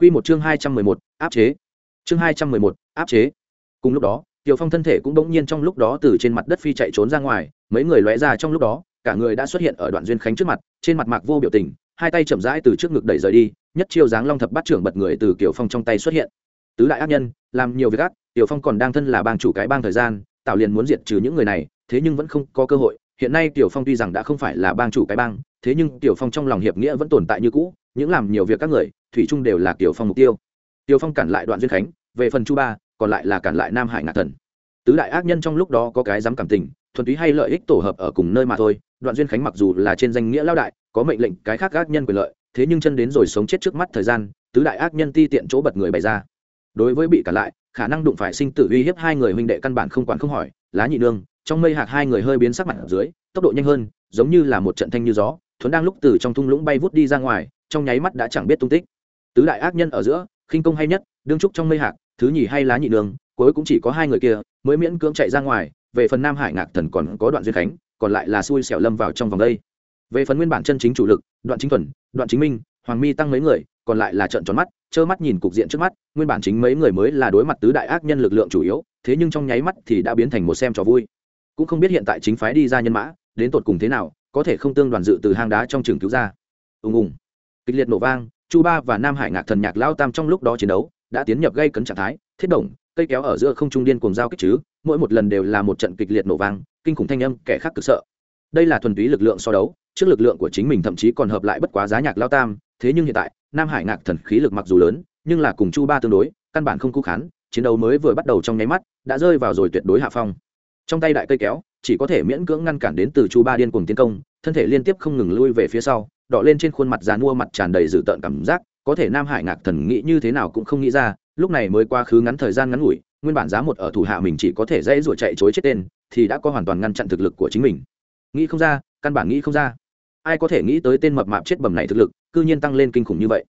Quy một chương hai trăm mười một áp chế. Chương hai trăm mười một áp chế. Cùng lúc đó, Tiểu Phong thân thể cũng bỗng nhiên trong lúc đó từ trên mặt đất phi chạy trốn ra ngoài, mấy người lóe ra trong lúc đó, cả người đã xuất hiện ở đoạn duyên khánh trước mặt, trên mặt mạc vô biểu tình, hai tay chậm rãi từ trước ngực đẩy rời đi, nhất chiêu dáng long thập bát trưởng bật người từ Kiều Phong trong tay xuất hiện. Tứ đại ác nhân, làm nhiều việc ác, Tiểu Phong còn đang thân là bang chủ cái bang thời gian, Tạo liền muốn diệt trừ những người này, thế nhưng vẫn không có cơ hội. Hiện nay Tiểu Phong tuy rằng đã không phải là bang chủ cái bang, thế nhưng Tiểu Phong trong lòng hiệp nghĩa vẫn tồn tại như cũ, những làm nhiều việc các người, thủy chung đều là Tiểu Phong mục tiêu. Tiểu Phong cản lại đoạn duyên khánh, về phần Chu Ba, còn lại là cản lại Nam Hải Ngạc Thần. Tứ đại ác nhân trong lúc đó có cái dám cảm tình, thuần túy hay lợi ích tổ hợp ở cùng nơi mà thôi. Đoạn duyên khánh mặc dù là trên danh nghĩa lao đại, có mệnh lệnh cái khác ác nhân quyền lợi, thế nhưng chân đến rồi sống chết trước mắt thời gian, tứ đại ác nhân ti tiện chỗ bật người bày ra. Đối với bị cản lại, khả năng đụng phải sinh tử uy hiếp hai người huynh đệ căn bản không quản không hỏi, lá nhị nương, trong mây hạt hai người hơi biến sắc mặt ở dưới, tốc độ nhanh hơn, giống như là một trận thanh như gió, thuấn đang lúc từ trong thung lũng bay vút đi ra ngoài, trong nháy mắt đã chẳng biết tung tích. Tứ đại ác nhân ở giữa, khinh công hay nhất, đương trúc trong mây hạt, thứ nhì hay lá nhị nương, cuối cũng chỉ có hai người kia mới miễn cưỡng chạy ra ngoài về phần nam hải ngạc thần còn có đoạn duyên khánh còn lại là xui xẻo lâm vào trong vòng đây về phần nguyên bản chân chính chủ lực đoạn chính thuần đoạn chính minh hoàng mi tăng mấy người còn lại là trận tròn mắt trơ mắt nhìn cục diện trước mắt nguyên bản chính mấy người mới là đối mặt tứ đại ác nhân lực lượng chủ yếu thế nhưng trong nháy mắt thì đã biến thành một xem trò vui cũng không biết hiện tại chính phái đi ra nhân mã, đến tột cùng thế nào, có thể không tương đoàn dự từ hang đá trong trường cứu ra. Ùng ùng. Kịch liệt nổ vang, chu ba và nam hải ngạc thần nhạc lao tam trong lúc đó chiến đấu, đã tiến nhập gây cấn trạng thái, thiết động, cây kéo ở giữa không trung điên cuồng giao kích chứ, mỗi một lần đều là một trận kịch liệt nổ vang, kinh khủng thanh âm, kẻ khác cực sợ. Đây là thuần túy lực lượng so đấu, trước lực lượng của chính mình thậm chí còn hợp lại bất quá giá nhạc lao tam, thế nhưng hiện tại, nam hải ngạc thần khí lực mặc dù lớn, nhưng là cùng chu ba tương đối, căn bản không cú khán, chiến đấu mới vừa bắt đầu trong nháy mắt, đã rơi vào rồi tuyệt đối hạ phong trong tay đại cây kéo, chỉ có thể miễn cưỡng ngăn cản đến từ chu ba điên cuồng tiến công, thân thể liên tiếp không ngừng lui về phía sau, đỏ lên trên khuôn mặt dàn mua mặt tràn đầy dữ tợn cảm giác, có thể nam hải ngạc thần nghĩ như thế nào cũng không nghĩ ra, lúc này mới qua khứ ngắn thời gian ngắn ngủi, nguyên bản giá một ở thủ hạ mình chỉ có thể dễ ruột chạy chối chết tên, thì đã có hoàn toàn ngăn chặn thực lực của chính mình. Nghĩ không ra, căn bản nghĩ không ra. Ai có thể nghĩ tới tên mập mạp chết bầm này thực lực, cư nhiên tăng lên kinh khủng như vậy.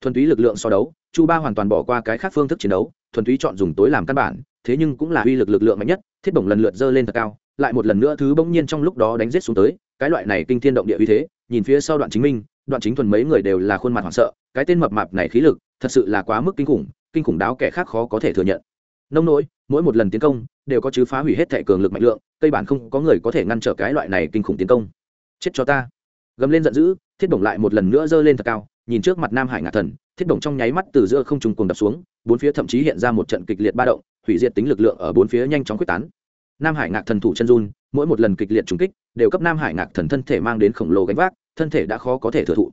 Thuần túy lực lượng so đấu, chu ba hoàn toàn bỏ qua cái khác phương thức chiến đấu, thuần túy chọn dùng tối làm căn bản thế nhưng cũng là uy lực lực lượng mạnh nhất, thiết bổng lần lượt dơ lên thật cao, lại một lần nữa thứ bỗng nhiên trong lúc đó đánh rết xuống tới, cái loại này kinh thiên động địa uy thế, nhìn phía sau đoạn chính minh, đoạn chính thuần mấy người đều là khuôn mặt hoảng sợ, cái tên mập mạp này khí lực, thật sự là quá mức kinh khủng kinh khủng đáo kẻ khác khó có thể thừa nhận. Nông nỗi, mỗi một lần tiến công, đều có chứ phá hủy hết thẻ cường lực mạnh lượng, cây bản không có người có thể ngăn trở cái loại này kinh khủng tiến công. Chết cho ta. Gầm lên giận dữ, thiết bổng lại một lần nữa giơ lên thật cao, nhìn trước mặt nam hải ngạ thần, thiết bổng trong nháy mắt từ giữa không trùng cùng đập xuống, bốn phía thậm chí hiện ra một trận kịch liệt ba động hủy diệt tính lực lượng ở bốn phía nhanh chóng quyết tán. Nam hải ngạc thần thủ chân run, mỗi một lần kịch liệt trùng kích, đều cấp nam hải ngạc thần thân thể mang đến khổng lồ gánh vác, thân thể đã khó có thể thừa thụ.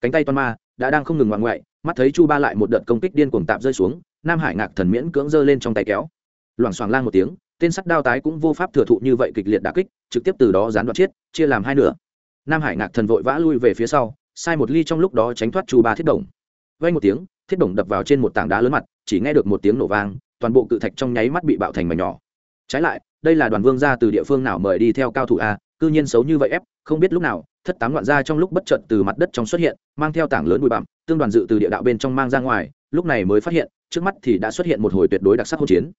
Cánh tay toan ma đã đang không ngừng ngoạn ngoại, mắt thấy chu ba lại một đợt công kích điên cuồng tạm rơi xuống, nam hải ngạc thần miễn cưỡng giơ lên trong tay kéo. Loảng xoảng lang một tiếng, tên sắt đao tái cũng vô pháp thừa thụ như vậy kịch liệt đả kích, trực tiếp từ đó gián đoạn chiết chia làm hai nửa. Nam hải ngạc thần vội vã lui về phía sau, sai một ly trong lúc đó tránh thoát chu ba thiết đồng vay một tiếng, thiết đồng đập vào trên một tảng đá lớn mặt chỉ nghe được một tiếng nổ vang, toàn bộ cự thạch trong nháy mắt bị bạo thành mảnh nhỏ. Trái lại, đây là đoàn vương gia từ địa phương nào mời đi theo cao thủ a, cư nhiên xấu như vậy ép, không biết lúc nào, thất tám đoạn gia trong lúc bất chợt từ mặt đất trong xuất hiện, mang theo tảng lớn bụi bặm, tương đoàn dự từ địa đạo bên trong mang ra ngoài, lúc này mới phát hiện, trước mắt thì đã xuất hiện một hồi tuyệt đối đặc sắc hỗn chiến.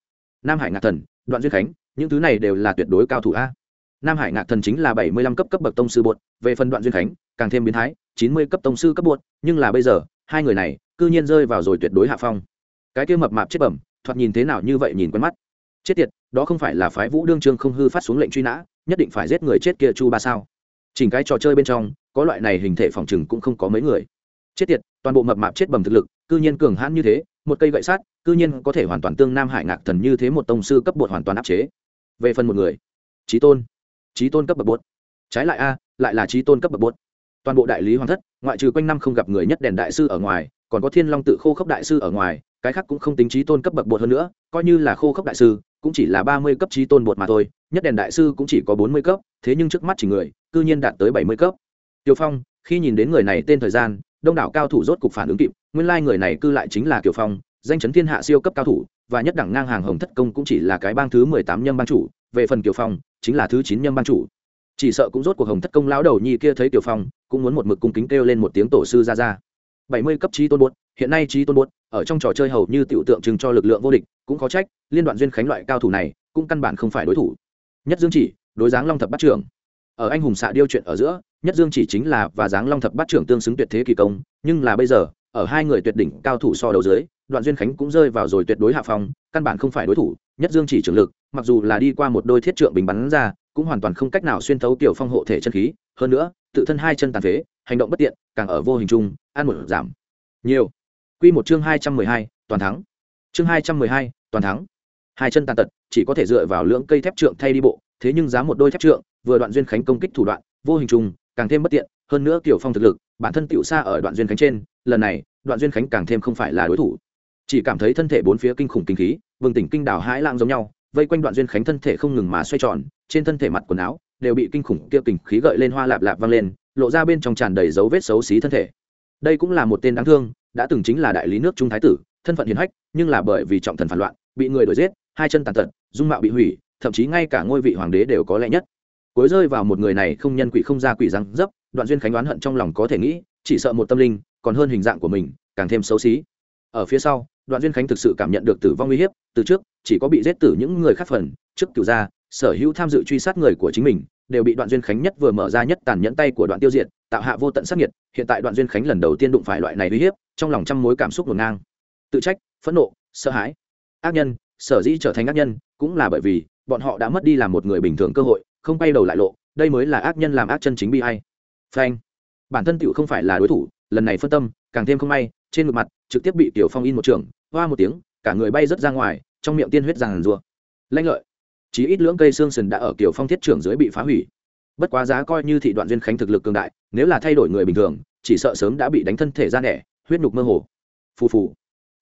Nam hải ngạc thần, đoạn duyên khánh, những thứ này đều là tuyệt đối cao thủ a. Nam hải ngạc thần chính là bảy mươi lăm cấp cấp bậc tông sư bột, về phần đoạn duyên khánh, càng thêm biến thái, chín mươi cấp tông sư cấp bột, nhưng là bây giờ, hai người này, cư nhiên rơi vào rồi tuyệt đối hạ phong cái kia mập mạp chết bẩm, thoạt nhìn thế nào như vậy nhìn quen mắt. Chết tiệt, đó không phải là phái vũ đương trương không hư phát xuống lệnh truy nã, nhất định phải giết người chết kia chu ba sao? Chỉnh cái trò chơi bên trong, có loại này hình thể phòng chừng cũng không có mấy người. Chết tiệt, toàn bộ mập mạp chết bầm thực lực, cư nhiên cường hãn như thế, một cây gậy sát cư nhiên có thể hoàn toàn tương nam hải ngạc thần như thế một tông sư cấp bột hoàn toàn áp chế. Về phần một người trí tôn. Trí tôn cấp bậc bột. Trái lại a, lại là trí tôn cấp bậc bột. Toàn bộ đại lý hoàng thất, ngoại trừ quanh năm không gặp người nhất đèn đại sư ở ngoài còn có thiên long tự khô khốc đại sư ở ngoài, cái khác cũng không tính trí tôn cấp bậc bột hơn nữa, coi như là khô khốc đại sư, cũng chỉ là ba mươi cấp trí tôn bột mà thôi, nhất đèn đại sư cũng chỉ có bốn mươi cấp, thế nhưng trước mắt chỉ người, cư nhiên đạt tới bảy mươi cấp. Tiêu phong, khi nhìn đến người này tên thời gian, đông đảo cao thủ rốt cục phản ứng kịp, nguyên lai người này cư lại chính là kiều phong, danh chấn thiên hạ siêu cấp cao thủ, và nhất đẳng ngang hàng hồng thất công cũng chỉ là cái bang thứ mười tám nhâm ban chủ, về phần kiều phong, chính là thứ chín nhâm ban chủ. Chỉ sợ cũng rốt cuộc hồng thất công lão đầu nhi kia thấy kiều phong, cũng muốn một mực cung kính kêu lên một tiếng tổ sư ra ra bảy mươi cấp trí tôn buốt, hiện nay trí tôn buốt, ở trong trò chơi hầu như tiểu tượng trưng cho lực lượng vô địch, cũng có trách, liên đoạn duyên khánh loại cao thủ này, cũng căn bản không phải đối thủ. Nhất dương chỉ, đối giáng long thập bắt trưởng. Ở anh hùng xạ điêu chuyện ở giữa, nhất dương chỉ chính là và giáng long thập bát trưởng tương xứng tuyệt thế kỳ công, nhưng là bây giờ, ở hai người tuyệt đỉnh cao thủ so đầu dưới, đoạn duyên khánh cũng rơi vào rồi tuyệt đối hạ phong, căn bản không phải đối thủ. Nhất dương chỉ trường lực, mặc dù là đi qua một đôi thiết trượng bình bắn ra cũng hoàn toàn không cách nào xuyên thấu tiểu phong hộ thể chân khí, hơn nữa, tự thân hai chân tàn phế, hành động bất tiện, càng ở vô hình chung, ăn một giảm. Nhiều. Quy một chương hai trăm mười hai, toàn thắng. Chương hai trăm mười hai, toàn thắng. Hai chân tàn tật, chỉ có thể dựa vào lưỡng cây thép trượng thay đi bộ, thế nhưng giá một đôi thép trượng, vừa đoạn duyên khánh công kích thủ đoạn, vô hình chung, càng thêm bất tiện, hơn nữa tiểu phong thực lực, bản thân tiểu xa ở đoạn duyên khánh trên, lần này, đoạn duyên khánh càng thêm không phải là đối thủ. Chỉ cảm thấy thân thể bốn phía kinh khủng kinh khí vừng tỉnh kinh đảo hãi lang giống nhau vây quanh đoạn duyên khánh thân thể không ngừng mà xoay tròn, trên thân thể mặt quần áo đều bị kinh khủng kia kình khí gợi lên hoa lạp lạp vang lên, lộ ra bên trong tràn đầy dấu vết xấu xí thân thể. Đây cũng là một tên đáng thương, đã từng chính là đại lý nước trung thái tử, thân phận hiền hách, nhưng là bởi vì trọng thần phản loạn, bị người đuổi giết, hai chân tàn tật, dung mạo bị hủy, thậm chí ngay cả ngôi vị hoàng đế đều có lẽ nhất. Cuối rơi vào một người này không nhân quỷ không ra quỷ răng dấp, đoạn duyên khánh đoán hận trong lòng có thể nghĩ, chỉ sợ một tâm linh, còn hơn hình dạng của mình, càng thêm xấu xí. Ở phía sau đoạn duyên khánh thực sự cảm nhận được tử vong uy hiếp, từ trước, chỉ có bị giết tử những người khác phần, trước cựu gia, sở hữu tham dự truy sát người của chính mình, đều bị đoạn duyên khánh nhất vừa mở ra nhất tàn nhẫn tay của đoạn tiêu diệt, tạo hạ vô tận sắc nhiệt hiện tại đoạn duyên khánh lần đầu tiên đụng phải loại này uy hiếp, trong lòng trăm mối cảm xúc ngổn ngang. Tự trách, phẫn nộ, sợ hãi. Ác nhân, sở dĩ trở thành ác nhân, cũng là bởi vì bọn họ đã mất đi làm một người bình thường cơ hội, không bay đầu lại lộ, đây mới là ác nhân làm ác chân chính bi hay phanh. Bản thân tựu không phải là đối thủ, lần này phân tâm càng thêm không may, trên ngực mặt trực tiếp bị tiểu phong in một trường, hoa một tiếng, cả người bay rớt ra ngoài, trong miệng tiên huyết ràng rùa lanh lợi. Chỉ ít lưỡng cây xương sần đã ở kiểu phong thiết trưởng dưới bị phá hủy. Bất quá giá coi như thị đoạn duyên khánh thực lực cường đại, nếu là thay đổi người bình thường, chỉ sợ sớm đã bị đánh thân thể ra nẻ, huyết nhục mơ hồ. Phù phù.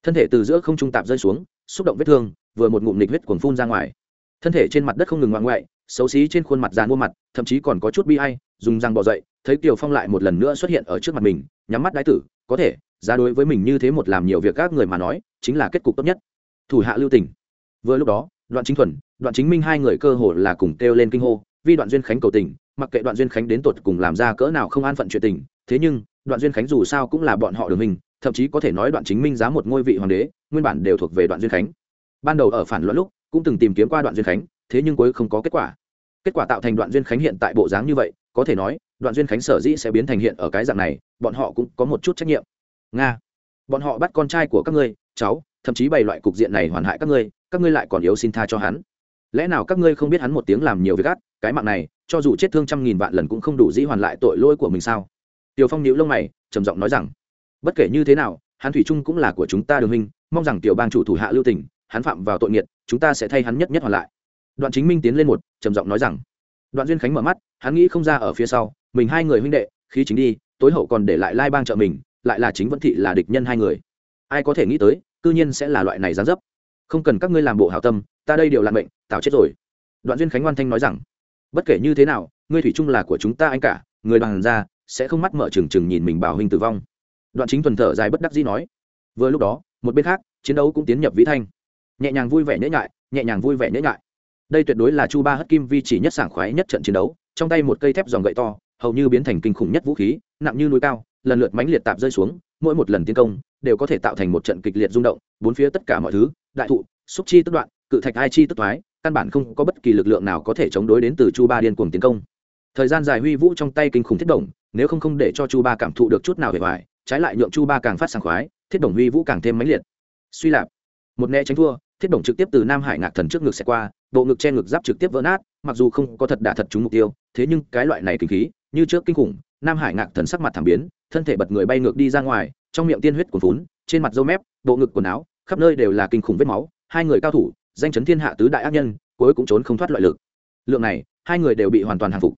Thân thể từ giữa không trung tạp rơi xuống, xúc động vết thương, vừa một ngụm nịch huyết cuồng phun ra ngoài. Thân thể trên mặt đất không ngừng ngoại ngoại, xấu xí trên khuôn mặt dàn mua mặt, thậm chí còn có chút bi ai. dùng răng bỏ dậy, thấy kiều phong lại một lần nữa xuất hiện ở trước mặt mình nhắm mắt đái tử, có thể ra đối với mình như thế một làm nhiều việc các người mà nói, chính là kết cục tốt nhất. Thủ hạ lưu tình. Vừa lúc đó, đoạn chính thuần, đoạn chính minh hai người cơ hồ là cùng kêu lên kinh hô, vì đoạn duyên khánh cầu tình, mặc kệ đoạn duyên khánh đến tột cùng làm ra cỡ nào không an phận chuyện tình, thế nhưng, đoạn duyên khánh dù sao cũng là bọn họ đường mình thậm chí có thể nói đoạn chính minh giá một ngôi vị hoàng đế, nguyên bản đều thuộc về đoạn duyên khánh. Ban đầu ở phản loạn lúc, cũng từng tìm kiếm qua đoạn duyên khánh, thế nhưng cuối không có kết quả. Kết quả tạo thành đoạn duyên khánh hiện tại bộ dáng như vậy, có thể nói đoạn duyên khánh sở dĩ sẽ biến thành hiện ở cái dạng này, bọn họ cũng có một chút trách nhiệm. Nga, bọn họ bắt con trai của các ngươi, cháu, thậm chí bày loại cục diện này hoàn hại các ngươi các ngươi lại còn yếu xin tha cho hắn. Lẽ nào các ngươi không biết hắn một tiếng làm nhiều việc gắt cái mạng này, cho dù chết thương trăm nghìn vạn lần cũng không đủ dĩ hoàn lại tội lỗi của mình sao? Tiều phong nhíu lông mày, trầm giọng nói rằng, bất kể như thế nào, hắn thủy trung cũng là của chúng ta đường hình mong rằng tiểu bang chủ thủ hạ lưu tình, hắn phạm vào tội nghiệt, chúng ta sẽ thay hắn nhất nhất hoàn lại. Đoạn chính minh tiến lên một, trầm giọng nói rằng, đoạn duyên khánh mở mắt, hắn nghĩ không ra ở phía sau mình hai người huynh đệ, khí chính đi, tối hậu còn để lại lai bang trợ mình, lại là chính vẫn thị là địch nhân hai người. Ai có thể nghĩ tới, cư nhiên sẽ là loại này gián dấp. Không cần các ngươi làm bộ hảo tâm, ta đây đều là mệnh tào chết rồi. Đoạn duyên khánh ngoan thanh nói rằng, bất kể như thế nào, ngươi thủy chung là của chúng ta anh cả, người đoàn ra, sẽ không mắt mở trừng trừng nhìn mình bảo huynh tử vong. Đoạn chính thuần thở dài bất đắc dĩ nói. Vừa lúc đó, một bên khác, chiến đấu cũng tiến nhập vĩ thanh. Nhẹ nhàng vui vẻ nhễ nhại, nhẹ nhàng vui vẻ nhễ nhại. Đây tuyệt đối là chu ba hất kim vi chỉ nhất sảng khoái nhất trận chiến đấu, trong tay một cây thép dòng gậy to hầu như biến thành kinh khủng nhất vũ khí, nặng như núi cao, lần lượt mãnh liệt tạp rơi xuống, mỗi một lần tiến công đều có thể tạo thành một trận kịch liệt rung động, bốn phía tất cả mọi thứ, đại thụ, xúc chi tức đoạn, cự thạch ai chi tức thoái căn bản không có bất kỳ lực lượng nào có thể chống đối đến từ chu ba điên cuồng tiến công. Thời gian dài huy vũ trong tay kinh khủng thiết động nếu không không để cho chu ba cảm thụ được chút nào về vải trái lại nhượng chu ba càng phát sảng khoái, thiết động huy vũ càng thêm mãnh liệt. Suy lạp, một né tránh thua, thiết động trực tiếp từ nam hải ngạc thần trước ngực sẽ qua, bộ ngực che ngực giáp trực tiếp vỡ nát mặc dù không có thật đả thật trúng mục tiêu, thế nhưng cái loại này kinh khí, như trước kinh khủng, nam hải ngạc thần sắc mặt thảm biến, thân thể bật người bay ngược đi ra ngoài, trong miệng tiên huyết cuồn vốn trên mặt râu mép, bộ ngực quần áo, khắp nơi đều là kinh khủng vết máu, hai người cao thủ, danh chấn thiên hạ tứ đại ác nhân, cuối cũng trốn không thoát loại lực. Lượng này, hai người đều bị hoàn toàn hàng phục.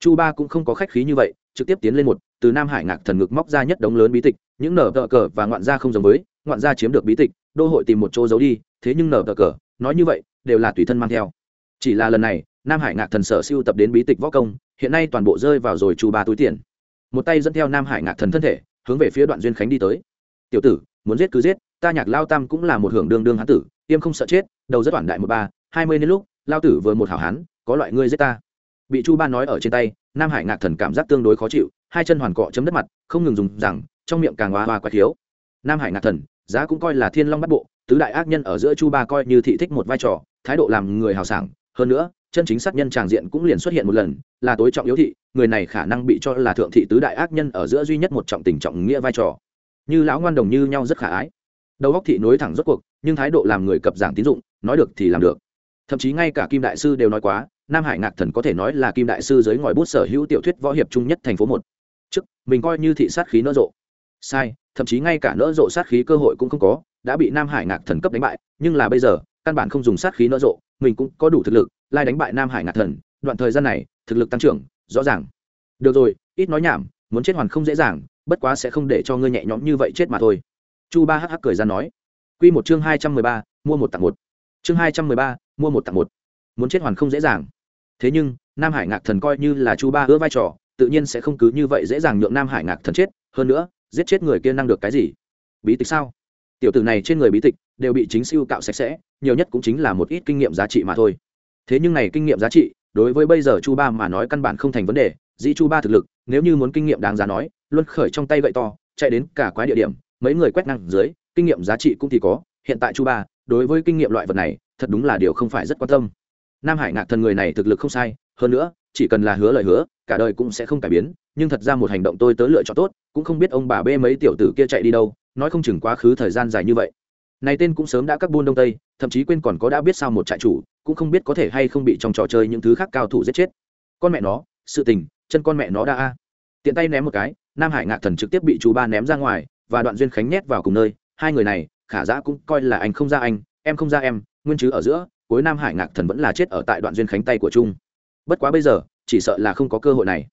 Chu ba cũng không có khách khí như vậy, trực tiếp tiến lên một, từ nam hải ngạc thần ngực móc ra nhất đống lớn bí tịch, những nở tờ cờ và ngoạn gia không giống với, ngoạn gia chiếm được bí tịch, đô hội tìm một chỗ giấu đi, thế nhưng nở tờ cờ, nói như vậy, đều là tùy thân mang theo. Chỉ là lần này nam hải ngạc thần sở siêu tập đến bí tịch võ công, hiện nay toàn bộ rơi vào rồi chu ba túi tiền. Một tay dẫn theo nam hải ngạc thần thân thể, hướng về phía đoạn duyên khánh đi tới. Tiểu tử, muốn giết cứ giết, ta nhạc lao tam cũng là một hưởng đương đương hán tử tiêm không sợ chết, đầu rất đoạn đại một ba, hai mươi nên lúc, lao tử vừa một hảo hán, có loại ngươi giết ta. Bị chu ba nói ở trên tay, nam hải ngạc thần cảm giác tương đối khó chịu, hai chân hoàn cọ chấm đất mặt, không ngừng dùng rằng, trong miệng càng hoa hoa quái thiếu nam hải ngạc thần, giá cũng coi là thiên long bắt bộ, tứ đại ác nhân ở giữa chu ba coi như thị thích một vai trò, thái độ làm người hào sảng, hơn nữa chân chính sát nhân tràng diện cũng liền xuất hiện một lần, là tối trọng yếu thị, người này khả năng bị cho là thượng thị tứ đại ác nhân ở giữa duy nhất một trọng tình trọng nghĩa vai trò. Như lão ngoan đồng như nhau rất khả ái. Đầu góc thị nối thẳng rốt cuộc, nhưng thái độ làm người cập giảng tín dụng, nói được thì làm được. Thậm chí ngay cả kim đại sư đều nói quá, nam hải ngạc thần có thể nói là kim đại sư dưới ngòi bút sở hữu tiểu thuyết võ hiệp trung nhất thành phố một. Trước, mình coi như thị sát khí nỡ rộ. Sai, thậm chí ngay cả nỡ rộ sát khí cơ hội cũng không có, đã bị nam hải ngạc thần cấp đánh bại, nhưng là bây giờ, căn bản không dùng sát khí nỡ rộ, mình cũng có đủ thực lực lai đánh bại nam hải ngạc thần, đoạn thời gian này, thực lực tăng trưởng, rõ ràng. Được rồi, ít nói nhảm, muốn chết hoàn không dễ dàng, bất quá sẽ không để cho ngươi nhẹ nhõm như vậy chết mà thôi. Chu ba hh cười ra nói. Q một chương hai trăm mười ba, mua một tặng một. Chương hai trăm mười ba, mua một tặng một. Muốn chết hoàn không dễ dàng. Thế nhưng, nam hải ngạc thần coi như là chu ba ứa vai trò, tự nhiên sẽ không cứ như vậy dễ dàng nhượng nam hải ngạc thần chết, hơn nữa, giết chết người kia năng được cái gì? Bí tịch sao? Tiểu tử này trên người bí tịch đều bị chính siêu cạo sạch sẽ, nhiều nhất cũng chính là một ít kinh nghiệm giá trị mà thôi thế nhưng này kinh nghiệm giá trị, đối với bây giờ chu ba mà nói căn bản không thành vấn đề, dĩ chu ba thực lực, nếu như muốn kinh nghiệm đáng giá nói luân khởi trong tay gậy to, chạy đến cả quái địa điểm, mấy người quét năng dưới, kinh nghiệm giá trị cũng thì có, hiện tại chu ba, đối với kinh nghiệm loại vật này, thật đúng là điều không phải rất quan tâm. Nam hải ngạc thần người này thực lực không sai, hơn nữa, chỉ cần là hứa lời hứa, cả đời cũng sẽ không cải biến, nhưng thật ra một hành động tôi tớ lựa chọn tốt, cũng không biết ông bà bê mấy tiểu tử kia chạy đi đâu, nói không chừng quá khứ thời gian dài như vậy. Này tên cũng sớm đã các buôn đông tây, thậm chí quên còn có đã biết sao một trại chủ cũng không biết có thể hay không bị trong trò chơi những thứ khác cao thủ giết chết. Con mẹ nó, sự tình, chân con mẹ nó đã a. Tiện tay ném một cái, nam hải ngạc thần trực tiếp bị chú ba ném ra ngoài, và đoạn duyên khánh nhét vào cùng nơi. Hai người này, khả giã cũng coi là anh không ra anh, em không ra em, nguyên chứ ở giữa, cuối nam hải ngạc thần vẫn là chết ở tại đoạn duyên khánh tay của trung. Bất quá bây giờ, chỉ sợ là không có cơ hội này.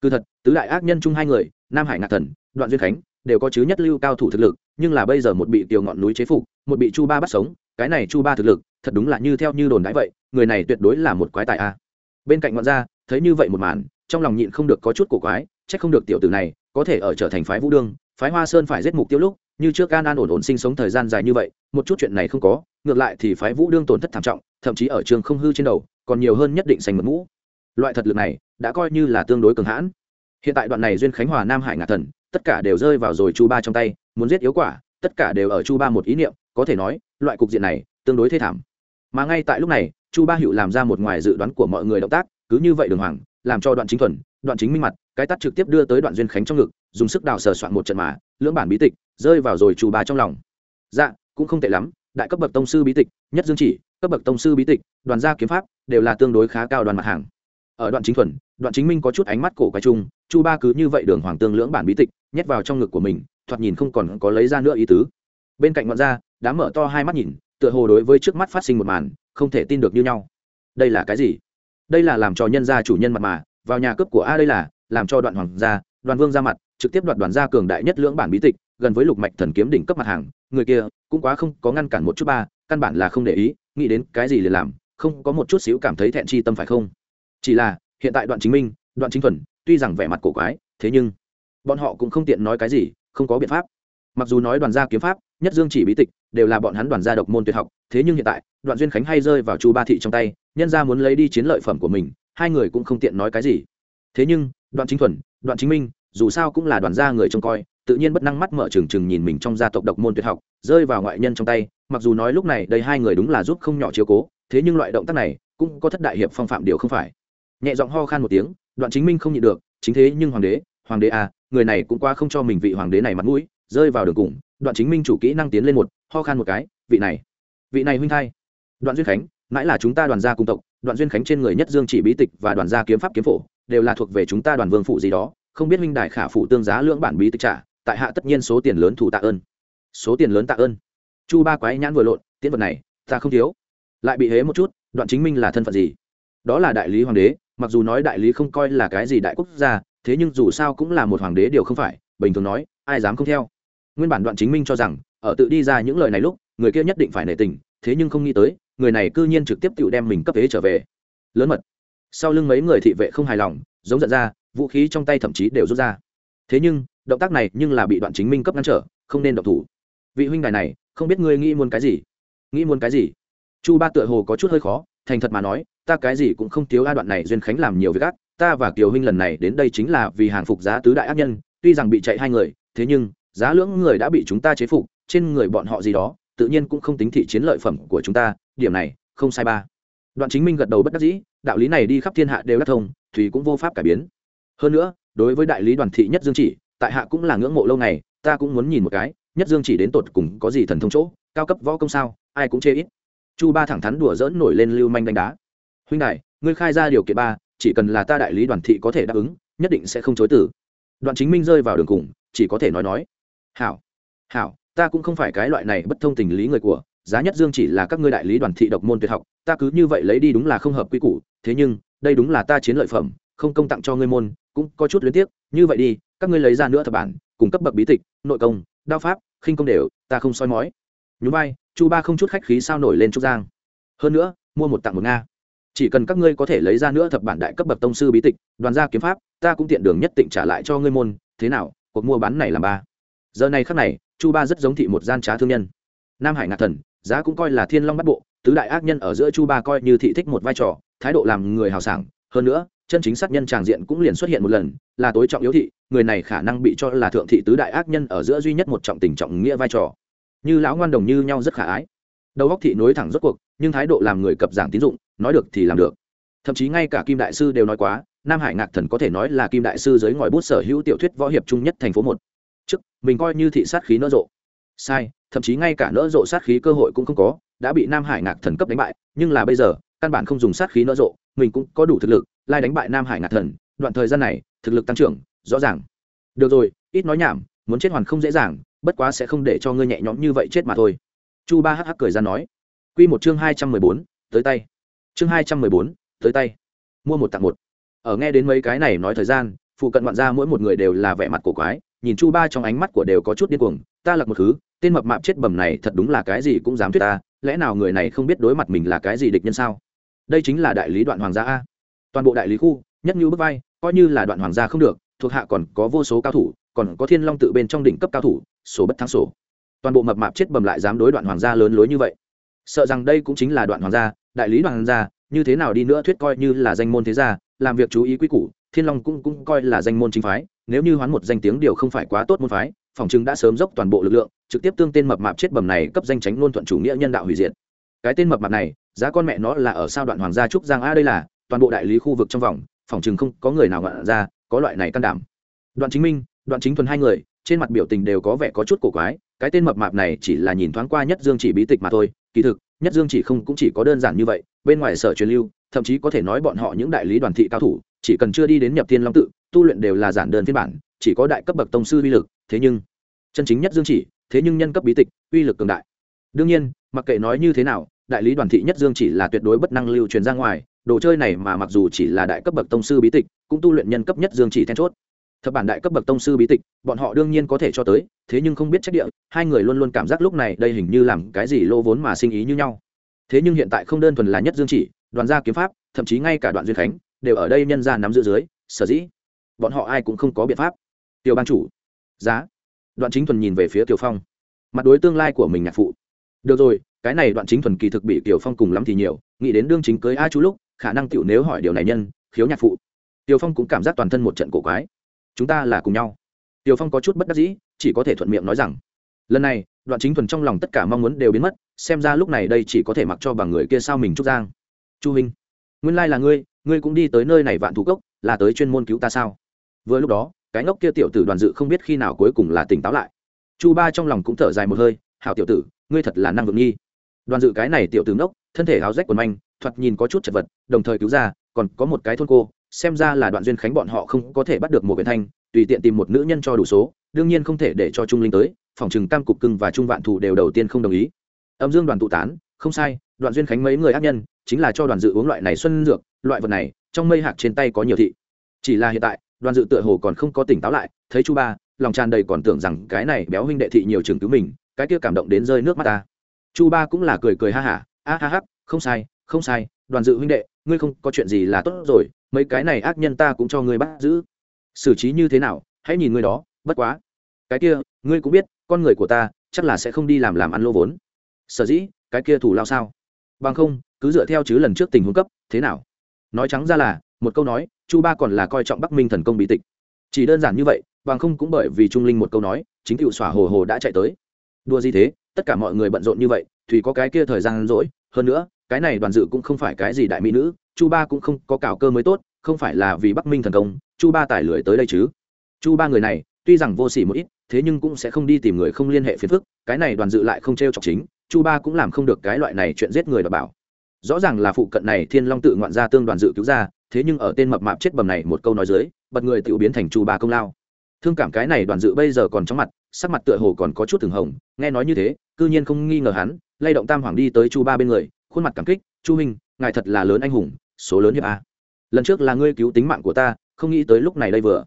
Cứ thật, tứ đại ác nhân chung hai người, nam hải ngạc thần, đoạn duyên khánh, đều có chứ nhất lưu cao thủ thực lực, nhưng là bây giờ một bị tiểu ngọn núi chế phục, một bị chu ba bắt sống, cái này chu ba thực lực thật đúng là như theo như đồn đãi vậy, người này tuyệt đối là một quái tài a. Bên cạnh ngọn ra thấy như vậy một màn, trong lòng nhịn không được có chút cổ quái trách không được tiểu tử này có thể ở trở thành phái vũ đương, phái hoa sơn phải giết mục tiêu lúc, như trước can an ổn ổn sinh sống thời gian dài như vậy, một chút chuyện này không có, ngược lại thì phái vũ đương tổn thất thảm trọng, thậm chí ở trường không hư trên đầu, còn nhiều hơn nhất định sành mật mũ. Loại thật lực này, đã coi như là tương đối cường hãn. Hiện tại đoạn này duyên khánh hòa nam hải ngạ thần, tất cả đều rơi vào rồi chu ba trong tay, muốn giết yếu quả, tất cả đều ở chu ba một ý niệm, có thể nói, loại cục diện này, tương đối thê thảm mà ngay tại lúc này, chu ba hữu làm ra một ngoài dự đoán của mọi người động tác, cứ như vậy đường hoàng, làm cho đoạn chính thuần, đoạn chính minh mặt, cái tắt trực tiếp đưa tới đoạn duyên khánh trong ngực, dùng sức đào sờ soạn một trận mà, lưỡng bản bí tịch, rơi vào rồi chu ba trong lòng. Dạ cũng không tệ lắm, đại cấp bậc tông sư bí tịch, nhất dương chỉ, cấp bậc tông sư bí tịch, đoàn gia kiếm pháp, đều là tương đối khá cao đoàn mặt hàng. Ở đoạn chính thuần, đoạn chính minh có chút ánh mắt cổ quái chung, chu ba cứ như vậy đường hoàng tương lưỡng bản bí tịch, nhét vào trong ngực của mình, thoạt nhìn không còn có lấy ra nữa ý tứ. Bên cạnh ngọn ra đã mở to hai mắt nhìn tựa hồ đối với trước mắt phát sinh một màn, không thể tin được như nhau. Đây là cái gì? Đây là làm cho nhân gia chủ nhân mặt mà, vào nhà cướp của a đây là, làm cho đoạn hoàng gia đoàn vương ra mặt, trực tiếp đoạt đoàn gia cường đại nhất lưỡng bản bí tịch, gần với lục mạch thần kiếm đỉnh cấp mặt hàng, người kia cũng quá không có ngăn cản một chút ba, căn bản là không để ý, nghĩ đến cái gì liền làm, không có một chút xíu cảm thấy thẹn chi tâm phải không? Chỉ là, hiện tại đoạn chính minh, đoạn chính thuần, tuy rằng vẻ mặt cổ quái, thế nhưng, bọn họ cũng không tiện nói cái gì, không có biện pháp. Mặc dù nói đoàn gia kiếm pháp nhất dương chỉ bí tịch đều là bọn hắn đoàn gia độc môn tuyệt học, thế nhưng hiện tại, đoạn duyên khánh hay rơi vào chu ba thị trong tay, nhân ra muốn lấy đi chiến lợi phẩm của mình, hai người cũng không tiện nói cái gì. Thế nhưng, đoạn chính thuần, đoạn chính minh, dù sao cũng là đoàn gia người trông coi, tự nhiên bất năng mắt mở trừng trừng nhìn mình trong gia tộc độc môn tuyệt học, rơi vào ngoại nhân trong tay, mặc dù nói lúc này đây hai người đúng là giúp không nhỏ chiếu cố, thế nhưng loại động tác này cũng có thất đại hiệp phong phạm điều không phải. Nhẹ giọng ho khan một tiếng, đoạn chính minh không nhịn được, chính thế nhưng hoàng đế hoàng đế à người này cũng qua không cho mình vị hoàng đế này mặt mũi, rơi vào đường cùng đoạn chính minh chủ kỹ năng tiến lên một, ho khan một cái, vị này vị này huynh thai. Đoạn duyên khánh, mãi là chúng ta đoàn gia cung tộc, đoạn duyên khánh trên người nhất dương chỉ bí tịch và đoàn gia kiếm pháp kiếm phổ, đều là thuộc về chúng ta đoàn vương phụ gì đó, không biết huynh đại khả phụ tương giá lưỡng bản bí tịch trả, tại hạ tất nhiên số tiền lớn thủ tạ ơn. Số tiền lớn tạ ơn? Chu ba quái nhãn vừa lộn, tiễn vật này, ta không thiếu. Lại bị hế một chút, đoạn chính minh là thân phận gì? Đó là đại lý hoàng đế, mặc dù nói đại lý không coi là cái gì đại quốc gia, thế nhưng dù sao cũng là một hoàng đế điều không phải, bình thường nói, ai dám không theo? Nguyên bản đoạn chính minh cho rằng, ở tự đi ra những lời này lúc, người kia nhất định phải nể tình, thế nhưng không nghĩ tới, người này cư nhiên trực tiếp tự đem mình cấp thế trở về. Lớn mật. Sau lưng mấy người thị vệ không hài lòng, giống giận ra, vũ khí trong tay thậm chí đều rút ra. Thế nhưng, động tác này nhưng là bị đoạn chính minh cấp ngăn trở, không nên động thủ. Vị huynh đài này, không biết ngươi nghĩ muốn cái gì? Nghĩ muốn cái gì? Chu ba tựa hồ có chút hơi khó, thành thật mà nói, ta cái gì cũng không thiếu a đoạn này duyên khánh làm nhiều việc ác, ta và kiều huynh lần này đến đây chính là vì hàng phục giá tứ đại ác nhân, tuy rằng bị chạy hai người, thế nhưng giá lưỡng người đã bị chúng ta chế phục, trên người bọn họ gì đó, tự nhiên cũng không tính thị chiến lợi phẩm của chúng ta, điểm này, không sai ba. Đoạn chính minh gật đầu bất đắc dĩ, đạo lý này đi khắp thiên hạ đều đắc thông thùy cũng vô pháp cải biến. Hơn nữa, đối với đại lý đoàn thị nhất dương chỉ, tại hạ cũng là ngưỡng mộ lâu ngày, ta cũng muốn nhìn một cái, nhất dương chỉ đến tột cùng có gì thần thông chỗ, cao cấp võ công sao, ai cũng chê ít. Chu ba thẳng thắn đùa dỡn nổi lên lưu manh đánh đá. Huynh đại ngươi khai ra điều kiện ba, chỉ cần là ta đại lý đoàn thị có thể đáp ứng, nhất định sẽ không chối tử đoạn chính minh rơi vào đường cùng, chỉ có thể nói nói hảo hảo, ta cũng không phải cái loại này bất thông tình lý người của, giá nhất dương chỉ là các ngươi đại lý đoàn thị độc môn tuyệt học, ta cứ như vậy lấy đi đúng là không hợp quy củ, thế nhưng, đây đúng là ta chiến lợi phẩm, không công tặng cho ngươi môn, cũng có chút luyến tiếc, như vậy đi, các ngươi lấy ra nữa thập bản, cùng cấp bậc bí tịch, nội công, đao pháp, khinh công đều, ta không soi mói. Nhú vai, chu ba không chút khách khí sao nổi lên trúc giang. Hơn nữa, mua một tặng một nga. Chỉ cần các ngươi có thể lấy ra nữa thập bản đại cấp bậc tông sư bí tịch, đoàn gia kiếm pháp, ta cũng tiện đường nhất tịnh trả lại cho ngươi môn, thế nào, cuộc mua bán này làm ba? Giờ này khắc này, chu ba rất giống thị một gian trá thương nhân. Nam hải ngạc thần, giá cũng coi là thiên long bắt bộ, tứ đại ác nhân ở giữa chu ba coi như thị thích một vai trò, thái độ làm người hào sảng. Hơn nữa, chân chính sát nhân tràng diện cũng liền xuất hiện một lần, là tối trọng yếu thị, người này khả năng bị cho là thượng thị tứ đại ác nhân ở giữa duy nhất một trọng tình trọng nghĩa vai trò. Như lão ngoan đồng như nhau rất khả ái. Đầu góc thị nối thẳng rốt cuộc, nhưng thái độ làm người cập giảng tín dụng, nói được thì làm được. Thậm chí ngay cả kim đại sư đều nói quá, nam hải ngạc thần có thể nói là kim đại sư dưới ngòi bút sở hữu tiểu thuyết võ hiệp trung nhất thành phố một mình coi như thị sát khí nỡ rộ. Sai, thậm chí ngay cả nỡ rộ sát khí cơ hội cũng không có, đã bị nam hải ngạc thần cấp đánh bại, nhưng là bây giờ, căn bản không dùng sát khí nỡ rộ, mình cũng có đủ thực lực, lai đánh bại nam hải ngạc thần, đoạn thời gian này, thực lực tăng trưởng, rõ ràng. Được rồi, ít nói nhảm, muốn chết hoàn không dễ dàng, bất quá sẽ không để cho ngươi nhẹ nhõm như vậy chết mà thôi. Chu ba hh cười ra nói. Q một chương hai trăm mười bốn, tới tay. Chương hai trăm mười bốn, tới tay. Mua một tặng một. Ở nghe đến mấy cái này nói thời gian, phụ cận ngoạn ra mỗi một người đều là vẻ mặt cổ quái nhìn chu ba trong ánh mắt của đều có chút điên cuồng, ta lập một thứ, tên mập mạp chết bầm này thật đúng là cái gì cũng dám thuyết ta, lẽ nào người này không biết đối mặt mình là cái gì địch nhân sao? Đây chính là đại lý đoạn hoàng gia a. Toàn bộ đại lý khu, nhất như bước vai, coi như là đoạn hoàng gia không được, thuộc hạ còn có vô số cao thủ, còn có thiên long tự bên trong đỉnh cấp cao thủ, số bất thắng sổ toàn bộ mập mạp chết bầm lại dám đối đoạn hoàng gia lớn lối như vậy. Sợ rằng đây cũng chính là đoạn hoàng gia, đại lý đoạn hoàng gia, như thế nào đi nữa thuyết coi như là danh môn thế gia làm việc chú ý quy củ, thiên long cũng cũng coi là danh môn chính phái, nếu như hoán một danh tiếng điều không phải quá tốt môn phái, phòng chứng đã sớm dốc toàn bộ lực lượng, trực tiếp tương tên mập mạp chết bầm này cấp danh tránh luôn thuận chủ nghĩa nhân đạo hủy diệt. Cái tên mập mạp này, giá con mẹ nó là ở sao đoạn hoàng gia trúc giang a đây là, toàn bộ đại lý khu vực trong vòng, phòng chừng không có người nào ngọn ra, có loại này can đảm. Đoạn chính minh, đoạn chính thuần hai người, trên mặt biểu tình đều có vẻ có chút cổ quái, cái tên mập mạp này chỉ là nhìn thoáng qua nhất dương chỉ bí tịch mà thôi, kỳ thực, nhất dương chỉ không cũng chỉ có đơn giản như vậy, bên ngoài sở truyền lưu thậm chí có thể nói bọn họ những đại lý đoàn thị cao thủ, chỉ cần chưa đi đến nhập thiên long tự, tu luyện đều là giản đơn phiên bản, chỉ có đại cấp bậc tông sư uy lực, thế nhưng, chân chính nhất dương chỉ, thế nhưng nhân cấp bí tịch, uy lực cường đại. Đương nhiên, mặc kệ nói như thế nào, đại lý đoàn thị nhất dương chỉ là tuyệt đối bất năng lưu truyền ra ngoài, đồ chơi này mà mặc dù chỉ là đại cấp bậc tông sư bí tịch, cũng tu luyện nhân cấp nhất dương chỉ then chốt. Thập bản đại cấp bậc tông sư bí tịch, bọn họ đương nhiên có thể cho tới, thế nhưng không biết trách địa, hai người luôn luôn cảm giác lúc này đây hình như làm cái gì lô vốn mà sinh ý như nhau. Thế nhưng hiện tại không đơn thuần là nhất dương chỉ đoàn gia kiếm pháp, thậm chí ngay cả đoạn duyên khánh, đều ở đây nhân ra nắm giữ dưới, sở dĩ bọn họ ai cũng không có biện pháp. Tiểu ban chủ, giá. Đoạn chính thuần nhìn về phía tiểu phong. Mặt đối tương lai của mình nhạc phụ. Được rồi, cái này đoạn chính thuần kỳ thực bị tiểu phong cùng lắm thì nhiều, nghĩ đến đương chính cưới a chú lúc, khả năng tiểu nếu hỏi điều này nhân, khiếu nhạc phụ. Tiểu phong cũng cảm giác toàn thân một trận cổ quái. Chúng ta là cùng nhau. Tiểu phong có chút bất đắc dĩ, chỉ có thể thuận miệng nói rằng, lần này, đoạn chính thuần trong lòng tất cả mong muốn đều biến mất, xem ra lúc này đây chỉ có thể mặc cho bằng người kia sao mình trúc giang chu huynh nguyên lai là ngươi ngươi cũng đi tới nơi này vạn thú cốc, là tới chuyên môn cứu ta sao? Vừa lúc đó, cái ngốc kia tiểu tử đoàn dự không biết khi nào cuối cùng là tỉnh táo lại. Chu ba trong lòng cũng thở dài một hơi, hảo tiểu tử, ngươi thật là năng vượng nghi. Đoàn dự cái này tiểu tử ngốc, thân thể háo rách quần manh, thoạt nhìn có chút chật vật, đồng thời cứu ra, còn có một cái thôn cô, xem ra là đoạn duyên khánh bọn họ không có thể bắt được một quyển thanh, tùy tiện tìm một nữ nhân cho đủ số, đương nhiên không thể để cho trung linh tới, phòng trừng Tam cục cưng và trung vạn thủ đều đầu tiên không đồng ý. Âm dương đoàn tụ tán, không sai, đoạn duyên khánh mấy người ác nhân chính là cho đoàn dự uống loại này xuân dược, loại vật này, trong mây hạc trên tay có nhiều thị. Chỉ là hiện tại, đoàn dự tựa hồ còn không có tỉnh táo lại, thấy chu ba, lòng tràn đầy còn tưởng rằng cái này béo huynh đệ thị nhiều trường cứu mình, cái kia cảm động đến rơi nước mắt ta. Chu ba cũng là cười cười ha hả, a, ha hắc không sai không sai, đoàn dự huynh đệ, ngươi không có chuyện gì là tốt rồi, mấy cái này ác nhân ta cũng cho ngươi bắt giữ. Xử trí như thế nào, hãy nhìn ngươi đó, bất quá. Cái kia, ngươi cũng biết, con người của ta, chắc là sẽ không đi làm làm ăn lô vốn. Sở dĩ, cái kia thủ lao sao? Bằng không cứ dựa theo chứ lần trước tình huống cấp, thế nào? Nói trắng ra là, một câu nói, chu ba còn là coi trọng bắc minh thần công bí tịch. Chỉ đơn giản như vậy, bằng không cũng bởi vì trung linh một câu nói, chính cựu xỏa hồ hồ đã chạy tới. Đua gì thế? Tất cả mọi người bận rộn như vậy thì có cái kia thời gian rỗi, hơn nữa, cái này đoàn dự cũng không phải cái gì đại mỹ nữ, chu ba cũng không có cào cơ mới tốt, không phải là vì bắc minh thần công, chu ba tải lưỡi tới đây chứ. Chu ba người này, tuy rằng vô s ỉ một ít, thế nhưng cũng sẽ không đi tìm người không liên hệ phiền phức, cái này đoàn dự lại không t r e o chọc chính, chu ba cũng làm không được cái loại này chuyện giết người đ bảo rõ ràng là phụ cận này thiên long tự ngoạn gia tương đoàn dự cứu ra, thế nhưng ở tên mập mạp chết bầm này một câu nói dưới, bật người tự biến thành chu ba công lao. Thương cảm cái này đoàn dự bây giờ còn trong mặt, sắc mặt tựa hồ còn có chút thường hồng, nghe nói như thế, cư nhiên không nghi ngờ hắn, lay động tam hoàng đi tới chu ba bên người, khuôn mặt cảm kích, chu huynh, ngài thật là lớn anh hùng, số lớn hiệp a. Lần trước là ngươi cứu tính mạng của ta, không nghĩ tới lúc này đây vừa.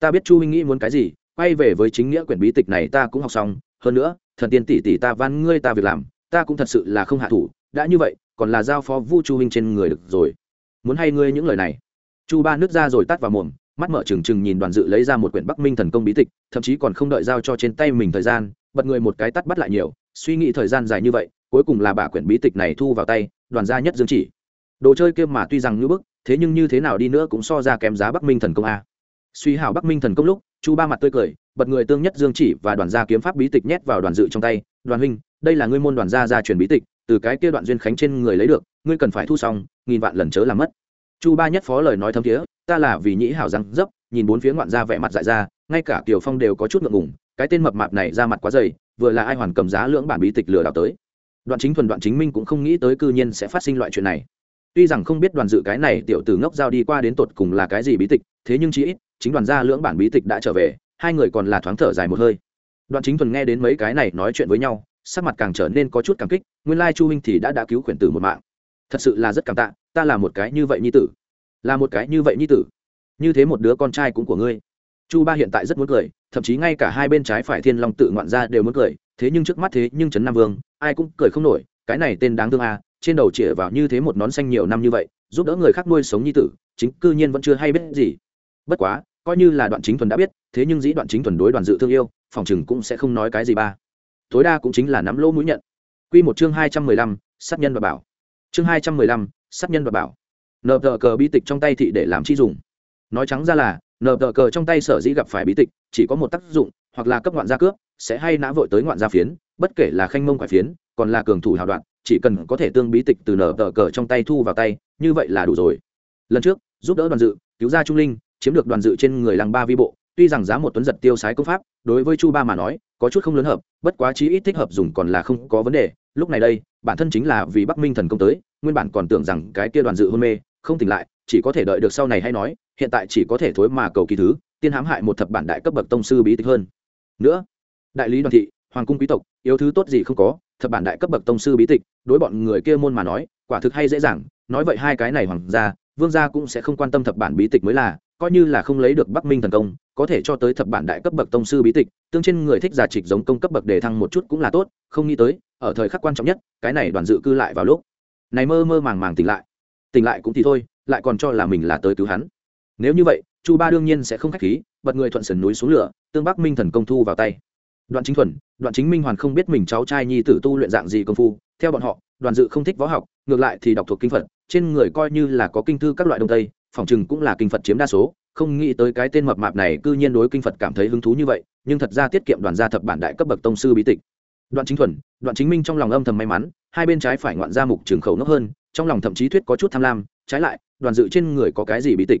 Ta biết chu huynh nghĩ muốn cái gì, quay về với chính nghĩa quyển bí tịch này ta cũng học xong, hơn nữa, thần tiên tỷ tỷ ta van ngươi ta việc làm, ta cũng thật sự là không hạ thủ, đã như vậy còn là giao phó vu chu huynh trên người được rồi. Muốn hay ngươi những lời này? Chu ba nước ra rồi tắt vào mồm, mắt mở trừng trừng nhìn đoàn dự lấy ra một quyển bắc minh thần công bí tịch, thậm chí còn không đợi giao cho trên tay mình thời gian, bật người một cái tắt bắt lại nhiều, suy nghĩ thời gian dài như vậy, cuối cùng là bà quyển bí tịch này thu vào tay, đoàn gia nhất dương chỉ. Đồ chơi kia mà tuy rằng như bức, thế nhưng như thế nào đi nữa cũng so ra kém giá bắc minh thần công a. Suy hảo bắc minh thần công lúc, chu ba mặt tươi cười, bật người tương nhất dương chỉ và đoàn gia kiếm pháp bí tịch nhét vào đoàn dự trong tay. Đoàn huynh, đây là ngươi môn đoàn gia gia truyền bí tịch từ cái kia đoạn duyên khánh trên người lấy được, ngươi cần phải thu xong, nghìn vạn lần chớ làm mất. Chu ba nhất phó lời nói thấm thiế, ta là vì nhĩ hảo răng dấp, nhìn bốn phía ngoạn gia vẻ mặt dại ra, ngay cả kiều phong đều có chút ngượng ngùng, cái tên mập mạp này ra mặt quá dày, vừa là ai hoàn cầm giá lưỡng bản bí tịch lừa đảo tới. Đoạn chính thuần đoạn chính minh cũng không nghĩ tới cư nhiên sẽ phát sinh loại chuyện này. Tuy rằng không biết đoàn dự cái này tiểu tử ngốc giao đi qua đến tột cùng là cái gì bí tịch, thế nhưng chỉ ít, chính đoàn gia lưỡng bản bí tịch đã trở về, hai người còn là thoáng thở dài một hơi. Đoạn chính thuần nghe đến mấy cái này nói chuyện với nhau sắc mặt càng trở nên có chút cảm kích, nguyên lai chu huynh thì đã đã cứu khuyển tử một mạng. Thật sự là rất cảm tạ, ta là một cái như vậy nhi tử. Là một cái như vậy nhi tử. Như thế một đứa con trai cũng của ngươi. Chu ba hiện tại rất muốn cười, thậm chí ngay cả hai bên trái phải thiên long tự ngoạn ra đều muốn cười, thế nhưng trước mắt thế nhưng trấn nam vương, ai cũng cười không nổi, cái này tên đáng thương à trên đầu chĩa vào như thế một nón xanh nhiều năm như vậy, giúp đỡ người khác nuôi sống nhi tử, chính cư nhiên vẫn chưa hay biết gì. Bất quá, coi như là đoạn chính thuần đã biết, thế nhưng dĩ đoạn chính thuần đối đoàn dự thương yêu, phòng chừng cũng sẽ không nói cái gì ba tối đa cũng chính là nắm lỗ mũi nhận. Q một chương hai trăm mười lăm, sát nhân và bảo. Chương hai trăm mười lăm, sát nhân và bảo. Nợ tờ cờ bi tịch trong tay thị để làm chi dùng. Nói trắng ra là nợ tờ cờ trong tay sở dĩ gặp phải bí tịch, chỉ có một tác dụng, hoặc là cấp ngoạn gia cướp, sẽ hay nã vội tới ngoạn gia phiến, bất kể là khanh mông quải phiến, còn là cường thủ hào đoạn, chỉ cần có thể tương bí tịch từ nở tờ cờ trong tay thu vào tay, như vậy là đủ rồi. Lần trước, giúp đỡ đoàn dự, cứu ra trung linh, chiếm được đoàn dự trên người làng ba vi bộ tuy rằng giá một tuấn giật tiêu sái công pháp, đối với chu ba mà nói, có chút không lớn hợp, bất quá chí ít thích hợp dùng còn là không có vấn đề. Lúc này đây, bản thân chính là vì bắc minh thần công tới, nguyên bản còn tưởng rằng cái kia đoàn dự hôn mê, không tỉnh lại, chỉ có thể đợi được sau này hay nói, hiện tại chỉ có thể thối mà cầu kỳ thứ, tiên hãm hại một thập bản đại cấp bậc tông sư bí tịch hơn. Nữa, đại lý đoàn thị, hoàng cung quý tộc, yếu thứ tốt gì không có, thập bản đại cấp bậc tông sư bí tịch, đối bọn người kia môn mà nói, quả thực hay dễ dàng, nói vậy hai cái này hoàng gia, vương gia cũng sẽ không quan tâm thập bản bí tịch mới là coi như là không lấy được bắc minh thần công, có thể cho tới thập bản đại cấp bậc tông sư bí tịch, tương trên người thích giả trịch giống công cấp bậc đề thăng một chút cũng là tốt, không nghĩ tới, ở thời khắc quan trọng nhất, cái này đoàn dự cư lại vào lúc. Này mơ mơ màng màng tỉnh lại. Tỉnh lại cũng thì thôi, lại còn cho là mình là tới cứu hắn. Nếu như vậy, chu ba đương nhiên sẽ không khách khí, bật người thuận sườn núi xuống lửa, tương bắc minh thần công thu vào tay. Đoạn chính thuần, đoạn chính minh hoàn không biết mình cháu trai nhi tử tu luyện dạng gì công phu, theo bọn họ, đoàn dự không thích võ học, ngược lại thì đọc thuộc kinh phật, trên người coi như là có kinh thư các loại đông tây phòng chừng cũng là kinh phật chiếm đa số, không nghĩ tới cái tên mập mạp này cư nhiên đối kinh phật cảm thấy hứng thú như vậy, nhưng thật ra tiết kiệm đoàn gia thập bản đại cấp bậc tông sư bí tịch. Đoạn chính thuần, đoạn chính minh trong lòng âm thầm may mắn, hai bên trái phải ngoạn ra mục trường khẩu nốc hơn, trong lòng thậm chí thuyết có chút tham lam, trái lại, đoàn dự trên người có cái gì bí tịch?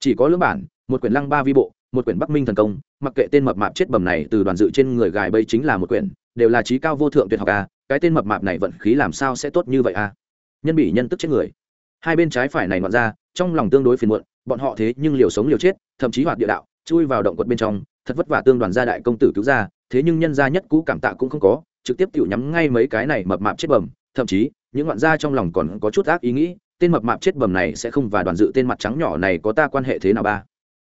Chỉ có lưỡng bản, một quyển lăng ba vi bộ, một quyển bắc minh thần công, mặc kệ tên mập mạp chết bầm này từ đoàn dự trên người gài bây chính là một quyển, đều là trí cao vô thượng tuyệt học a cái tên mập mạp này vận khí làm sao sẽ tốt như vậy a nhân bị nhân tức chết người hai bên trái phải này ngoạn ra, trong lòng tương đối phiền muộn, bọn họ thế nhưng liều sống liều chết, thậm chí hoạt địa đạo, chui vào động quật bên trong, thật vất vả tương đoàn gia đại công tử cứu ra, thế nhưng nhân gia nhất cũ cảm tạ cũng không có, trực tiếp tự nhắm ngay mấy cái này mập mạp chết bầm, thậm chí, những ngoạn gia trong lòng còn có chút ác ý nghĩ, tên mập mạp chết bầm này sẽ không và đoàn dự tên mặt trắng nhỏ này có ta quan hệ thế nào ba?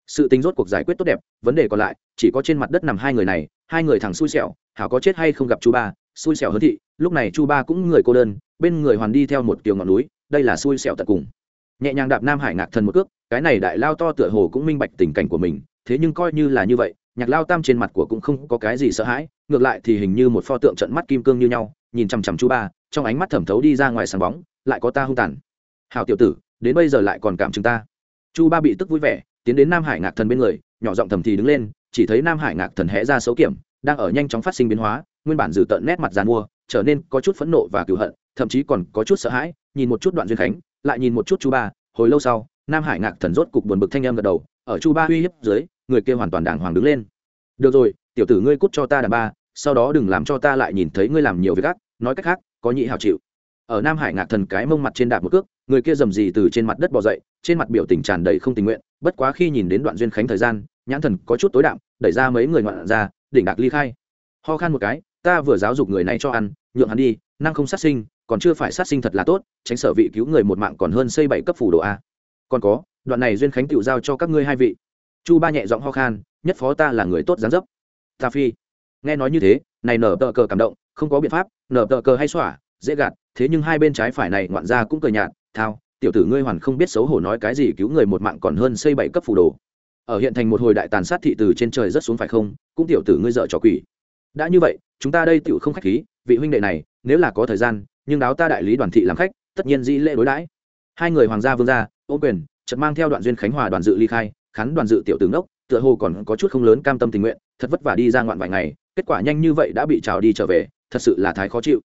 Sự tính rốt cuộc giải quyết tốt đẹp, vấn đề còn lại, chỉ có trên mặt đất nằm hai người này, hai người thằng xui xẻo, hảo có chết hay không gặp chú ba, xui xẻo hơn thị, lúc này chu ba cũng người cô đơn, bên người hoàn đi theo một tiểu ngọn núi đây là xui xẻo tận cùng. Nhẹ nhàng đạp nam hải ngạc thần một cước, cái này đại lao to tựa hồ cũng minh bạch tình cảnh của mình, thế nhưng coi như là như vậy, nhạc lao tam trên mặt của cũng không có cái gì sợ hãi, ngược lại thì hình như một pho tượng trận mắt kim cương như nhau, nhìn chằm chằm chu ba, trong ánh mắt thẩm thấu đi ra ngoài sáng bóng, lại có ta hung tàn. Hào tiểu tử, đến bây giờ lại còn cảm chúng ta. Chu ba bị tức vui vẻ, tiến đến nam hải ngạc thần bên người, nhỏ giọng thầm thì đứng lên, chỉ thấy nam hải ngạc thần hé ra xấu kiểm, đang ở nhanh chóng phát sinh biến hóa, nguyên bản dử tợn nét mặt dàn mua, trở nên có chút phẫn nộ và cựu hận, thậm chí còn có chút sợ hãi nhìn một chút đoạn duyên khánh lại nhìn một chút chu ba hồi lâu sau nam hải ngạc thần rốt cục buồn bực thanh em gật đầu ở chu ba uy hiếp dưới người kia hoàn toàn đàng hoàng đứng lên. Được rồi tiểu tử ngươi cút cho ta đàn ba sau đó đừng làm cho ta lại nhìn thấy ngươi làm nhiều việc khác, nói cách khác có nhị hào chịu. Ở nam hải ngạc thần cái mông mặt trên đạp một cước người kia dầm gì từ trên mặt đất bò dậy trên mặt biểu tình tràn đầy không tình nguyện bất quá khi nhìn đến đoạn duyên khánh thời gian nhãn thần có chút tối đạm đẩy ra mấy người ngoạn ra đỉnh đạc ly khai. Ho khan một cái ta vừa giáo dục người này cho ăn nhượng hắn đi năng không sát sinh còn chưa phải sát sinh thật là tốt, tránh sở vị cứu người một mạng còn hơn xây bảy cấp phủ đồ a. Còn có, đoạn này duyên khánh tự giao cho các ngươi hai vị. Chu ba nhẹ giọng ho khan, nhất phó ta là người tốt gián dấp. Ta phi. Nghe nói như thế, này nở tờ cờ cảm động, không có biện pháp, nở tờ cờ hay xỏa, dễ gạt, thế nhưng hai bên trái phải này ngoạn ra cũng cười nhạt, thao, tiểu tử ngươi hoàn không biết xấu hổ nói cái gì cứu người một mạng còn hơn xây bảy cấp phủ đồ. Ở hiện thành một hồi đại tàn sát thị từ trên trời rất xuống phải không, cũng tiểu tử ngươi dợ trò quỷ. Đã như vậy, chúng ta đây tiểu không khách khí, vị huynh đệ này, nếu là có thời gian nhưng đáo ta đại lý đoàn thị làm khách, tất nhiên dĩ lễ đối đãi. Hai người hoàng gia vương gia, ô quyền, chợt mang theo đoạn duyên khánh hòa đoàn dự ly khai, khán đoàn dự tiểu tướng đốc, tựa hồ còn có chút không lớn cam tâm tình nguyện, thật vất vả đi ra ngoạn vài ngày, kết quả nhanh như vậy đã bị trào đi trở về, thật sự là thái khó chịu.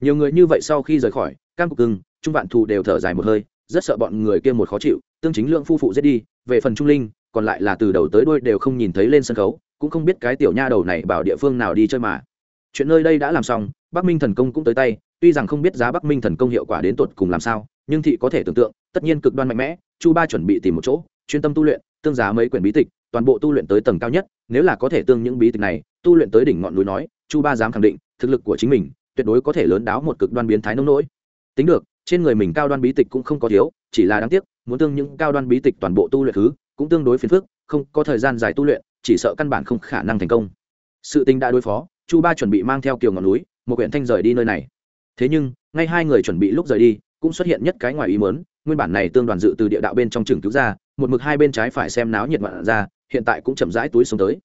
Nhiều người như vậy sau khi rời khỏi, cam cục cưng, trung vạn thù đều thở dài một hơi, rất sợ bọn người kia một khó chịu, tương chính lượng phu phụ giết đi, về phần trung linh, còn lại là từ đầu tới đuôi đều không nhìn thấy lên sân khấu, cũng không biết cái tiểu nha đầu này bảo địa phương nào đi chơi mà chuyện nơi đây đã làm xong, bắc minh thần công cũng tới tay, tuy rằng không biết giá bắc minh thần công hiệu quả đến tột cùng làm sao, nhưng thị có thể tưởng tượng, tất nhiên cực đoan mạnh mẽ, chu ba chuẩn bị tìm một chỗ, chuyên tâm tu luyện, tương giá mấy quyển bí tịch, toàn bộ tu luyện tới tầng cao nhất, nếu là có thể tương những bí tịch này, tu luyện tới đỉnh ngọn núi nói, chu ba dám khẳng định, thực lực của chính mình, tuyệt đối có thể lớn đáo một cực đoan biến thái nông nỗi. Tính được, trên người mình cao đoan bí tịch cũng không có thiếu, chỉ là đáng tiếc, muốn tương những cao đoan bí tịch toàn bộ tu luyện thứ, cũng tương đối phiền phức, không có thời gian dài tu luyện, chỉ sợ căn bản không khả năng thành công. Sự tình đã đối phó chu ba chuẩn bị mang theo kiều ngọn núi, một quyển thanh rời đi nơi này. Thế nhưng, ngay hai người chuẩn bị lúc rời đi, cũng xuất hiện nhất cái ngoài ý mớn nguyên bản này tương đoàn dự từ địa đạo bên trong trường cứu ra, một mực hai bên trái phải xem náo nhiệt mặn ra, hiện tại cũng chậm rãi túi xuống tới.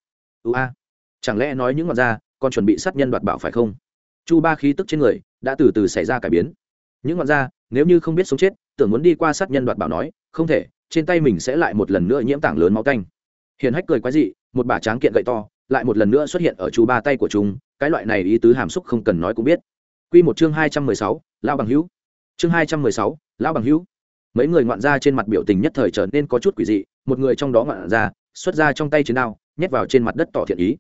Ưu a, chẳng lẽ nói những mặt ra còn chuẩn bị sát nhân đoạt bảo phải không? Chu ba khí tức trên người đã từ từ xảy ra cải biến. Những mặt ra nếu như không biết sống chết, tưởng muốn đi qua sát nhân đoạt bảo nói, không thể, trên tay mình sẽ lại một lần nữa nhiễm tảng lớn máu canh. Hiền hách cười quái dị, một bà tráng kiện gậy to lại một lần nữa xuất hiện ở chú ba tay của chúng cái loại này ý tứ hàm xúc không cần nói cũng biết Quy một chương hai trăm mười sáu, lão bằng hữu. Chương hai trăm mười sáu, lão bằng hữu. Mấy người ngoạn ra trên mặt biểu tình nhất thời trở nên có chút quỷ dị, một người trong đó ngoạn ra, xuất ra trong tay chiến đao, nhét vào trên mặt đất tỏ thiện ý.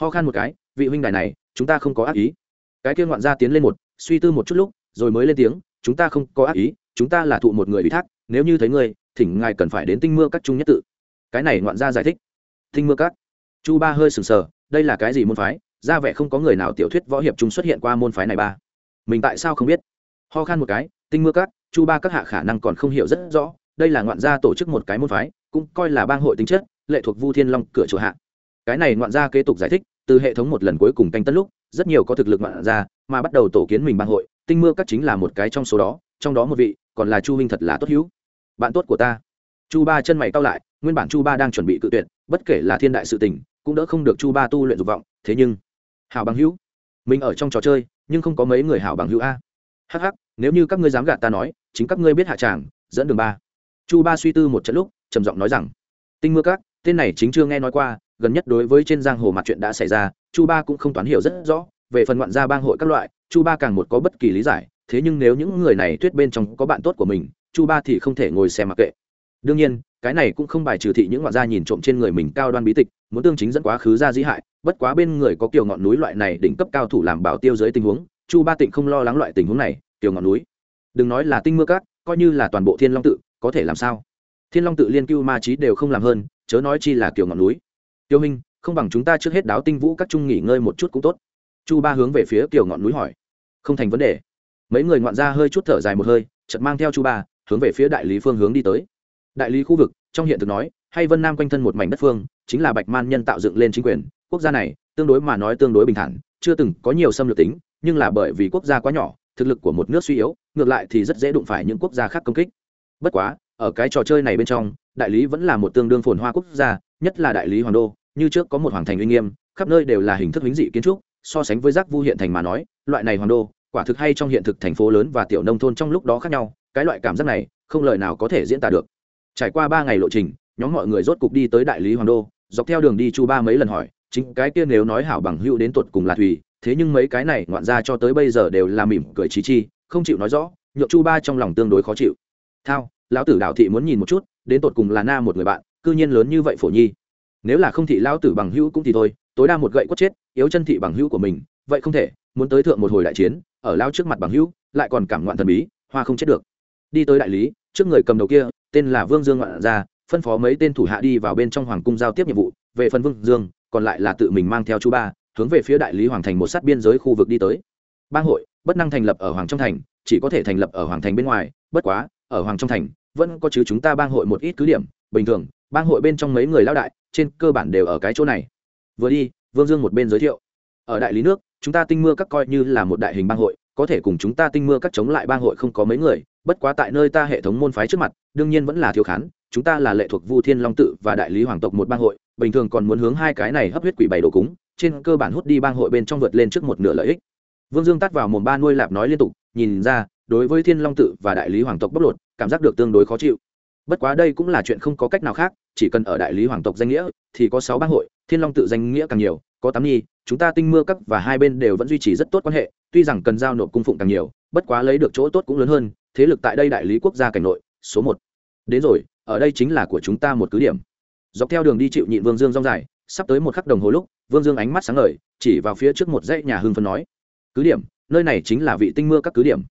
Ho khan một cái, vị huynh đài này, chúng ta không có ác ý. Cái kia ngoạn ra tiến lên một, suy tư một chút lúc, rồi mới lên tiếng, chúng ta không có ác ý, chúng ta là thụ một người ủy thác, nếu như thấy người, thỉnh ngài cần phải đến tinh mưa các trung nhất tự. Cái này ngoạn ra giải thích. Tinh mưa các. Chu Ba hơi sừng sờ, đây là cái gì môn phái? ra vẻ không có người nào tiểu thuyết võ hiệp chúng xuất hiện qua môn phái này ba. Mình tại sao không biết? Ho khan một cái tinh mưa các chu ba các hạ khả năng còn không hiểu rất rõ đây là ngoạn gia tổ chức một cái môn phái cũng coi là bang hội tính chất lệ thuộc vu thiên long cửa chỗ hạ. Cái này ngoạn gia kế tục giải thích từ hệ thống một lần cuối cùng canh tân lúc rất nhiều có thực lực ngoạn gia mà bắt đầu tổ kiến mình bang hội tinh mưa các chính là một cái trong số đó trong đó một vị còn là chu huynh thật là tốt hữu. Bạn tốt của ta. Chu ba chân mày cao lại nguyên bản chu ba đang chuẩn bị cự tuyệt bất kể là thiên đại sự tình cũng đỡ không được chu ba tu luyện dục vọng thế nhưng hảo bằng hữu mình ở trong trò chơi nhưng không có mấy người hảo bằng hữu a. Hắc hắc, nếu như các ngươi dám gạt ta nói chính các ngươi biết hạ tràng dẫn đường ba. Chu ba suy tư một trận lúc trầm giọng nói rằng tinh mưa các tên này chính chưa nghe nói qua gần nhất đối với trên giang hồ mặt chuyện đã xảy ra chu ba cũng không toán hiểu rất rõ về phần ngoạn gia bang hội các loại chu ba càng một có bất kỳ lý giải thế nhưng nếu những người này thuyết bên trong có bạn tốt của mình chu ba thì không thể ngồi xem mặc kệ. Đương nhiên cái này cũng không bài trừ thị những ngoạn gia nhìn trộm trên người mình cao đoan bí tịch, muốn tương chính dẫn quá khứ ra dĩ hại, bất quá bên người có kiểu ngọn núi loại này đỉnh cấp cao thủ làm bảo tiêu dưới tình huống, chu ba tịnh không lo lắng loại tình huống này, kiểu ngọn núi. Đừng nói là tinh mưa cát, coi như là toàn bộ thiên long tự, có thể làm sao? Thiên long tự liên cưu ma trí đều không làm hơn, chớ nói chi là kiểu ngọn núi. Tiêu minh, không bằng chúng ta trước hết đáo tinh vũ các trung nghỉ ngơi một chút cũng tốt. Chu ba hướng về phía kiểu ngọn núi hỏi. Không thành vấn đề. Mấy người ngoạn ra hơi chút thở dài một hơi, chợt mang theo chu ba, hướng về phía đại lý phương hướng đi tới đại lý khu vực, trong hiện thực nói, hay vân nam quanh thân một mảnh đất phương, chính là bạch man nhân tạo dựng lên chính quyền, quốc gia này, tương đối mà nói tương đối bình thản, chưa từng có nhiều xâm lược tính, nhưng là bởi vì quốc gia quá nhỏ, thực lực của một nước suy yếu, ngược lại thì rất dễ đụng phải những quốc gia khác công kích. Bất quá, ở cái trò chơi này bên trong, đại lý vẫn là một tương đương phồn hoa quốc gia, nhất là đại lý hoàng đô, như trước có một hoàng thành uy nghiêm, khắp nơi đều là hình thức lính dị kiến trúc, so sánh với giác vu hiện thành mà nói, loại này hoàng đô, quả thực hay trong hiện thực thành phố lớn và tiểu nông thôn trong lúc đó khác nhau, cái loại cảm giác này, không lời nào có thể diễn tả được trải qua ba ngày lộ trình, nhóm mọi người rốt cục đi tới đại lý hoàng đô. Dọc theo đường đi chu ba mấy lần hỏi, chính cái kia nếu nói hảo bằng hữu đến tuột cùng là thùy thế nhưng mấy cái này ngoạn ra cho tới bây giờ đều là mỉm cười trí chi, không chịu nói rõ, nhượng chu ba trong lòng tương đối khó chịu. Thao, lão tử đạo thị muốn nhìn một chút, đến tột cùng là na một người bạn, cư nhiên lớn như vậy phổ nhi. Nếu là không thị lão tử bằng hữu cũng thì thôi, tối đa một gậy quất chết, yếu chân thị bằng hữu của mình, vậy không thể, muốn tới thượng một hồi đại chiến, ở lao trước mặt bằng hữu, lại còn cảm ngoạn thần bí, hoa không chết được. Đi tới đại lý trước người cầm đầu kia, tên là vương dương ngoạn ra, phân phó mấy tên thủ hạ đi vào bên trong hoàng cung giao tiếp nhiệm vụ, về phần vương dương, còn lại là tự mình mang theo chú ba, hướng về phía đại lý hoàng thành một sát biên giới khu vực đi tới. Bang hội, bất năng thành lập ở hoàng trong thành, chỉ có thể thành lập ở hoàng thành bên ngoài, bất quá, ở hoàng trong thành, vẫn có chứ chúng ta bang hội một ít cứ điểm. Bình thường, bang hội bên trong mấy người lao đại, trên cơ bản đều ở cái chỗ này. Vừa đi, vương dương một bên giới thiệu, ở đại lý nước, chúng ta tinh mưa các coi như là một đại hình bang hội, có thể cùng chúng ta tinh mưa các chống lại bang hội không có mấy người bất quá tại nơi ta hệ thống môn phái trước mặt, đương nhiên vẫn là thiếu khán, chúng ta là lệ thuộc vu thiên long tự và đại lý hoàng tộc một bang hội, bình thường còn muốn hướng hai cái này hấp huyết quỷ bảy đồ cúng, trên cơ bản hút đi bang hội bên trong vượt lên trước một nửa lợi ích. Vương dương tắt vào mồm ba nuôi lạp nói liên tục, nhìn ra, đối với thiên long tự và đại lý hoàng tộc bóc lột, cảm giác được tương đối khó chịu. Bất quá đây cũng là chuyện không có cách nào khác, chỉ cần ở đại lý hoàng tộc danh nghĩa, thì có sáu bang hội, thiên long tự danh nghĩa càng nhiều, có tám nhi, chúng ta tinh mưa cấp và hai bên đều vẫn duy trì rất tốt quan hệ, tuy rằng cần giao nộp cung phụng càng nhiều, bất quá lấy được chỗ tốt cũng lớn hơn thế lực tại đây đại lý quốc gia cảnh nội, số một. Đến rồi, ở đây chính là của chúng ta một cứ điểm. Dọc theo đường đi chịu nhịn vương dương rong dài, sắp tới một khắc đồng hồ lúc, vương dương ánh mắt sáng ngời, chỉ vào phía trước một dãy nhà hưng phân nói. Cứ điểm, nơi này chính là vị tinh mưa các cứ điểm.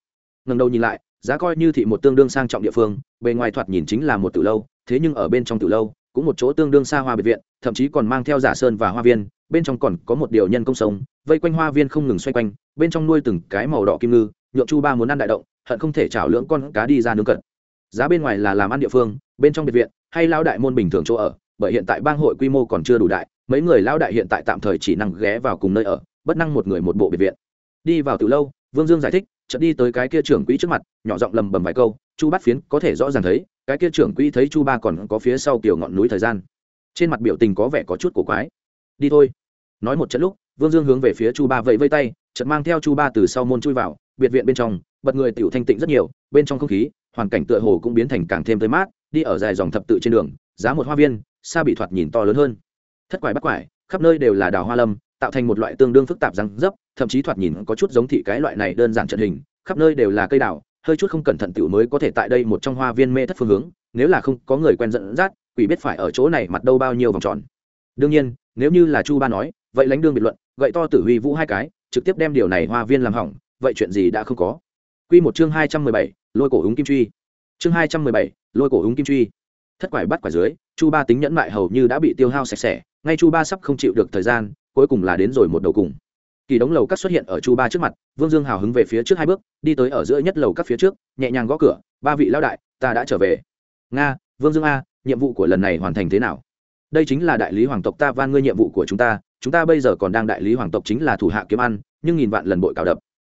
Ngần đầu nhìn lại, giá coi như thị một tương đương sang trọng địa phương, bề ngoài thoạt nhìn chính là một từ lâu, thế nhưng ở bên trong từ lâu, cũng một chỗ tương đương xa hoa biệt viện, thậm chí còn mang theo giả sơn và hoa viên, bên trong còn có một điều nhân công sống, vây quanh hoa viên không ngừng xoay quanh, bên trong nuôi từng cái màu đỏ kim ngư nhượng chu ba muốn ăn đại động hận không thể chảo lưỡng con cá đi ra nướng cận giá bên ngoài là làm ăn địa phương, bên trong biệt viện, hay lao đại môn bình thường chỗ ở, bởi hiện tại bang hội quy mô còn chưa đủ đại, mấy người lao đại hiện tại tạm thời chỉ năng ghé vào cùng nơi ở, bất năng một người một bộ biệt viện. Đi vào từ lâu, vương dương giải thích, chợt đi tới cái kia trưởng quỹ trước mặt, nhỏ giọng lầm bầm vài câu, chu bắt phiến, có thể rõ ràng thấy, cái kia trưởng quỹ thấy chu ba còn có phía sau kiểu ngọn núi thời gian. Trên mặt biểu tình có vẻ có chút cổ quái. Đi thôi. Nói một trận lúc, vương dương hướng về phía chu ba vẫy vây tay, chợt mang theo chu ba từ sau môn chui vào, biệt viện bên trong bật người tiểu thanh tịnh rất nhiều, bên trong không khí, hoàn cảnh tựa hồ cũng biến thành càng thêm tới mát, đi ở dài dòng thập tự trên đường, giá một hoa viên, xa bị thoạt nhìn to lớn hơn. Thất quải bắt quải, khắp nơi đều là đào hoa lâm, tạo thành một loại tương đương phức tạp răng dấp, thậm chí thoạt nhìn có chút giống thị cái loại này đơn giản trận hình, khắp nơi đều là cây đào, hơi chút không cẩn thận tiểu mới có thể tại đây một trong hoa viên mê thất phương hướng, nếu là không có người quen dẫn dắt, quỷ biết phải ở chỗ này mặt đâu bao nhiêu vòng tròn. Đương nhiên, nếu như là chu ba nói, vậy lãnh đương biệt luận, gậy to tử huy vũ hai cái, trực tiếp đem điều này hoa viên làm hỏng, vậy chuyện gì đã không có? Quy một chương hai trăm mười bảy, lôi cổ úng kim truy. Chương hai trăm mười bảy, lôi cổ úng kim truy. Thất quải bắt quả dưới, chu ba tính nhẫn mại hầu như đã bị tiêu hao sạch sẽ, ngay chu ba sắp không chịu được thời gian, cuối cùng là đến rồi một đầu cùng. Kỳ đống lầu các xuất hiện ở chu ba trước mặt, vương dương hào hứng về phía trước hai bước, đi tới ở giữa nhất lầu các phía trước, nhẹ nhàng gõ cửa, ba vị lão đại, ta đã trở về. Nga, vương dương a, nhiệm vụ của lần này hoàn thành thế nào? Đây chính là đại lý hoàng tộc ta van ngươi nhiệm vụ của chúng ta chúng ta bây giờ còn đang đại lý hoàng tộc chính là thủ hạ kiếm ăn, nhưng nghìn vạn lần bội cào đập.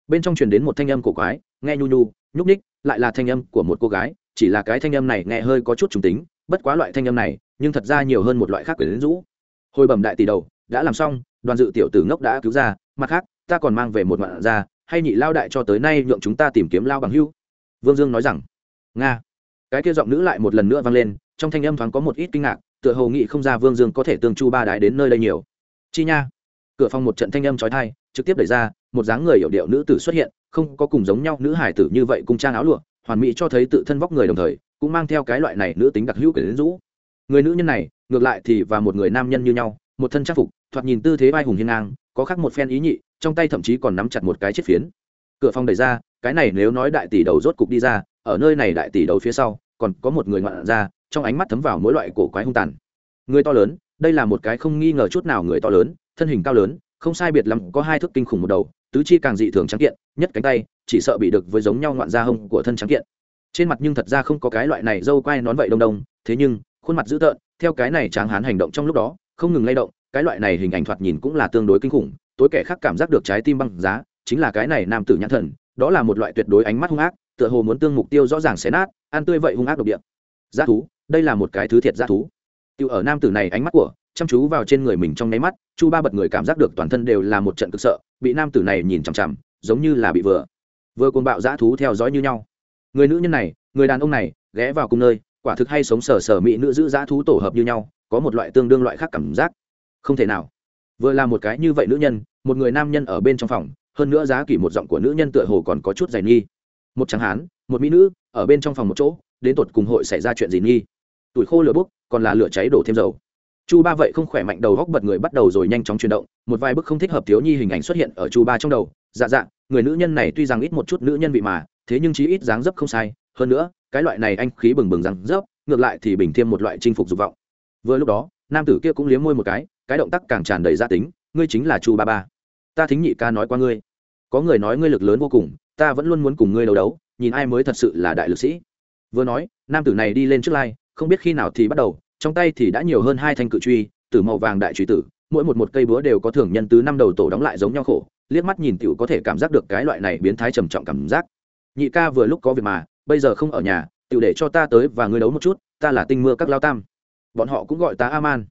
Bên trong truyền đến một thanh âm cổ quái nghe nhu nhu, nhúc ních lại là thanh âm của một cô gái, chỉ là cái thanh âm này nghe hơi có chút trùng tính, bất quá loại thanh âm này, nhưng thật ra nhiều hơn một loại khác quyển rũ. Hồi bẩm đại tỷ đầu, đã làm xong, đoàn dự tiểu tử ngốc đã cứu ra, mặt khác, ta còn mang về một mạng ra hay nhị lao đại cho tới nay nhượng chúng ta tìm kiếm lao bằng hưu vương dương nói rằng, nga. Cái kia giọng nữ lại một lần nữa vang lên, trong thanh âm thoáng có một ít kinh ngạc, tựa hồ nghị không ra vương dương có thể tương chu ba đái đến nơi đây nhiều. Chi nha. Cửa phòng một trận thanh âm trói thai trực tiếp đẩy ra một dáng người hiểu điệu nữ tử xuất hiện, không có cùng giống nhau nữ hải tử như vậy cùng trang áo lụa, hoàn mỹ cho thấy tự thân vóc người đồng thời, cũng mang theo cái loại này nữ tính đặc hữu kể đến rũ. Người nữ nhân này, ngược lại thì và một người nam nhân như nhau, một thân trang phục, thoạt nhìn tư thế vai hùng hiên ngang, có khác một phen ý nhị, trong tay thậm chí còn nắm chặt một cái chiếc phiến. Cửa phòng đẩy ra, cái này nếu nói đại tỷ đầu rốt cục đi ra, ở nơi này đại tỷ đầu phía sau, còn có một người ngoạn ra, trong ánh mắt thấm vào mỗi loại cổ quái hung tàn. Người to lớn, đây là một cái không nghi ngờ chút nào người to lớn, thân hình cao lớn, không sai biệt lắm, có hai thước kinh khủng một đầu tứ chi càng dị thường trắng kiện, nhất cánh tay, chỉ sợ bị được với giống nhau ngoạn da hông của thân trắng kiện. Trên mặt nhưng thật ra không có cái loại này dâu quai nón vậy đông đông, thế nhưng, khuôn mặt dữ tợn, theo cái này tráng hán hành động trong lúc đó, không ngừng lay động, cái loại này hình ảnh thoạt nhìn cũng là tương đối kinh khủng, tối kẻ khác cảm giác được trái tim băng giá, chính là cái này nam tử nhãn thần, đó là một loại tuyệt đối ánh mắt hung ác, tựa hồ muốn tương mục tiêu rõ ràng xé nát, ăn tươi vậy hung ác độc địa. Giá thú, đây là một cái thứ thiệt giá thú. Tiêu ở nam tử này ánh mắt của chăm chú vào trên người mình trong nháy mắt, chu ba bật người cảm giác được toàn thân đều là một trận cực sợ, bị nam tử này nhìn chằm chằm, giống như là bị vừa vừa cuồng bạo dã thú theo dõi như nhau. Người nữ nhân này, người đàn ông này, ghé vào cùng nơi, quả thực hay sống sờ sờ mỹ nữ giữ dã thú tổ hợp như nhau, có một loại tương đương loại khác cảm giác. Không thể nào. Vừa là một cái như vậy nữ nhân, một người nam nhân ở bên trong phòng, hơn nữa giá kỷ một giọng của nữ nhân tựa hồ còn có chút dày nghi. Một tráng hán, một mỹ nữ, ở bên trong phòng một chỗ, đến tột cùng hội xảy ra chuyện gì nghi? Tuổi khô lửa bốc, còn là lửa cháy đổ thêm dầu chu ba vậy không khỏe mạnh đầu góc bật người bắt đầu rồi nhanh chóng chuyển động, một vài bức không thích hợp thiếu nhi hình ảnh xuất hiện ở chu ba trong đầu. Dạ dạ người nữ nhân này tuy rằng ít một chút nữ nhân vị mà, thế nhưng chí ít dáng dấp không sai. Hơn nữa, cái loại này anh khí bừng bừng dáng dấp, ngược lại thì bình thêm một loại chinh phục dục vọng. Vừa lúc đó, nam tử kia cũng liếm môi một cái cái động tác càng tràn đầy gia tính. Ngươi chính là chu ba ba. Ta thính nhị ca nói qua ngươi. Có người nói ngươi lực lớn vô cùng, ta vẫn luôn muốn cùng ngươi đấu đấu, nhìn ai mới thật sự là đại lực sĩ. Vừa nói, nam tử này đi lên trước lai, không biết khi nào thì bắt đầu trong tay thì đã nhiều hơn hai thanh cự truy từ màu vàng đại truy tử, mỗi một một cây búa đều có thưởng nhân tứ năm đầu tổ đóng lại giống nhau khổ, liếc mắt nhìn tiểu có thể cảm giác được cái loại này biến thái trầm trọng cảm giác. Nhị ca vừa lúc có việc mà, bây giờ không ở nhà, tiểu để cho ta tới và ngươi đấu một chút, ta là tinh mưa các lao tam. Bọn họ cũng gọi ta aman.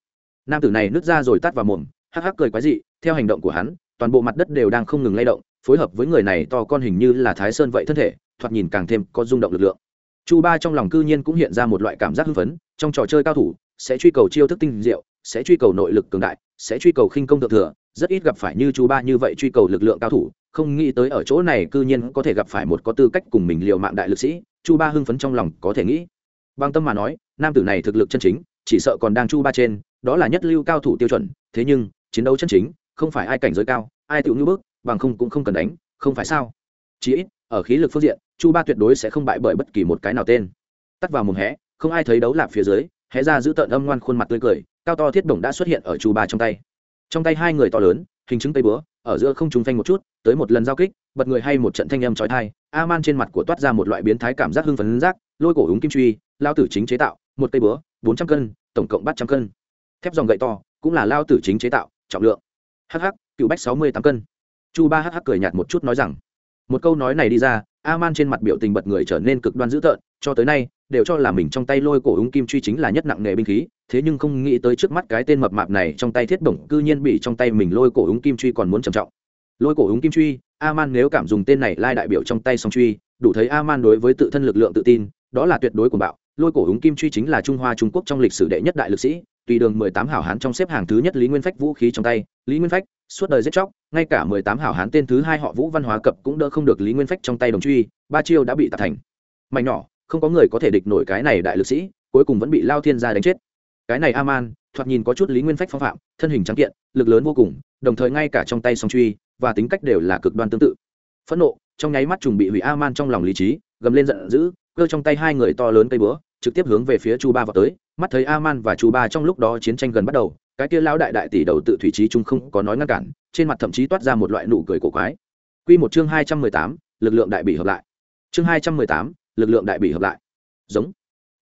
Nam tử này nứt ra rồi tắt vào mồm, hắc hắc cười quái dị, theo hành động của hắn, toàn bộ mặt đất đều đang không ngừng lay động, phối hợp với người này to con hình như là thái sơn vậy thân thể, thoạt nhìn càng thêm có rung động lực lượng. Chu ba trong lòng cư nhiên cũng hiện ra một loại cảm giác hưng phấn, trong trò chơi cao thủ sẽ truy cầu chiêu thức tinh diệu, sẽ truy cầu nội lực cường đại, sẽ truy cầu khinh công thượng thừa, rất ít gặp phải như chu ba như vậy truy cầu lực lượng cao thủ, không nghĩ tới ở chỗ này cư nhiên có thể gặp phải một có tư cách cùng mình liều mạng đại lực sĩ chu ba hưng phấn trong lòng có thể nghĩ. Bằng tâm mà nói, nam tử này thực lực chân chính, chỉ sợ còn đang chu ba trên, đó là nhất lưu cao thủ tiêu chuẩn, thế nhưng, chiến đấu chân chính, không phải ai cảnh giới cao, ai tự như bước, bằng không cũng không cần đánh, không phải sao? Chỉ ít, ở khí lực phương diện chu ba tuyệt đối sẽ không bại bởi bất kỳ một cái nào tên. Tắt vào mồm hẽ không ai thấy đấu lạp phía dưới hé ra giữ tợn âm ngoan khuôn mặt tươi cười, cao to thiết bổng đã xuất hiện ở chu ba trong tay. Trong tay hai người to lớn, hình chứng tây búa, ở giữa không trúng phanh một chút, tới một lần giao kích, bật người hay một trận thanh âm trói thai a man trên mặt của toát ra một loại biến thái cảm giác hưng phấn rác, lôi cổ húng kim truy, lao tử chính chế tạo, một cây búa, bốn trăm cân, tổng cộng ba trăm cân. Thép dòng gậy to, cũng là lao tử chính chế tạo, trọng lượng. Hh cựu bách sáu mươi tám cân. Chu ba hh cười nhạt một chút nói rằng, một câu nói này đi ra a man trên mặt biểu tình bật người trở nên cực đoan dữ tợn, cho tới nay, đều cho là mình trong tay lôi cổ úng kim truy chính là nhất nặng nghề binh khí, thế nhưng không nghĩ tới trước mắt cái tên mập mạp này trong tay thiết bổng cư nhiên bị trong tay mình lôi cổ úng kim truy còn muốn trầm trọng. Lôi cổ úng kim truy a man nếu cảm dùng tên này lai đại biểu trong tay song truy, đủ thấy a man đối với tự thân lực lượng tự tin, đó là tuyệt đối của bạo. Lôi cổ úng kim truy chính là trung hoa trung quốc trong lịch sử đệ nhất đại lực sĩ tùy đường mười tám hảo hán trong xếp hàng thứ nhất lý nguyên phách vũ khí trong tay, lý nguyên phách, suốt đời giết chóc, ngay cả mười tám hảo hán tên thứ hai họ vũ văn hóa cập cũng đỡ không được lý nguyên phách trong tay đồng truy, ba chiêu đã bị tạt thành. Mạnh nhỏ, không có người có thể địch nổi cái này đại lực sĩ, cuối cùng vẫn bị lao thiên gia đánh chết. Cái này a man thoạt nhìn có chút lý nguyên phách phong phạm, thân hình trắng kiện, lực lớn vô cùng, đồng thời ngay cả trong tay song truy và tính cách đều là cực đoan tương tự. Phẫn nộ, trong nháy mắt trùng bị hủy a man trong lòng lý trí, gầm lên giận dữ, cơ trong tay hai người to lớn cây búa, trực tiếp hướng về phía chu ba vào tới mắt thấy a man và chú ba trong lúc đó chiến tranh gần bắt đầu, cái kia lão đại đại tỷ đầu tự thủy trí trung không có nói ngăn cản, trên mặt thậm chí toát ra một loại nụ cười cổ quái. Quy một chương hai trăm mười tám, lực lượng đại bị hợp lại. Chương hai trăm mười tám, lực lượng đại bị hợp lại. Giống.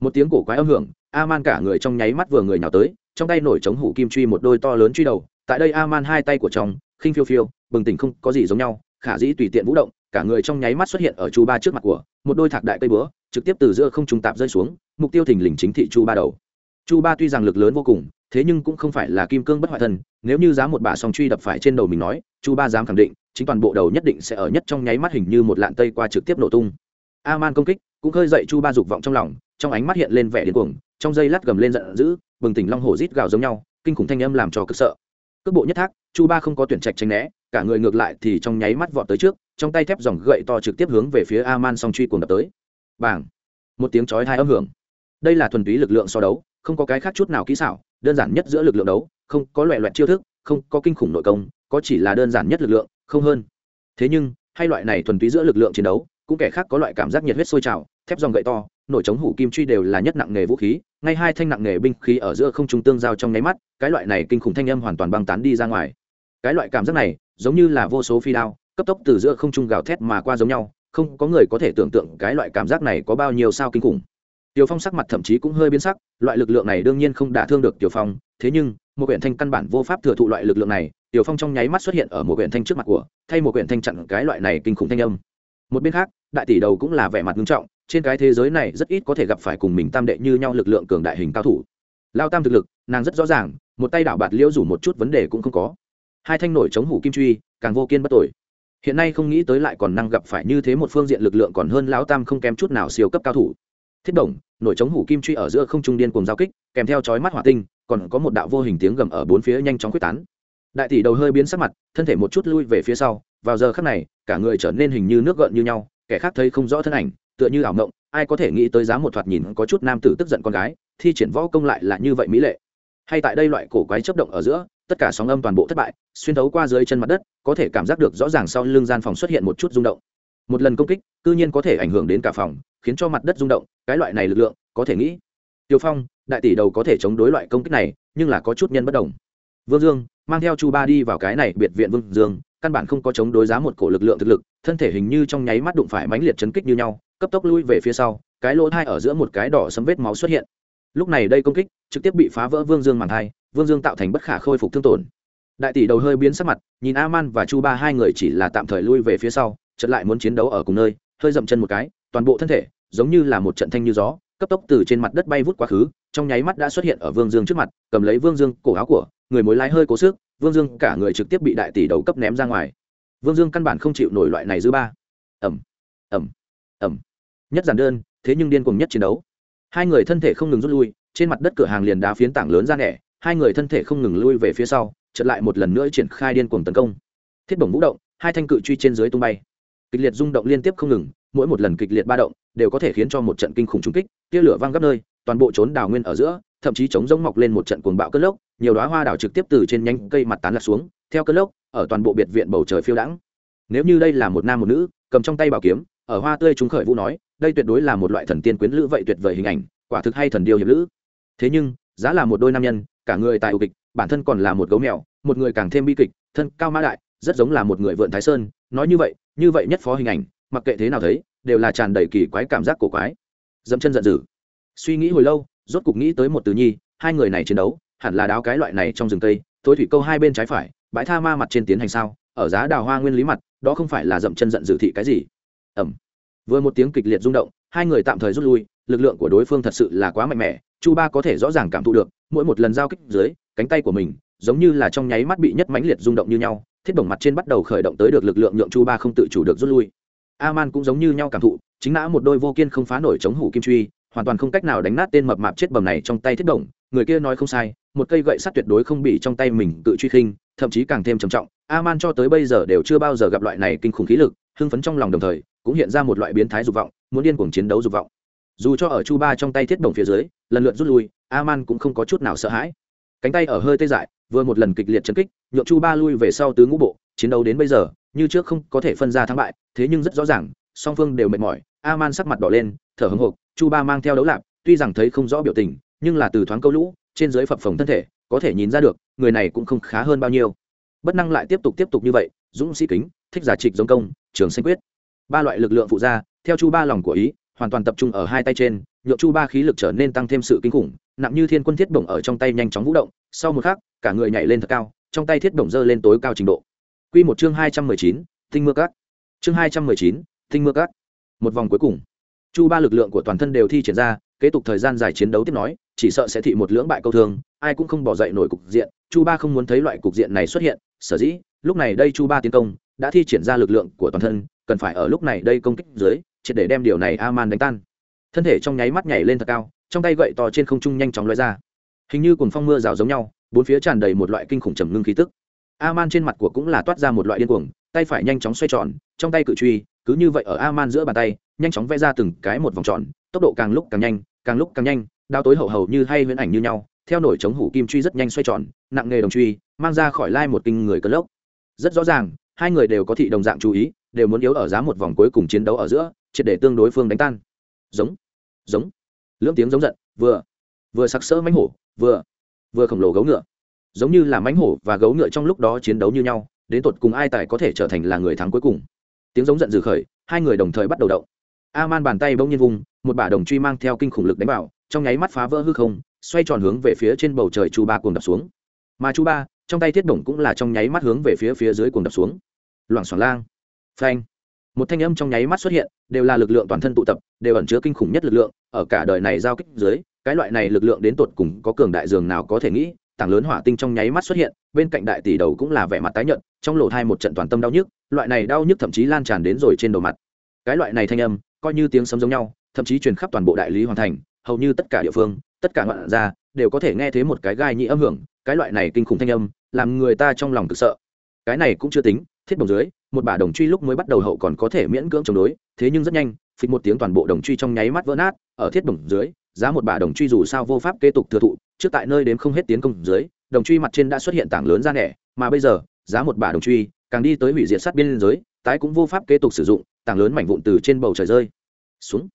Một tiếng cổ quái âm hưởng a man cả người trong nháy mắt vừa người nhào tới, trong tay nổi chống hủ kim truy một đôi to lớn truy đầu, tại đây a man hai tay của chồng khinh phiêu phiêu, bừng tỉnh không có gì giống nhau, khả dĩ tùy tiện vũ động, cả người trong nháy mắt xuất hiện ở chú ba trước mặt của, một đôi thạc đại cây búa trực tiếp từ giữa không trung tạp rơi xuống, mục tiêu thình lình chính thị chu ba đầu. Chu ba tuy rằng lực lớn vô cùng, thế nhưng cũng không phải là kim cương bất hoại thân, nếu như giá một bả song truy đập phải trên đầu mình nói, chu ba dám khẳng định, chính toàn bộ đầu nhất định sẽ ở nhất trong nháy mắt hình như một lạn tây qua trực tiếp nổ tung. A man công kích, cũng khơi dậy chu ba dục vọng trong lòng, trong ánh mắt hiện lên vẻ điên cuồng, trong dây lát gầm lên giận dữ, bừng tỉnh long hổ rít gào giống nhau, kinh khủng thanh âm làm cho cực sợ. Cước bộ nhất thác, chu ba không có tuyển trạch tránh né, cả người ngược lại thì trong nháy mắt vọt tới trước, trong tay thép dòng gậy to trực tiếp hướng về phía a man song truy cuồng đập tới bảng. Một tiếng chói hai âm hưởng. Đây là thuần túy lực lượng so đấu, không có cái khác chút nào kỹ xảo, đơn giản nhất giữa lực lượng đấu, không có loại loại chiêu thức, không có kinh khủng nội công, có chỉ là đơn giản nhất lực lượng, không hơn. Thế nhưng, hai loại này thuần túy giữa lực lượng chiến đấu, cũng kẻ khác có loại cảm giác nhiệt huyết sôi trào, thép dòng gậy to, nổi chống hủ kim truy đều là nhất nặng nghề vũ khí, ngay hai thanh nặng nghề binh khí ở giữa không trung tương giao trong nháy mắt, cái loại này kinh khủng thanh âm hoàn toàn băng tán đi ra ngoài. Cái loại cảm giác này, giống như là vô số phi đao, cấp tốc từ giữa không trung gào thét mà qua giống nhau không có người có thể tưởng tượng cái loại cảm giác này có bao nhiêu sao kinh khủng Tiểu Phong sắc mặt thậm chí cũng hơi biến sắc, loại lực lượng này đương nhiên không đả thương được Tiểu Phong, thế nhưng, một quyển thanh căn bản vô pháp thừa thụ loại lực lượng này, Tiểu Phong trong nháy mắt xuất hiện ở một quyển thanh trước mặt của, thay một quyển thanh chặn cái loại này kinh khủng thanh âm. Một bên khác, đại tỷ đầu cũng là vẻ mặt nghiêm trọng, trên cái thế giới này rất ít có thể gặp phải cùng mình tam đệ như nhau lực lượng cường đại hình cao thủ. Lao tam thực lực, nàng rất rõ ràng, một tay đảo bạt liễu rủ một chút vấn đề cũng không có. Hai thanh nổi chống hủ kim truy, càng vô kiên bất tội. Hiện nay không nghĩ tới lại còn năng gặp phải như thế một phương diện lực lượng còn hơn lão tam không kém chút nào siêu cấp cao thủ. Thiết đồng, nổi chống hủ kim truy ở giữa không trung điên cùng giao kích, kèm theo chói mắt hỏa tinh, còn có một đạo vô hình tiếng gầm ở bốn phía nhanh chóng quyết tán. Đại tỷ đầu hơi biến sắc mặt, thân thể một chút lui về phía sau, vào giờ khắc này, cả người trở nên hình như nước gợn như nhau, kẻ khác thấy không rõ thân ảnh, tựa như ảo ngộng ai có thể nghĩ tới giá một thoạt nhìn có chút nam tử tức giận con gái, thi triển võ công lại là như vậy mỹ lệ. Hay tại đây loại cổ quái chấp động ở giữa tất cả sóng âm toàn bộ thất bại, xuyên thấu qua dưới chân mặt đất, có thể cảm giác được rõ ràng sau lưng gian phòng xuất hiện một chút rung động. Một lần công kích tự nhiên có thể ảnh hưởng đến cả phòng, khiến cho mặt đất rung động, cái loại này lực lượng, có thể nghĩ. Tiêu phong, đại tỷ đầu có thể chống đối loại công kích này, nhưng là có chút nhân bất đồng. Vương dương, mang theo chu ba đi vào cái này biệt viện vương dương, căn bản không có chống đối giá một cổ lực lượng thực lực, thân thể hình như trong nháy mắt đụng phải mãnh liệt chấn kích như nhau, cấp tốc lui về phía sau, cái lỗ thai ở giữa một cái đỏ sấm vết máu xuất hiện. Lúc này đây công kích, trực tiếp bị phá vỡ vương dương màn thai vương dương tạo thành bất khả khôi phục thương tổn. Đại tỷ đầu hơi biến sắc mặt, nhìn a man và chu ba hai người chỉ là tạm thời lui về phía sau, chợt lại muốn chiến đấu ở cùng nơi, hơi dậm chân một cái, toàn bộ thân thể, giống như là một trận thanh như gió, cấp tốc từ trên mặt đất bay vút quá khứ, trong nháy mắt đã xuất hiện ở vương dương trước mặt, cầm lấy vương dương cổ áo của, người mối lái hơi cố sức, vương dương cả người trực tiếp bị đại tỷ đầu cấp ném ra ngoài. Vương dương căn bản không chịu nổi loại này dư ba. Ẩm ẩm ẩm nhất giản đơn, thế nhưng điên cùng nhất chiến đấu. Hai người thân thể không ngừng rút lui, trên mặt đất cửa hàng liền đá phiến tảng lớn ra nẻ hai người thân thể không ngừng lui về phía sau chật lại một lần nữa triển khai điên cuồng tấn công. Thiết bổng vũ động, hai thanh cự truy trên dưới tung bay. Kịch liệt rung động liên tiếp không ngừng, mỗi một lần kịch liệt ba động đều có thể khiến cho một trận kinh khủng trung kích, tia lửa văng gấp nơi, toàn bộ trốn đào nguyên ở giữa, thậm chí chống rỗng mọc lên một trận cuồng bạo cơn lốc, nhiều đoá hoa đào trực tiếp từ trên nhánh cây mặt tán lạc xuống, theo cơn lốc, ở toàn bộ biệt viện bầu trời phiêu đãng. Nếu như đây là một nam một nữ, cầm trong tay bảo kiếm, ở hoa tươi chúng khởi vũ nói, đây tuyệt đối là một loại thần tiên quyến lữ vậy tuyệt vời hình ảnh, quả thực hay thần điêu hiệp lữ. Thế nhưng, giá là một đôi nam nhân cả người tại ưu kịch, bản thân còn là một gấu mèo, một người càng thêm bi kịch, thân cao mã đại, rất giống là một người vượn thái sơn, nói như vậy như vậy nhất phó hình ảnh, mặc kệ thế nào thấy, đều là tràn đầy kỳ quái cảm giác cổ quái. Dẫm chân giận dữ. Suy nghĩ hồi lâu, rốt cục nghĩ tới một từ nhi, hai người này chiến đấu, hẳn là đáo cái loại này trong rừng tây tối thủy câu hai bên trái phải, bãi tha ma mặt trên tiến hành sao, ở giá đào hoa nguyên lý mặt, đó không phải là dậm chân giận dữ thị cái gì. Ẩm vừa một tiếng kịch liệt rung động, hai người tạm thời rút lui, lực lượng của đối phương thật sự là quá mạnh mẽ, chu ba có thể rõ ràng cảm thụ được mỗi một lần giao kích dưới, cánh tay của mình giống như là trong nháy mắt bị nhất mãnh liệt rung động như nhau, thiết bổng mặt trên bắt đầu khởi động tới được lực lượng nhượng chu ba không tự chủ được rút lui. A man cũng giống như nhau cảm thụ, chính nã một đôi vô kiên không phá nổi chống hủ kim truy, hoàn toàn không cách nào đánh nát tên mập mạp chết bầm này trong tay thiết bổng, người kia nói không sai, một cây gậy sắt tuyệt đối không bị trong tay mình tự truy khinh, thậm chí càng thêm trầm trọng a man cho tới bây giờ đều chưa bao giờ gặp loại này kinh khủng khí lực, hưng phấn trong lòng đồng thời, cũng hiện ra một loại biến thái dục vọng, muốn điên cuồng chiến đấu dục vọng. Dù cho ở chu ba trong tay thiết bổng phía dưới, lần lượt rút lui a man cũng không có chút nào sợ hãi. Cánh tay ở hơi tê dại, vừa một lần kịch liệt chấn kích, nhượng chu ba lui về sau tứ ngũ bộ, chiến đấu đến bây giờ, như trước không có thể phân ra thắng bại, thế nhưng rất rõ ràng, song phương đều mệt mỏi. A man sắc mặt đỏ lên, thở hồng hộp chu ba mang theo đấu lạp, tuy rằng thấy không rõ biểu tình, nhưng là từ thoáng câu lũ, trên dưới phập phồng thân thể, có thể nhìn ra được, người này cũng không khá hơn bao nhiêu. Bất năng lại tiếp tục tiếp tục như vậy, dũng sĩ kính, thích giả trịch giống công, trường sinh quyết. Ba loại lực lượng phụ ra, theo chu ba lòng của ý, hoàn toàn tập trung ở hai tay trên, nhượng chu ba khí lực trở nên tăng thêm sự kinh khủng nặng như thiên quân thiết bổng ở trong tay nhanh chóng vũ động, sau một khắc, cả người nhảy lên thật cao, trong tay thiết bổng dơ lên tối cao trình độ. Q một chương hai trăm mười chín, tinh mưa cát. Chương hai trăm mười chín, tinh mưa cát. Một vòng cuối cùng. Chu ba lực lượng của toàn thân đều thi triển ra, kế tục thời gian dài chiến đấu tiếp nói, chỉ sợ sẽ thị một lưỡng bại câu thương ai cũng không bỏ dậy nổi cục diện, chu ba không muốn thấy loại cục diện này xuất hiện, sở dĩ, lúc này đây chu ba tiến công, đã thi triển ra lực lượng của toàn thân, cần phải ở lúc này đây công kích dưới, triệt để đem điều này a man đánh tan. Thân thể trong nháy mắt nhảy lên thật cao trong tay gậy to trên không trung nhanh chóng lóe ra. Hình như cùng phong mưa rào giống nhau, bốn phía tràn đầy một loại kinh khủng trầm ngưng khí tức. A man trên mặt của cũng là toát ra một loại điên cuồng, tay phải nhanh chóng xoay tròn, trong tay cự truy, cứ như vậy ở a man giữa bàn tay, nhanh chóng vẽ ra từng cái một vòng tròn, tốc độ càng lúc càng nhanh, càng lúc càng nhanh, đao tối hậu hầu như hay huyễn ảnh như nhau, theo nổi chống hủ kim truy rất nhanh xoay tròn, nặng nghề đồng truy, mang ra khỏi lai một kinh người cơn lốc. Rất rõ ràng, hai người đều có thị đồng dạng chú ý, đều muốn yếu ở giá một vòng cuối cùng chiến đấu ở giữa, triệt để tương đối phương đánh tan. Giống giống lưỡng tiếng giống giận, vừa vừa sặc sỡ mánh hổ, vừa vừa khổng lồ gấu ngựa. Giống như là mánh hổ và gấu ngựa trong lúc đó chiến đấu như nhau, đến tột cùng ai tài có thể trở thành là người thắng cuối cùng. Tiếng giống giận dữ khởi, hai người đồng thời bắt đầu động. A man bàn tay bỗng nhiên vùng một bả đồng truy mang theo kinh khủng lực đánh vào, trong nháy mắt phá vỡ hư không, xoay tròn hướng về phía trên bầu trời chu ba cuồng đập xuống. Mà chu ba, trong tay thiết bổng cũng là trong nháy mắt hướng về phía phía dưới cuồng đập xuống. Loảng xoảng lang. Phanh. Một thanh âm trong nháy mắt xuất hiện, đều là lực lượng toàn thân tụ tập, đều ẩn chứa kinh khủng nhất lực lượng ở cả đời này giao kích dưới, cái loại này lực lượng đến tột cùng có cường đại dường nào có thể nghĩ, tảng lớn hỏa tinh trong nháy mắt xuất hiện, bên cạnh đại tỷ đầu cũng là vẻ mặt tái nhợt, trong lỗ thai một trận toàn tâm đau nhức, loại này đau nhức thậm chí lan tràn đến rồi trên đầu mặt. Cái loại này thanh âm, coi như tiếng sấm giống nhau, thậm chí truyền khắp toàn bộ đại lý hoàn thành, hầu như tất cả địa phương, tất cả ngoạn gia đều có thể nghe thấy một cái gai nhị âm hưởng, cái loại này kinh khủng thanh âm, làm người ta trong lòng cực sợ. Cái này cũng chưa tính, thiết bồng dưới, một bả đồng truy lúc mới bắt đầu hậu còn có thể miễn cưỡng chống đối, thế nhưng rất nhanh phịch một tiếng toàn bộ đồng truy trong nháy mắt vỡ nát, ở thiết bổng dưới, giá một bả đồng truy dù sao vô pháp kế tục thừa thụ, trước tại nơi đến không hết tiến công dưới, đồng truy mặt trên đã xuất hiện tảng lớn ra nẻ, mà bây giờ, giá một bả đồng truy, càng đi tới hủy diệt sát biên giới, tái cũng vô pháp kế tục sử dụng, tảng lớn mảnh vụn từ trên bầu trời rơi xuống.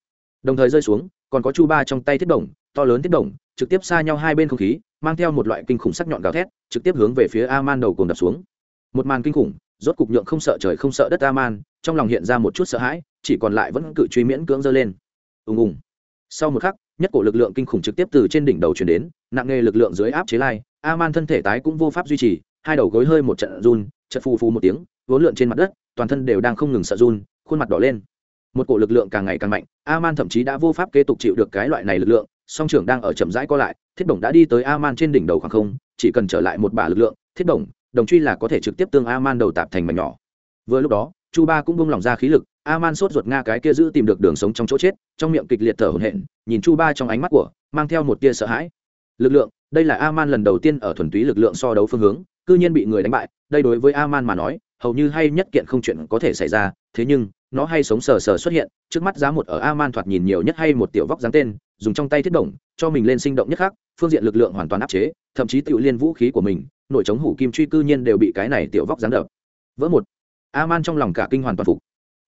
Đồng thời rơi xuống, còn có chu ba trong tay thiết đồng to lớn thiết đồng trực tiếp xa nhau hai bên không khí, mang theo một loại kinh khủng sắc nhọn gào thét, trực tiếp hướng về phía a man đầu cùng đập xuống. Một màn kinh khủng, rốt cục nhượng không sợ trời không sợ đất a man trong lòng hiện ra một chút sợ hãi, chỉ còn lại vẫn cự truy miễn cưỡng dơ lên. Ùng ùng. Sau một khắc, nhất cổ lực lượng kinh khủng trực tiếp từ trên đỉnh đầu chuyển đến, nặng nề lực lượng dưới áp chế lai a man thân thể tái cũng vô pháp duy trì, hai đầu gối hơi một trận run, chật phù phù một tiếng, vốn lượn trên mặt đất, toàn thân đều đang không ngừng sợ run, khuôn mặt đỏ lên. Một cổ lực lượng càng ngày càng mạnh a man thậm chí đã vô pháp kế tục chịu được cái loại này lực lượng, song trưởng đang ở chậm rãi co lại, thiết bổng đã đi tới a man trên đỉnh đầu khoảng không, chỉ cần trở lại một bả lực lượng, thiết bổng, đồng truy là có thể trực tiếp tương a man đầu tạp thành mảnh nhỏ. Vừa lúc đó chu ba cũng bung lỏng ra khí lực a man sốt ruột nga cái kia giữ tìm được đường sống trong chỗ chết, trong miệng kịch liệt thở hổn hển, nhìn chu ba trong ánh mắt của, mang theo một tia sợ hãi. Lực lượng, đây là a man lần đầu tiên ở thuần túy lực lượng so đấu phương hướng, cư nhiên bị người đánh bại, đây đối với a man mà nói, hầu như hay nhất kiện không chuyện có thể xảy ra, thế nhưng, nó hay sống sờ sờ xuất hiện, trước mắt giá một ở a man thoạt nhìn nhiều nhất hay một tiểu vóc dáng tên, dùng trong tay thiết động, cho mình lên sinh động nhất khác phương diện lực lượng hoàn toàn áp chế, thậm chí tự liên vũ khí của mình, nội chống hủ kim truy cư nhiên đều bị cái này tiểu vóc dáng đập. Vỡ một a man trong lòng cả kinh hoàn toàn phục.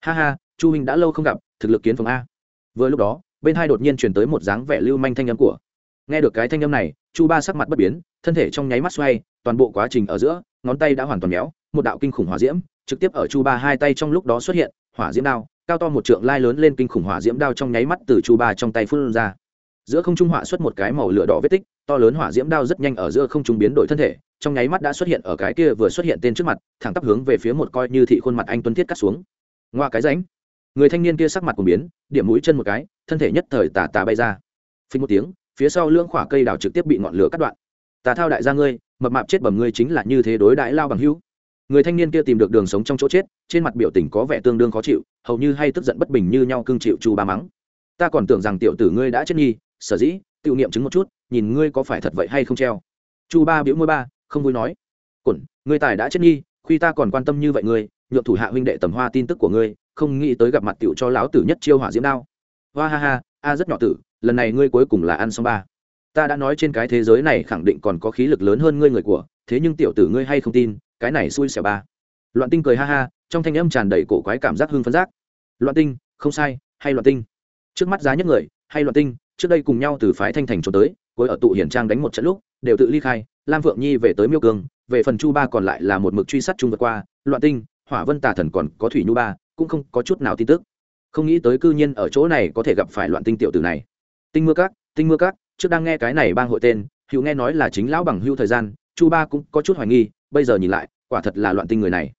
Ha ha, chu huynh đã lâu không gặp, thực lực kiến phòng a. Vừa lúc đó, bên hai đột nhiên chuyển tới một dáng vẻ lưu manh thanh âm của. Nghe được cái thanh âm này, chu ba sắc mặt bất biến, thân thể trong nháy mắt xoay, toàn bộ quá trình ở giữa, ngón tay đã hoàn toàn méo, một đạo kinh khủng hỏa diễm, trực tiếp ở chu ba hai tay trong lúc đó xuất hiện, hỏa diễm đao, cao to một trượng lai lớn lên kinh khủng hỏa diễm đao trong nháy mắt từ chu ba trong tay phun ra giữa không trung hỏa xuất một cái màu lửa đỏ vết tích, to lớn hỏa diễm đao rất nhanh ở giữa không trung biến đổi thân thể, trong nháy mắt đã xuất hiện ở cái kia vừa xuất hiện tên trước mặt, thẳng tắp hướng về phía một coi như thị khuôn mặt anh tuấn thiết cắt xuống. Ngoa cái ránh người thanh niên kia sắc mặt của biến, điểm mũi chân một cái, thân thể nhất thời tà tà bay ra. Phình một tiếng, phía sau lưỡng khỏa cây đào trực tiếp bị ngọn lửa cắt đoạn. Tà thao đại gia ngươi, mập mạp chết bẩm ngươi chính là như thế đối đãi lao bằng hữu. Người thanh niên kia tìm được đường sống trong chỗ chết, trên mặt biểu tình có vẻ tương đương khó chịu, hầu như hay tức giận bất bình như nhau cương chịu chu ba mắng. Ta còn tưởng rằng tiểu tử ngươi đã chết nghi sở dĩ tự niệm chứng một chút, nhìn ngươi có phải thật vậy hay không treo? Chu ba biểu môi ba, không vui nói, cổn, ngươi tài đã chết nghi khi ta còn quan tâm như vậy ngươi, nhượng thủ hạ huynh đệ tầm hoa tin tức của ngươi, không nghĩ tới gặp mặt tiểu cho lão tử nhất chiêu hỏa diễm đao. Hoa ha ha, a rất nhỏ tử, lần này ngươi cuối cùng là ăn xong ba. Ta đã nói trên cái thế giới này khẳng định còn có khí lực lớn hơn ngươi người của, thế nhưng tiểu tử ngươi hay không tin, cái này xui xẻo ba. Loạn tinh cười ha ha, trong thanh âm tràn đầy cổ quái cảm giác hưng phấn giác. Loạn tinh, không sai, hay loạn tinh? Trước mắt giá nhất người, hay loạn tinh trước đây cùng nhau từ phái thanh thành trốn tới, cuối ở tụ hiển trang đánh một trận lúc, đều tự ly khai, lam phượng nhi về tới miêu cương về phần chu ba còn lại là một mực truy sát trung vượt qua, loạn tinh, hỏa vân tà thần còn có thủy nhu ba, cũng không có chút nào tin tức. Không nghĩ tới cư nhiên ở chỗ này có thể gặp phải loạn tinh tiểu tử này. Tinh mưa các, tinh mưa các, trước đang nghe cái này bang hội tên, hữu nghe nói là chính lão bằng hưu thời gian, chu ba cũng có chút hoài nghi, bây giờ nhìn lại, quả thật là loạn tinh người này.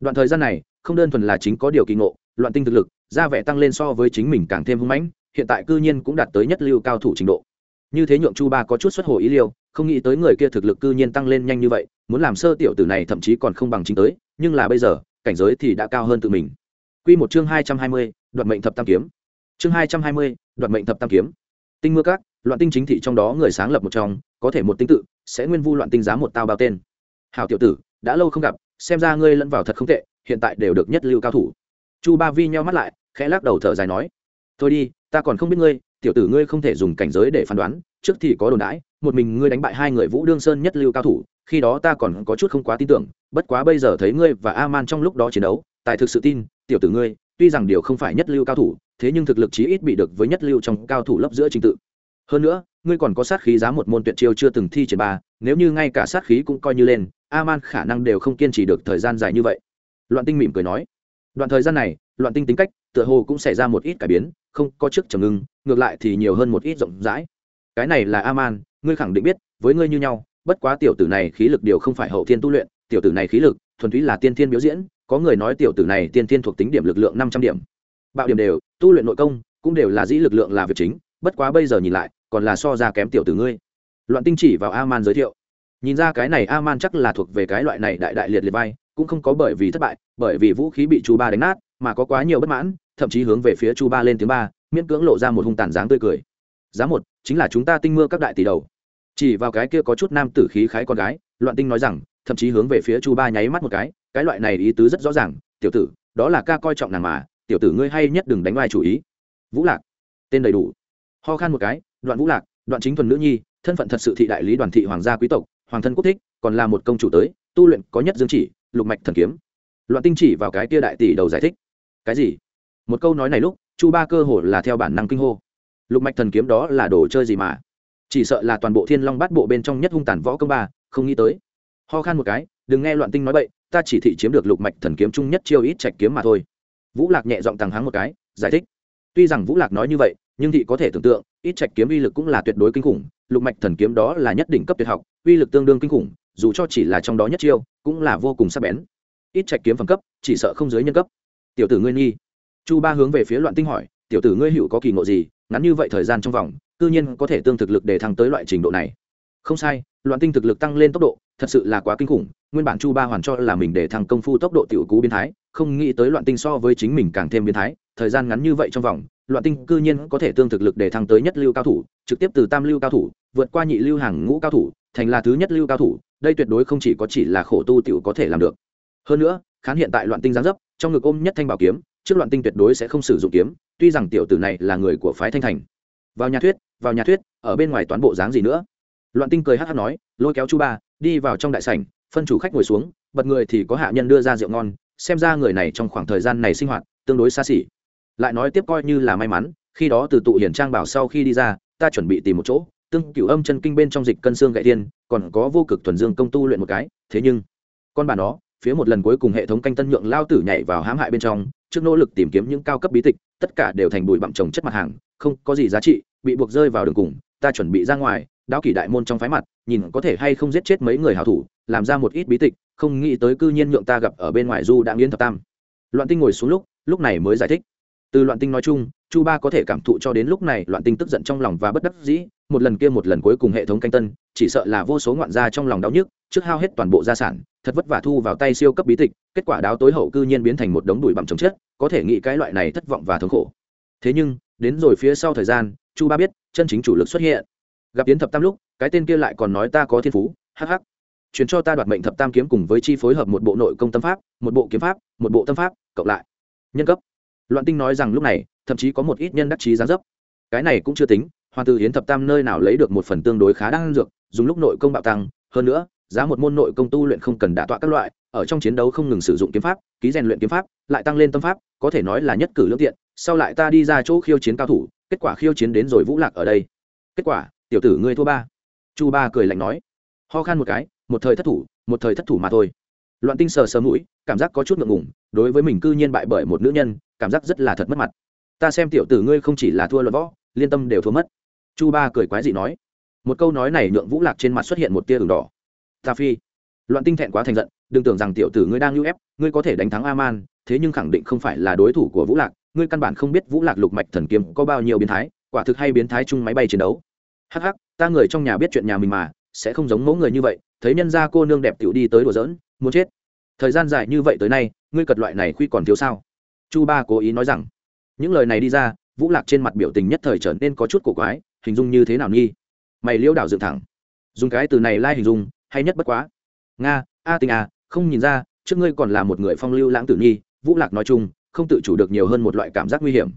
Đoạn thời gian này, không đơn thuần là chính có điều kỳ ngộ, loạn tinh thực lực, ra vẻ tăng lên so với chính mình càng thêm hưng mãnh hiện tại cư nhiên cũng đạt tới nhất lưu cao thủ trình độ như thế nhượng chu ba có chút xuất hồ ý liêu không nghĩ tới người kia thực lực cư nhiên tăng lên nhanh như vậy muốn làm sơ tiểu tử này thậm chí còn không bằng chính tới nhưng là bây giờ cảnh giới thì đã cao hơn tự mình Quy một chương hai trăm hai mươi, đoạt mệnh thập tam kiếm. Chương hai trăm hai mươi, đoạt mệnh thập tam kiếm. Tinh mưa các, loạn tinh chính thị trong đó người sáng lập một trong, có thể một tinh tự, sẽ nguyên vu loạn tinh giá một tao bao tên. Hảo tiểu tử, đã lâu không gặp, xem ra ngươi lẫn vào thật không tệ, hiện tại đều được nhất lưu cao thủ. Chu Ba Vi nheo mắt lại, khẽ lắc đầu thở dài nói: "Thôi đi, ta còn không biết ngươi, tiểu tử ngươi không thể dùng cảnh giới để phán đoán, trước thì có đồn đãi, một mình ngươi đánh bại hai người Vũ Đương Sơn nhất lưu cao thủ, khi đó ta còn có chút không quá tin tưởng, bất quá bây giờ thấy ngươi và A Man trong lúc đó chiến đấu, tài thực sự tin, tiểu tử ngươi, tuy rằng điều không phải nhất lưu cao thủ, thế nhưng thực lực chí ít bị được với nhất lưu trong cao thủ lấp giữa trình tự. Hơn nữa, ngươi còn có sát khí giá một môn tuyệt chiêu chưa từng thi triển ba, nếu như ngay cả sát khí cũng coi như lên, A Man khả năng đều không kiên trì được thời gian dài như vậy. Loạn Tinh mỉm cười nói, đoạn thời gian này, Loạn Tinh tính cách, tựa hồ cũng xảy ra một ít cải biến, không có trước trầm ngưng, ngược lại thì nhiều hơn một ít rộng rãi. Cái này là A Man, ngươi khẳng định biết, với ngươi như nhau, bất quá tiểu tử này khí lực điều không phải hậu thiên tu luyện, tiểu tử này khí lực thuần túy là tiên thiên biểu diễn, có người nói tiểu tử này tiên thiên thuộc tính điểm lực lượng năm trăm điểm. Bạo điểm đều, tu luyện nội công cũng đều là dĩ lực lượng là việc chính, bất quá bây giờ nhìn lại, còn là so ra kém tiểu tử ngươi. Loạn Tinh chỉ vào A-man giới thiệu. Nhìn ra cái này A-man chắc là thuộc về cái loại này đại đại liệt liệt vai, cũng không có bởi vì thất bại, bởi vì vũ khí bị Chu Ba đánh nát, mà có quá nhiều bất mãn, thậm chí hướng về phía Chu Ba lên tiếng ba, miễn cưỡng lộ ra một hung tàn dáng tươi cười. Giá một, chính là chúng ta tinh mưa các đại tỷ đầu. Chỉ vào cái kia có chút nam tử khí khái con gái loạn tinh nói rằng thậm chí hướng về phía chu ba nháy mắt một cái cái loại này ý tứ rất rõ ràng tiểu tử đó là ca coi trọng nàng mà tiểu tử ngươi hay nhất đừng đánh vai chủ ý. Vũ lạc tên đầy đủ. Ho khan một cái đoạn vũ lạc đoạn chính thuần nữ nhi thân phận thật sự thị đại lý đoàn thị hoàng gia quý tộc hoàng thân quốc thích còn là một công chủ tới tu luyện có nhất dương chỉ lục mạch thần kiếm. Loạn tinh chỉ vào cái tia đại tỷ đầu giải thích. Cái gì? Một câu nói này lúc, chu ba cơ hồ là theo bản năng kinh hô. Lục mạch thần kiếm đó là đồ chơi gì mà? Chỉ sợ là toàn bộ thiên long bát bộ bên trong nhất hung tàn võ công ba, không nghĩ tới. Ho khan một cái, đừng nghe loạn tinh nói bậy, ta chỉ thị chiếm được lục mạch thần kiếm chung nhất chiêu ít trạch kiếm mà thôi. Vũ lạc nhẹ giọng tàng hắng một cái, giải thích. Tuy rằng vũ lạc nói như vậy, nhưng thị có thể tưởng tượng, ít trạch kiếm uy lực cũng là tuyệt đối kinh khủng, lục mạch thần kiếm đó là nhất đỉnh cấp tuyệt học, uy lực tương đương kinh khủng dù cho chỉ là trong đó nhất chiêu, cũng là vô cùng sắc bén. Ít trạch kiếm phẩm cấp, chỉ sợ không dưới nhân cấp. Tiểu tử ngươi nghi. Chu ba hướng về phía loạn tinh hỏi, tiểu tử ngươi hữu có kỳ ngộ gì? Ngắn như vậy thời gian trong vòng tự nhiên có thể tương thực lực để thăng tới loại trình độ này. Không sai, loạn tinh thực lực tăng lên tốc độ, thật sự là quá kinh khủng, nguyên bản chu ba hoàn cho là mình để thăng công phu tốc độ tiểu cú biến thái, không nghĩ tới loạn tinh so với chính mình càng thêm biến thái, thời gian ngắn như vậy trong vòng, loạn tinh cư nhiên có thể tương thực lực để thăng tới nhất lưu cao thủ, trực tiếp từ tam lưu cao thủ, vượt qua nhị lưu hàng ngũ cao thủ, thành là thứ nhất lưu cao thủ đây tuyệt đối không chỉ có chỉ là khổ tu tiểu có thể làm được. Hơn nữa, khán hiện tại loạn tinh giáng dấp, trong ngực ôm nhất thanh bảo kiếm, trước loạn tinh tuyệt đối sẽ không sử dụng kiếm, tuy rằng tiểu tử này là người của phái thanh thành. Vào nhà thuyết, vào nhà thuyết, ở bên ngoài toán bộ dáng gì nữa? Loạn tinh cười hát hát nói, lôi kéo chu ba, đi vào trong đại sảnh, phân chủ khách ngồi xuống, bật người thì có hạ nhân đưa ra rượu ngon, xem ra người này trong khoảng thời gian này sinh hoạt tương đối xa xỉ. Lại nói tiếp coi như là may mắn, khi đó từ tụ hiển trang bảo sau khi đi ra, ta chuẩn bị tìm một chỗ tương cửu âm chân kinh bên trong dịch cân xương gậy tiên còn có vô cực thuần dương công tu luyện một cái, thế nhưng, con bà nó, phía một lần cuối cùng hệ thống canh tân nhượng lao tử nhảy vào hãm hại bên trong, trước nỗ lực tìm kiếm những cao cấp bí tịch, tất cả đều thành bụi bặm trồng chất mặt hàng, không có gì giá trị, bị buộc rơi vào đường cùng, ta chuẩn bị ra ngoài, đáo kỷ đại môn trong phái mặt, nhìn có thể hay không giết chết mấy người hảo thủ, làm ra một ít bí tịch, không nghĩ tới cư nhiên nhượng ta gặp ở bên ngoài du đã nghiến thập tam. Loạn tinh ngồi xuống lúc lúc này mới giải thích. Từ loạn tinh nói chung, chu ba có thể cảm thụ cho đến lúc này, loạn tinh tức giận trong lòng và bất đắc dĩ một lần kia một lần cuối cùng hệ thống canh tân, chỉ sợ là vô số ngoạn gia trong lòng đau nhức, trước hao hết toàn bộ gia sản, thật vất vả thu vào tay siêu cấp bí tịch, kết quả đáo tối hậu cư nhiên biến thành một đống đùi bặm chồng chết, có thể nghĩ cái loại này thất vọng và thống khổ. Thế nhưng, đến rồi phía sau thời gian, chu ba biết, chân chính chủ lực xuất hiện. Gặp tiến thập tam lúc, cái tên kia lại còn nói ta có thiên phú hh chuyến cho ta đoạt mệnh thập tam kiếm cùng với chi phối hợp một bộ nội công tâm pháp, một bộ kiếm pháp, một bộ tâm pháp, cộng lại. Nhân cấp. Loạn tinh nói rằng lúc này, thậm chí có một ít nhân đắc chí gián dấp. Cái này cũng chưa tính hoàng tử hiến thập tam nơi nào lấy được một phần tương đối khá đang dược, dùng lúc nội công bạo tăng, hơn nữa, giá một môn nội công tu luyện không cần đả tọa các loại, ở trong chiến đấu không ngừng sử dụng kiếm pháp, ký rèn luyện kiếm pháp, lại tăng lên tâm pháp, có thể nói là nhất cử lương tiện, sau lại ta đi ra chỗ khiêu chiến cao thủ, kết quả khiêu chiến đến rồi vũ lạc ở đây. Kết quả, tiểu tử ngươi thua ba. Chu ba cười lạnh nói. Ho khan một cái, một thời thất thủ, một thời thất thủ mà thôi. Loạn tinh sờ sờ mũi, cảm giác có chút ngượng ngùng, đối với mình cư nhiên bại bởi một nữ nhân, cảm giác rất là thật mất mặt. Ta xem tiểu tử ngươi không chỉ là thua luận võ, liên tâm đều thua mất chu ba cười quái dị nói, một câu nói này nhượng vũ lạc trên mặt xuất hiện một tia đường đỏ. Ta phi, loạn tinh thẹn quá thành giận, đừng tưởng rằng tiểu tử ngươi đang lưu ép, ngươi có thể đánh thắng a man thế nhưng khẳng định không phải là đối thủ của vũ lạc, ngươi căn bản không biết vũ lạc lục mạch thần kiếm có bao nhiêu biến thái, quả thực hay biến thái chung máy bay chiến đấu. Hắc hắc, ta người trong nhà biết chuyện nhà mình mà, sẽ không giống mẫu người như vậy, thấy nhân gia cô nương đẹp tiểu đi tới đùa giỡn, muốn chết. Thời gian dài như vậy tới nay, ngươi cật loại này khuy còn thiếu sao? Chu ba cố ý nói rằng, những lời này đi ra vũ lạc trên mặt biểu tình nhất thời trở nên có chút cổ quái, hình dung như thế nào nghi? Mày liễu đảo dựng thẳng. Dùng cái từ này lai hình dung, hay nhất bất quá. Nga, a tình à không nhìn ra, trước ngươi còn là một người phong lưu lãng tử nghi, vũ lạc nói chung, không tự chủ được nhiều hơn một loại cảm giác nguy hiểm.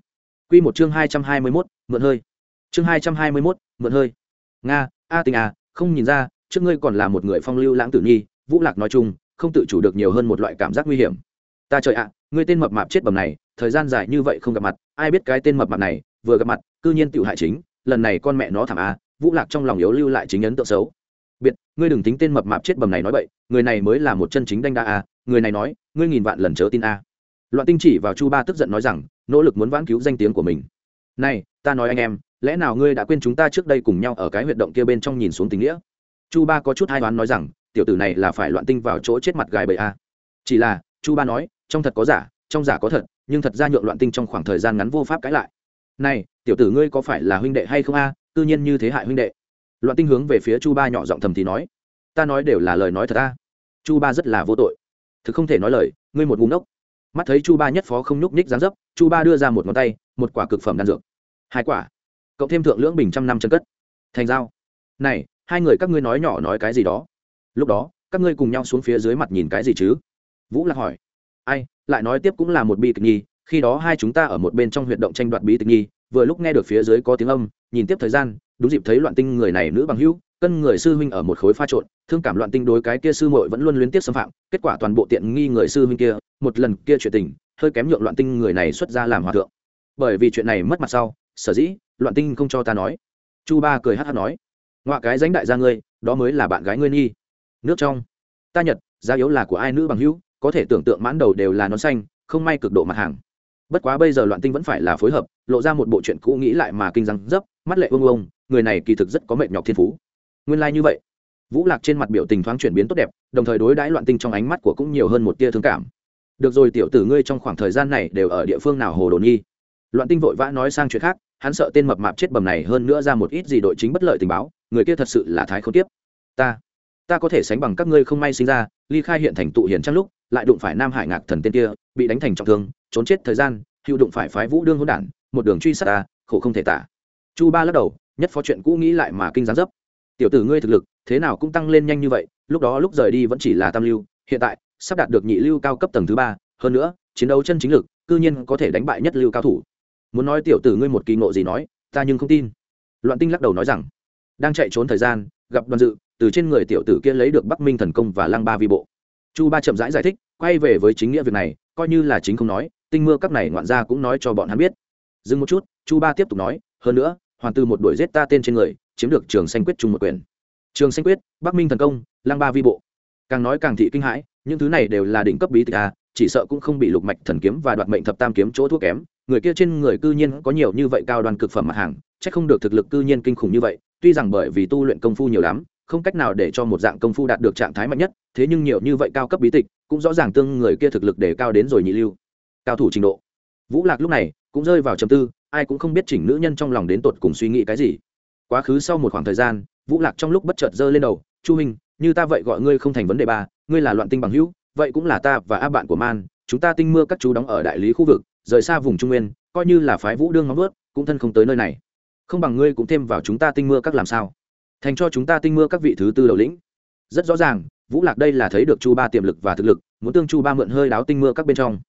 Q một chương hai trăm hai mươi mốt, mượn hơi. Chương hai trăm hai mươi mốt, mượn hơi. Nga, a tình à không nhìn ra, trước ngươi còn là một người phong lưu lãng tử nghi, vũ lạc nói chung, không tự chủ được nhiều hơn một loại cảm giác nguy hiểm ta trời ạ, ngươi tên mập mạp chết bầm này, thời gian dài như vậy không gặp mặt, ai biết cái tên mập mạp này vừa gặp mặt, cư nhiên tự hại chính, lần này con mẹ nó thảm a, vũ lạc trong lòng yếu lưu lại chính ấn tượng xấu. Biệt, ngươi đừng tính tên mập mạp chết bầm này nói bậy, người này mới là một chân chính đanh đa a, người này nói, ngươi nghìn vạn lần chớ tin a. Loạn tinh chỉ vào chu ba tức giận nói rằng, nỗ lực muốn vãn cứu danh tiếng của mình. Này, ta nói anh em, lẽ nào ngươi đã quên chúng ta trước đây cùng nhau ở cái huyệt động kia bên trong nhìn xuống tình nghĩa? Chu ba có chút hai đoán nói rằng, tiểu tử này là phải loạn tinh vào chỗ chết mặt gài bậy a. Chỉ là, chu ba nói trong thật có giả, trong giả có thật, nhưng thật ra nhượng loạn tinh trong khoảng thời gian ngắn vô pháp cãi lại. Này, tiểu tử ngươi có phải là huynh đệ hay không a? Tự nhiên như thế hại huynh đệ. Loạn tinh hướng về phía chu ba nhỏ giọng thầm thì nói. Ta nói đều là lời nói thật ta chu ba rất là vô tội. Thực không thể nói lời, ngươi một ngúng ốc mắt thấy chu ba nhất phó không nhúc nhích dán dấp, chu ba đưa ra một ngón tay, một quả cực phẩm đan dược. Hai quả. Cộng thêm thượng lưỡng bình trăm năm chân cất. Thành dao này, hai người các ngươi nói nhỏ nói cái gì đó? Lúc đó, các ngươi cùng nhau xuống phía dưới mặt nhìn cái gì chứ? Vũ lạc hỏi ai, lại nói tiếp cũng là một bi kịch nhi, khi đó hai chúng ta ở một bên trong huyệt động tranh đoạt bí tịch nhi, vừa lúc nghe được phía dưới có tiếng âm, nhìn tiếp thời gian, đúng dịp thấy loạn tinh người này nữ bằng hữu, cân người sư huynh ở một khối pha trộn, thương cảm loạn tinh đối cái kia sư muội vẫn luôn liên tiếp xâm phạm, kết quả toàn bộ tiện nghi người sư huynh kia, một lần kia chuyện tình, hơi kém nhượng loạn tinh người này xuất ra làm hòa thượng. Bởi vì chuyện này mất mặt sau, sở dĩ, loạn tinh không cho ta nói. Chu ba cười hát hát nói, ngoạ cái dánh đại gia ngươi, đó mới là bạn gái ngươi nghi nước trong, ta nhật gia yếu là của ai nữ bằng hữu có thể tưởng tượng mãn đầu đều là nón xanh, không may cực độ mặt hàng. Bất quá bây giờ loạn tinh vẫn phải là phối hợp, lộ ra một bộ chuyện cũ nghĩ lại mà kinh răng dấp, mắt lệ ông ông người này kỳ thực rất có mệnh nhọc thiên phú. Nguyên lai、like、như vậy. Vũ lạc trên mặt biểu tình thoáng chuyển biến tốt đẹp, đồng thời đối đãi loạn tinh trong ánh mắt của cũng nhiều hơn một tia thương cảm. Được rồi tiểu tử ngươi trong khoảng thời gian này đều ở địa phương nào hồ đồn nghi? Loạn tinh vội vã nói sang chuyện khác, hắn sợ tên mập mạp chết bầm này hơn nữa ra một ít gì đội chính bất lợi tình báo, người kia thật sự là thái không tiếp ta ta có thể sánh bằng các ngươi không may sinh ra, ly khai hiện thành tụ hiển trang lúc, lại đụng phải nam hải ngạc thần tên kia, bị đánh thành trọng thương, trốn chết thời gian, hữu đụng phải phái vũ đương hỗn đản, một đường truy sát ta, khổ không thể tả. Chu ba lắc đầu, nhất phó chuyện cũ nghĩ lại mà kinh gián dấp. Tiểu tử ngươi thực lực, thế nào cũng tăng lên nhanh như vậy, lúc đó lúc rời đi vẫn chỉ là tam lưu, hiện tại, sắp đạt được nhị lưu cao cấp tầng thứ ba, hơn nữa, chiến đấu chân chính lực, cư nhiên có thể đánh bại nhất lưu cao thủ. Muốn nói tiểu tử ngươi một kỳ ngộ gì nói, ta nhưng không tin. Loạn tinh lắc đầu nói rằng, đang chạy trốn thời gian gặp đoàn dự từ trên người tiểu tử kia lấy được bắc minh thần công và lăng ba vi bộ. Chu ba chậm rãi giải, giải thích quay về với chính nghĩa việc này coi như là chính không nói tinh mưa các này ngoạn gia cũng nói cho bọn hắn biết. Dừng một chút chu ba tiếp tục nói hơn nữa hoàn từ một đuổi giết ta tên trên người chiếm được trường xanh quyết chung một quyền. Trường xanh quyết bắc minh thần công lăng ba vi bộ. Càng nói càng thị kinh hãi những thứ này đều là đỉnh cấp bí tịch a chỉ sợ cũng không bị lục mạch thần kiếm và đoạt mệnh thập tam kiếm chỗ thuốc kém. Người kia trên người cư nhiên có nhiều như vậy cao đoàn cực phẩm mặt hàng chắc không được thực lực cư nhiên kinh khủng như vậy tuy rằng bởi vì tu luyện công phu nhiều lắm, không cách nào để cho một dạng công phu đạt được trạng thái mạnh nhất, thế nhưng nhiều như vậy cao cấp bí tịch cũng rõ ràng tương người kia thực lực để cao đến rồi nhị lưu. Cao thủ trình độ. Vũ lạc lúc này cũng rơi vào trầm tư, ai cũng không biết chỉnh nữ nhân trong lòng đến tột cùng suy nghĩ cái gì. Quá khứ sau một khoảng thời gian, vũ lạc trong lúc bất chợt giơ lên đầu, chu minh như ta vậy gọi ngươi không thành vấn đề ba, ngươi là loạn tinh bằng hữu, vậy cũng là ta và a bạn của man, chúng ta tinh mưa các chú đóng ở đại lý khu vực, rời xa vùng trung nguyên, coi như là phái vũ đương ngóng vớt cũng thân không tới nơi này không bằng ngươi cũng thêm vào chúng ta tinh mưa các làm sao? Thành cho chúng ta tinh mưa các vị thứ tư đầu lĩnh. Rất rõ ràng, vũ lạc đây là thấy được chu ba tiềm lực và thực lực, muốn tương chu ba mượn hơi đáo tinh mưa các bên trong.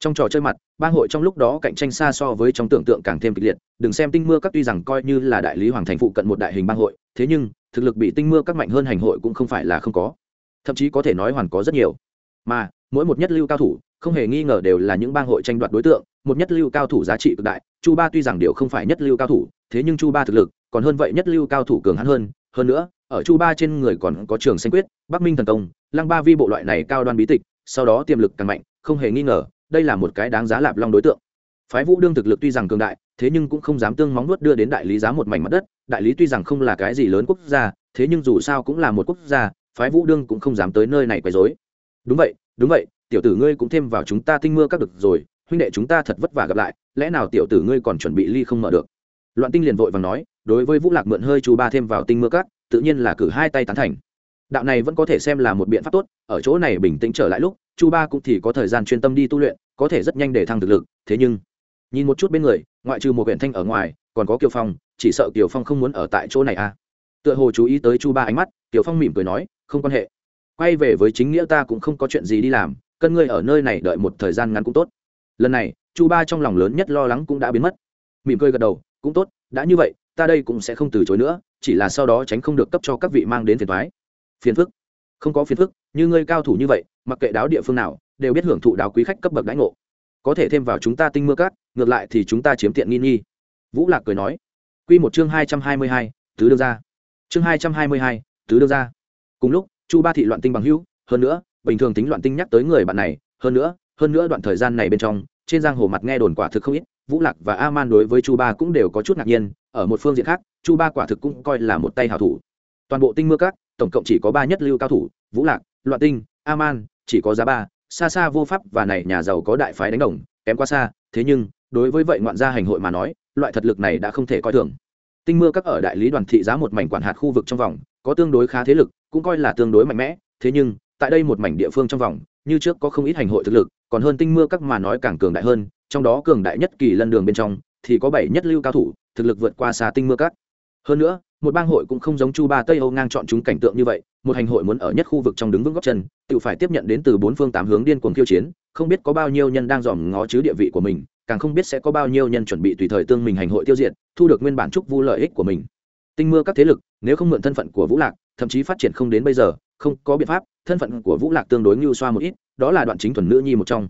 Trong trò chơi mặt bang hội trong lúc đó cạnh tranh xa so với trong tưởng tượng càng thêm kịch liệt. Đừng xem tinh mưa các tuy rằng coi như là đại lý hoàng thành phụ cận một đại hình bang hội, thế nhưng, thực lực bị tinh mưa các mạnh hơn hành hội cũng không phải là không có. Thậm chí có thể nói hoàn có rất nhiều. Mà, mỗi một nhất lưu cao thủ, không hề nghi ngờ đều là những bang hội tranh đoạt đối tượng. Một nhất lưu cao thủ giá trị cực đại chu ba tuy rằng điều không phải nhất lưu cao thủ, thế nhưng chu ba thực lực còn hơn vậy nhất lưu cao thủ cường hắn hơn. Hơn nữa, ở chu ba trên người còn có trường xanh quyết, bắc minh thần công, lăng ba vi bộ loại này cao đoan bí tịch, sau đó tiềm lực càng mạnh, không hề nghi ngờ, đây là một cái đáng giá lạp long đối tượng. Phái vũ đương thực lực tuy rằng cường đại, thế nhưng cũng không dám tương móng nuốt đưa đến đại lý giá một mảnh mặt đất. Đại lý tuy rằng không là cái gì lớn quốc gia, thế nhưng dù sao cũng là một quốc gia, phái vũ đương cũng không dám tới nơi này quấy rối. Đúng vậy đúng vậy, tiểu tử ngươi cũng thêm vào chúng ta tinh mưa các được rồi huynh đệ chúng ta thật vất vả gặp lại lẽ nào tiểu tử ngươi còn chuẩn bị ly không mở được? Loạn tinh liền vội vàng nói đối với vũ lạc mượn hơi chú ba thêm vào tinh mưa cát, tự nhiên là cử hai tay tán thành. Đạo này vẫn có thể xem là một biện pháp tốt ở chỗ này bình tĩnh trở lại lúc chu ba cũng thì có thời gian chuyên tâm đi tu luyện có thể rất nhanh để thăng thực lực thế nhưng nhìn một chút bên người ngoại trừ một huyện thanh ở ngoài còn có kiều phong chỉ sợ kiều phong không muốn ở tại chỗ này à. Tựa hồ chú ý tới chu ba ánh mắt kiều phong mỉm cười nói không quan hệ. Quay về với chính nghĩa ta cũng không có chuyện gì đi làm cân ngươi ở nơi này đợi một thời gian ngắn cũng tốt lần này, chu ba trong lòng lớn nhất lo lắng cũng đã biến mất. Mỉm cười gật đầu, cũng tốt, đã như vậy, ta đây cũng sẽ không từ chối nữa, chỉ là sau đó tránh không được cấp cho các vị mang đến phiền thoái phiền phức? Không có phiền phức, như ngươi cao thủ như vậy, mặc kệ đáo địa phương nào, đều biết hưởng thụ đáo quý khách cấp bậc đãi ngộ. Có thể thêm vào chúng ta tinh mưa cát, ngược lại thì chúng ta chiếm tiện nghi nghi. Vũ lạc cười nói. Q một chương hai trăm hai mươi hai, tứ đương ra chương hai trăm hai mươi hai, tứ đương ra cùng lúc, chu ba thị loạn tinh bằng hữu, hơn nữa, bình thường tính loạn tinh nhắc tới người bạn này, hơn nữa hơn nữa đoạn thời gian này bên trong, trên giang hồ mặt nghe đồn quả thực không ít, vũ lạc và a man đối với chu ba cũng đều có chút ngạc nhiên, ở một phương diện khác, chu ba quả thực cũng coi là một tay hảo thủ. Toàn bộ tinh mưa các, tổng cộng chỉ có ba nhất lưu cao thủ, vũ lạc, loạn tinh a man chỉ có giá ba, xa xa vô pháp và này nhà giàu có đại phái đánh đồng, kém quá xa, thế nhưng, đối với vậy ngoạn gia hành hội mà nói, loại thật lực này đã không thể coi thường. Tinh mưa các ở đại lý đoàn thị giá một mảnh quản hạt khu vực trong vòng, có tương đối khá thế lực, cũng coi là tương đối mạnh mẽ, thế nhưng, tại đây một mảnh địa phương trong vòng, như trước có không ít hành hội thực lực còn hơn tinh mưa các mà nói càng cường đại hơn, trong đó cường đại nhất kỳ lân đường bên trong, thì có bảy nhất lưu cao thủ, thực lực vượt qua xa tinh mưa các. Hơn nữa, một bang hội cũng không giống chu ba tây âu ngang chọn chúng cảnh tượng như vậy, một hành hội muốn ở nhất khu vực trong đứng vững góc chân, tự phải tiếp nhận đến từ bốn phương tám hướng điên cuồng khiêu chiến, không biết có bao nhiêu nhân đang dòm ngó chứ địa vị của mình, càng không biết sẽ có bao nhiêu nhân chuẩn bị tùy thời tương mình hành hội tiêu diệt, thu được nguyên bản trúc vu lợi ích của mình. Tinh mưa các thế lực, nếu không mượn thân phận của vũ lạc, thậm chí phát triển không đến bây giờ không có biện pháp, thân phận của vũ lạc tương đối ngưu xoa một ít, đó là đoạn chính thuần nữ nhi một trong.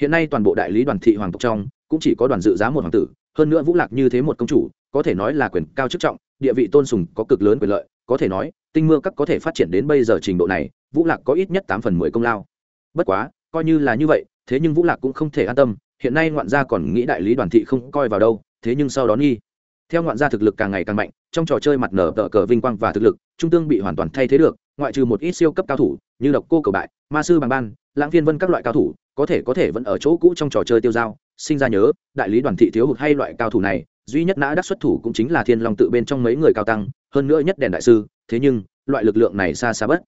Hiện nay toàn bộ đại lý đoàn thị hoàng tộc trong, cũng chỉ có đoàn dự giá một hoàng tử, hơn nữa vũ lạc như thế một công chủ, có thể nói là quyền cao chức trọng, địa vị tôn sùng có cực lớn quyền lợi, có thể nói, tinh mưa các có thể phát triển đến bây giờ trình độ này, vũ lạc có ít nhất tám phần mười công lao. Bất quá, coi như là như vậy, thế nhưng vũ lạc cũng không thể an tâm, hiện nay ngoạn gia còn nghĩ đại lý đoàn thị không coi vào đâu, thế nhưng sau đó nghi. Theo ngoạn gia thực lực càng ngày càng mạnh trong trò chơi mặt nở tờ cờ vinh quang và thực lực, trung tương bị hoàn toàn thay thế được, ngoại trừ một ít siêu cấp cao thủ, như độc cô cầu bại, ma sư bằng ban, lãng phiên vân các loại cao thủ, có thể có thể vẫn ở chỗ cũ trong trò chơi tiêu dao. Sinh ra nhớ, đại lý đoàn thị thiếu hụt hay loại cao thủ này, duy nhất nã đắc xuất thủ cũng chính là thiên long tự bên trong mấy người cao tăng, hơn nữa nhất đèn đại sư, thế nhưng, loại lực lượng này xa xa bất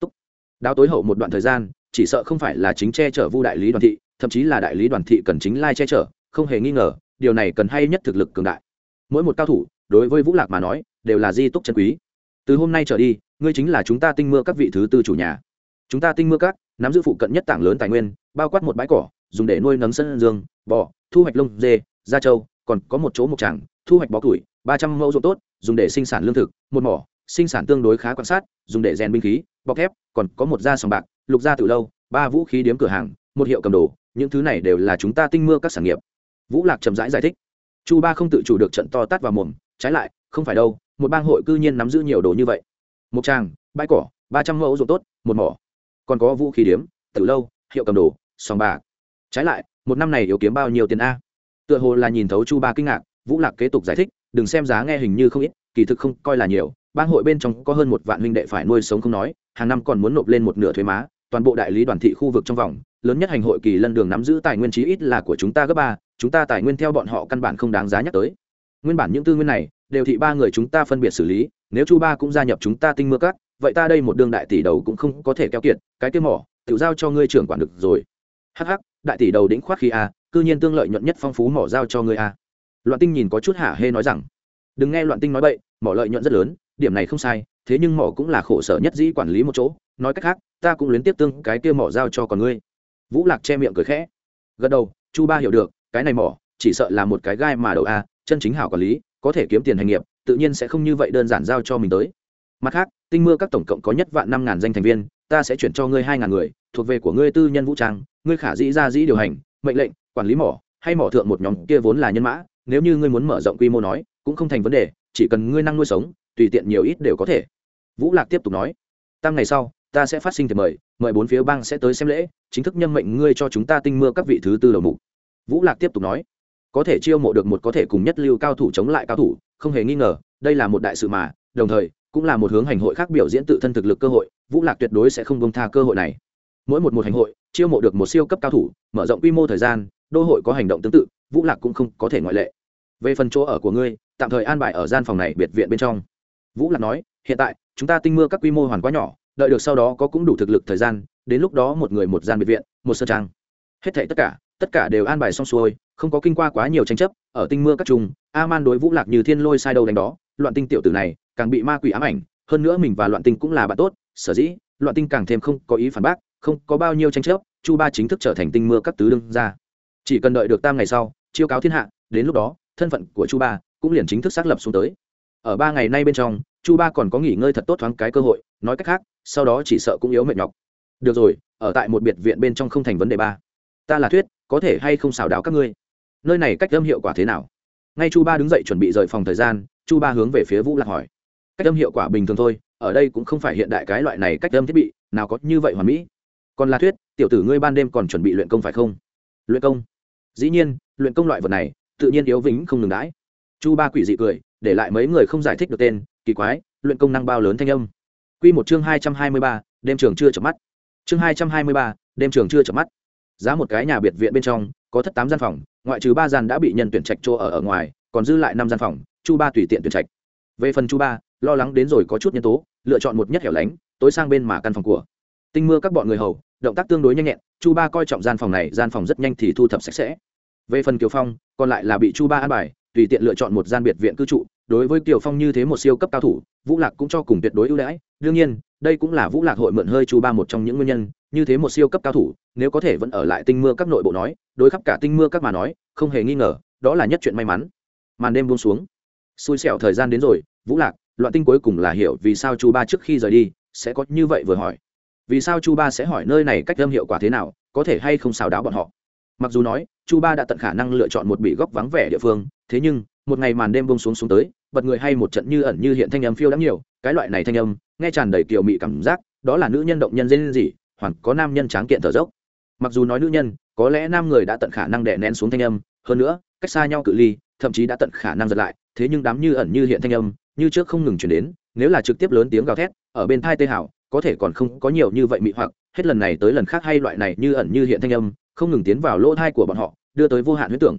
túc. Đáo tối hậu một đoạn thời gian, chỉ sợ không phải là chính che chở vu đại lý đoàn thị, thậm chí là đại lý đoàn thị cần chính lai che chở, không hề nghi ngờ, điều này cần hay nhất thực lực cường đại. Mỗi một cao thủ đối với vũ lạc mà nói, đều là di túc chân quý. Từ hôm nay trở đi, ngươi chính là chúng ta tinh mưa các vị thứ tư chủ nhà. Chúng ta tinh mưa các, nắm giữ phụ cận nhất tảng lớn tài nguyên, bao quát một bãi cỏ, dùng để nuôi nấng sân dương, bò, thu hoạch lông dê, da trâu, còn có một chỗ mộc tràng, thu hoạch bó củi, ba trăm mẫu ruộng tốt, dùng để sinh sản lương thực, một mỏ, sinh sản tương đối khá quan sát, dùng để rèn binh khí, bọc thép, còn có một da sòng bạc, lục gia từ lâu, ba vũ khí điếm cửa hàng, một hiệu cầm đồ, những thứ này đều là chúng ta tinh mưa các sản nghiệp. Vũ lạc chậm rãi giải thích. Chu ba không tự chủ được trận to tát vào mồm trái lại, không phải đâu, một bang hội cư nhiên nắm giữ nhiều đồ như vậy. Một trang bãi cỏ, ba trăm mẫu ruộng tốt, một mỏ. Còn có vũ khí điếm từ lâu, hiệu cầm đồ, sòng bạc. Trái lại, một năm này yếu kiếm bao nhiêu tiền a? Tựa hồ là nhìn thấu chu ba kinh ngạc, vũ lạc kế tục giải thích, đừng xem giá nghe hình như không ít, kỳ thực không coi là nhiều, bang hội bên trong có hơn một vạn huynh đệ phải nuôi sống không nói, hàng năm còn muốn nộp lên một nửa thuế má, toàn bộ đại lý đoàn thị khu vực trong vòng, lớn nhất hành hội kỳ lân đường nắm giữ tài nguyên chí ít là của chúng ta gấp ba, chúng ta tài nguyên theo bọn họ căn bản không đáng giá nhắc tới nguyên bản những tư nguyên này đều thị ba người chúng ta phân biệt xử lý, nếu chu ba cũng gia nhập chúng ta tinh mưa cát vậy ta đây một đương đại tỷ đầu cũng không có thể keo kiệt, cái tiêu mỏ, tự giao cho ngươi trưởng quản được rồi. Hh đại tỷ đầu đĩnh khoát khi a, cư nhiên tương lợi nhuận nhất phong phú mỏ giao cho ngươi a. Loạn tinh nhìn có chút hả hê nói rằng, đừng nghe loạn tinh nói bậy, mỏ lợi nhuận rất lớn, điểm này không sai, thế nhưng mỏ cũng là khổ sở nhất dĩ quản lý một chỗ, nói cách khác, ta cũng luyến tiếp tương cái kia mỏ giao cho còn ngươi. Vũ lạc che miệng cười khẽ. Gật đầu, chu ba hiểu được, cái này mỏ, chỉ sợ là một cái gai mà đầu a chân chính hảo quản lý, có thể kiếm tiền hành nghiệp, tự nhiên sẽ không như vậy đơn giản giao cho mình tới. Mặt khác, tinh mưa các tổng cộng có nhất vạn năm ngàn danh thành viên, ta sẽ chuyển cho ngươi hai ngàn người, thuộc về của ngươi tư nhân vũ trang, ngươi khả dĩ ra dĩ điều hành, mệnh lệnh, quản lý mỏ, hay mỏ thượng một nhóm kia vốn là nhân mã, nếu như ngươi muốn mở rộng quy mô nói, cũng không thành vấn đề, chỉ cần ngươi năng nuôi sống, tùy tiện nhiều ít đều có thể. Vũ lạc tiếp tục nói, tăng ngày sau, ta sẽ phát sinh thiệp mời mời bốn phía bang sẽ tới xem lễ, chính thức nhân mệnh ngươi cho chúng ta tinh mưa các vị thứ tư đầu mục. Vũ lạc tiếp tục nói có thể chiêu mộ được một có thể cùng nhất lưu cao thủ chống lại cao thủ, không hề nghi ngờ, đây là một đại sự mà, đồng thời, cũng là một hướng hành hội khác biểu diễn tự thân thực lực cơ hội, vũ lạc tuyệt đối sẽ không bông tha cơ hội này. Mỗi một một hành hội, chiêu mộ được một siêu cấp cao thủ, mở rộng quy mô thời gian, đô hội có hành động tương tự, vũ lạc cũng không có thể ngoại lệ. Về phần chỗ ở của ngươi, tạm thời an bài ở gian phòng này biệt viện bên trong. Vũ lạc nói, hiện tại, chúng ta tinh mưa các quy mô hoàn quá nhỏ, đợi được sau đó có cũng đủ thực lực thời gian, đến lúc đó một người một gian biệt viện, một sơ trang. Hết thảy tất cả tất cả đều an bài xong xuôi không có kinh qua quá nhiều tranh chấp, ở tinh mưa các trung a man đối vũ lạc như thiên lôi sai đầu đánh đó, loạn tinh tiểu tử này, càng bị ma quỷ ám ảnh, hơn nữa mình và loạn tinh cũng là bạn tốt, sở dĩ, loạn tinh càng thêm không có ý phản bác, không có bao nhiêu tranh chấp, chu ba chính thức trở thành tinh mưa các tứ đương ra chỉ cần đợi được tam ngày sau, chiêu cáo thiên hạ, đến lúc đó, thân phận của chu ba cũng liền chính thức xác lập xuống tới. Ở ba ngày nay bên trong, chu ba còn có nghỉ ngơi thật tốt thoáng cái cơ hội, nói cách khác, sau đó chỉ sợ cũng yếu mệt nhọc. Được rồi, ở tại một biệt viện bên trong không thành vấn đề ba. Ta là thuyết, có thể hay không xào đáo các ngươi? Nơi này cách âm hiệu quả thế nào? Ngay chu ba đứng dậy chuẩn bị rời phòng thời gian, chu ba hướng về phía vũ lạc hỏi. Cách âm hiệu quả bình thường thôi, ở đây cũng không phải hiện đại cái loại này cách âm thiết bị, nào có như vậy hoàn mỹ. Còn là thuyết, tiểu tử ngươi ban đêm còn chuẩn bị luyện công phải không? Luyện công? Dĩ nhiên, luyện công loại vật này, tự nhiên yếu vĩnh không ngừng đãi. Chu ba quỷ dị cười, để lại mấy người không giải thích được tên, kỳ quái, luyện công năng bao lớn thanh âm. Q một chương hai trăm hai mươi ba, đêm trường chưa chập mắt. Chương hai trăm hai mươi ba, đêm trường chưa chập mắt. Giá một cái nhà biệt viện bên trong, có thất tám gian phòng ngoại trừ ba gian đã bị nhân tuyển trạch chỗ ở ở ngoài, còn dư lại năm gian phòng, chu ba tùy tiện tuyển trạch. Về phần chu ba, lo lắng đến rồi có chút nhân tố, lựa chọn một nhất hẻo lánh, tối sang bên mà căn phòng của. Tinh mưa các bọn người hầu, động tác tương đối nhanh nhẹn, chu ba coi trọng gian phòng này, gian phòng rất nhanh thì thu thập sạch sẽ. Về phần kiều phong, còn lại là bị chu ba an bài, tùy tiện lựa chọn một gian biệt viện cư trụ, đối với kiều phong như thế một siêu cấp cao thủ, vũ lạc cũng cho cùng tuyệt đối ưu đãi. Đương nhiên, đây cũng là vũ lạc hội mượn hơi chu ba một trong những nguyên nhân như thế một siêu cấp cao thủ, nếu có thể vẫn ở lại tinh mưa các nội bộ nói, đối khắp cả tinh mưa các mà nói, không hề nghi ngờ, đó là nhất chuyện may mắn. Màn đêm buông xuống. Xui xẻo thời gian đến rồi, vũ lạc, loạn tinh cuối cùng là hiểu vì sao chu ba trước khi rời đi, sẽ có như vậy vừa hỏi. Vì sao chu ba sẽ hỏi nơi này cách âm hiệu quả thế nào, có thể hay không xào đáo bọn họ? Mặc dù nói, chu ba đã tận khả năng lựa chọn một bị góc vắng vẻ địa phương, thế nhưng, một ngày màn đêm bông xuống xuống tới, bật người hay một trận như ẩn như hiện thanh âm phiêu đáng nhiều, cái loại này thanh âm, nghe tràn đầy kiều mị cảm giác, đó là nữ nhân động nhân dên gì hoàn có nam nhân tráng kiện thở dốc. Mặc dù nói nữ nhân, có lẽ nam người đã tận khả năng đè nén xuống thanh âm, hơn nữa, cách xa nhau cự ly, thậm chí đã tận khả năng giật lại, thế nhưng đám như ẩn như hiện thanh âm, như trước không ngừng chuyển đến, nếu là trực tiếp lớn tiếng gào thét, ở bên thai tê hảo, có thể còn không có nhiều như vậy mị hoặc, hết lần này tới lần khác hay loại này như ẩn như hiện thanh âm, không ngừng tiến vào lỗ thai của bọn họ, đưa tới vô hạn huyết tưởng.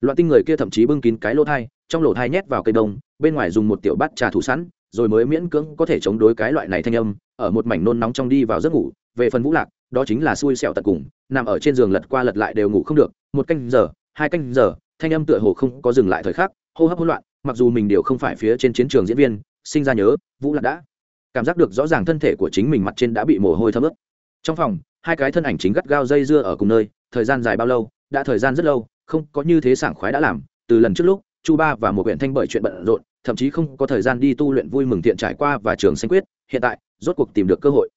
Loạn tinh người kia thậm chí bưng kín cái lỗ thai, trong lỗ thai nhét vào cây đông, bên ngoài dùng một tiểu bát trà thủ sẵn, rồi mới miễn cưỡng có thể chống đối cái loại này thanh âm, ở một mảnh nôn nóng trong đi vào giấc ngủ về phần vũ lạc, đó chính là xui xẹo tận cùng, nằm ở trên giường lật qua lật lại đều ngủ không được, một canh giờ, hai canh giờ, thanh âm tựa hồ không có dừng lại thời khắc, hô hấp hỗn loạn, mặc dù mình đều không phải phía trên chiến trường diễn viên, sinh ra nhớ, vũ lạc đã cảm giác được rõ ràng thân thể của chính mình mặt trên đã bị mồ hôi thấm ướt. Trong phòng, hai cái thân ảnh chính gắt gao dây dưa ở cùng nơi, thời gian dài bao lâu, đã thời gian rất lâu, không có như thế sảng khoái đã làm, từ lần trước lúc, chu ba và một huyện thanh bởi chuyện bận rộn, thậm chí không có thời gian đi tu luyện vui mừng thiện trải qua và trường xanh quyết, hiện tại, rốt cuộc tìm được cơ hội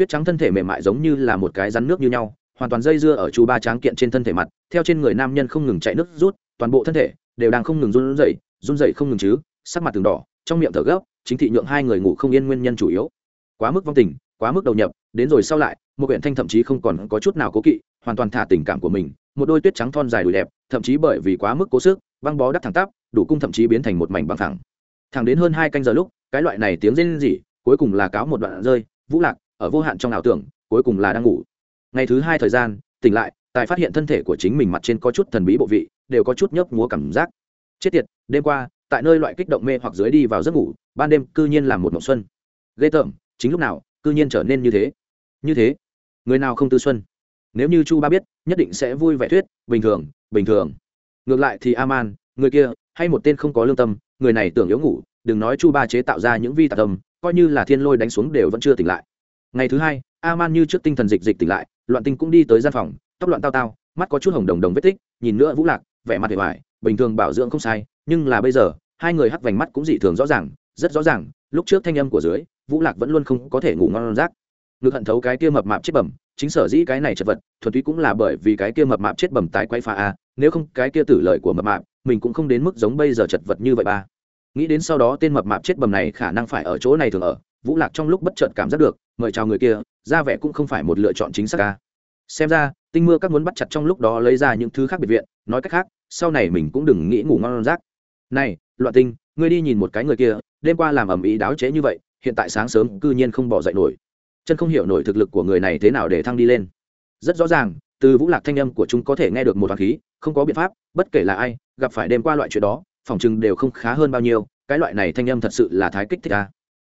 tuyết trắng thân thể mềm mại giống như là một cái rắn nước như nhau, hoàn toàn dây dưa ở chú ba tráng kiện trên thân thể mặt, theo trên người nam nhân không ngừng chạy nước rút, toàn bộ thân thể đều đang không ngừng run rẩy run rẩy không ngừng chứ, sắc mặt từng đỏ, trong miệng thở gấp, chính thị nhượng hai người ngủ không yên nguyên nhân chủ yếu. Quá mức vong tình, quá mức đầu nhập, đến rồi sau lại, một huyện thanh thậm chí không còn có chút nào cố kỵ, hoàn toàn thả tình cảm của mình, một đôi tuyết trắng thon dài đùi đẹp, thậm chí bởi vì quá mức cố sức băng bó đắp thẳng tắp, đủ cung thậm chí biến thành một mảnh băng thẳng thẳng đến hơn hai canh giờ lúc, cái loại này tiếng rên rỉ, cuối cùng là cáo một đoạn rơi, vũ lạc ở vô hạn trong ảo tưởng, cuối cùng là đang ngủ. Ngày thứ hai thời gian, tỉnh lại, tài phát hiện thân thể của chính mình mặt trên có chút thần bí bộ vị, đều có chút nhấp múa cảm giác. Chết tiệt, đêm qua, tại nơi loại kích động mê hoặc dưới đi vào giấc ngủ, ban đêm cư nhiên làm một mộng xuân. Ghê tởm, chính lúc nào, cư nhiên trở nên như thế? Như thế? Người nào không tư xuân? Nếu như chu ba biết, nhất định sẽ vui vẻ thuyết, bình thường bình thường. Ngược lại thì aman, người kia, hay một tên không có lương tâm, người này tưởng yếu ngủ, đừng nói chu ba chế tạo ra những vi tạc tâm, coi như là thiên lôi đánh xuống đều vẫn chưa tỉnh lại ngày thứ hai, aman như trước tinh thần dịch dịch tỉnh lại, loạn tinh cũng đi tới gian phòng, tóc loạn tao tao, mắt có chút hồng đồng đồng vết tích, nhìn nữa vũ lạc, vẻ mặt hề hoài, bình thường bảo dưỡng không sai, nhưng là bây giờ, hai người hắt vành mắt cũng dị thường rõ ràng, rất rõ ràng, lúc trước thanh âm của dưới, vũ lạc vẫn luôn không có thể ngủ ngon rác ngực hận thấu cái kia mập mạp chết bẩm, chính sở dĩ cái này chật vật, thuần túy cũng là bởi vì cái kia mập mạp chết bẩm tái quay pha a, nếu không cái kia tử lợi của mập mạp, mình cũng không đến mức giống bây giờ chật vật như vậy ba. Nghĩ đến sau đó tên mập mạp chết bầm này khả năng phải ở chỗ này thường ở vũ lạc trong lúc bất chợt cảm giác được, mời chào người kia, ra vẻ cũng không phải một lựa chọn chính xác ca xem ra, tinh mưa các muốn bắt chặt trong lúc đó lấy ra những thứ khác biệt viện, nói cách khác, sau này mình cũng đừng nghĩ ngủ ngon rác. Này, loạn tinh, ngươi đi nhìn một cái người kia, đêm qua làm ầm ĩ đáo chế như vậy, hiện tại sáng sớm cư nhiên không bỏ dậy nổi. Chân không hiểu nổi thực lực của người này thế nào để thăng đi lên. Rất rõ ràng, từ vũ lạc thanh âm của chúng có thể nghe được một hoàng khí, không có biện pháp, bất kể là ai, gặp phải đêm qua loại chuyện đó, phòng chừng đều không khá hơn bao nhiêu, cái loại này thanh âm thật sự là thái kích thích ta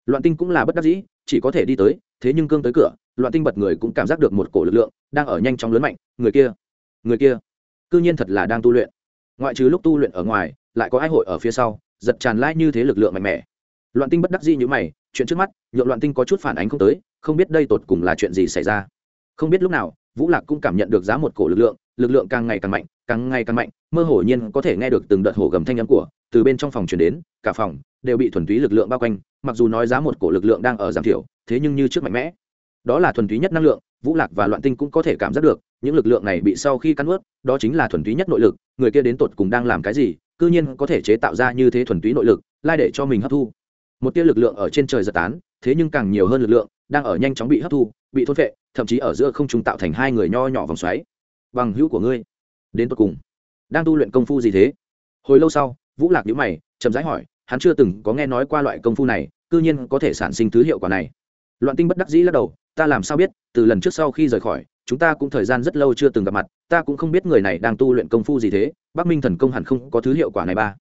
loạn tinh cũng là bất đắc dĩ, chỉ có thể đi tới, thế nhưng cương tới cửa, loạn tinh bật người cũng cảm giác được một cổ lực lượng đang ở nhanh chóng lớn mạnh, người kia người kia, cư nhiên thật là đang tu luyện. Ngoại trừ lúc tu luyện ở ngoài, lại có ai hội ở phía sau, giật tràn lai như thế lực lượng mạnh mẽ. Loạn tinh bất đắc dĩ như mày, chuyện trước mắt, nhượng loạn tinh có chút phản ánh không tới, không biết đây tột cùng là chuyện gì xảy ra. Không biết lúc nào, vũ lạc cũng cảm nhận được giá một cổ lực lượng lực lượng càng ngày càng mạnh càng ngày càng mạnh, mơ hồ nhiên có thể nghe được từng đợt hổ gầm thanh âm của, từ bên trong phòng chuyển đến, cả phòng đều bị thuần túy lực lượng bao quanh, mặc dù nói giá một cổ lực lượng đang ở giảm thiểu, thế nhưng như trước mạnh mẽ. Đó là thuần túy nhất năng lượng, vũ lạc và loạn tinh cũng có thể cảm giác được, những lực lượng này bị sau khi cắn ướt đó chính là thuần túy nhất nội lực, người kia đến tột cùng đang làm cái gì c ư nhiên có thể chế tạo ra như thế thuần túy nội lực, lai để cho mình hấp thu. Một tia lực lượng ở trên trời giật tán, thế nhưng càng nhiều hơn lực lượng, đang ở nhanh chóng bị hấp thu, bị thôn vệ thậm chí ở giữa không trung tạo thành hai người nho nhỏ vòng xoáy. Bằng hữu của ngươi đến tột cùng. Đang tu luyện công phu gì thế? Hồi lâu sau, vũ lạc nhíu mày, chậm rãi hỏi, hắn chưa từng có nghe nói qua loại công phu này, cư nhiên có thể sản sinh thứ hiệu quả này. Loạn tinh bất đắc dĩ lắc đầu, ta làm sao biết, từ lần trước sau khi rời khỏi, chúng ta cũng thời gian rất lâu chưa từng gặp mặt, ta cũng không biết người này đang tu luyện công phu gì thế, bắc minh thần công hẳn không có thứ hiệu quả này ba.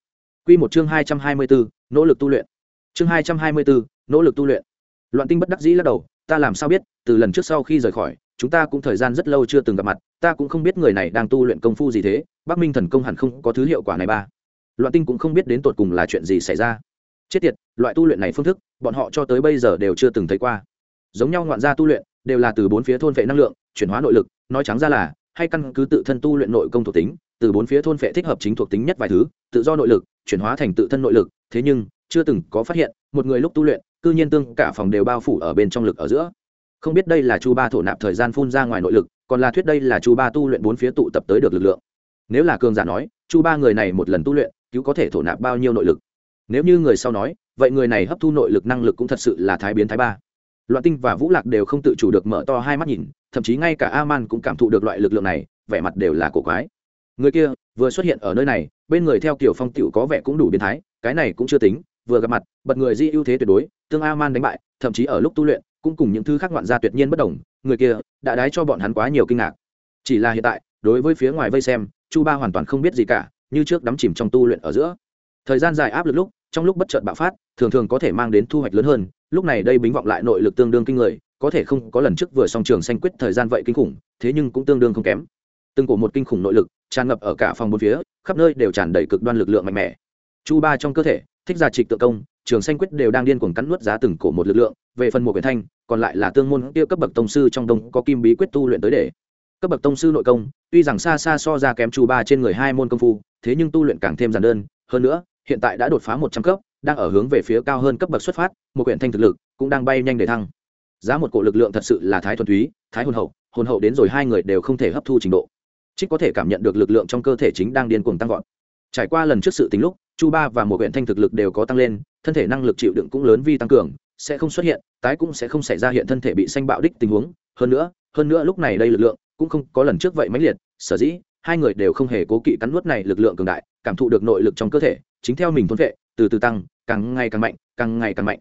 Q một chương hai trăm hai mươi bốn nỗ lực tu luyện. Chương hai trăm hai mươi bốn nỗ lực tu luyện. Loạn tinh bất đắc dĩ lắc đầu, ta làm sao biết, từ lần trước sau khi rời khỏi chúng ta cũng thời gian rất lâu chưa từng gặp mặt, ta cũng không biết người này đang tu luyện công phu gì thế, bắc minh thần công hẳn không có thứ hiệu quả này ba. Loạn tinh cũng không biết đến tột cùng là chuyện gì xảy ra. Chết tiệt, loại tu luyện này phương thức, bọn họ cho tới bây giờ đều chưa từng thấy qua. Giống nhau ngoạn gia tu luyện, đều là từ bốn phía thôn vệ năng lượng, chuyển hóa nội lực, nói trắng ra là, hay căn cứ tự thân tu luyện nội công thuộc tính, từ bốn phía thôn vệ thích hợp chính thuộc tính nhất vài thứ, tự do nội lực, chuyển hóa thành tự thân nội lực, thế nhưng, chưa từng có phát hiện, một người lúc tu luyện, cư nhiên tương cả phòng đều bao phủ ở bên trong lực ở giữa không biết đây là chu ba thổ nạp thời gian phun ra ngoài nội lực, còn là thuyết đây là chu ba tu luyện bốn phía tụ tập tới được lực lượng. Nếu là cường giả nói, chu ba người này một lần tu luyện, cứu có thể thổ nạp bao nhiêu nội lực? Nếu như người sau nói, vậy người này hấp thu nội lực năng lực cũng thật sự là thái biến thái ba. Loạn tinh và vũ lạc đều không tự chủ được mở to hai mắt nhìn, thậm chí ngay cả a man cũng cảm thụ được loại lực lượng này, vẻ mặt đều là cổ quái. Người kia, vừa xuất hiện ở nơi này, bên người theo kiểu phong tiểu có vẻ cũng đủ biến thái, cái này cũng chưa tính, vừa gặp mặt, bật người di ưu thế tuyệt đối, tương a man đánh bại, thậm chí ở lúc tu luyện cũng cùng những thứ khác ngoạn gia tuyệt nhiên bất đồng, người kia đã đái cho bọn hắn quá nhiều kinh ngạc. Chỉ là hiện tại, đối với phía ngoài vây xem, chu ba hoàn toàn không biết gì cả, như trước đắm chìm trong tu luyện ở giữa. Thời gian dài áp lực lúc, trong lúc bất chợt bạo phát, thường thường có thể mang đến thu hoạch lớn hơn, lúc này đây bính vọng lại nội lực tương đương kinh người, có thể không có lần trước vừa xong trường xanh quyết thời gian vậy kinh khủng, thế nhưng cũng tương đương không kém. Từng cổ một kinh khủng nội lực, tràn ngập ở cả phòng bốn phía, khắp nơi đều tràn đầy cực đoan lực lượng mạnh mẽ. Chu ba trong cơ thể, thích giả trịch tự công, trường xanh quyết đều đang điên cuồng cắn nuốt giá từng cổ một lực lượng, về phần một quyển thanh còn lại là tương môn kia cấp bậc tông sư trong đông có kim bí quyết tu luyện tới để. Cấp bậc tông sư nội công, tuy rằng xa xa so ra kém chu ba trên người hai môn công phu, thế nhưng tu luyện càng thêm giản đơn. Hơn nữa, hiện tại đã đột phá một trăm cấp, đang ở hướng về phía cao hơn cấp bậc xuất phát, một quyển thanh thực lực cũng đang bay nhanh để thăng. Giá một cổ lực lượng thật sự là thái thuần túy, thái hồn hậu hồn hậu đến rồi hai người đều không thể hấp thu trình độ. Trích có thể cảm nhận được lực lượng trong cơ thể chính đang điên cuồng tăng vọt. Trải qua lần trước sự tính lúc, chu ba và một huyện thanh thực lực đều có tăng lên, thân thể năng lực chịu đựng cũng lớn vi tăng cường sẽ không xuất hiện, tái cũng sẽ không xảy ra hiện thân thể bị xanh bạo đích tình huống. Hơn nữa hơn nữa lúc này đây lực lượng cũng không có lần trước vậy mãnh liệt. Sở dĩ, hai người đều không hề cố kỵ cắn nuốt này lực lượng cường đại, cảm thụ được nội lực trong cơ thể, chính theo mình thôn vệ, từ từ tăng, càng ngày càng mạnh, càng ngày càng mạnh.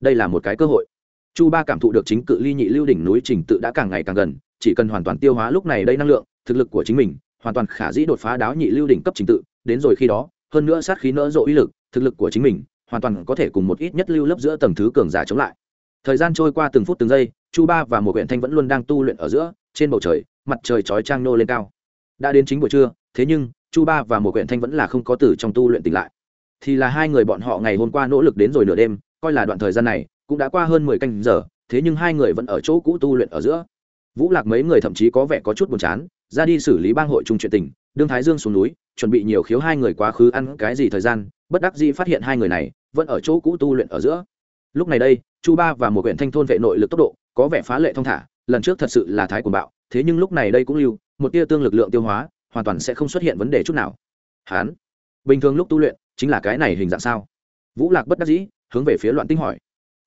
Đây là một cái cơ hội. Chu ba cảm thụ được chính cự ly nhị lưu đỉnh núi trình tự đã càng ngày càng gần, chỉ cần hoàn toàn tiêu hóa lúc này đây năng lượng, thực lực của chính mình hoàn toàn khả dĩ đột phá đáo nhị lưu đỉnh cấp trình tự. Đến rồi khi đó, hơn nữa sát khí nỡ rộ uy lực, thực lực của chính mình hoàn toàn có thể cùng một ít nhất lưu lớp giữa tầng thứ cường giả chống lại. Thời gian trôi qua từng phút từng giây, chu ba và một huyện thanh vẫn luôn đang tu luyện ở giữa, trên bầu trời, mặt trời chói trang nô lên cao. Đã đến chính buổi trưa, thế nhưng, chu ba và một huyện thanh vẫn là không có từ trong tu luyện tỉnh lại. Thì là hai người bọn họ ngày hôm qua nỗ lực đến rồi nửa đêm, coi là đoạn thời gian này, cũng đã qua hơn mười canh giờ, thế nhưng hai người vẫn ở chỗ cũ tu luyện ở giữa. Vũ lạc mấy người thậm chí có vẻ có chút buồn chán, ra đi xử lý bang hội chung chuyện tình, đương thái dương xuống núi, chuẩn bị nhiều khiếu hai người quá khứ ăn cái gì thời gian, bất đắc dĩ phát hiện hai người này vẫn ở chỗ cũ tu luyện ở giữa. Lúc này đây, chu ba và một huyện thanh thôn vệ nội lực tốc độ có vẻ phá lệ thong thả, lần trước thật sự là thái cuồng bạo, thế nhưng lúc này đây cũng lưu, một tia tương lực lượng tiêu hóa, hoàn toàn sẽ không xuất hiện vấn đề chút nào. Hán, bình thường lúc tu luyện, chính là cái này hình dạng sao? Vũ lạc bất đắc dĩ, hướng về phía loạn tinh hỏi.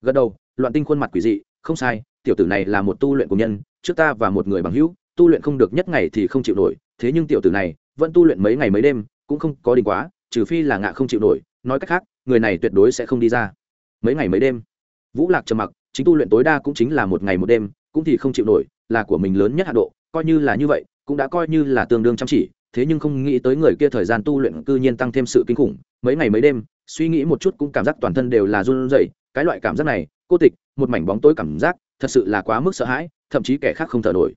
Gật đầu, loạn tinh khuôn mặt quỷ dị, không sai, tiểu tử này là một tu luyện của nhân, trước ta và một người bằng hữu, tu luyện không được nhất ngày thì không chịu nổi, thế nhưng tiểu tử này vẫn tu luyện mấy ngày mấy đêm, cũng không có đình quá, trừ phi là ngạ không chịu nổi, nói cách khác người này tuyệt đối sẽ không đi ra. Mấy ngày mấy đêm, vũ lạc trầm mặc, chính tu luyện tối đa cũng chính là một ngày một đêm, cũng thì không chịu nổi, là của mình lớn nhất hạ độ, coi như là như vậy, cũng đã coi như là tương đương chăm chỉ, thế nhưng không nghĩ tới người kia thời gian tu luyện cư nhiên tăng thêm sự kinh khủng. Mấy ngày mấy đêm, suy nghĩ một chút cũng cảm giác toàn thân đều là run rẩy, cái loại cảm giác này, cô tịch, một mảnh bóng tối cảm giác, thật sự là quá mức sợ hãi, thậm chí kẻ khác không thở nổi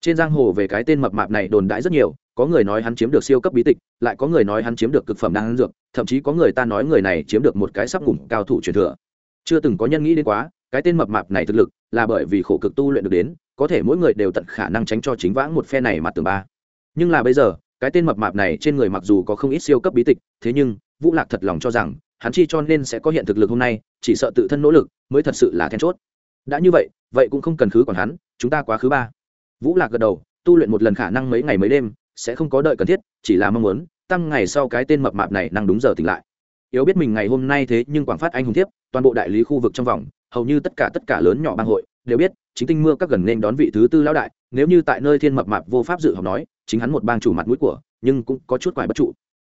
trên giang hồ về cái tên mập mạp này đồn đãi rất nhiều, có người nói hắn chiếm được siêu cấp bí tịch, lại có người nói hắn chiếm được cực phẩm đan dược, thậm chí có người ta nói người này chiếm được một cái sắp ngủm cao thủ truyền thừa. Chưa từng có nhân nghĩ đến quá, cái tên mập mạp này thực lực là bởi vì khổ cực tu luyện được đến, có thể mỗi người đều tận khả năng tránh cho chính vãng một phe này mặt tường ba. Nhưng là bây giờ, cái tên mập mạp này trên người mặc dù có không ít siêu cấp bí tịch, thế nhưng, vũ lạc thật lòng cho rằng, hắn chi cho nên sẽ có hiện thực lực hôm nay, chỉ sợ tự thân nỗ lực mới thật sự là then chốt. Đã như vậy vậy cũng không cần khứ còn hắn, chúng ta quá khứ ba vũ lạc gật đầu, tu luyện một lần khả năng mấy ngày mấy đêm, sẽ không có đợi cần thiết, chỉ là mong muốn, tăng ngày sau cái tên mập mạp này năng đúng giờ tỉnh lại. Yếu biết mình ngày hôm nay thế nhưng quảng phát anh hùng thiếp, toàn bộ đại lý khu vực trong vòng, hầu như tất cả tất cả lớn nhỏ bang hội, đều biết, chính tinh mưa các gần nên đón vị thứ tư lão đại, nếu như tại nơi thiên mập mạp vô pháp dự học nói, chính hắn một bang chủ mặt mũi của, nhưng cũng có chút quải bất trụ.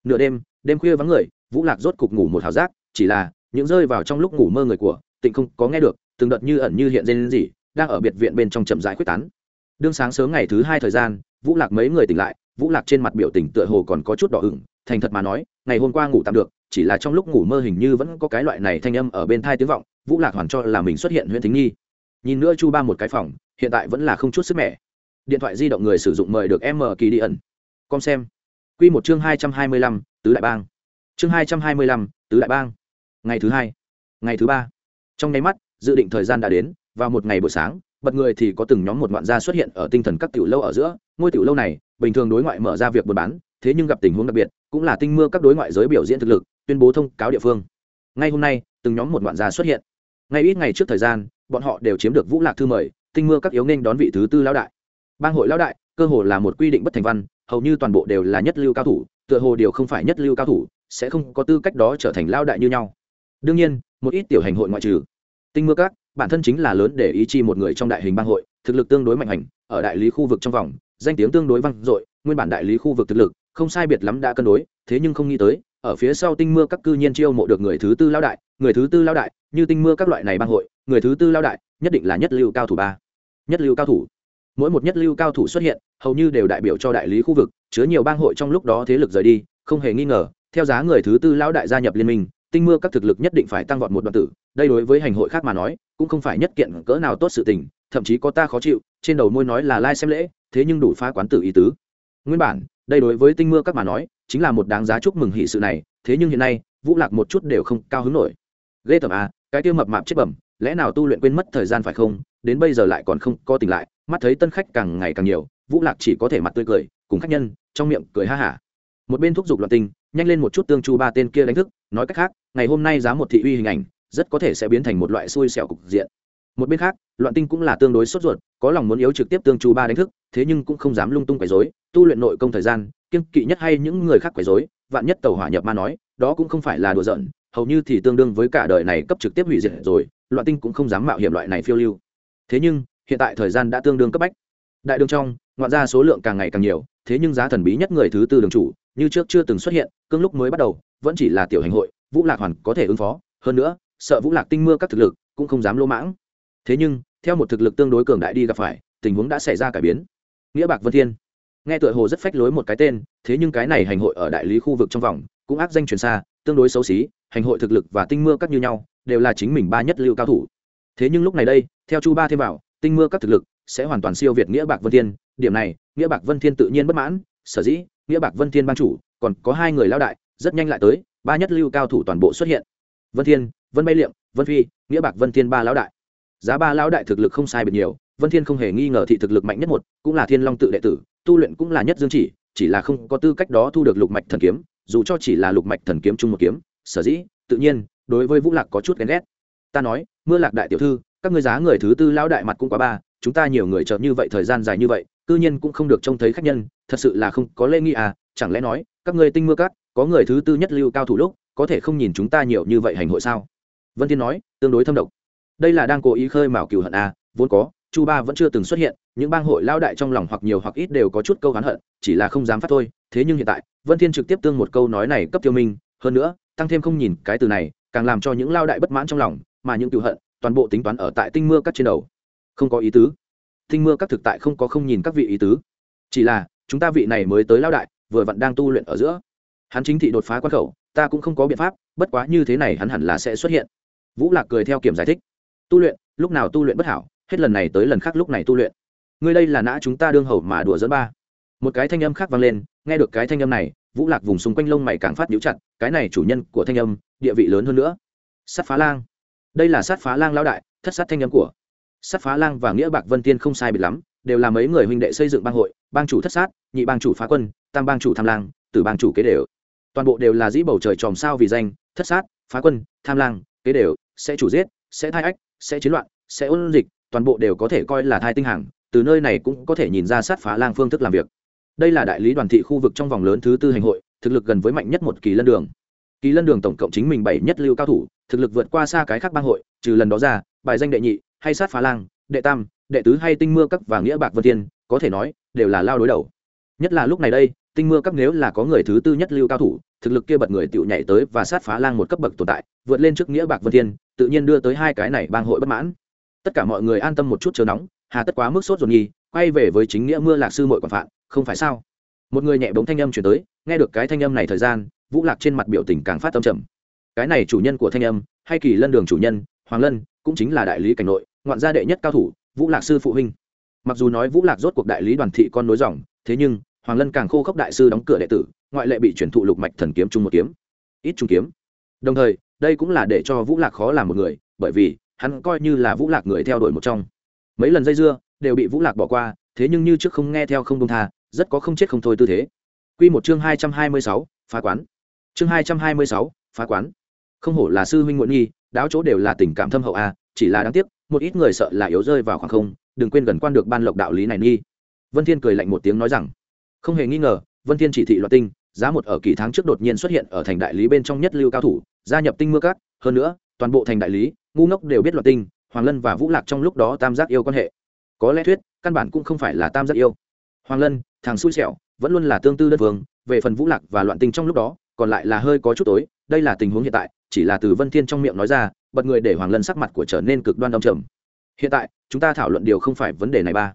Nửa đêm đêm khuya vắng người, vũ lạc rốt cục ngủ một hào giác, chỉ là, những rơi vào trong lúc ngủ mơ người của, tịnh không có nghe được, từng đợt như ẩn như hiện lên gì đang ở biệt viện bên trong chậm rãi quyết tán đương sáng sớm ngày thứ hai thời gian, vũ lạc mấy người tỉnh lại, vũ lạc trên mặt biểu tình tựa hồ còn có chút đỏ ửng, thành thật mà nói, ngày hôm qua ngủ tạm được, chỉ là trong lúc ngủ mơ hình như vẫn có cái loại này thanh âm ở bên thai tiếng vọng, vũ lạc hoàn cho là mình xuất hiện huyện thính nghi nhìn nữa chu ba một cái phòng, hiện tại vẫn là không chút sức mẻ. Điện thoại di động người sử dụng mời được m kỳ đi ẩn. Com xem. Q một chương hai trăm hai mươi lăm, tứ đại bang. Chương hai trăm hai mươi lăm, tứ đại bang. Ngày thứ hai. Ngày thứ ba. Trong nháy mắt, dự định thời gian đã đến, vào một ngày buổi sáng bật người thì có từng nhóm một ngoạn gia xuất hiện ở tinh thần các tiểu lâu ở giữa. Ngôi tiểu lâu này, bình thường đối ngoại mở ra việc buôn bán, thế nhưng gặp tình huống đặc biệt, cũng là tinh mưa các đối ngoại giới biểu diễn thực lực, tuyên bố thông cáo địa phương. Ngay hôm nay, từng nhóm một ngoạn gia xuất hiện. Ngay ít ngày trước thời gian, bọn họ đều chiếm được vũ lạc thư mời, tinh mưa các yếu nên đón vị thứ tư lão đại. Bang hội lão đại, cơ hồ là một quy định bất thành văn, hầu như toàn bộ đều là nhất lưu cao thủ, tựa hồ đều không phải nhất lưu cao thủ, sẽ không có tư cách đó trở thành lao đại như nhau. Đương nhiên, một ít tiểu hành hội ngoại trừ, tinh mưa các bản thân chính là lớn để ý chi một người trong đại hình bang hội, thực lực tương đối mạnh hành, ở đại lý khu vực trong vòng, danh tiếng tương đối vang dội, nguyên bản đại lý khu vực thực lực, không sai biệt lắm đã cân đối, thế nhưng không nghĩ tới, ở phía sau tinh mưa các cư nhiên chiêu mộ được người thứ tư lao đại, người thứ tư lao đại, như tinh mưa các loại này bang hội, người thứ tư lao đại, nhất định là nhất lưu cao thủ ba. Nhất lưu cao thủ. Mỗi một nhất lưu cao thủ xuất hiện, hầu như đều đại biểu cho đại lý khu vực, chứa nhiều bang hội trong lúc đó thế lực rời đi, không hề nghi ngờ, theo giá người thứ tư lão đại gia nhập liên minh tinh mưa các thực lực nhất định phải tăng vọt một đoạn tử, đây đối với hành hội khác mà nói, cũng không phải nhất kiện cỡ nào tốt sự tình, thậm chí có ta khó chịu, trên đầu môi nói là lai xem lễ, thế nhưng đủ phá quán tử ý tứ. Nguyên bản, đây đối với tinh mưa các mà nói, chính là một đáng giá chúc mừng hỷ sự này, thế nhưng hiện nay, vũ lạc một chút đều không cao hứng nổi. Ghê tởm à cái tiêu mập mạp chết bẩm, lẽ nào tu luyện quên mất thời gian phải không? Đến bây giờ lại còn không có tỉnh lại, mắt thấy tân khách càng ngày càng nhiều, vũ lạc chỉ có thể mặt tươi cười, cùng khách nhân, trong miệng cười ha hả. Một bên thúc giục loạn tinh nhanh lên một chút tương chu ba tên kia đánh thức, nói cách khác, ngày hôm nay giá một thị uy hình ảnh, rất có thể sẽ biến thành một loại xui xẻo cục diện. Một bên khác, loạn tinh cũng là tương đối sốt ruột, có lòng muốn yếu trực tiếp tương chu ba đánh thức, thế nhưng cũng không dám lung tung quấy dối tu luyện nội công thời gian kiên kỵ nhất hay những người khác quấy dối vạn nhất tàu hỏa nhập ma nói, đó cũng không phải là đùa giỡn, hầu như thì tương đương với cả đời này cấp trực tiếp hủy diệt rồi, loạn tinh cũng không dám mạo hiểm loại này phiêu lưu. Thế nhưng, hiện tại thời gian đã tương đương cấp bách. Đại đường trong, ngoạn ra số lượng càng ngày càng nhiều, thế nhưng giá thần bí nhất người thứ tư đường chủ như trước chưa từng xuất hiện, cương lúc mới bắt đầu, vẫn chỉ là tiểu hành hội, vũ lạc hoàn có thể ứng phó. Hơn nữa, sợ vũ lạc tinh mưa các thực lực cũng không dám lỗ mãng. Thế nhưng, theo một thực lực tương đối cường đại đi gặp phải, tình huống đã xảy ra cải biến. Nghĩa bạc vân thiên. Nghe tựa hồ rất phách lối một cái tên, thế nhưng cái này hành hội ở đại lý khu vực trong vòng, cũng áp danh truyền xa, tương đối xấu xí, hành hội thực lực và tinh mưa các như nhau, đều là chính mình ba nhất lưu cao thủ. Thế nhưng lúc này đây, theo chu ba thêm vào, tinh mưa các thực lực sẽ hoàn toàn siêu việt nghĩa bạc vân thiên. Điểm này, nghĩa bạc vân thiên tự nhiên bất mãn, sở dĩ nghĩa bạc vân thiên ban chủ, còn có hai người lao đại, rất nhanh lại tới, ba nhất lưu cao thủ toàn bộ xuất hiện. Vân thiên, vân bay liệm, vân phi, nghĩa bạc vân thiên ba lão đại. Giá ba lão đại thực lực không sai biệt nhiều, vân thiên không hề nghi ngờ thị thực lực mạnh nhất một, cũng là thiên long tự đệ tử, tu luyện cũng là nhất dương chỉ chỉ là không có tư cách đó thu được lục mạch thần kiếm, dù cho chỉ là lục mạch thần kiếm chung một kiếm, sở dĩ, tự nhiên, đối với vũ lạc có chút ghen ghét. Ta nói, mưa lạc đại tiểu thư, các ngươi giá người thứ tư lão đại mặt cũng quá ba, chúng ta nhiều người chợt như vậy thời gian dài như vậy cư nhiên cũng không được trông thấy khách nhân, thật sự là không có lễ nghi à chẳng lẽ nói, các ngươi tinh mưa cát, có người thứ tư nhất lưu cao thủ lúc, có thể không nhìn chúng ta nhiều như vậy hành hội sao? Vân thiên nói, tương đối thâm độc. Đây là đang cố ý khơi mào cừu hận à vốn có, chu ba vẫn chưa từng xuất hiện, những bang hội lao đại trong lòng hoặc nhiều hoặc ít đều có chút câu hán hận, chỉ là không dám phát thôi, thế nhưng hiện tại, vân thiên trực tiếp tương một câu nói này cấp tiêu minh, hơn nữa, tăng thêm không nhìn cái từ này, càng làm cho những lao đại bất mãn trong lòng, mà những cừu hận, toàn bộ tính toán ở tại tinh mưa cát trên đầu. Không có ý tứ tinh mưa các thực tại không có không nhìn các vị ý tứ. Chỉ là, chúng ta vị này mới tới lao đại, vừa vặn đang tu luyện ở giữa. Hắn chính thị đột phá quan khẩu, ta cũng không có biện pháp, bất quá như thế này hắn hẳn là sẽ xuất hiện. Vũ lạc cười theo kiểm giải thích. Tu luyện, lúc nào tu luyện bất hảo, hết lần này tới lần khác lúc này tu luyện. Ngươi đây là nã chúng ta đương hầu mà đùa dẫn ba. Một cái thanh âm khác vang lên, nghe được cái thanh âm này, vũ lạc vùng xung quanh lông mày càng phát nhũ chặt, cái này chủ nhân của thanh âm, địa vị lớn hơn nữa. Sát phá lang. Đây là sát phá lang lão đại, thất sát thanh âm của sát phá lang và nghĩa bạc vân tiên không sai biệt lắm, đều là mấy người huynh đệ xây dựng bang hội, bang chủ thất sát, nhị bang chủ phá quân, tam bang chủ tham lang, tử bang chủ kế đều. Toàn bộ đều là dĩ bầu trời tròm sao vì danh, thất sát, phá quân, tham lang, kế đều, sẽ chủ giết, sẽ thai ách, sẽ chiến loạn, sẽ ôn dịch, toàn bộ đều có thể coi là thai tinh hàng, từ nơi này cũng có thể nhìn ra sát phá lang phương thức làm việc. Đây là đại lý đoàn thị khu vực trong vòng lớn thứ tư hành hội, thực lực gần với mạnh nhất một kỳ lân đường. Kỳ lân đường tổng cộng chính mình bảy nhất lưu cao thủ, thực lực vượt qua xa cái khác bang hội, trừ lần đó ra, bài danh đệ nhị hay sát phá lang đệ tam đệ tứ hay tinh mưa các và nghĩa bạc vân thiên, có thể nói đều là lao đối đầu. Nhất là lúc này đây tinh mưa các nếu là có người thứ tư nhất lưu cao thủ thực lực kia bật người tựu nhảy tới và sát phá lang một cấp bậc tồn tại vượt lên trước nghĩa bạc vân thiên tự nhiên đưa tới hai cái này bang hội bất mãn. Tất cả mọi người an tâm một chút chờ nóng hà tất quá mức sốt ruột nghi quay về với chính nghĩa mưa lạc sư mội quản phạn không phải sao? Một người nhẹ bóng thanh âm chuyển tới nghe được cái thanh âm này thời gian vũ lạc trên mặt biểu tình càng phát tâm trầm. Cái này chủ nhân của thanh âm hay kỳ lân đường chủ nhân hoàng lân cũng chính là đại lý cảnh nội ngoạn gia đệ nhất cao thủ, vũ lạc sư phụ huynh. Mặc dù nói vũ lạc rốt cuộc đại lý đoàn thị con nối dòng, thế nhưng, hoàng lân càng khô khốc đại sư đóng cửa đệ tử, ngoại lệ bị chuyển thụ lục mạch thần kiếm chung một kiếm. Ít trung kiếm. Đồng thời, đây cũng là để cho vũ lạc khó làm một người, bởi vì, hắn coi như là vũ lạc người theo đuổi một trong. Mấy lần dây dưa, đều bị vũ lạc bỏ qua, thế nhưng như trước không nghe theo không công tha, rất có không chết không thôi tư thế. Quy một chương hai trăm hai mươi sáu, phá quán. Chương hai trăm hai mươi sáu, phá quán. Không hổ là sư huynh nguyễn nghi, đáo chỗ đều là tình cảm thâm hậu a chỉ là đáng tiếc, một ít người sợ là yếu rơi vào khoảng không, đừng quên gần quan được ban lộc đạo lý này nghi. Vân thiên cười lạnh một tiếng nói rằng, không hề nghi ngờ, vân thiên chỉ thị loạt tinh, giá một ở kỳ tháng trước đột nhiên xuất hiện ở thành đại lý bên trong nhất lưu cao thủ, gia nhập tinh mưa cát hơn nữa, toàn bộ thành đại lý, ngu ngốc đều biết loạt tinh, hoàng lân và vũ lạc trong lúc đó tam giác yêu quan hệ. Có lẽ thuyết, căn bản cũng không phải là tam giác yêu. Hoàng lân, thằng xui xẻo, vẫn luôn là tương tư đơn vương về phần vũ lạc và loạn tinh trong lúc đó, còn lại là hơi có chút tối, đây là tình huống hiện tại chỉ là từ vân thiên trong miệng nói ra, bật người để hoàng lân sắc mặt của trở nên cực đoan đông trầm. Hiện tại, chúng ta thảo luận điều không phải vấn đề này ba.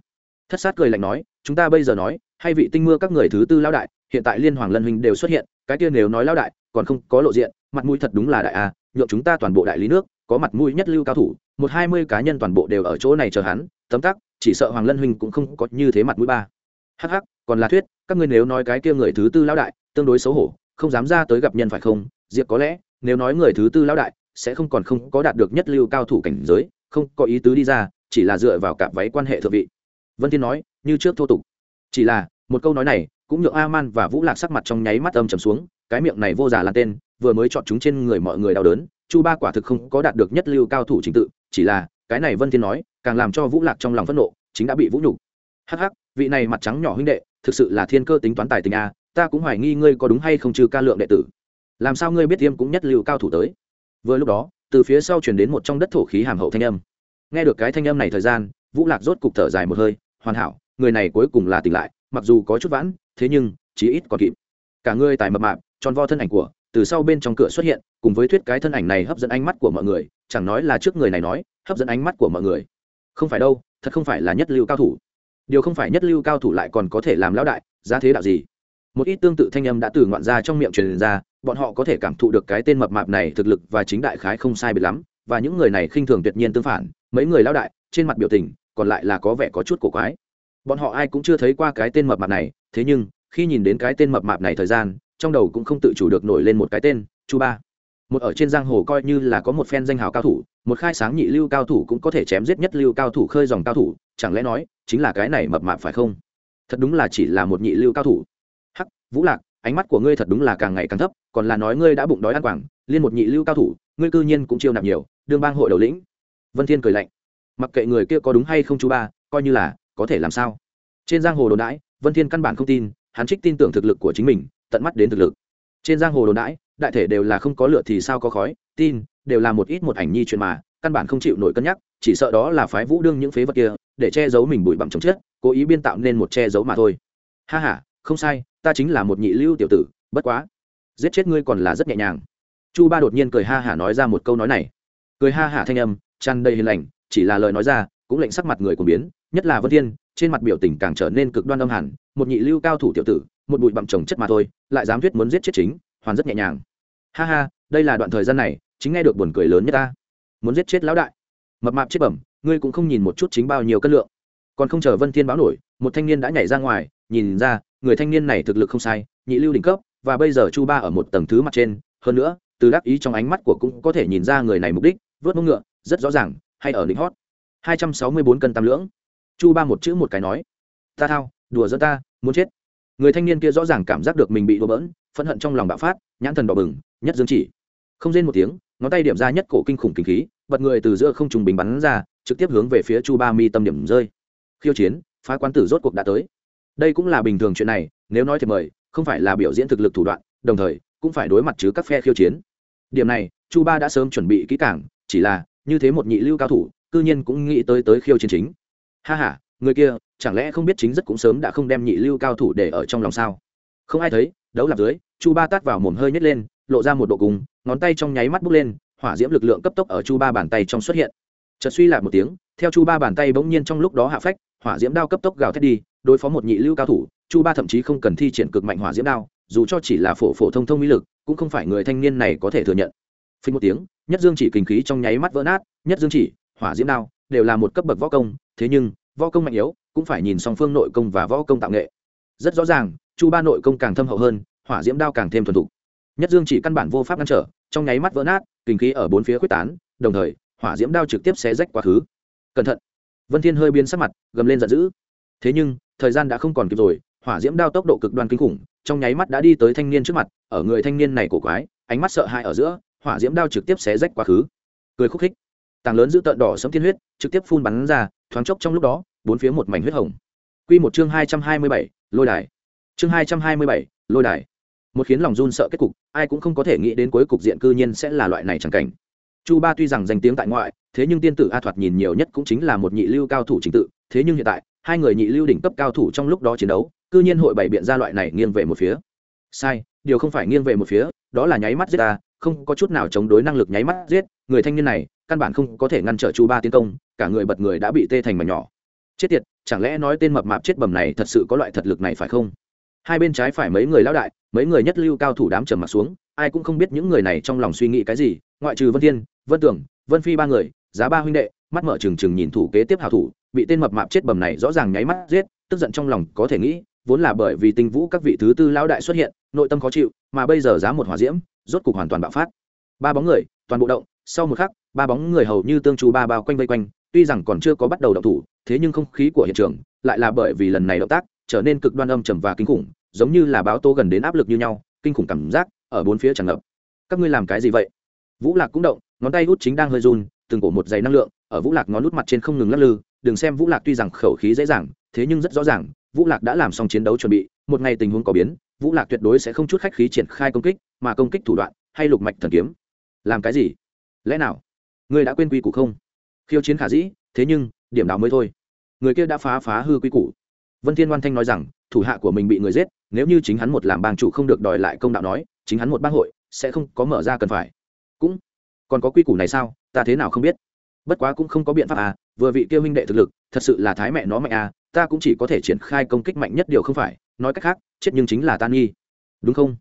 Thất sát cười lạnh nói, chúng ta bây giờ nói, hay vị tinh mưa các người thứ tư lão đại, hiện tại liên hoàng lân huynh đều xuất hiện, cái kia nếu nói lão đại, còn không có lộ diện, mặt mũi thật đúng là đại a, nhượng chúng ta toàn bộ đại lý nước, có mặt mũi nhất lưu cao thủ, một hai mươi cá nhân toàn bộ đều ở chỗ này chờ hắn, tấm tắc, chỉ sợ hoàng lân huynh cũng không có như thế mặt mũi ba. Hắc hắc, còn là thuyết, các ngươi nếu nói cái kia người thứ tư lão đại, tương đối xấu hổ, không dám ra tới gặp nhân phải không? Diệp có lẽ nếu nói người thứ tư lão đại, sẽ không còn không có đạt được nhất lưu cao thủ cảnh giới, không có ý tứ đi ra, chỉ là dựa vào cặp váy quan hệ thượng vị. Vân thiên nói, như trước thô tục. Chỉ là, một câu nói này, cũng nhượng a man và vũ lạc sắc mặt trong nháy mắt âm trầm xuống, cái miệng này vô giả là tên, vừa mới chọn chúng trên người mọi người đau đớn, chu ba quả thực không có đạt được nhất lưu cao thủ chính tự, chỉ là, cái này vân thiên nói, càng làm cho vũ lạc trong lòng phẫn nộ, chính đã bị vũ nhục. Hắc hắc, vị này mặt trắng nhỏ huynh đệ, thực sự là thiên cơ tính toán tài tình a, ta cũng hoài nghi ngươi có đúng hay không trừ ca lượng đệ tử làm sao ngươi biết tiêm cũng nhất lưu cao thủ tới? Vừa lúc đó, từ phía sau truyền đến một trong đất thổ khí hàm hậu thanh âm. Nghe được cái thanh âm này thời gian, vũ lạc rốt cục thở dài một hơi, hoàn hảo, người này cuối cùng là tỉnh lại, mặc dù có chút vãn, thế nhưng, chí ít còn kịp. Cả ngươi tài mập mạp, tròn vo thân ảnh của, từ sau bên trong cửa xuất hiện, cùng với thuyết cái thân ảnh này hấp dẫn ánh mắt của mọi người, chẳng nói là trước người này nói, hấp dẫn ánh mắt của mọi người. Không phải đâu, thật không phải là nhất lưu cao thủ. Điều không phải nhất lưu cao thủ lại còn có thể làm lão đại, giá thế đạo gì? Một ít tương tự thanh âm đã từ ngoạn ra trong miệng truyền ra bọn họ có thể cảm thụ được cái tên mập mạp này thực lực và chính đại khái không sai biệt lắm, và những người này khinh thường tuyệt nhiên tương phản, mấy người lão đại, trên mặt biểu tình, còn lại là có vẻ có chút cổ quái. Bọn họ ai cũng chưa thấy qua cái tên mập mạp này, thế nhưng, khi nhìn đến cái tên mập mạp này thời gian, trong đầu cũng không tự chủ được nổi lên một cái tên, chu ba. Một ở trên giang hồ coi như là có một phen danh hào cao thủ, một khai sáng nhị lưu cao thủ cũng có thể chém giết nhất lưu cao thủ khơi dòng cao thủ, chẳng lẽ nói, chính là cái này mập mạp phải không? Thật đúng là chỉ là một nhị lưu cao thủ. Hắc, vũ lạc ánh mắt của ngươi thật đúng là càng ngày càng thấp, còn là nói ngươi đã bụng đói ăn quảng, liên một nhị lưu cao thủ, ngươi cư nhiên cũng chiêu nạp nhiều, đương bang hội đầu lĩnh. Vân thiên cười lạnh. Mặc kệ người kia có đúng hay không chú ba, coi như là, có thể làm sao? Trên giang hồ đồn đãi, vân thiên căn bản không tin, hắn trích tin tưởng thực lực của chính mình, tận mắt đến thực lực. Trên giang hồ đồn đãi, đại thể đều là không có lửa thì sao có khói, tin, đều là một ít một ảnh nhi chuyện mà, căn bản không chịu nổi cân nhắc, chỉ sợ đó là phái vũ đương những phế vật kia, để che giấu mình bụi bặm chồng chết, cố ý biên tạo nên một che giấu mà thôi. Ha ha không sai, ta chính là một nhị lưu tiểu tử, bất quá. Giết chết ngươi còn là rất nhẹ nhàng. Chu ba đột nhiên cười ha hả nói ra một câu nói này. Cười ha hả thanh âm, tràn đầy hiền lành, chỉ là lời nói ra, cũng lệnh sắc mặt người của biến, nhất là vân thiên, trên mặt biểu tình càng trở nên cực đoan âm hẳn, một nhị lưu cao thủ tiểu tử, một bụi bặm trồng chất mà thôi, lại dám thuyết muốn giết chết chính, hoàn rất nhẹ nhàng. Ha ha, đây là đoạn thời gian này, chính nghe được buồn cười lớn nhất ta. Muốn giết chết lão đại. Mập mạp chết bẩm, ngươi cũng không nhìn một chút chính bao nhiêu cân lượng. Còn không chờ vân thiên báo nổi, một thanh niên đã nhảy ra ngoài, nhìn ra người thanh niên này thực lực không sai, nhị lưu đỉnh cấp, và bây giờ chu ba ở một tầng thứ mặt trên. Hơn nữa, từ đắc ý trong ánh mắt của cũng có thể nhìn ra người này mục đích, vớt mông ngựa, rất rõ ràng, hay ở đỉnh hót hai trăm sáu mươi bốn cân tam lưỡng. Chu ba một chữ một cái nói, ta thao, đùa giỡn ta, muốn chết. Người thanh niên kia rõ ràng cảm giác được mình bị đùa bỡn, phẫn hận trong lòng bạo phát, nhãn thần đỏ bừng, nhất dương chỉ. Không rên một tiếng, ngón tay điểm ra nhất cổ kinh khủng kinh khí, bật người từ giữa không trùng bình bắn ra, trực tiếp hướng về phía chu ba mi tâm điểm rơi. Khiêu chiến, phá quan tử rốt cuộc đã tới đây cũng là bình thường chuyện này, nếu nói thì mời, không phải là biểu diễn thực lực thủ đoạn, đồng thời, cũng phải đối mặt chứ các phe khiêu chiến. Điểm này, chu ba đã sớm chuẩn bị kỹ cảng chỉ là, như thế một nhị lưu cao thủ, cư nhiên cũng nghĩ tới tới khiêu chiến chính. Ha ha, người kia, chẳng lẽ không biết chính rất cũng sớm đã không đem nhị lưu cao thủ để ở trong lòng sao? Không ai thấy, đấu lạc dưới, chu ba tát vào mồm hơi nhét lên, lộ ra một độ cùng, ngón tay trong nháy mắt bước lên, hỏa diễm lực lượng cấp tốc ở chu ba bàn tay trong xuất hiện. Chợt suy lại một tiếng, theo chu ba bàn tay bỗng nhiên trong lúc đó hạ phách, hỏa diễm đao cấp tốc gào thét đi đối phó một nhị lưu cao thủ, chu ba thậm chí không cần thi triển cực mạnh hỏa diễm đao, dù cho chỉ là phổ phổ thông thông mỹ lực, cũng không phải người thanh niên này có thể thừa nhận. Phí một tiếng, nhất dương chỉ kinh khí trong nháy mắt vỡ nát, nhất dương chỉ, hỏa diễm đao, đều là một cấp bậc võ công, thế nhưng, võ công mạnh yếu, cũng phải nhìn song phương nội công và võ công tạo nghệ. Rất rõ ràng, chu ba nội công càng thâm hậu hơn, hỏa diễm đao càng thêm thuần thục. Nhất dương chỉ căn bản vô pháp ngăn trở, trong nháy mắt vỡ nát, kinh khí ở bốn phía quyết tán, đồng thời, hỏa diễm đao trực tiếp xé rách quá khứ. Cẩn thận. Vân thiên hơi biến sắc mặt, gầm lên giận dữ thế nhưng, thời gian đã không còn kịp rồi, hỏa diễm đao tốc độ cực đoan kinh khủng, trong nháy mắt đã đi tới thanh niên trước mặt, ở người thanh niên này cổ quái, ánh mắt sợ hãi ở giữa, hỏa diễm đao trực tiếp xé rách quá khứ. Cười khúc khích. Tàng lớn giữ tợn đỏ sấm tiên huyết, trực tiếp phun bắn ra, thoáng chốc trong lúc đó, bốn phía một mảnh huyết hồng. Quy một chương hai trăm hai mươi bảy, lôi đài. Chương hai trăm hai mươi bảy, lôi đài. Một khiến lòng run sợ kết cục, ai cũng không có thể nghĩ đến cuối cục diện cư nhiên sẽ là loại này chẳng cảnh chu ba tuy rằng danh tiếng tại ngoại, thế nhưng tiên tử a thoạt nhìn nhiều nhất cũng chính là một nhị lưu cao thủ trình tự, thế nhưng hiện tại, hai người nhị lưu đỉnh cấp cao thủ trong lúc đó chiến đấu, cư nhiên hội bày biện ra loại này nghiêng về một phía. Sai, điều không phải nghiêng về một phía, đó là nháy mắt giết ta, không có chút nào chống đối năng lực nháy mắt giết, người thanh niên này, căn bản không có thể ngăn trở chu ba tiến công, cả người bật người đã bị tê thành mà nhỏ. Chết tiệt, chẳng lẽ nói tên mập mạp chết bầm này thật sự có loại thật lực này phải không? Hai bên trái phải mấy người lão đại, mấy người nhất lưu cao thủ đám trầm mặt xuống, ai cũng không biết những người này trong lòng suy nghĩ cái gì, ngoại trừ vân thiên vân tưởng, vân phi ba người, giá ba huynh đệ, mắt mở trừng trừng nhìn thủ kế tiếp hảo thủ, bị tên mập mạp chết bầm này rõ ràng nháy mắt giết, tức giận trong lòng có thể nghĩ, vốn là bởi vì tinh vũ các vị thứ tư lão đại xuất hiện, nội tâm khó chịu, mà bây giờ giá một hỏa diễm, rốt cục hoàn toàn bạo phát. Ba bóng người, toàn bộ động, sau một khắc, ba bóng người hầu như tương trù ba bao quanh vây quanh, tuy rằng còn chưa có bắt đầu động thủ, thế nhưng không khí của hiện trường, lại là bởi vì lần này động tác, trở nên cực đoan âm trầm và kinh khủng, giống như là báo tố gần đến áp lực như nhau, kinh khủng cảm giác, ở bốn phía tràn ngập. Các ngươi làm cái gì vậy? Vũ lạc cũng động ngón tay út chính đang hơi run, từng cổ một giày năng lượng ở vũ lạc ngón út mặt trên không ngừng lắc lư, đừng xem vũ lạc tuy rằng khẩu khí dễ dàng, thế nhưng rất rõ ràng, vũ lạc đã làm xong chiến đấu chuẩn bị, một ngày tình huống có biến, vũ lạc tuyệt đối sẽ không chút khách khí triển khai công kích, mà công kích thủ đoạn, hay lục mạch thần kiếm. Làm cái gì? Lẽ nào? Ngươi đã quên quy củ không? Khiêu chiến khả dĩ, thế nhưng, điểm nào mới thôi? Người kia đã phá phá hư quy củ. Vân thiên Văn thanh nói rằng, thủ hạ của mình bị người giết, nếu như chính hắn một làm bang chủ không được đòi lại công đạo nói, chính hắn một bang hội, sẽ không có mở ra cần phải. Cũng còn có quy củ này sao? Ta thế nào không biết. Bất quá cũng không có biện pháp à vừa vị kia huynh đệ thực lực, thật sự là thái mẹ nó mạnh à ta cũng chỉ có thể triển khai công kích mạnh nhất điều không phải. Nói cách khác, chết nhưng chính là tan nghi. Đúng không?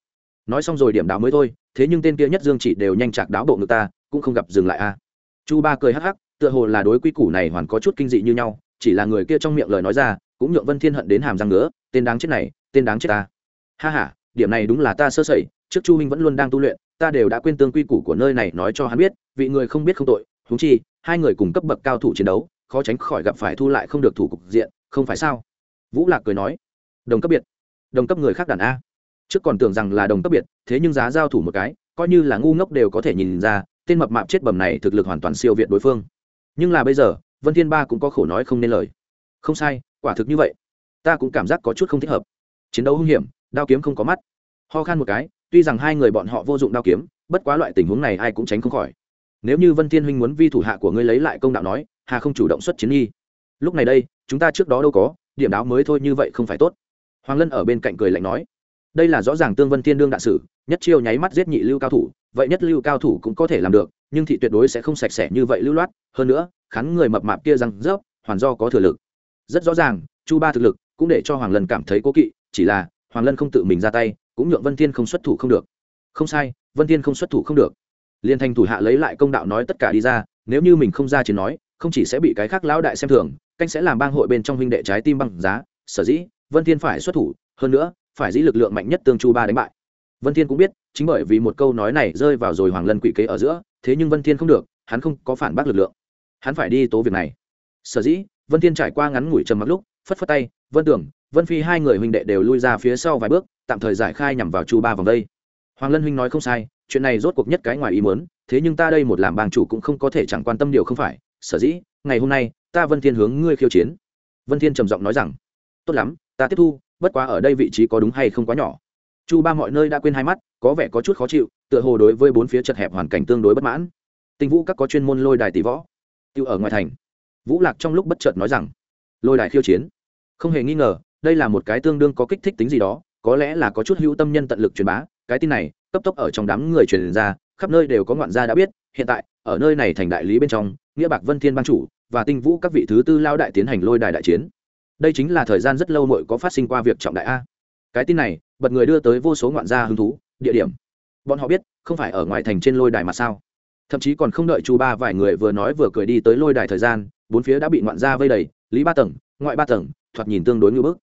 Nói xong rồi điểm đáo mới thôi, thế nhưng tên kia nhất dương chỉ đều nhanh chạc đáo bộ ngực ta, cũng không gặp dừng lại à. Chu ba cười hắc hắc, tựa hồ là đối quy củ này hoàn có chút kinh dị như nhau, chỉ là người kia trong miệng lời nói ra, cũng nhượng vân thiên hận đến hàm răng nữa tên đáng chết này, tên đáng chết ta. Ha ha, điểm này đúng là ta sơ sẩy, trước chu minh vẫn luôn đang tu luyện ta đều đã quên tương quy củ của nơi này nói cho hắn biết, vị người không biết không tội, huống chi, hai người cùng cấp bậc cao thủ chiến đấu, khó tránh khỏi gặp phải thu lại không được thủ cục diện, không phải sao? Vũ lạc cười nói. Đồng cấp biệt, đồng cấp người khác đàn a. Trước còn tưởng rằng là đồng cấp biệt, thế nhưng giá giao thủ một cái, coi như là ngu ngốc đều có thể nhìn ra, tên mập mạp chết bầm này thực lực hoàn toàn siêu việt đối phương. Nhưng là bây giờ, vân thiên ba cũng có khổ nói không nên lời. Không sai, quả thực như vậy. Ta cũng cảm giác có chút không thích hợp. Chiến đấu hung hiểm, đao kiếm không có mắt. Ho khan một cái tuy rằng hai người bọn họ vô dụng đao kiếm, bất quá loại tình huống này ai cũng tránh không khỏi. Nếu như vân thiên huynh muốn vi thủ hạ của ngươi lấy lại công đạo nói, hà không chủ động xuất chiến nghi. Lúc này đây, chúng ta trước đó đâu có, điểm đáo mới thôi như vậy không phải tốt. Hoàng lân ở bên cạnh cười lạnh nói, đây là rõ ràng tương vân thiên đương đạn sử nhất chiêu nháy mắt giết nhị lưu cao thủ, vậy nhất lưu cao thủ cũng có thể làm được, nhưng thị tuyệt đối sẽ không sạch sẽ như vậy lưu loát, hơn nữa khắn người mập mạp kia răng rớp, hoàn do có thừa lực. Rất rõ ràng, chu ba thực lực cũng để cho hoàng lân cảm thấy cố kỵ, chỉ là hoàng lân không tự mình ra tay cũng nhượng vân thiên không xuất thủ không được. Không sai, vân thiên không xuất thủ không được. Liên thành thủ hạ lấy lại công đạo nói tất cả đi ra, nếu như mình không ra chiến nói, không chỉ sẽ bị cái khác lão đại xem thường, canh sẽ làm bang hội bên trong huynh đệ trái tim băng giá. Sở dĩ, vân thiên phải xuất thủ, hơn nữa, phải dĩ lực lượng mạnh nhất tương chu ba đánh bại. Vân thiên cũng biết, chính bởi vì một câu nói này rơi vào rồi hoàng lân quỷ kế ở giữa, thế nhưng vân thiên không được, hắn không có phản bác lực lượng. Hắn phải đi tố việc này. Sở dĩ, vân thiên trải qua ngắn ngủi trầm mặc lúc, phất phất tay, vân tưởng vân phi hai người huynh đệ đều lui ra phía sau vài bước, tạm thời giải khai nhằm vào chu ba vòng đây. Hoàng lân huynh nói không sai, chuyện này rốt cuộc nhất cái ngoài ý muốn, thế nhưng ta đây một làm bang chủ cũng không có thể chẳng quan tâm điều không phải. Sở dĩ, ngày hôm nay, ta vân thiên hướng ngươi khiêu chiến. Vân thiên trầm giọng nói rằng, tốt lắm, ta tiếp thu, bất quá ở đây vị trí có đúng hay không quá nhỏ. Chu ba mọi nơi đã quên hai mắt, có vẻ có chút khó chịu, tựa hồ đối với bốn phía chật hẹp hoàn cảnh tương đối bất mãn. Tinh vũ các có chuyên môn lôi đài tỷ võ. Tiêu ở ngoài thành. Vũ lạc trong lúc bất chợt nói rằng, lôi đài khiêu chiến. Không hề nghi ngờ đây là một cái tương đương có kích thích tính gì đó, có lẽ là có chút hữu tâm nhân tận lực truyền bá, cái tin này, cấp tốc ở trong đám người truyền ra, khắp nơi đều có ngoạn gia đã biết, hiện tại, ở nơi này thành đại lý bên trong, nghĩa bạc vân thiên ban chủ và tinh vũ các vị thứ tư lao đại tiến hành lôi đài đại chiến. Đây chính là thời gian rất lâu mội có phát sinh qua việc trọng đại a. Cái tin này, bật người đưa tới vô số ngoạn gia hứng thú, địa điểm. Bọn họ biết, không phải ở ngoài thành trên lôi đài mà sao? Thậm chí còn không đợi chu ba vài người vừa nói vừa cười đi tới lôi đài thời gian, bốn phía đã bị ngoạn gia vây đầy, lý ba tầng, ngoại ba tầng, thoạt nhìn tương đối ngưỡng bức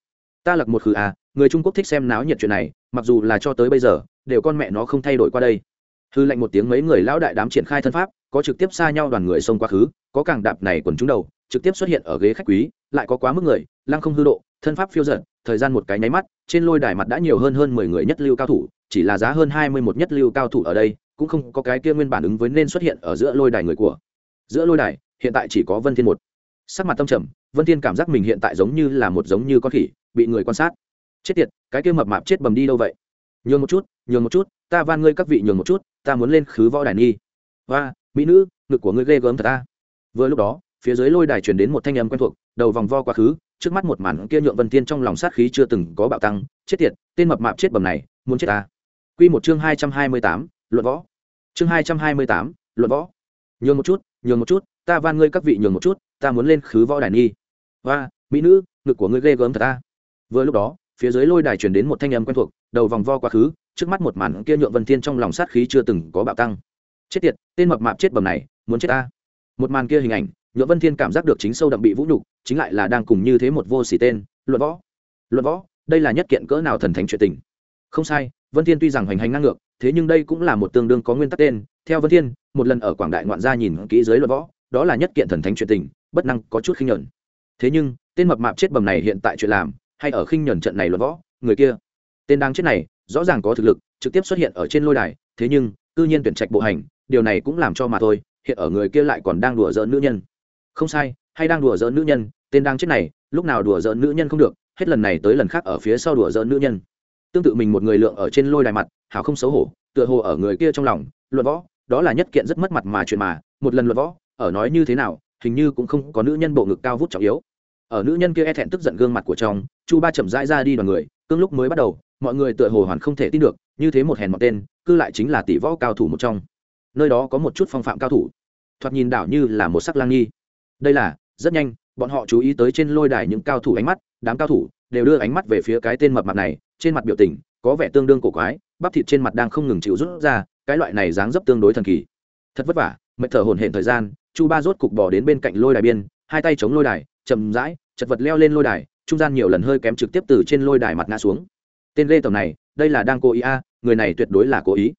ta lật một khử à người trung quốc thích xem náo nhiệt chuyện này, mặc dù là cho tới bây giờ, đều con mẹ nó không thay đổi qua đây. Hư lệnh một tiếng mấy người lão đại đám triển khai thân pháp, có trực tiếp xa nhau đoàn người xông quá khứ, có càng đạp này quần chúng đầu, trực tiếp xuất hiện ở ghế khách quý, lại có quá mức người, lăng không hư độ, thân pháp phiêu giận thời gian một cái nháy mắt, trên lôi đài mặt đã nhiều hơn hơn mười người nhất lưu cao thủ, chỉ là giá hơn hai mươi một nhất lưu cao thủ ở đây, cũng không có cái kia nguyên bản ứng với nên xuất hiện ở giữa lôi đài người của. Giữa lôi đài, hiện tại chỉ có vân thiên một. Sắc mặt tâm trầm, vân thiên cảm giác mình hiện tại giống như là một giống như con khỉ bị người quan sát. Chết tiệt, cái kia mập mạp chết bầm đi đâu vậy? Nhường một chút, nhường một chút, ta van ngươi các vị nhường một chút, ta muốn lên khứ võ đài nghi. Và mỹ nữ, ngực của ngươi ghê gớm thật ta vừa lúc đó, phía dưới lôi đài truyền đến một thanh âm quen thuộc, đầu vòng vo quá khứ, trước mắt một màn kia nhượng vân tiên trong lòng sát khí chưa từng có bạo tăng. Chết tiệt, tên mập mạp chết bầm này, muốn chết ta. Quy một chương hai trăm hai mươi tám, luận võ. Chương hai trăm hai mươi tám, luận võ. Nhường một chút, nhường một chút, ta van ngươi các vị nhường một chút, ta muốn lên khứ võ đài nghi. Và mỹ nữ, ngực của ngươi ghê gớm thật ta vừa lúc đó, phía dưới lôi đài truyền đến một thanh âm quen thuộc, đầu vòng vo quá khứ, trước mắt một màn kia nhượng vân thiên trong lòng sát khí chưa từng có bạo tăng. Chết tiệt, tên mập mạp chết bầm này, muốn chết ta. Một màn kia hình ảnh, nhượng vân thiên cảm giác được chính sâu đậm bị vũ nhục, chính lại là đang cùng như thế một vô sỉ tên, luận võ. Luận võ, đây là nhất kiện cỡ nào thần thánh chuyện tình. Không sai, vân thiên tuy rằng hoành hành ngang ngược, thế nhưng đây cũng là một tương đương có nguyên tắc tên. Theo vân thiên, một lần ở quảng đại ngoạn gia nhìn kỹ dưới luận võ, đó là nhất kiện thần thánh chuyện tình, bất năng có chút khinh nhẫn. Thế nhưng, tên mập mạp chết bầm này hiện tại chuyện làm hay ở khinh nhẫn trận này luận võ, người kia. Tên đang chết này, rõ ràng có thực lực, trực tiếp xuất hiện ở trên lôi đài, thế nhưng, cư nhiên tuyển trạch bộ hành, điều này cũng làm cho mà thôi, hiện ở người kia lại còn đang đùa giỡn nữ nhân. Không sai, hay đang đùa giỡn nữ nhân, tên đang chết này, lúc nào đùa giỡn nữ nhân không được, hết lần này tới lần khác ở phía sau đùa giỡn nữ nhân. Tương tự mình một người lượng ở trên lôi đài mặt, hảo không xấu hổ, tựa hồ ở người kia trong lòng, luận võ, đó là nhất kiện rất mất mặt mà chuyện mà, một lần luận võ, ở nói như thế nào, hình như cũng không có nữ nhân bộ ngực cao vút trọng yếu ở nữ nhân kia e thẹn tức giận gương mặt của trong, chu ba chậm rãi ra đi đoàn người, cương lúc mới bắt đầu, mọi người tựa hồ hoàn không thể tin được, như thế một hèn một tên, cư lại chính là tỷ võ cao thủ một trong. Nơi đó có một chút phong phạm cao thủ. Thoạt nhìn đảo như là một sắc lang nghi. Đây là, rất nhanh, bọn họ chú ý tới trên lôi đài những cao thủ ánh mắt, đám cao thủ đều đưa ánh mắt về phía cái tên mập mặt này, trên mặt biểu tình có vẻ tương đương cổ quái, bắp thịt trên mặt đang không ngừng chịu rút ra, cái loại này dáng dấp tương đối thần kỳ. Thật vất vả, mệt thở hổn hển thời gian, chu ba rốt cục bỏ đến bên cạnh lôi đài biên, hai tay chống lôi đài, chậm rãi chật vật leo lên lôi đài, trung gian nhiều lần hơi kém trực tiếp từ trên lôi đài mặt ngã xuống. Tên lê tầm này, đây là đang cố ý a, người này tuyệt đối là cố ý.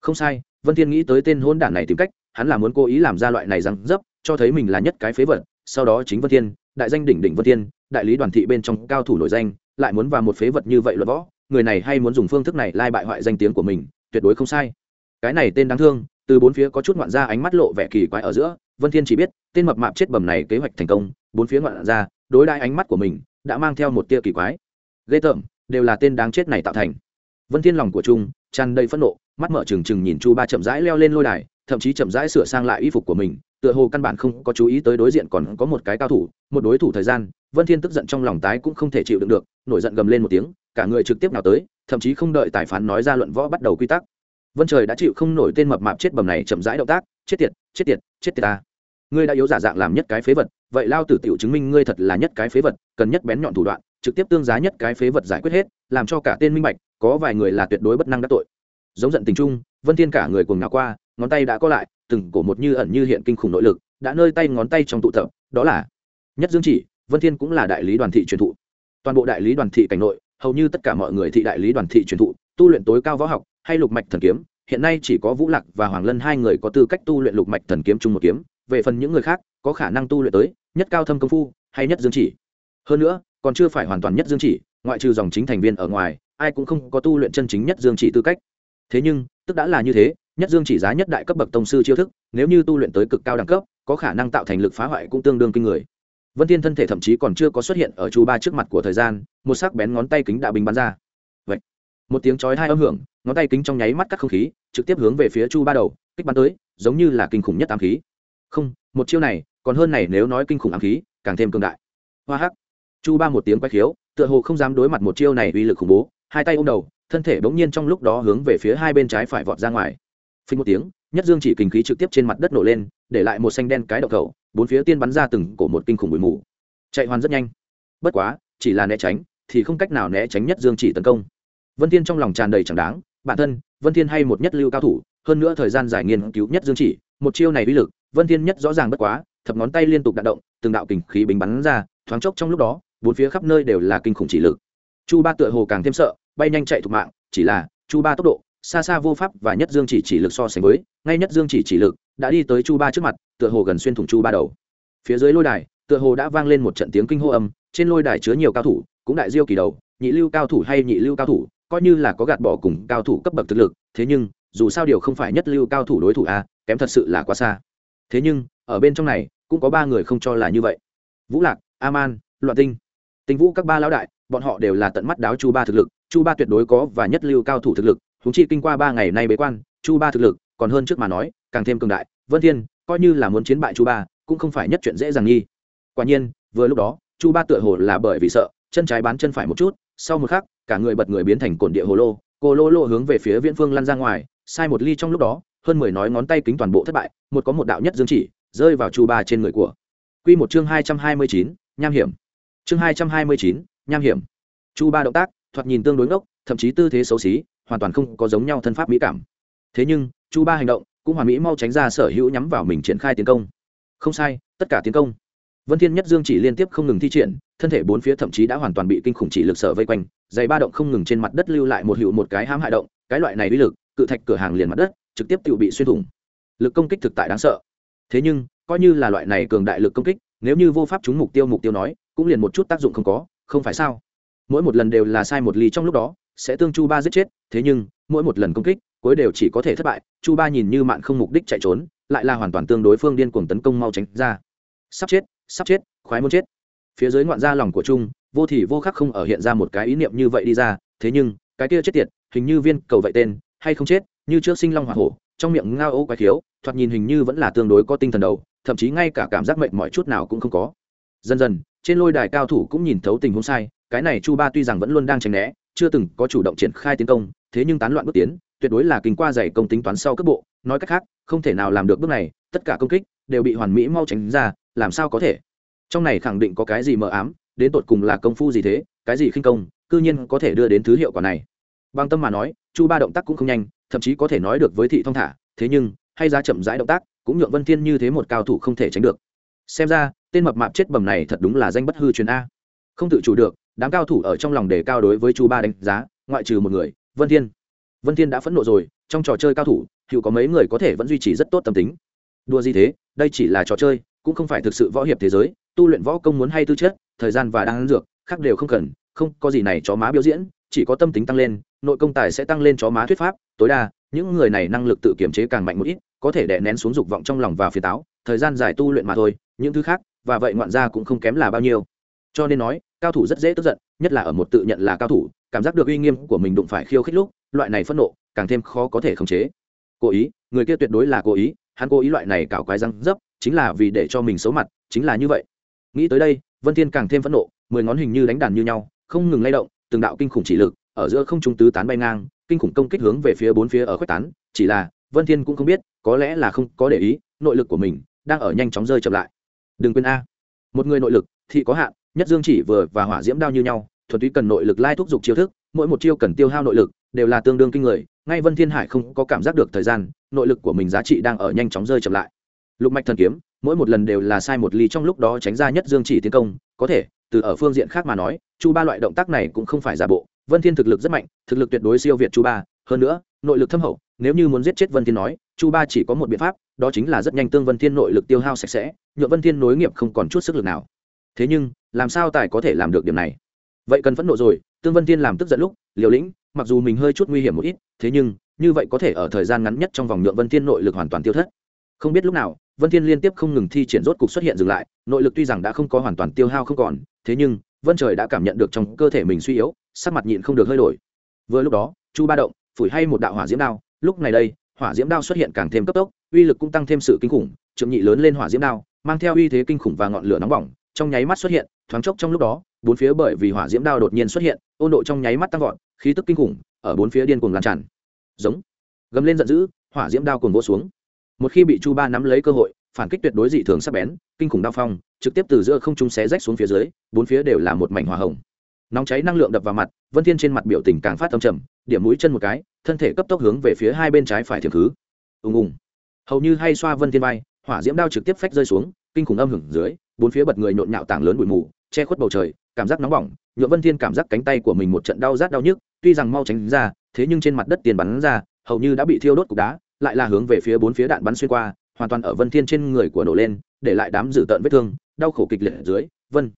Không sai, vân thiên nghĩ tới tên hôn đản này tìm cách, hắn là muốn cố ý làm ra loại này răng dấp, cho thấy mình là nhất cái phế vật, sau đó chính vân thiên, đại danh đỉnh đỉnh vân thiên, đại lý đoàn thị bên trong cao thủ nổi danh, lại muốn vào một phế vật như vậy luận võ, người này hay muốn dùng phương thức này lai bại hoại danh tiếng của mình, tuyệt đối không sai. Cái này tên đáng thương, từ bốn phía có chút ngoạn ra ánh mắt lộ vẻ kỳ quái ở giữa, vân thiên chỉ biết, tên mập mạp chết bầm này kế hoạch thành công, bốn phía ngoạn ra đối đãi ánh mắt của mình đã mang theo một tia kỳ quái. Ghê tởm, đều là tên đáng chết này tạo thành. Vân thiên lòng của trung tràn đầy phẫn nộ, mắt mở trừng trừng nhìn chu ba chậm rãi leo lên lôi đài, thậm chí chậm rãi sửa sang lại y phục của mình, tựa hồ căn bản không có chú ý tới đối diện còn có một cái cao thủ, một đối thủ thời gian, vân thiên tức giận trong lòng tái cũng không thể chịu đựng được, nổi giận gầm lên một tiếng, cả người trực tiếp nào tới, thậm chí không đợi tài phán nói ra luận võ bắt đầu quy tắc. Vân trời đã chịu không nổi tên mập mạp chết bầm này chậm rãi động tác, chết tiệt chết tiệt chết tiệt ta ngươi đã yếu giả dạng làm nhất cái phế vật, vậy lao tử tiểu chứng minh ngươi thật là nhất cái phế vật, cần nhất bén nhọn thủ đoạn, trực tiếp tương giá nhất cái phế vật giải quyết hết, làm cho cả tên minh bạch, có vài người là tuyệt đối bất năng đắc tội. Giống giận tình trung, vân thiên cả người cuồng nào qua, ngón tay đã có lại, từng cổ một như ẩn như hiện kinh khủng nội lực, đã nơi tay ngón tay trong tụ tập, đó là nhất dương chỉ, vân thiên cũng là đại lý đoàn thị truyền thụ. Toàn bộ đại lý đoàn thị cảnh nội, hầu như tất cả mọi người thị đại lý đoàn thị truyền thụ, tu luyện tối cao võ học, hay lục mạch thần kiếm, hiện nay chỉ có vũ lạc và hoàng lân hai người có tư cách tu luyện lục mạch thần kiếm chung một kiếm về phần những người khác, có khả năng tu luyện tới nhất cao thâm công phu hay nhất dương chỉ. Hơn nữa, còn chưa phải hoàn toàn nhất dương chỉ, ngoại trừ dòng chính thành viên ở ngoài, ai cũng không có tu luyện chân chính nhất dương chỉ tư cách. Thế nhưng, tức đã là như thế, nhất dương chỉ giá nhất đại cấp bậc tông sư chiêu thức, nếu như tu luyện tới cực cao đẳng cấp, có khả năng tạo thành lực phá hoại cũng tương đương kinh người. Vân thiên thân thể thậm chí còn chưa có xuất hiện ở chu ba trước mặt của thời gian, một sắc bén ngón tay kính đã bình bắn ra. Vậy một tiếng chói hai âm hưởng, ngón tay kính trong nháy mắt cắt không khí, trực tiếp hướng về phía chu ba đầu, kích bắn tới, giống như là kinh khủng nhất ám khí không, một chiêu này, còn hơn này nếu nói kinh khủng ám khí, càng thêm cường đại. Hoa hắc. Chu ba một tiếng quay khiếu, tựa hồ không dám đối mặt một chiêu này uy lực khủng bố, hai tay ôm đầu, thân thể bỗng nhiên trong lúc đó hướng về phía hai bên trái phải vọt ra ngoài. Phình một tiếng, nhất dương chỉ kinh khí trực tiếp trên mặt đất nổ lên, để lại một xanh đen cái đậu khẩu, bốn phía tiên bắn ra từng cổ một kinh khủng bụi mù. Chạy hoàn rất nhanh. Bất quá, chỉ là né tránh, thì không cách nào né tránh nhất dương chỉ tấn công. Vân thiên trong lòng tràn đầy chẳng đáng, bản thân, vân thiên hay một nhất lưu cao thủ, hơn nữa thời gian giải nghiên cứu nhất dương chỉ, một chiêu này uy lực vân thiên nhất rõ ràng bất quá, thập ngón tay liên tục đạn động, từng đạo kình khí bình bắn ra, thoáng chốc trong lúc đó, bốn phía khắp nơi đều là kinh khủng chỉ lực. Chu ba tựa hồ càng thêm sợ, bay nhanh chạy thục mạng, chỉ là, chu ba tốc độ, xa xa vô pháp và nhất dương chỉ chỉ lực so sánh với, ngay nhất dương chỉ chỉ lực, đã đi tới chu ba trước mặt, tựa hồ gần xuyên thủng chu ba đầu. Phía dưới lôi đài, tựa hồ đã vang lên một trận tiếng kinh hô âm, trên lôi đài chứa nhiều cao thủ, cũng đại diêu kỳ đầu, nhị lưu cao thủ hay nhị lưu cao thủ, coi như là có gạt bỏ cùng cao thủ cấp bậc thực lực, thế nhưng, dù sao điều không phải nhất lưu cao thủ đối thủ a, kém thật sự là quá xa thế nhưng, ở bên trong này, cũng có ba người không cho là như vậy. Vũ lạc a man loạn tinh. Tinh vũ các ba lão đại, bọn họ đều là tận mắt đáo chu ba thực lực, chu ba tuyệt đối có và nhất lưu cao thủ thực lực húng chi kinh qua ba ngày nay bế quan, chu ba thực lực, còn hơn trước mà nói, càng thêm cường đại. Vân thiên, coi như là muốn chiến bại chu ba, cũng không phải nhất chuyện dễ dàng nghi. Quả nhiên, vừa lúc đó, chu ba tựa hồ là bởi vì sợ, chân trái bán chân phải một chút, sau một khắc, cả người bật người biến thành cổn địa hồ lô. Cô lô lô hướng về phía viễn phương lăn ra ngoài, sai một ly trong lúc đó hơn mười nói ngón tay kính toàn bộ thất bại, một có một đạo nhất dương chỉ, rơi vào chu ba trên người của. Quy một chương hai trăm hai mươi chín, nham hiểm. Chương hai trăm hai mươi chín, nham hiểm. Chu ba động tác, thoạt nhìn tương đối ngốc, thậm chí tư thế xấu xí, hoàn toàn không có giống nhau thân pháp mỹ cảm. Thế nhưng, chu ba hành động cũng hoàn mỹ mau tránh ra sở hữu nhắm vào mình triển khai tiến công. Không sai, tất cả tiến công. Vân thiên nhất dương chỉ liên tiếp không ngừng thi triển, thân thể bốn phía thậm chí đã hoàn toàn bị kinh khủng chỉ lực sở vây quanh, dày ba động không ngừng trên mặt đất lưu lại một hữu một cái hãm hại động, cái loại này uy lực, cự thạch cửa hàng liền mặt đất trực tiếp tự bị xuyên thủng. Lực công kích thực tại đáng sợ. Thế nhưng, coi như là loại này cường đại lực công kích, nếu như vô pháp trúng mục tiêu mục tiêu nói, cũng liền một chút tác dụng không có, không phải sao? Mỗi một lần đều là sai một ly trong lúc đó, sẽ tương chu ba giết chết, thế nhưng, mỗi một lần công kích, cuối đều chỉ có thể thất bại, chu ba nhìn như mạn không mục đích chạy trốn, lại là hoàn toàn tương đối phương điên cuồng tấn công mau tránh ra. Sắp chết sắp chết, khoái muốn chết. Phía dưới ngoạn ra lòng của trung, vô thì vô khắc không ở hiện ra một cái ý niệm như vậy đi ra, thế nhưng, cái kia chết tiệt, hình như viên cầu vậy tên, hay không chết như trước sinh long hỏa hổ, trong miệng ngao ô quái thiếu thoạt nhìn hình như vẫn là tương đối có tinh thần đầu, thậm chí ngay cả cảm giác mệnh mọi chút nào cũng không có. Dần dần, trên lôi đài cao thủ cũng nhìn thấu tình huống sai, cái này chu ba tuy rằng vẫn luôn đang tránh né, chưa từng có chủ động triển khai tiến công, thế nhưng tán loạn bước tiến, tuyệt đối là kinh qua dày công tính toán sau cấp bộ, nói cách khác, không thể nào làm được bước này, tất cả công kích đều bị hoàn mỹ mau tránh ra, làm sao có thể? Trong này khẳng định có cái gì mờ ám, đến tột cùng là công phu gì thế, cái gì khinh công, cư nhiên có thể đưa đến thứ hiệu quả này. Bằng tâm mà nói, chu ba động tác cũng không nhanh thậm chí có thể nói được với thị thong thả, thế nhưng, hay giá chậm rãi động tác, cũng nhượng vân thiên như thế một cao thủ không thể tránh được. Xem ra, tên mập mạp chết bầm này thật đúng là danh bất hư truyền a. Không tự chủ được, đám cao thủ ở trong lòng đề cao đối với chu ba đánh giá, ngoại trừ một người, vân thiên. Vân thiên đã phẫn nộ rồi, trong trò chơi cao thủ, hữu có mấy người có thể vẫn duy trì rất tốt tâm tính. Đua gì thế, đây chỉ là trò chơi, cũng không phải thực sự võ hiệp thế giới, tu luyện võ công muốn hay tư chất, thời gian và đang dược, khác đều không cần, không có gì này chó má biểu diễn chỉ có tâm tính tăng lên, nội công tài sẽ tăng lên chó má thuyết pháp, tối đa, những người này năng lực tự kiểm chế càng mạnh một ít, có thể đè nén xuống dục vọng trong lòng và phiền táo, thời gian dài tu luyện mà thôi, những thứ khác, và vậy ngoạn gia cũng không kém là bao nhiêu. Cho nên nói, cao thủ rất dễ tức giận, nhất là ở một tự nhận là cao thủ, cảm giác được uy nghiêm của mình đụng phải khiêu khích lúc, loại này phẫn nộ, càng thêm khó có thể khống chế. Cố ý, người kia tuyệt đối là cố ý, hắn cố ý loại này cảo quái răng dấp, chính là vì để cho mình xấu mặt, chính là như vậy. Nghĩ tới đây, vân thiên càng thêm phẫn nộ, mười ngón hình như đánh đàn như nhau, không ngừng lay động từng đạo kinh khủng chỉ lực ở giữa không trung tứ tán bay ngang, kinh khủng công kích hướng về phía bốn phía ở khuếch tán, chỉ là, vân thiên cũng không biết, có lẽ là không có để ý, nội lực của mình đang ở nhanh chóng rơi chậm lại. Đừng quên a. Một người nội lực, thì có hạn, nhất dương chỉ vừa và hỏa diễm đao như nhau, thuần túy cần nội lực lai thúc giục chiêu thức, mỗi một chiêu cần tiêu hao nội lực, đều là tương đương kinh người, ngay vân thiên hải không có cảm giác được thời gian, nội lực của mình giá trị đang ở nhanh chóng rơi chậm lại. Lục mạch thần kiếm, mỗi một lần đều là sai một ly trong lúc đó tránh ra nhất dương chỉ tiến công, có thể, từ ở phương diện khác mà nói chu ba loại động tác này cũng không phải giả bộ, vân thiên thực lực rất mạnh, thực lực tuyệt đối siêu việt chu ba, hơn nữa, nội lực thâm hậu, nếu như muốn giết chết vân thiên nói, chu ba chỉ có một biện pháp, đó chính là rất nhanh tương vân thiên nội lực tiêu hao sạch sẽ nhựa vân thiên nối nghiệp không còn chút sức lực nào. Thế nhưng, làm sao tài có thể làm được điểm này? Vậy cần phẫn nộ rồi, tương vân thiên làm tức giận lúc, liều lĩnh, mặc dù mình hơi chút nguy hiểm một ít, thế nhưng, như vậy có thể ở thời gian ngắn nhất trong vòng nhượng vân thiên nội lực hoàn toàn tiêu thất. Không biết lúc nào, vân thiên liên tiếp không ngừng thi triển rốt cục xuất hiện dừng lại, nội lực tuy rằng đã không có hoàn toàn tiêu hao không còn, thế nhưng vân trời đã cảm nhận được trong cơ thể mình suy yếu, sắc mặt nhịn không được hơi đổi. Vừa lúc đó, chu ba động, phủi hay một đạo hỏa diễm đao, lúc này đây, hỏa diễm đao xuất hiện càng thêm cấp tốc, uy lực cũng tăng thêm sự kinh khủng, trượng nhị lớn lên hỏa diễm đao, mang theo uy thế kinh khủng và ngọn lửa nóng bỏng, trong nháy mắt xuất hiện, thoáng chốc trong lúc đó, bốn phía bởi vì hỏa diễm đao đột nhiên xuất hiện, ôn độ trong nháy mắt tăng vọt, khí tức kinh khủng, ở bốn phía điên cuồng lan tràn. Giống, gầm lên giận dữ, hỏa diễm đao cuồng vỗ xuống. Một khi bị chu ba nắm lấy cơ hội, phản kích tuyệt đối dị thường sắc bén, kinh khủng đao phong trực tiếp từ giữa không trung xé rách xuống phía dưới, bốn phía đều là một mảnh hỏa hồng. Nóng cháy năng lượng đập vào mặt, vân thiên trên mặt biểu tình càng phát âm trầm, điểm mũi chân một cái, thân thể cấp tốc hướng về phía hai bên trái phải thiểm khứ. Ùng ùng. Hầu như hay xoa vân thiên bay hỏa diễm đao trực tiếp phách rơi xuống, kinh khủng âm hưởng dưới, bốn phía bật người nhộn nhạo tảng lớn bụi mù, che khuất bầu trời, cảm giác nóng bỏng nhựa vân thiên cảm giác cánh tay của mình một trận đau rát đau nhức, tuy rằng mau tránh ra, thế nhưng trên mặt đất tiền bắn ra, hầu như đã bị thiêu đốt cục đá, lại là hướng về phía bốn phía đạn bắn xuyên qua, hoàn toàn ở vân thiên trên người của nổ lên để lại đám dữ tợn vết thương, đau khổ kịch liệt ở dưới, vân.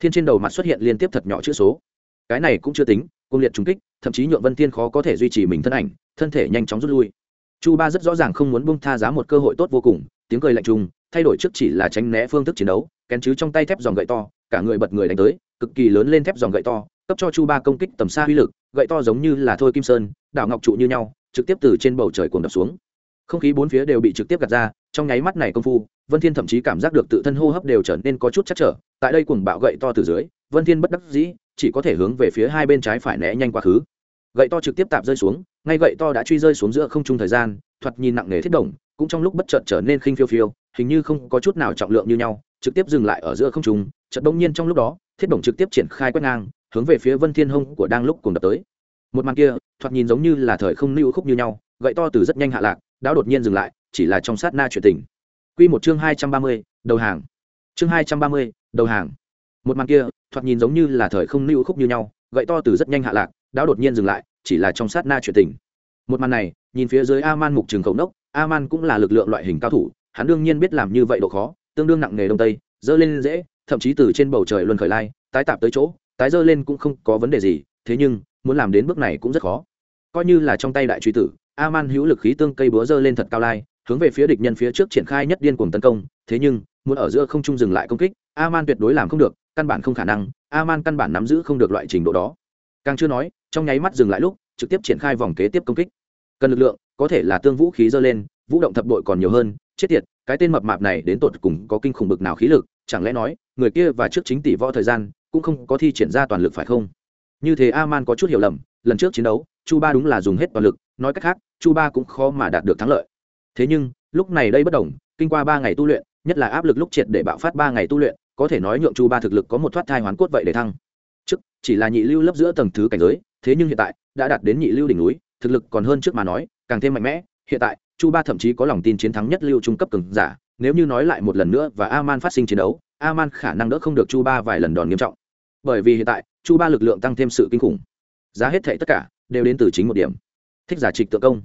Thiên trên đầu mặt xuất hiện liên tiếp thật nhỏ chữ số. Cái này cũng chưa tính cung liệt trúng kích, thậm chí nhượng vân thiên khó có thể duy trì mình thân ảnh, thân thể nhanh chóng rút lui. Chu ba rất rõ ràng không muốn bung tha giá một cơ hội tốt vô cùng, tiếng cười lạnh trùng, thay đổi trước chỉ là tránh né phương thức chiến đấu, kén chứ trong tay thép dòng gậy to, cả người bật người đánh tới, cực kỳ lớn lên thép dòng gậy to, cấp cho chu ba công kích tầm xa uy lực, gậy to giống như là thôi kim sơn, đảo ngọc trụ như nhau, trực tiếp từ trên bầu trời cuồng đập xuống. Không khí bốn phía đều bị trực tiếp gạt ra trong nháy mắt này công phu, vân thiên thậm chí cảm giác được tự thân hô hấp đều trở nên có chút chắc trở, tại đây cuồng bạo gậy to từ dưới, vân thiên bất đắc dĩ, chỉ có thể hướng về phía hai bên trái phải né nhanh quá khứ. Gậy to trực tiếp tạm rơi xuống, ngay gậy to đã truy rơi xuống giữa không trung thời gian, thoạt nhìn nặng nề thiết động, cũng trong lúc bất chợt trở nên khinh phiêu phiêu, hình như không có chút nào trọng lượng như nhau, trực tiếp dừng lại ở giữa không trung, chợt đông nhiên trong lúc đó, thiết động trực tiếp triển khai quét ngang, hướng về phía vân thiên hông của đang lúc cùng đập tới. Một màn kia, thoạt nhìn giống như là thời không lưu khúc như nhau, gậy to từ rất nhanh hạ lạc, đã đột nhiên dừng lại chỉ là trong sát na chuyện tình. Quy một chương hai trăm ba mươi, đầu hàng. Chương hai trăm ba mươi, đầu hàng. Một màn kia, thoạt nhìn giống như là thời không lưu khúc như nhau, gậy to từ rất nhanh hạ lạc, đã đột nhiên dừng lại, chỉ là trong sát na chuyện tình. Một màn này, nhìn phía dưới a man mục trường khẩu nốc a man cũng là lực lượng loại hình cao thủ, hắn đương nhiên biết làm như vậy độ khó, tương đương nặng nghề đông tây, dơ lên dễ, thậm chí từ trên bầu trời luân khởi lai, tái tạp tới chỗ, tái dơ lên cũng không có vấn đề gì, thế nhưng, muốn làm đến bước này cũng rất khó. Coi như là trong tay đại truy tử a man hữu lực khí tương cây búa dơ lên thật cao lai hướng về phía địch nhân phía trước triển khai nhất điên cuồng tấn công, thế nhưng, muốn ở giữa không trung dừng lại công kích a man tuyệt đối làm không được, căn bản không khả năng a man căn bản nắm giữ không được loại trình độ đó. Càng chưa nói, trong nháy mắt dừng lại lúc, trực tiếp triển khai vòng kế tiếp công kích. Cần lực lượng, có thể là tương vũ khí dơ lên, vũ động thập đội còn nhiều hơn, chết tiệt, cái tên mập mạp này đến tột cùng có kinh khủng bực nào khí lực, chẳng lẽ nói, người kia và trước chính tỷ võ thời gian, cũng không có thi triển ra toàn lực phải không? Như thế a man có chút hiểu lầm, lần trước chiến đấu, chu ba đúng là dùng hết toàn lực, nói cách khác, chu ba cũng khó mà đạt được thắng lợi thế nhưng, lúc này đây bất đồng, kinh qua ba ngày tu luyện, nhất là áp lực lúc triệt để bạo phát ba ngày tu luyện, có thể nói nhượng chu ba thực lực có một thoát thai hoán cốt vậy để thăng. Trước, chỉ là nhị lưu lấp giữa tầng thứ cảnh giới, thế nhưng hiện tại, đã đạt đến nhị lưu đỉnh núi, thực lực còn hơn trước mà nói, càng thêm mạnh mẽ. Hiện tại, chu ba thậm chí có lòng tin chiến thắng nhất lưu trung cấp cường giả, nếu như nói lại một lần nữa và a man phát sinh chiến đấu a man khả năng đỡ không được chu ba vài lần đòn nghiêm trọng. Bởi vì hiện tại, chu ba lực lượng tăng thêm sự kinh khủng. Giá hết thệ tất cả, đều đến từ chính một điểm. Thích giả trịch tự công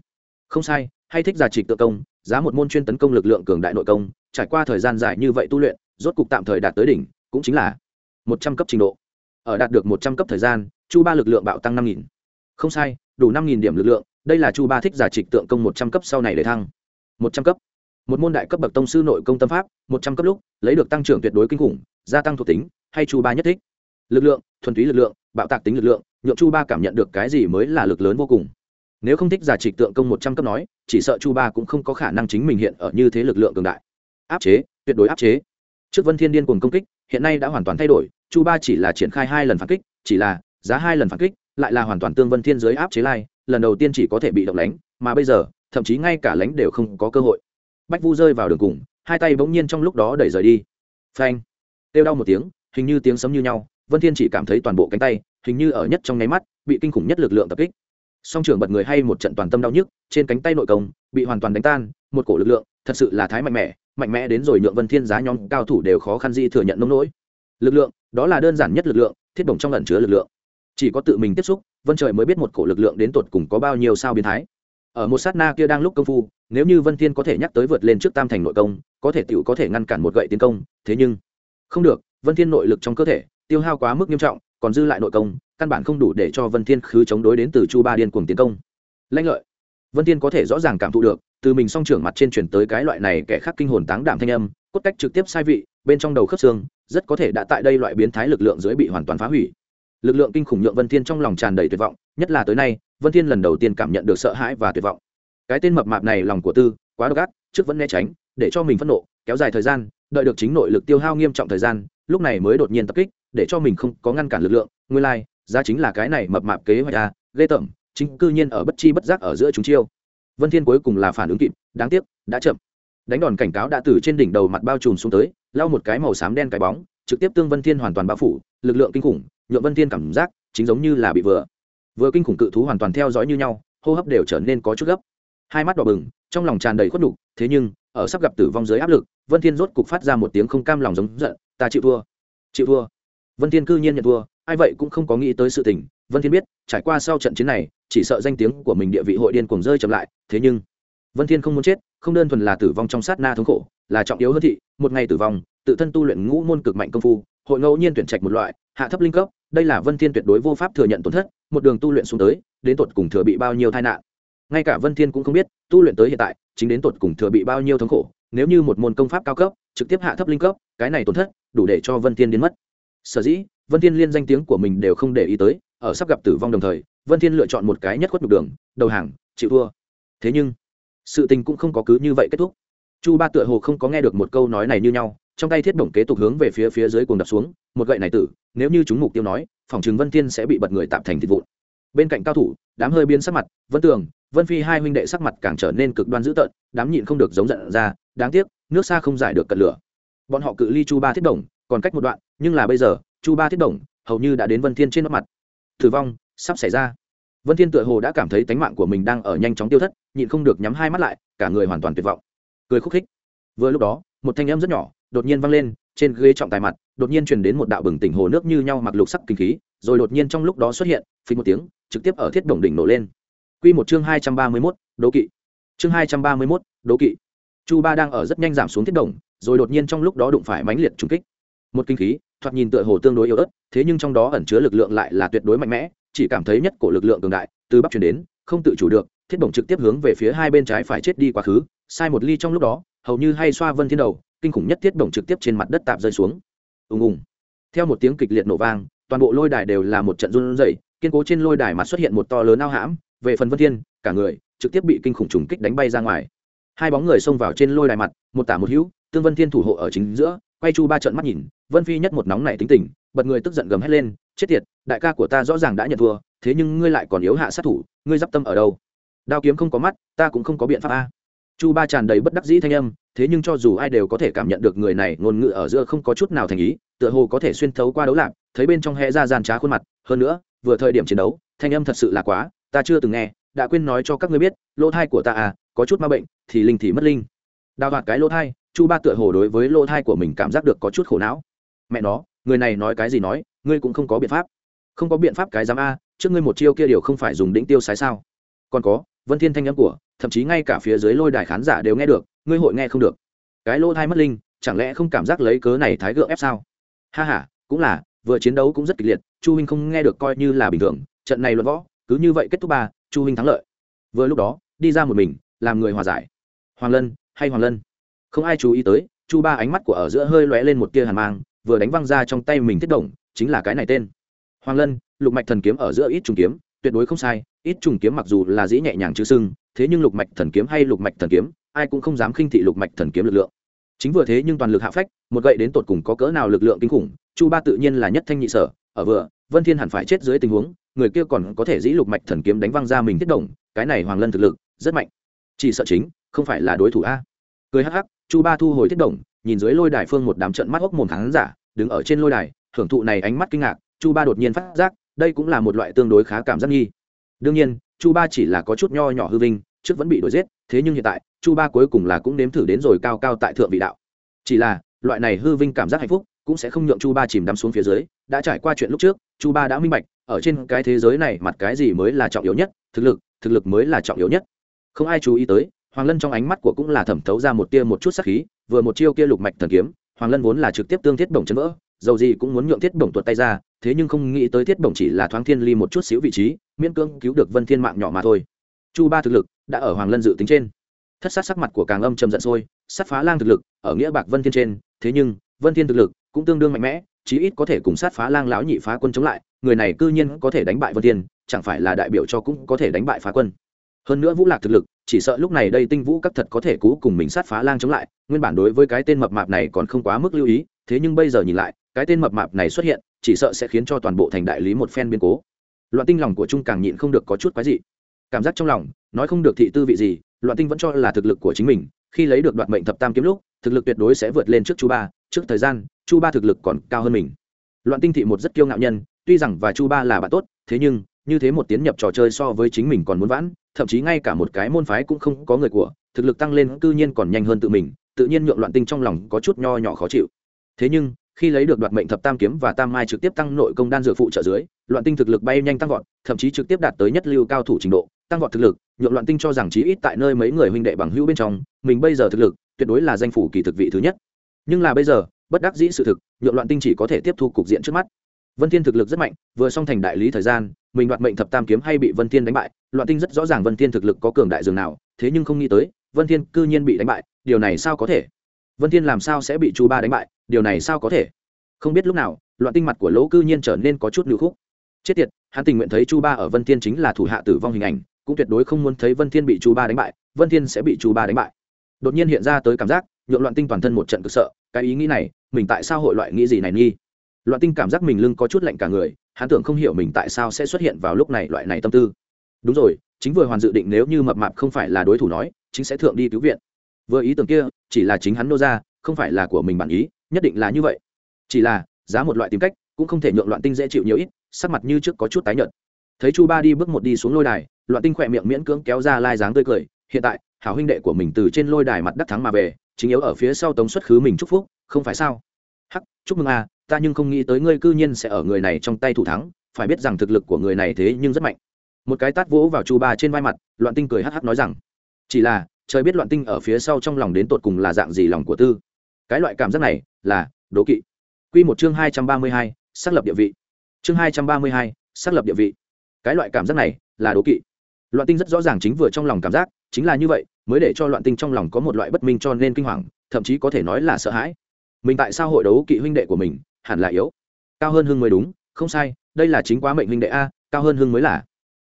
không sai, hay thích giả trịch tự công, giá một môn chuyên tấn công lực lượng cường đại nội công, trải qua thời gian dài như vậy tu luyện, rốt cục tạm thời đạt tới đỉnh, cũng chính là một trăm cấp trình độ. Ở đạt được một trăm cấp thời gian, chu ba lực lượng bạo tăng năm nghìn. Không sai, đủ năm nghìn điểm lực lượng, đây là chu ba thích giả trịch tượng công một trăm cấp sau này để thăng. Một trăm cấp. Một môn đại cấp bậc tông sư nội công tâm pháp, một trăm cấp lúc, lấy được tăng trưởng tuyệt đối kinh khủng, gia tăng thuộc tính, hay chu ba nhất thích. Lực lượng, thuần túy lực lượng, bạo tạc tính lực lượng, nhượng chu ba cảm nhận được cái gì mới là lực lớn vô cùng nếu không thích giả trịch tượng công một trăm cấp nói, chỉ sợ chu ba cũng không có khả năng chính mình hiện ở như thế lực lượng cường đại. Áp chế, tuyệt đối áp chế. Trước vân thiên điên cuồng công kích, hiện nay đã hoàn toàn thay đổi, chu ba chỉ là triển khai hai lần phản kích, chỉ là giá hai lần phản kích, lại là hoàn toàn tương vân thiên giới áp chế lai, lần đầu tiên chỉ có thể bị động lánh, mà bây giờ, thậm chí ngay cả lánh đều không có cơ hội. Bách vu rơi vào đường cùng, hai tay bỗng nhiên trong lúc đó đẩy rời đi. Phanh! Kêu đau một tiếng, hình như tiếng sấm như nhau, vân thiên chỉ cảm thấy toàn bộ cánh tay, hình như ở nhất trong nháy mắt, bị kinh khủng nhất lực lượng tập kích song trưởng bật người hay một trận toàn tâm đau nhức, trên cánh tay nội công bị hoàn toàn đánh tan, một cổ lực lượng, thật sự là thái mạnh mẽ mạnh mẽ đến rồi nhượng vân thiên giá nhóm cao thủ đều khó khăn di thừa nhận nông nỗi. Lực lượng, đó là đơn giản nhất lực lượng, thiết đồng trong ẩn chứa lực lượng. Chỉ có tự mình tiếp xúc, vân trời mới biết một cổ lực lượng đến tột cùng có bao nhiêu sao biến thái. Ở một sát na kia đang lúc công phu, nếu như vân thiên có thể nhắc tới vượt lên trước tam thành nội công, có thể tiểu có thể ngăn cản một gậy tiến công, thế nhưng không được, vân thiên nội lực trong cơ thể tiêu hao quá mức nghiêm trọng, còn dư lại nội công căn bản không đủ để cho vân thiên khứ chống đối đến từ chu ba điên cuồng tiến công. Lanh lợi. Vân thiên có thể rõ ràng cảm thụ được từ mình song trưởng mặt trên chuyển tới cái loại này kẻ khác kinh hồn táng đảm thanh âm cốt cách trực tiếp sai vị bên trong đầu khớp xương rất có thể đã tại đây loại biến thái lực lượng dưới bị hoàn toàn phá hủy. Lực lượng kinh khủng nhượng vân thiên trong lòng tràn đầy tuyệt vọng nhất là tới nay vân thiên lần đầu tiên cảm nhận được sợ hãi và tuyệt vọng. Cái tên mập mạp này lòng của tư quá độc ác trước vẫn né tránh để cho mình phẫn nộ kéo dài thời gian đợi được chính nội lực tiêu hao nghiêm trọng thời gian lúc này mới đột nhiên tập kích để cho mình không có ngăn cản lực lượng nguyên lai like, ra chính là cái này mập mạp kế hoạch a ghê tởm, chính cư nhiên ở bất chi bất giác ở giữa chúng chiêu. Vân thiên cuối cùng là phản ứng kịp, đáng tiếc, đã chậm. Đánh đòn cảnh cáo đã từ trên đỉnh đầu mặt bao trùm xuống tới lao một cái màu xám đen cái bóng, trực tiếp tương vân thiên hoàn toàn bao phủ, lực lượng kinh khủng, nhượng vân thiên cảm giác chính giống như là bị vừa vừa kinh khủng cự thú hoàn toàn theo dõi như nhau, hô hấp đều trở nên có chút gấp. Hai mắt đỏ bừng, trong lòng tràn đầy khuất đục thế nhưng, ở sắp gặp tử vong dưới áp lực, vân thiên rốt cục phát ra một tiếng không cam lòng giống giận, ta chịu thua chịu thua. Vân thiên cư nhiên nhận thua ai vậy cũng không có nghĩ tới sự tình, vân thiên biết, trải qua sau trận chiến này, chỉ sợ danh tiếng của mình địa vị hội điên cuồng rơi chậm lại, thế nhưng, vân thiên không muốn chết, không đơn thuần là tử vong trong sát na thống khổ, là trọng yếu hơn thị, một ngày tử vong, tự thân tu luyện ngũ môn cực mạnh công phu, hội ngẫu nhiên tuyển trạch một loại, hạ thấp linh cấp, đây là vân thiên tuyệt đối vô pháp thừa nhận tổn thất, một đường tu luyện xuống tới, đến tột cùng thừa bị bao nhiêu tai nạn. Ngay cả vân thiên cũng không biết, tu luyện tới hiện tại, chính đến tột cùng thừa bị bao nhiêu thống khổ, nếu như một môn công pháp cao cấp, trực tiếp hạ thấp linh cấp, cái này tổn thất, đủ để cho vân thiên đến mất sở dĩ, vân thiên liên danh tiếng của mình đều không để ý tới, ở sắp gặp tử vong đồng thời, vân thiên lựa chọn một cái nhất khuất nhục đường, đầu hàng, chịu thua. Thế nhưng, sự tình cũng không có cứ như vậy kết thúc. Chu ba tựa hồ không có nghe được một câu nói này như nhau, trong tay thiết bổng kế tục hướng về phía phía dưới cuồng đập xuống, một gậy này tử, nếu như chúng mục tiêu nói, phòng chứng vân thiên sẽ bị bật người tạm thành thịt vụn. Bên cạnh cao thủ, đám hơi biến sắc mặt, vân tường, vân phi hai huynh đệ sắc mặt càng trở nên cực đoan dữ tợn, đám nhịn không được giống giận ra, đáng tiếc, nước xa không giải được cật lửa. Bọn họ cự ly chu ba thiết đồng còn cách một đoạn nhưng là bây giờ chu ba thiết động, hầu như đã đến vân thiên trên mặt. Thử vong sắp xảy ra. Vân thiên tựa hồ đã cảm thấy tánh mạng của mình đang ở nhanh chóng tiêu thất nhịn không được nhắm hai mắt lại cả người hoàn toàn tuyệt vọng. Cười khúc khích. Vừa lúc đó một thanh âm rất nhỏ đột nhiên vang lên trên ghế trọng tài mặt đột nhiên truyền đến một đạo bừng tỉnh hồ nước như nhau mặc lục sắc kinh khí rồi đột nhiên trong lúc đó xuất hiện phí một tiếng trực tiếp ở thiết đồng đỉnh nổ lên. Quy một chương hai trăm ba mươi 231, đố kỵ. Chương hai trăm ba mươi 231, đố kỵ. Chu ba đang ở rất nhanh giảm xuống thiết đồng rồi đột nhiên trong lúc đó đụng phải mãnh liệt trùng kích một kinh khí, thoạt nhìn tựa hồ tương đối yếu ớt, thế nhưng trong đó ẩn chứa lực lượng lại là tuyệt đối mạnh mẽ, chỉ cảm thấy nhất cổ lực lượng cường đại từ bắc truyền đến, không tự chủ được, thiết bổng trực tiếp hướng về phía hai bên trái phải chết đi quá khứ, sai một ly trong lúc đó, hầu như hay xoa vân thiên đầu, kinh khủng nhất thiết bổng trực tiếp trên mặt đất tạp rơi xuống. Ùng ùng. Theo một tiếng kịch liệt nổ vang, toàn bộ lôi đài đều là một trận run rẩy, kiên cố trên lôi đài mặt xuất hiện một to lớn ao hãm, về phần vân thiên, cả người trực tiếp bị kinh khủng trùng kích đánh bay ra ngoài. Hai bóng người xông vào trên lôi đài mặt, một tả một hữu, tương vân thiên thủ hộ ở chính giữa quay chu ba trận mắt nhìn, vân phi nhất một nóng này tính tình, bật người tức giận gầm hét lên, chết tiệt, đại ca của ta rõ ràng đã nhận thua, thế nhưng ngươi lại còn yếu hạ sát thủ, ngươi d tâm ở đâu? Đao kiếm không có mắt, ta cũng không có biện pháp a. Chu ba tràn đầy bất đắc dĩ thanh âm, thế nhưng cho dù ai đều có thể cảm nhận được người này ngôn ngữ ở giữa không có chút nào thành ý, tựa hồ có thể xuyên thấu qua đấu lạc, thấy bên trong hẹ ra gian trá khuôn mặt, hơn nữa, vừa thời điểm chiến đấu, thanh âm thật sự là quá, ta chưa từng nghe, đã quên nói cho các ngươi biết, lỗ thai của ta à có chút ma bệnh, thì linh thì mất linh. Đào hoạt cái lỗ thai chu ba tựa hồ đối với lỗ thai của mình cảm giác được có chút khổ não. Mẹ nó, người này nói cái gì nói, ngươi cũng không có biện pháp. Không có biện pháp cái dám a, trước ngươi một chiêu kia điều không phải dùng đĩnh tiêu sái sao? Còn có, vân thiên thanh âm của, thậm chí ngay cả phía dưới lôi đài khán giả đều nghe được, ngươi hội nghe không được. Cái lỗ thai mất linh, chẳng lẽ không cảm giác lấy cớ này thái gượng ép sao? Ha ha, cũng là, vừa chiến đấu cũng rất kịch liệt, chu huynh không nghe được coi như là bình thường, trận này luận võ, cứ như vậy kết thúc ba, chu huynh thắng lợi. Vừa lúc đó, đi ra một mình, làm người hòa giải. Hoàng lân, hay hoàng lân? Không ai chú ý tới, chu ba ánh mắt của ở giữa hơi lóe lên một tia hàn mang, vừa đánh văng ra trong tay mình thiết động, chính là cái này tên. Hoàng lân, lục mạch thần kiếm ở giữa ít trùng kiếm, tuyệt đối không sai, ít trùng kiếm mặc dù là dĩ nhẹ nhàng chứ sưng thế nhưng lục mạch thần kiếm hay lục mạch thần kiếm, ai cũng không dám khinh thị lục mạch thần kiếm lực lượng. Chính vừa thế nhưng toàn lực hạ phách, một gậy đến tột cùng có cỡ nào lực lượng kinh khủng, chu ba tự nhiên là nhất thanh nhị sở, ở vừa, vân thiên hẳn phải chết dưới tình huống, người kia còn có thể dĩ lục mạch thần kiếm đánh văng ra mình thiết động, cái này hoàng lân thực lực rất mạnh. Chỉ sợ chính, không phải là đối thủ a. Cười hắc hắc chu ba thu hồi thiết động, nhìn dưới lôi đài phương một đám trận mắt hốc mồm khán giả, đứng ở trên lôi đài, hưởng thụ này ánh mắt kinh ngạc, chu ba đột nhiên phát giác, đây cũng là một loại tương đối khá cảm giác nghi. Đương nhiên, chu ba chỉ là có chút nho nhỏ hư vinh, trước vẫn bị đuổi giết, thế nhưng hiện tại, chu ba cuối cùng là cũng nếm thử đến rồi cao cao tại thượng vị đạo. Chỉ là, loại này hư vinh cảm giác hạnh phúc cũng sẽ không nhượng chu ba chìm đắm xuống phía dưới, đã trải qua chuyện lúc trước, chu ba đã minh bạch, ở trên cái thế giới này mặt cái gì mới là trọng yếu nhất, thực lực thực lực mới là trọng yếu nhất. Không ai chú ý tới hoàng lân trong ánh mắt của cũng là thẩm thấu ra một tia một chút sắc khí, vừa một chiêu kia lục mạch thần kiếm, hoàng lân vốn là trực tiếp tương thiết bổng chấn vỡ, dầu gì cũng muốn nhượng thiết bổng tuột tay ra, thế nhưng không nghĩ tới thiết bổng chỉ là thoáng thiên ly một chút xíu vị trí, miễn cưỡng cứu được vân thiên mạng nhỏ mà thôi. Chu ba thực lực đã ở hoàng lân dự tính trên. Thất sát sắc mặt của càng âm trầm giận sôi, sát phá lang thực lực ở nghĩa bạc vân thiên trên, thế nhưng vân thiên thực lực cũng tương đương mạnh mẽ, chí ít có thể cùng sát phá lang lão nhị phá quân chống lại, người này cư nhiên có thể đánh bại vân thiên, chẳng phải là đại biểu cho cũng có thể đánh bại phá quân hơn nữa vũ lạc thực lực, chỉ sợ lúc này đây tinh vũ các thật có thể cú cùng mình sát phá lang chống lại, nguyên bản đối với cái tên mập mạp này còn không quá mức lưu ý, thế nhưng bây giờ nhìn lại, cái tên mập mạp này xuất hiện, chỉ sợ sẽ khiến cho toàn bộ thành đại lý một phen biến cố. Loạn tinh lòng của trung càng nhịn không được có chút quái dị. Cảm giác trong lòng, nói không được thị tư vị gì, loạn tinh vẫn cho là thực lực của chính mình, khi lấy được đoạn mệnh thập tam kiếm lúc, thực lực tuyệt đối sẽ vượt lên trước chu ba, trước thời gian, chu ba thực lực còn cao hơn mình. Loạn tinh thị một rất kiêu ngạo nhân, tuy rằng và chu ba là bạn tốt, thế nhưng như thế một tiến nhập trò chơi so với chính mình còn muốn vãn, thậm chí ngay cả một cái môn phái cũng không có người của, thực lực tăng lên cư nhiên còn nhanh hơn tự mình, tự nhiên nhượng loạn tinh trong lòng có chút nho nhỏ khó chịu. Thế nhưng, khi lấy được đoạt mệnh thập tam kiếm và tam mai trực tiếp tăng nội công đan dược phụ trợ dưới, loạn tinh thực lực bay nhanh tăng vọt, thậm chí trực tiếp đạt tới nhất lưu cao thủ trình độ, tăng vọt thực lực, nhượng loạn tinh cho rằng chí ít tại nơi mấy người huynh đệ bằng hữu bên trong, mình bây giờ thực lực tuyệt đối là danh phủ kỳ thực vị thứ nhất. Nhưng là bây giờ, bất đắc dĩ sự thực, nhượng loạn tinh chỉ có thể tiếp thu cục diện trước mắt vân thiên thực lực rất mạnh, vừa xong thành đại lý thời gian, mình đoạt mệnh thập tam kiếm hay bị vân thiên đánh bại, loạn tinh rất rõ ràng vân thiên thực lực có cường đại dường nào, thế nhưng không nghĩ tới, vân thiên cư nhiên bị đánh bại, điều này sao có thể? Vân thiên làm sao sẽ bị chu ba đánh bại, điều này sao có thể? Không biết lúc nào, loạn tinh mặt của lỗ cư nhiên trở nên có chút lưu khúc. Chết tiệt, hắn tình nguyện thấy chu ba ở vân thiên chính là thủ hạ tử vong hình ảnh, cũng tuyệt đối không muốn thấy vân thiên bị chu ba đánh bại, vân thiên sẽ bị chu ba đánh bại. Đột nhiên hiện ra tới cảm giác, nhượng loạn tinh toàn thân một trận cực sợ, cái ý nghĩ này, mình tại sao hội loại nghĩ gì này nghi? Loạn tinh cảm giác mình lưng có chút lạnh cả người, hắn tưởng không hiểu mình tại sao sẽ xuất hiện vào lúc này loại này tâm tư. Đúng rồi, chính vừa hoàn dự định nếu như mập mạp không phải là đối thủ nói, chính sẽ thượng đi cứu viện. Vừa ý tưởng kia, chỉ là chính hắn nô ra, không phải là của mình bản ý, nhất định là như vậy. Chỉ là, giá một loại tìm cách, cũng không thể nhượng loạn tinh dễ chịu nhiều ít, sắc mặt như trước có chút tái nhợt. Thấy chu ba đi bước một đi xuống lôi đài, loạn tinh khỏe miệng miễn cưỡng kéo ra lai dáng tươi cười, hiện tại, hảo huynh đệ của mình từ trên lôi đài mặt đắc thắng mà về, chính yếu ở phía sau tống xuất khứ mình chúc phúc, không phải sao? Hắc, chúc mừng a ta nhưng không nghĩ tới ngươi cư nhiên sẽ ở người này trong tay thủ thắng, phải biết rằng thực lực của người này thế nhưng rất mạnh. Một cái tát vỗ vào chu ba trên vai mặt, loạn tinh cười hắc hắc nói rằng, chỉ là, trời biết loạn tinh ở phía sau trong lòng đến tột cùng là dạng gì lòng của tư. Cái loại cảm giác này là đố kỵ. Q một chương hai trăm ba mươi hai, xác lập địa vị. Chương hai trăm ba mươi hai, xác lập địa vị. Cái loại cảm giác này là đố kỵ. Loạn tinh rất rõ ràng chính vừa trong lòng cảm giác, chính là như vậy, mới để cho loạn tinh trong lòng có một loại bất minh cho nên kinh hoàng, thậm chí có thể nói là sợ hãi. Mình tại sao hội đấu kỵ huynh đệ của mình hẳn là yếu. Cao hơn hưng mới đúng, không sai, đây là chính quá mệnh huynh đệ a, cao hơn hưng mới là.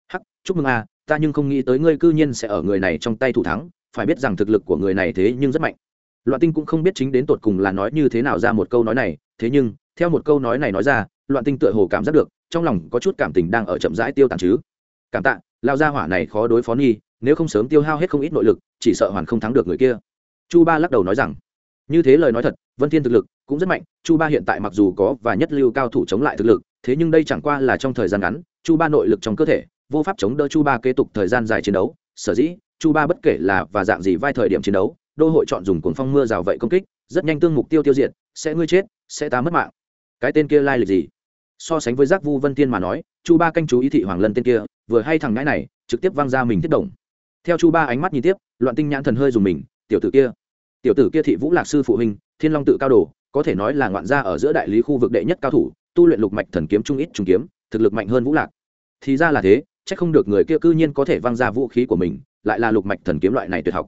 Hắc, chúc mừng a, ta nhưng không nghĩ tới ngươi cư nhiên sẽ ở người này trong tay thủ thắng, phải biết rằng thực lực của người này thế nhưng rất mạnh. Loạn tinh cũng không biết chính đến tột cùng là nói như thế nào ra một câu nói này, thế nhưng, theo một câu nói này nói ra, loạn tinh tựa hồ cảm giác được, trong lòng có chút cảm tình đang ở chậm rãi tiêu tàn chứ. Cảm tạ lao gia hỏa này khó đối phó nghi, nếu không sớm tiêu hao hết không ít nội lực, chỉ sợ hoàn không thắng được người kia. Chu ba lắc đầu nói rằng như thế lời nói thật, vân thiên thực lực cũng rất mạnh, chu ba hiện tại mặc dù có và nhất lưu cao thủ chống lại thực lực, thế nhưng đây chẳng qua là trong thời gian ngắn, chu ba nội lực trong cơ thể, vô pháp chống đỡ chu ba kế tục thời gian dài chiến đấu. Sở dĩ, chu ba bất kể là và dạng gì vai thời điểm chiến đấu, đô hội chọn dùng cuồng phong mưa rào vậy công kích, rất nhanh tương mục tiêu tiêu diệt, sẽ ngươi chết, sẽ ta mất mạng. Cái tên kia lai lịch gì? So sánh với giác vu vân tiên mà nói, chu ba canh chú ý thị hoàng lân tên kia, vừa hay thằng ngãi này, trực tiếp văng ra mình thiết động. Theo chu ba ánh mắt nhìn tiếp, loạn tinh nhãn thần hơi dùng mình, tiểu tử kia tiểu tử kia thị vũ lạc sư phụ huynh, thiên long tự cao đồ, có thể nói là ngoạn gia ở giữa đại lý khu vực đệ nhất cao thủ, tu luyện lục mạch thần kiếm trung ít trung kiếm, thực lực mạnh hơn vũ lạc. Thì ra là thế, chắc không được người kia cư nhiên có thể văng ra vũ khí của mình, lại là lục mạch thần kiếm loại này tuyệt học.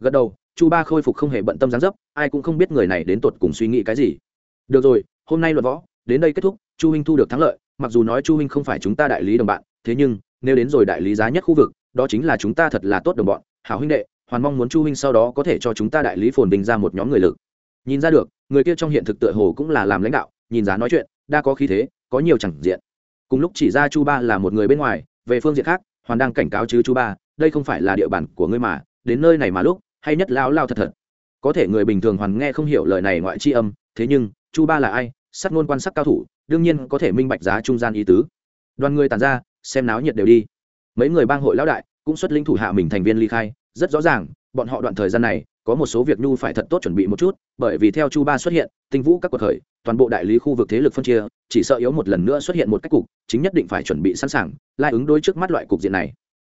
Gật đầu, chu ba khôi phục không hề bận tâm gián dấp, ai cũng không biết người này đến tột cùng suy nghĩ cái gì. Được rồi, hôm nay luật võ, đến đây kết thúc, chu huynh thu được thắng lợi, mặc dù nói chu huynh không phải chúng ta đại lý đồng bạn, thế nhưng, nếu đến rồi đại lý giá nhất khu vực, đó chính là chúng ta thật là tốt đồng bọn, hảo huynh đệ hoàn mong muốn chu huynh sau đó có thể cho chúng ta đại lý phồn bình ra một nhóm người lực. Nhìn ra được, người kia trong hiện thực tựa hồ cũng là làm lãnh đạo, nhìn giá nói chuyện, đa có khí thế, có nhiều chẳng diện. Cùng lúc chỉ ra chu ba là một người bên ngoài, về phương diện khác, hoàn đang cảnh cáo chứ chu ba, đây không phải là địa bàn của ngươi mà, đến nơi này mà lúc, hay nhất lao lao thật thật. Có thể người bình thường hoàn nghe không hiểu lời này ngoại tri âm, thế nhưng, chu ba là ai, sắc ngôn quan sắc cao thủ, đương nhiên có thể minh bạch giá trung gian ý tứ. Đoàn người tàn ra, xem náo nhiệt đều đi. Mấy người bang hội lão đại, cũng xuất linh thủ hạ mình thành viên ly khai rất rõ ràng, bọn họ đoạn thời gian này, có một số việc nhu phải thật tốt chuẩn bị một chút, bởi vì theo chu ba xuất hiện, tinh vũ các cuộc khởi, toàn bộ đại lý khu vực thế lực phân chia, chỉ sợ yếu một lần nữa xuất hiện một cách cục, chính nhất định phải chuẩn bị sẵn sàng, lai ứng đối trước mắt loại cục diện này.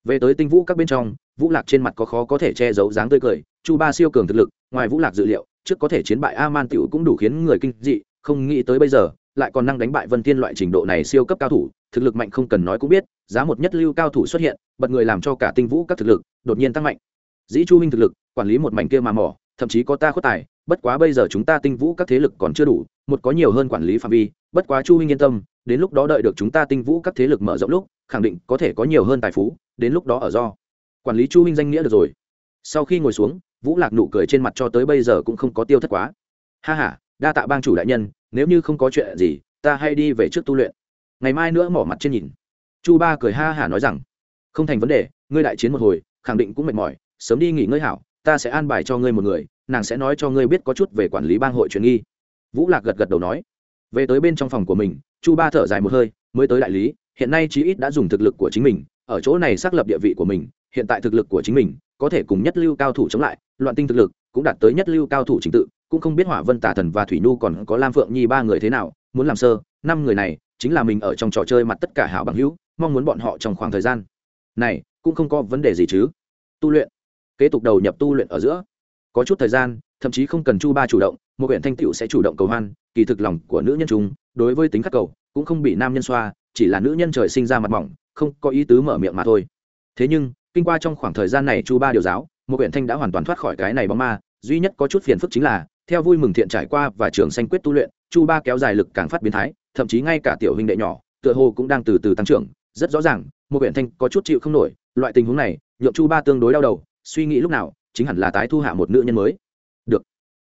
Về tới tinh vũ các bên trong, vũ lạc trên mặt có khó có thể che giấu dáng tươi cười, chu ba siêu cường thực lực, ngoài vũ lạc dự liệu, trước có thể chiến bại a man t cũng đủ khiến người kinh dị, không nghĩ tới bây giờ, lại còn năng đánh bại vân tiên loại trình độ này siêu cấp cao thủ, thực lực mạnh không cần nói cũng biết, giá một nhất lưu cao thủ xuất hiện, bật người làm cho cả tinh vũ các thực lực, đột nhiên tăng mạnh dĩ chu minh thực lực, quản lý một mảnh kia mà mỏ, thậm chí có ta khuất tài, bất quá bây giờ chúng ta tinh vũ các thế lực còn chưa đủ, một có nhiều hơn quản lý phạm vi, bất quá chu minh yên tâm, đến lúc đó đợi được chúng ta tinh vũ các thế lực mở rộng lúc, khẳng định có thể có nhiều hơn tài phú, đến lúc đó ở do. Quản lý chu minh danh nghĩa được rồi. Sau khi ngồi xuống, vũ lạc nụ cười trên mặt cho tới bây giờ cũng không có tiêu thất quá. Ha h a đa tạ bang chủ đại nhân, nếu như không có chuyện gì, ta hay đi về trước tu luyện. Ngày mai nữa mỏ mặt trên nhìn. Chu ba cười ha hả nói rằng, không thành vấn đề, ngươi đại chiến một hồi, khẳng định cũng mệt mỏi sớm đi nghỉ ngơi hảo, ta sẽ an bài cho ngươi một người, nàng sẽ nói cho ngươi biết có chút về quản lý bang hội truyền nghi. Vũ lạc gật gật đầu nói. Về tới bên trong phòng của mình, chu ba thở dài một hơi, mới tới đại lý, hiện nay chí ít đã dùng thực lực của chính mình, ở chỗ này xác lập địa vị của mình, hiện tại thực lực của chính mình, có thể cùng nhất lưu cao thủ chống lại, loạn tinh thực lực, cũng đạt tới nhất lưu cao thủ chính tự, cũng không biết hỏa vân tả thần và thủy nhu còn có lam phượng nhi ba người thế nào, muốn làm sơ, năm người này, chính là mình ở trong trò chơi mặt tất cả hảo bằng hữu, mong muốn bọn họ trong khoảng thời gian này cũng không có vấn đề gì chứ. Tu luyện kế tục đầu nhập tu luyện ở giữa. Có chút thời gian, thậm chí không cần chu ba chủ động, một huyện thanh tịu sẽ chủ động cầu hoan, kỳ thực lòng của nữ nhân chúng đối với tính khắc cầu, cũng không bị nam nhân xoa, chỉ là nữ nhân trời sinh ra mặt mỏng, không có ý tứ mở miệng mà thôi. Thế nhưng, kinh qua trong khoảng thời gian này chu ba điều giáo, một huyện thanh đã hoàn toàn thoát khỏi cái này bóng ma, duy nhất có chút phiền phức chính là, theo vui mừng thiện trải qua và trường xanh quyết tu luyện, chu ba kéo dài lực càng phát biến thái, thậm chí ngay cả tiểu huynh đệ nhỏ, tựa hồ cũng đang từ từ tăng trưởng, rất rõ ràng, một huyện thanh có chút chịu không nổi, loại tình huống này, nhượng chu ba tương đối đau đầu suy nghĩ lúc nào, chính hẳn là tái thu hạ một nữ nhân mới. Được.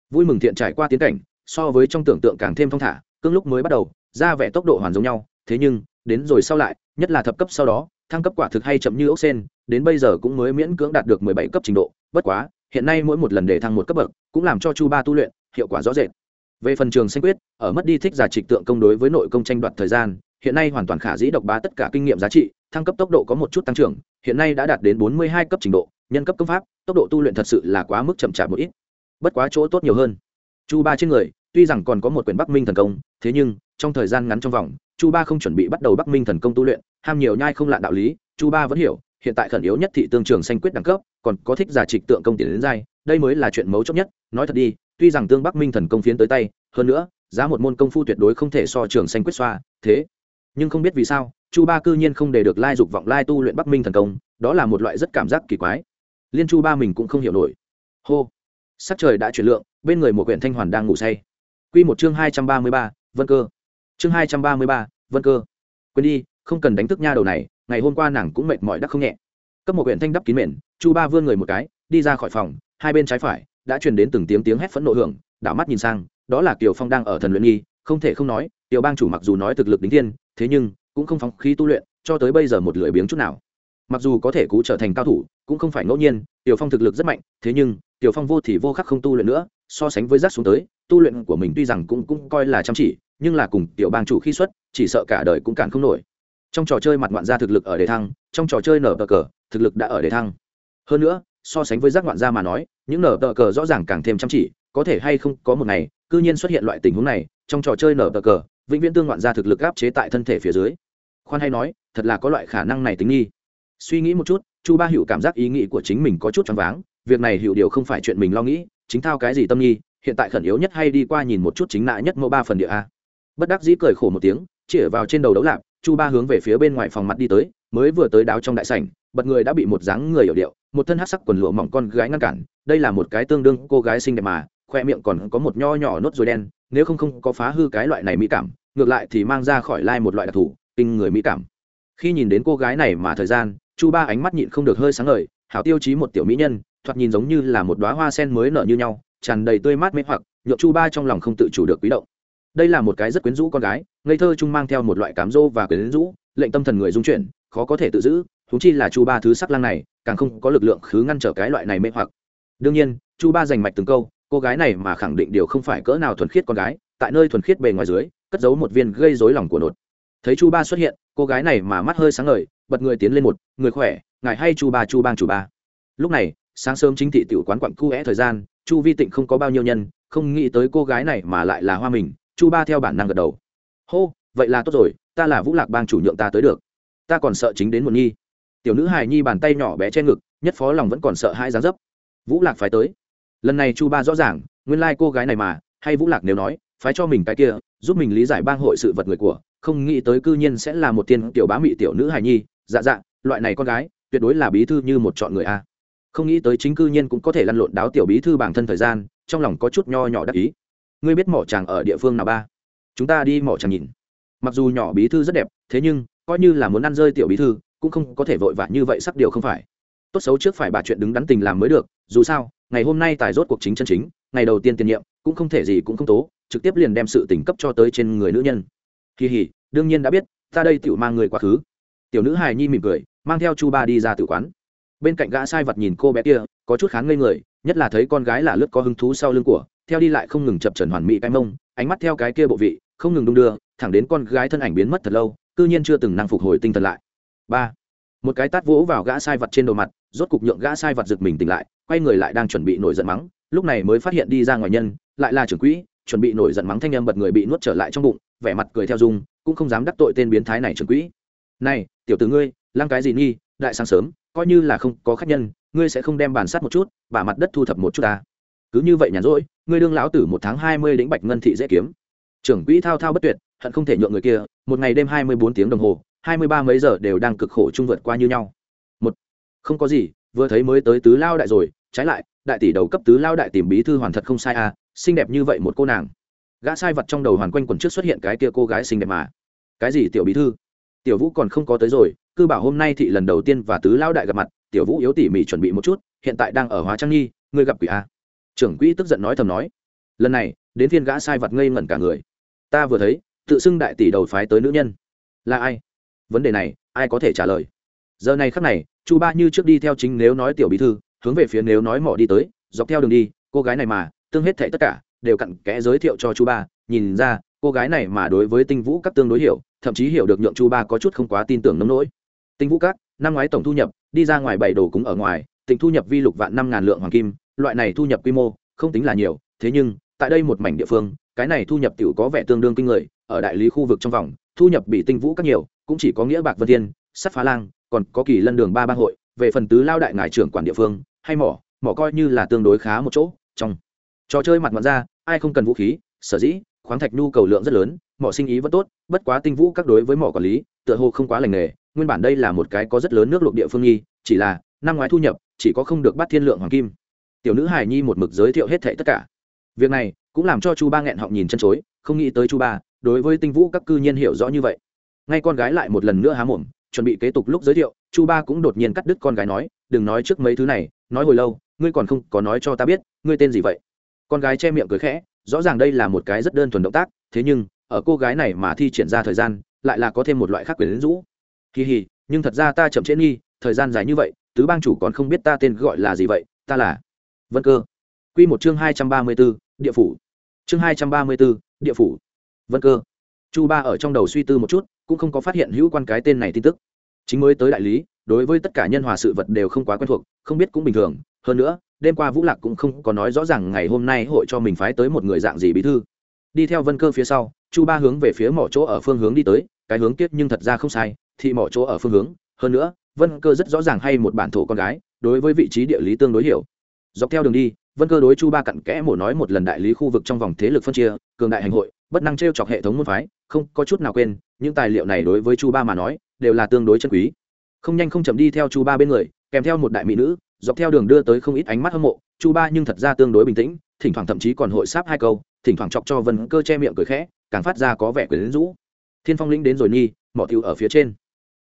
Vui mừng thiện trải qua tiến cảnh, so với trong tưởng tượng càng thêm thong thả, cương lúc mới bắt đầu, ra vẻ tốc độ hoàn giống nhau. Thế nhưng, đến rồi sau lại, nhất là thập cấp sau đó, thăng cấp quả thực hay chậm như ốc sen, đến bây giờ cũng mới miễn cưỡng đạt được mười bảy cấp trình độ. Bất quá, hiện nay mỗi một lần để thăng một cấp bậc, cũng làm cho chu ba tu luyện, hiệu quả rõ rệt. Về phần trường xanh quyết, ở mất đi thích giả trịch tượng công đối với nội công tranh đoạt thời gian, hiện nay hoàn toàn khả dĩ độc bá tất cả kinh nghiệm giá trị, thăng cấp tốc độ có một chút tăng trưởng, hiện nay đã đạt đến bốn mươi hai cấp trình độ nhân cấp công pháp, tốc độ tu luyện thật sự là quá mức chậm chạp một ít. Bất quá chỗ tốt nhiều hơn. Chu ba trên người, tuy rằng còn có một quyển bắc minh thần công, thế nhưng, trong thời gian ngắn trong vòng, chu ba không chuẩn bị bắt đầu bắc minh thần công tu luyện, ham nhiều nhai không lạ đạo lý, chu ba vẫn hiểu, hiện tại khẩn yếu nhất thị tương trường xanh quyết đẳng cấp, còn có thích giả trịch tượng công tiền đến dai đây mới là chuyện mấu chốt nhất, nói thật đi, tuy rằng tương bắc minh thần công phiến tới tay, hơn nữa, giá một môn công phu tuyệt đối không thể so trường xanh quyết xoa, thế. Nhưng không biết vì sao, chu ba cư nhiên không để được lai dục vọng lai tu luyện bắc minh thần công, đó là một loại rất cảm giác kỳ quái liên chu ba mình cũng không hiểu nổi. Hô. Sắc trời đã chuyển lượng, bên người một quyển thanh hoàn đang ngủ say. Quy một chương hai trăm ba mươi ba, vân cơ. Chương hai trăm ba mươi ba, vân cơ. Quên đi, không cần đánh thức nha đầu này, ngày hôm qua nàng cũng mệt mỏi đắc không nhẹ. Cấp một quyển thanh đắp kín mền, chu ba vươn người một cái, đi ra khỏi phòng, hai bên trái phải, đã truyền đến từng tiếng tiếng hét phẫn nộ hưởng, đảo mắt nhìn sang, đó là kiều phong đang ở thần luyện nghi, không thể không nói, tiểu bang chủ mặc dù nói thực lực đính thiên, thế nhưng, cũng không phóng khí tu luyện, cho tới bây giờ một lưỡi biếng chút nào mặc dù có thể cú trở thành cao thủ, cũng không phải ngẫu nhiên, tiểu phong thực lực rất mạnh, thế nhưng, tiểu phong vô thì vô khắc không tu luyện nữa, so sánh với rác xuống tới, tu luyện của mình tuy rằng cũng cũng coi là chăm chỉ, nhưng là cùng tiểu bang chủ khi xuất, chỉ sợ cả đời cũng cản không nổi. Trong trò chơi mặt ngoạn gia thực lực ở đề thăng, trong trò chơi nở tờ cờ, thực lực đã ở đề thăng. Hơn nữa, so sánh với giác ngoạn gia mà nói, những nở tờ cờ rõ ràng càng thêm chăm chỉ, có thể hay không có một ngày, cư nhiên xuất hiện loại tình huống này, trong trò chơi nở tờ cờ, vĩnh viễn tương ngoạn gia thực lực áp chế tại thân thể phía dưới. Khoan hay nói, thật là có loại khả năng này tính nghi suy nghĩ một chút, chu ba hữu cảm giác ý nghĩ của chính mình có chút choáng váng, việc này hữu điều không phải chuyện mình lo nghĩ, chính thao cái gì tâm nghi, hiện tại khẩn yếu nhất hay đi qua nhìn một chút chính nạ nhất mẫu ba phần địa a. Bất đắc dĩ cười khổ một tiếng chĩa vào trên đầu đấu lạp, chu ba hướng về phía bên ngoài phòng mặt đi tới, mới vừa tới đáo trong đại sảnh, bật người đã bị một dáng người hiểu điệu, một thân hát sắc quần lụa mỏng con gái ngăn cản, đây là một cái tương đương cô gái xinh đẹp mà, khoe miệng còn có một nho nhỏ nốt ruồi đen, nếu không không có phá hư cái loại này mỹ cảm, ngược lại thì mang ra khỏi lai một loại đặc thù, kinh người mỹ cảm. Khi nhìn đến cô gái này mà thời gian chu ba ánh mắt nhịn không được hơi sáng ngời, hảo tiêu chí một tiểu mỹ nhân, thoạt nhìn giống như là một đoá hoa sen mới nở như nhau, tràn đầy tươi mát mê hoặc nhộn chu ba trong lòng không tự chủ được quý động. Đây là một cái rất quyến rũ con gái, ngây thơ trung mang theo một loại cám dô và quyến rũ, lệnh tâm thần người dung chuyển, khó có thể tự giữ thúng chi là chu ba thứ sắc lang này, càng không có lực lượng khứ ngăn trở cái loại này mê hoặc. Đương nhiên, chu ba giành mạch từng câu, cô gái này mà khẳng định điều không phải cỡ nào thuần khiết con gái, tại nơi thuần khiết bề ngoài dưới, cất giấu một viên gây rối lòng của nột. Thấy chu ba xuất hiện cô gái này mà mắt hơi sáng ngời, bật người tiến lên một, người khỏe, ngài hay chu ba, chu bang chủ ba. Lúc này, sáng sớm chính thị tiểu quán quặng cu é thời gian, chu vi tịnh không có bao nhiêu nhân, không nghĩ tới cô gái này mà lại là hoa mình, chu ba theo bản năng gật đầu. Hô, vậy là tốt rồi, ta là vũ lạc bang chủ nhượng ta tới được. Ta còn sợ chính đến một nhi tiểu nữ hài nhi bàn tay nhỏ bé che ngực, nhất phó lòng vẫn còn sợ hai dáng dấp. Vũ lạc phải tới. Lần này chu ba rõ ràng, nguyên lai、like、cô gái này mà, hay vũ lạc nếu nói, phái cho mình cái kia, giúp mình lý giải bang hội sự vật người của không nghĩ tới cư nhiên sẽ là một tiên tiểu bá mị tiểu nữ hài nhi. Dạ dạ loại này con gái, tuyệt đối là bí thư như một chọn người a. Không nghĩ tới chính cư nhiên cũng có thể lăn lộn đáo tiểu bí thư bản thân thời gian, trong lòng có chút nho nhỏ đắc ý. Ngươi biết mỏ chàng ở địa phương nào ba? Chúng ta đi mỏ chàng nhìn. Mặc dù nhỏ bí thư rất đẹp, thế nhưng, coi như là muốn ăn rơi tiểu bí thư, cũng không có thể vội vã như vậy sắc điều không phải. Tốt xấu trước phải bà chuyện đứng đắn tình làm mới được, dù sao, ngày hôm nay tài rốt cuộc chính chân chính, ngày đầu tiên tiền nhiệm, cũng không thể gì cũng không tố, trực tiếp liền đem sự tình cấp cho tới trên người nữ nhân kỳ hỉ, đương nhiên đã biết, ta đây tiểu mang người quá khứ. Tiểu nữ hài nhi mỉm cười, mang theo chu ba đi ra tử quán. Bên cạnh gã sai vật nhìn cô bé kia, có chút khán ngây người, nhất là thấy con gái là lướt có hứng thú sau lưng của, theo đi lại không ngừng chập trần hoàn mỹ cái mông, ánh mắt theo cái kia bộ vị, không ngừng đung đưa, thẳng đến con gái thân ảnh biến mất thật lâu, cư nhiên chưa từng năng phục hồi tinh thần lại. Ba, một cái tát vỗ vào gã sai vật trên đầu mặt, rốt cục nhượng gã sai vật giật mình tỉnh lại, quay người lại đang chuẩn bị nổi giận mắng, lúc này mới phát hiện đi ra ngoài nhân, lại là trưởng quỹ chuẩn bị nổi giận mắng thanh em bật người bị nuốt trở lại trong bụng, vẻ mặt cười theo dung, cũng không dám đắc tội tên biến thái này trưởng quỹ. Này, tiểu tử ngươi, lăng cái gì nghi, đại sáng sớm, coi như là không có khách nhân, ngươi sẽ không đem bàn sát một chút và mặt đất thu thập một chút ta. Cứ như vậy nhàn rỗi, ngươi đương lão tử một tháng hai mươi lĩnh bạch ngân thị dễ kiếm. Trưởng quỹ thao thao bất tuyệt, hận không thể nhượng người kia, một ngày đêm hai mươi bốn tiếng đồng hồ, hai mươi ba mấy giờ đều đang cực khổ chung vượt qua như nhau. Một, không có gì, vừa thấy mới tới tứ lao đại rồi, trái lại, đại tỷ đầu cấp tứ lao đại tìm bí thư hoàn thật không sai à xinh đẹp như vậy một cô nàng. Gã sai vật trong đầu hoàn quanh quần trước xuất hiện cái kia cô gái xinh đẹp mà. Cái gì, tiểu bí thư? Tiểu vũ còn không có tới rồi, cư bảo hôm nay thị lần đầu tiên và tứ lao đại gặp mặt, tiểu vũ yếu tỉ mỉ chuẩn bị một chút, hiện tại đang ở hóa trang nhi, ngươi gặp quỷ a trưởng quỹ tức giận nói thầm nói. Lần này, đến phiên gã sai vật ngây ngẩn cả người. Ta vừa thấy, tự xưng đại tỷ đầu phái tới nữ nhân. Là ai? Vấn đề này, ai có thể trả lời? Giờ này khắc này, chu ba như trước đi theo chính nếu nói tiểu bí thư, hướng về phía nếu nói mỏ đi tới, dọc theo đường đi, cô gái này mà tương hết thệ tất cả, đều cặn kẽ giới thiệu cho chu ba. Nhìn ra, cô gái này mà đối với tinh vũ các tương đối hiểu, thậm chí hiểu được nhượng chu ba có chút không quá tin tưởng nông nỗi. Tinh vũ các, năm ngoái tổng thu nhập, đi ra ngoài bảy đồ cúng ở ngoài tỉnh thu nhập vi lục vạn năm ngàn lượng hoàng kim, loại này thu nhập quy mô, không tính là nhiều, thế nhưng, tại đây một mảnh địa phương, cái này thu nhập tiểu có vẻ tương đương kinh người, ở đại lý khu vực trong vòng, thu nhập bị tinh vũ các nhiều, cũng chỉ có nghĩa bạc vân thiên, sắt phá lang, còn có kỳ lân đường ba bang hội, về phần tứ lao đại ngài trưởng quản địa phương, hay mỏ mỏ coi như là tương đối khá một chỗ, trong trò chơi mặt mặt ra, ai không cần vũ khí, sở dĩ, khoáng thạch nhu cầu lượng rất lớn, mỏ sinh ý vẫn tốt, bất quá tinh vũ các đối với mỏ quản lý, tựa hồ không quá lành nghề, nguyên bản đây là một cái có rất lớn nước lục địa phương nghi, chỉ là, năm ngoái thu nhập, chỉ có không được bắt thiên lượng hoàng kim. Tiểu nữ hải nhi một mực giới thiệu hết thệ tất cả. Việc này, cũng làm cho chu ba nghẹn họng nhìn chân chối, không nghĩ tới chu ba, đối với tinh vũ các cư nhiên hiểu rõ như vậy. Ngay con gái lại một lần nữa há mồm, chuẩn bị kế tục lúc giới thiệu, chu ba cũng đột nhiên cắt đứt con gái nói, đừng nói trước mấy thứ này, nói hồi lâu, ngươi còn không có nói cho ta biết, ngươi tên gì vậy? Con gái che miệng cười khẽ, rõ ràng đây là một cái rất đơn thuần động tác, thế nhưng, ở cô gái này mà thi triển ra thời gian, lại là có thêm một loại khác quyền lính rũ. Kỳ hì nhưng thật ra ta chậm chế nghi, thời gian dài như vậy, tứ bang chủ còn không biết ta tên gọi là gì vậy, ta là vân cơ. Q một chương hai trăm ba mươi b ố địa phủ. Chương hai trăm ba mươi b ố địa phủ. Vân cơ. Chu ba ở trong đầu suy tư một chút, cũng không có phát hiện hữu quan cái tên này tin tức. Chính mới tới đại lý, đối với tất cả nhân hòa sự vật đều không quá quen thuộc, không biết cũng bình thường. Hơn nữa đêm qua vũ lạc cũng không có nói rõ ràng ngày hôm nay hội cho mình phái tới một người dạng gì bí thư. Đi theo vân cơ phía sau, chu ba hướng về phía mỏ chỗ ở phương hướng đi tới, cái hướng tiếp nhưng thật ra không sai thì mỏ chỗ ở phương hướng. Hơn nữa, vân cơ rất rõ ràng hay một bản thổ con gái, đối với vị trí địa lý tương đối hiểu. Dọc theo đường đi, vân cơ đối chu ba cặn kẽ mổ nói một lần đại lý khu vực trong vòng thế lực phân chia, cường đại hành hội, bất năng t r e o chọc hệ thống môn phái, không có chút nào quên, những tài liệu này đối với chu ba mà nói, đều là tương đối chân quý. Không nhanh không chậm đi theo chu ba bên người, kèm theo một đại mỹ nữ dọc theo đường đưa tới không ít ánh mắt hâm mộ, chu ba nhưng thật ra tương đối bình tĩnh, thỉnh thoảng thậm chí còn hội sáp hai câu, thỉnh thoảng chọc cho vân cơ che miệng cười khẽ, càng phát ra có vẻ quyến rũ. Thiên phong lĩnh đến rồi nhi, mỏ tiêu ở phía trên.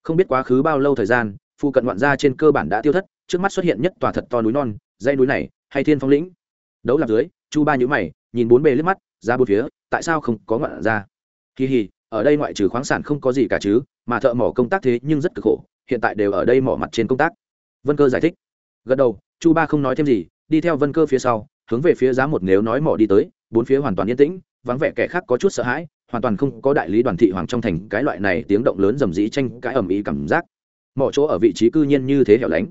Không biết quá khứ bao lâu thời gian phụ cận ngoạn gia trên cơ bản đã tiêu thất, trước mắt xuất hiện nhất tòa thật to núi non, dãy núi này, hay thiên phong lĩnh. Đấu lạc dưới, chu ba nhữ mày, nhìn bốn bề liếc mắt, ra bốn phía, tại sao không có ngoạn gia? Kỳ hì, ở đây ngoại trừ khoáng sản không có gì cả chứ, mà thợ mỏ công tác thế nhưng rất cực khổ, hiện tại đều ở đây mỏ mặt trên công tác. Vân cơ giải thích gật đầu, chu ba không nói thêm gì, đi theo vân cơ phía sau, hướng về phía giá một nếu nói mỏ đi tới, bốn phía hoàn toàn yên tĩnh, vắng vẻ kẻ khác có chút sợ hãi, hoàn toàn không có đại lý đoàn thị hoàng trong thành cái loại này tiếng động lớn rầm rĩ tranh cái ầm ĩ cảm giác. Mỏ chỗ ở vị trí cư nhiên như thế hẻo lánh.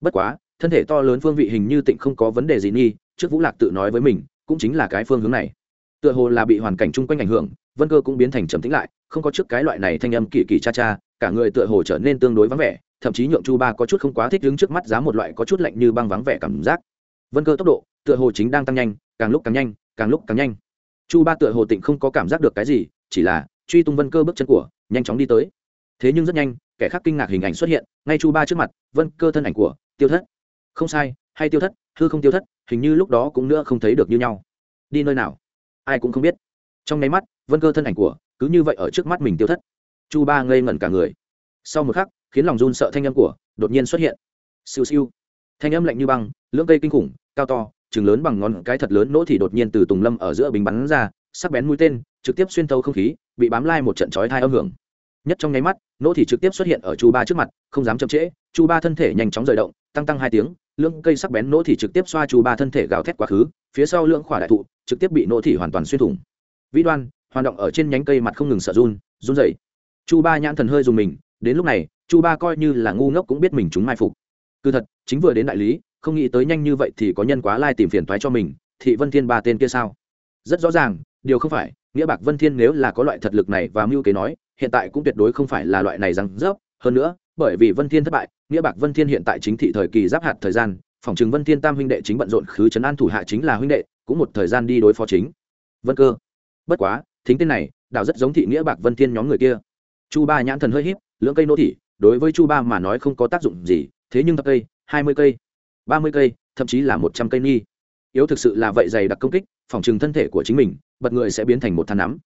Bất quá, thân thể to lớn phương vị hình như tịnh không có vấn đề gì nghi trước vũ lạc tự nói với mình, cũng chính là cái phương hướng này. Tựa hồ là bị hoàn cảnh chung quanh ảnh hưởng, vân cơ cũng biến thành trầm tĩnh lại, không có trước cái loại này thanh âm kỳ kỳ cha cha, cả người tựa hồ trở nên tương đối vắng vẻ thậm chí nhượng chu ba có chút không quá thích đứng trước mắt giá một loại có chút lạnh như băng vắng vẻ cảm giác. Vân cơ tốc độ, tựa hồ chính đang tăng nhanh, càng lúc càng nhanh, càng lúc càng nhanh. Chu ba tựa hồ tịnh không có cảm giác được cái gì, chỉ là truy tung vân cơ bước chân của, nhanh chóng đi tới. Thế nhưng rất nhanh, kẻ khác kinh ngạc hình ảnh xuất hiện, ngay chu ba trước mặt, vân cơ thân ảnh của tiêu thất. Không sai, hay tiêu thất, hư không tiêu thất, hình như lúc đó cũng nữa không thấy được như nhau. Đi nơi nào? Ai cũng không biết. Trong nháy mắt, vân cơ thân ảnh của, cứ như vậy ở trước mắt mình tiêu thất. Chu ba ngây ngẩn cả người sau một khắc, khiến lòng run sợ thanh âm của đột nhiên xuất hiện. Siêu siêu. Thanh âm lạnh như băng, lưỡng cây kinh khủng, cao to chừng lớn bằng ngón cái thật lớn nỗ thì đột nhiên từ tùng lâm ở giữa bình bắn ra, sắc bén mũi tên, trực tiếp xuyên tấu không khí, bị bám lai một trận chói thai âm hưởng. Nhất trong nháy mắt, nỗ thì trực tiếp xuất hiện ở chu ba trước mặt, không dám chậm trễ, chu ba thân thể nhanh chóng rời động, tăng tăng hai tiếng, lưỡng cây sắc bén nỗ thì trực tiếp xoa chu ba thân thể gào thét quá khứ, phía sau lưỡng khỏa đại thụ, trực tiếp bị nỗ thì hoàn toàn xuyên thủng. Vĩ đoan hoạt động ở trên nhánh cây mặt không ngừng sợ run run dậy chu ba nhãn thần hơi dùng mình đến lúc này, chu ba coi như là ngu ngốc cũng biết mình chúng mai phục. Cứ thật, chính vừa đến đại lý, không nghĩ tới nhanh như vậy thì có nhân quá lai tìm phiền toái cho mình, thị vân thiên ba tên kia sao? Rất rõ ràng, điều không phải, nghĩa bạc vân thiên nếu là có loại thật lực này và mưu kế nói, hiện tại cũng tuyệt đối không phải là loại này răng rớp. Hơn nữa, bởi vì vân thiên thất bại, nghĩa bạc vân thiên hiện tại chính thị thời kỳ giáp hạt thời gian, phòng chừng vân thiên tam huynh đệ chính bận rộn khứ chấn an thủ hạ chính là huynh đệ, cũng một thời gian đi đối phó chính. Vân cơ. Bất quá, thính tên này, đạo rất giống thị nghĩa bạc vân thiên nhóm người kia. Chu ba nhãn thần hơi híp lưỡng cây nô thị, đối với chu ba mà nói không có tác dụng gì, thế nhưng thập cây, hai mươi cây, ba mươi cây, thậm chí là một trăm cây nghi yếu thực sự là vậy dày đặc công kích, phòng trừng thân thể của chính mình, bật người sẽ biến thành một than nắm.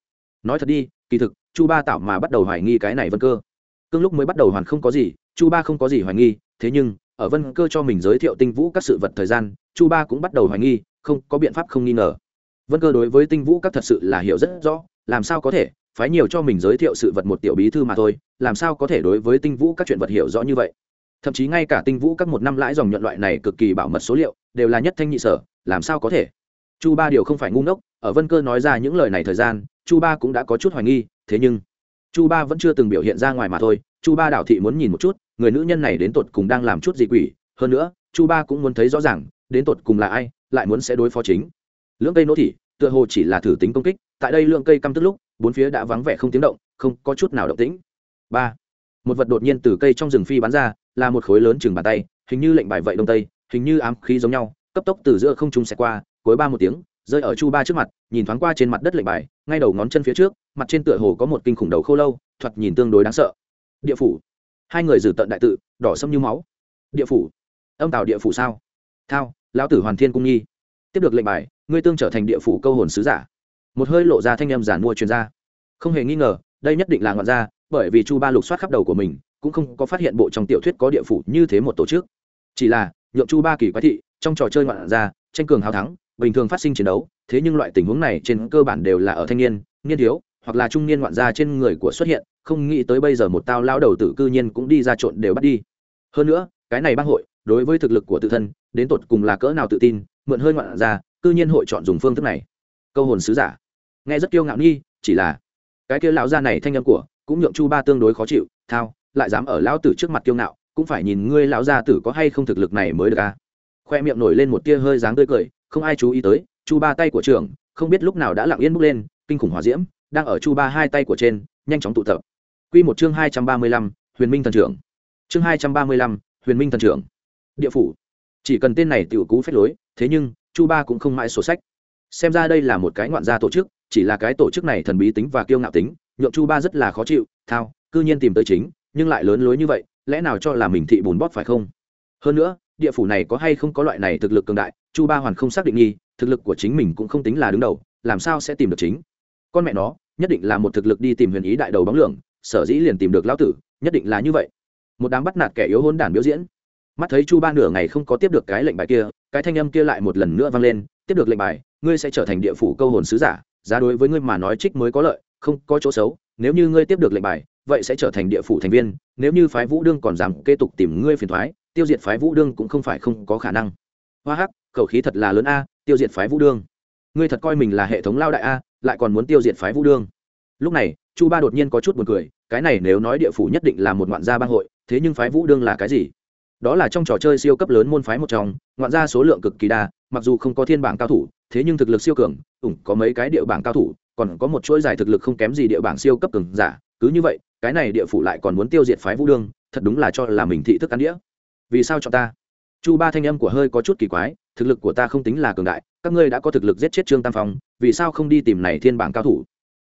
Nói thật đi, kỳ thực, chu ba tạo mà bắt đầu hoài nghi cái này vân cơ. Cương lúc mới bắt đầu hoàn không có gì, chu ba không có gì hoài nghi, thế nhưng, ở vân cơ cho mình giới thiệu tinh vũ các sự vật thời gian, chu ba cũng bắt đầu hoài nghi, không có biện pháp không nghi ngờ. Vân cơ đối với tinh vũ các thật sự là hiểu rất rõ, làm sao có thể phái nhiều cho mình giới thiệu sự vật một tiểu bí thư mà thôi, làm sao có thể đối với tinh vũ các chuyện vật hiểu rõ như vậy? Thậm chí ngay cả tinh vũ các một năm lãi dòng nhuận loại này cực kỳ bảo mật số liệu, đều là nhất thanh nhị sở, làm sao có thể? Chu ba điều không phải ngu ngốc, ở vân cơ nói ra những lời này thời gian, chu ba cũng đã có chút hoài nghi, thế nhưng, chu ba vẫn chưa từng biểu hiện ra ngoài mà thôi, chu ba đảo thị muốn nhìn một chút, người nữ nhân này đến tột cùng đang làm chút gì quỷ, hơn nữa, chu ba cũng muốn thấy rõ ràng, đến tột cùng là ai, lại muốn sẽ đối phó chính. Lưỡng cây nỗ thị, tựa hồ chỉ là thử tính công kích, tại đây lượng cây căm tức lúc bốn phía đã vắng vẻ không tiếng động không có chút nào động tĩnh. Ba một vật đột nhiên từ cây trong rừng phi bắn ra là một khối lớn chừng bàn tay hình như lệnh bài vậy đông tây hình như ám khí giống nhau cấp tốc từ giữa không trung xẹt qua cuối ba một tiếng rơi ở chu ba trước mặt nhìn thoáng qua trên mặt đất lệnh bài ngay đầu ngón chân phía trước mặt trên tựa hồ có một kinh khủng đầu khô lâu thoạt nhìn tương đối đáng sợ. Địa phủ. Hai người dử tận đại tự đỏ sâm như máu. Địa phủ. Âm tào địa phủ sao? Thao lão tử hoàn thiên cung nghi, tiếp được lệnh bài ngươi tương trở thành địa phủ câu hồn sứ giả một hơi lộ ra thanh âm giản mua chuyên gia, không hề nghi ngờ đây nhất định là ngọn gia bởi vì chu ba lục soát khắp đầu của mình cũng không có phát hiện bộ trong tiểu thuyết có địa phủ như thế một tổ chức. Chỉ là nhượng chu ba kỳ quái thị trong trò chơi ngoạn gia tranh cường hào thắng bình thường phát sinh chiến đấu thế nhưng loại tình huống này trên cơ bản đều là ở thanh niên niên thiếu hoặc là trung niên ngoạn gia trên người của xuất hiện không nghĩ tới bây giờ một tao lao đầu tử cư nhiên cũng đi ra trộn đều bắt đi. Hơn nữa cái này bang hội đối với thực lực của tự thân đến tột cùng là cỡ nào tự tin mượn hơi ngoạn gia cư nhiên hội chọn dùng phương thức này. Câu hồn sứ giả nghe rất kiêu ngạo nghi chỉ là, cái kia lão gia này thanh âm của, cũng nhượng chu ba tương đối khó chịu, thao, lại dám ở lão tử trước mặt kiêu ngạo, cũng phải nhìn ngươi lão gia tử có hay không thực lực này mới được a khoe miệng nổi lên một tia hơi dáng tươi cười, không ai chú ý tới, chu ba tay của trưởng, không biết lúc nào đã lặng yên bước lên, kinh khủng hỏa diễm, đang ở chu ba hai tay của trên, nhanh chóng tụ tập. Quy một chương hai trăm ba mươi lăm, huyền minh thần trưởng. Chương hai trăm ba mươi lăm, huyền minh thần trưởng. Địa phủ. Chỉ cần tên này tiểu cú phép lối, thế nhưng, chu ba cũng không mãi sổ sách. Xem ra đây là một cái ngoạn gia tổ chức chỉ là cái tổ chức này thần bí tính và kiêu ngạo tính, nhượng chu ba rất là khó chịu, thao, cư nhiên tìm tới chính, nhưng lại lớn lối như vậy, lẽ nào cho là mình thị bùn bóp phải không? Hơn nữa, địa phủ này có hay không có loại này thực lực cường đại, chu ba hoàn không xác định nghi, thực lực của chính mình cũng không tính là đứng đầu, làm sao sẽ tìm được chính? Con mẹ nó, nhất định là một thực lực đi tìm huyền ý đại đầu bóng lượng sở dĩ liền tìm được lão tử, nhất định là như vậy. Một đám bắt nạt kẻ yếu hôn đản biểu diễn. Mắt thấy chu ba nửa ngày không có tiếp được cái lệnh bài kia, cái thanh âm kia lại một lần nữa vang lên, tiếp được lệnh bài, ngươi sẽ trở thành địa phủ câu hồn sứ giả giá đối với ngươi mà nói trích mới có lợi, không có chỗ xấu, nếu như ngươi tiếp được lệnh bài, vậy sẽ trở thành địa phủ thành viên, nếu như phái vũ đương còn dám kế tục tìm ngươi phiền thoái, tiêu diệt phái vũ đương cũng không phải không có khả năng. Hoa hắc, khẩu khí thật là lớn a, tiêu diệt phái vũ đương. Ngươi thật coi mình là hệ thống lao đại a, lại còn muốn tiêu diệt phái vũ đương. Lúc này, chu ba đột nhiên có chút buồn cười, cái này nếu nói địa phủ nhất định là một ngoạn gia bang hội, thế nhưng phái vũ đương là cái gì? Đó là trong trò chơi siêu cấp lớn môn phái một trong, ngoạn ra số lượng cực kỳ đa, mặc dù không có thiên bảng cao thủ, thế nhưng thực lực siêu cường, ủng có mấy cái địa bảng cao thủ, còn có một chuỗi dài thực lực không kém gì địa bảng siêu cấp cường giả. Cứ như vậy, cái này địa phủ lại còn muốn tiêu diệt phái vũ đương, thật đúng là cho là mình thị thức ăn đĩa. Vì sao cho ta? Chu ba thanh âm của hơi có chút kỳ quái, thực lực của ta không tính là cường đại, các ngươi đã có thực lực giết chết trương tam phong, vì sao không đi tìm này thiên bảng cao thủ?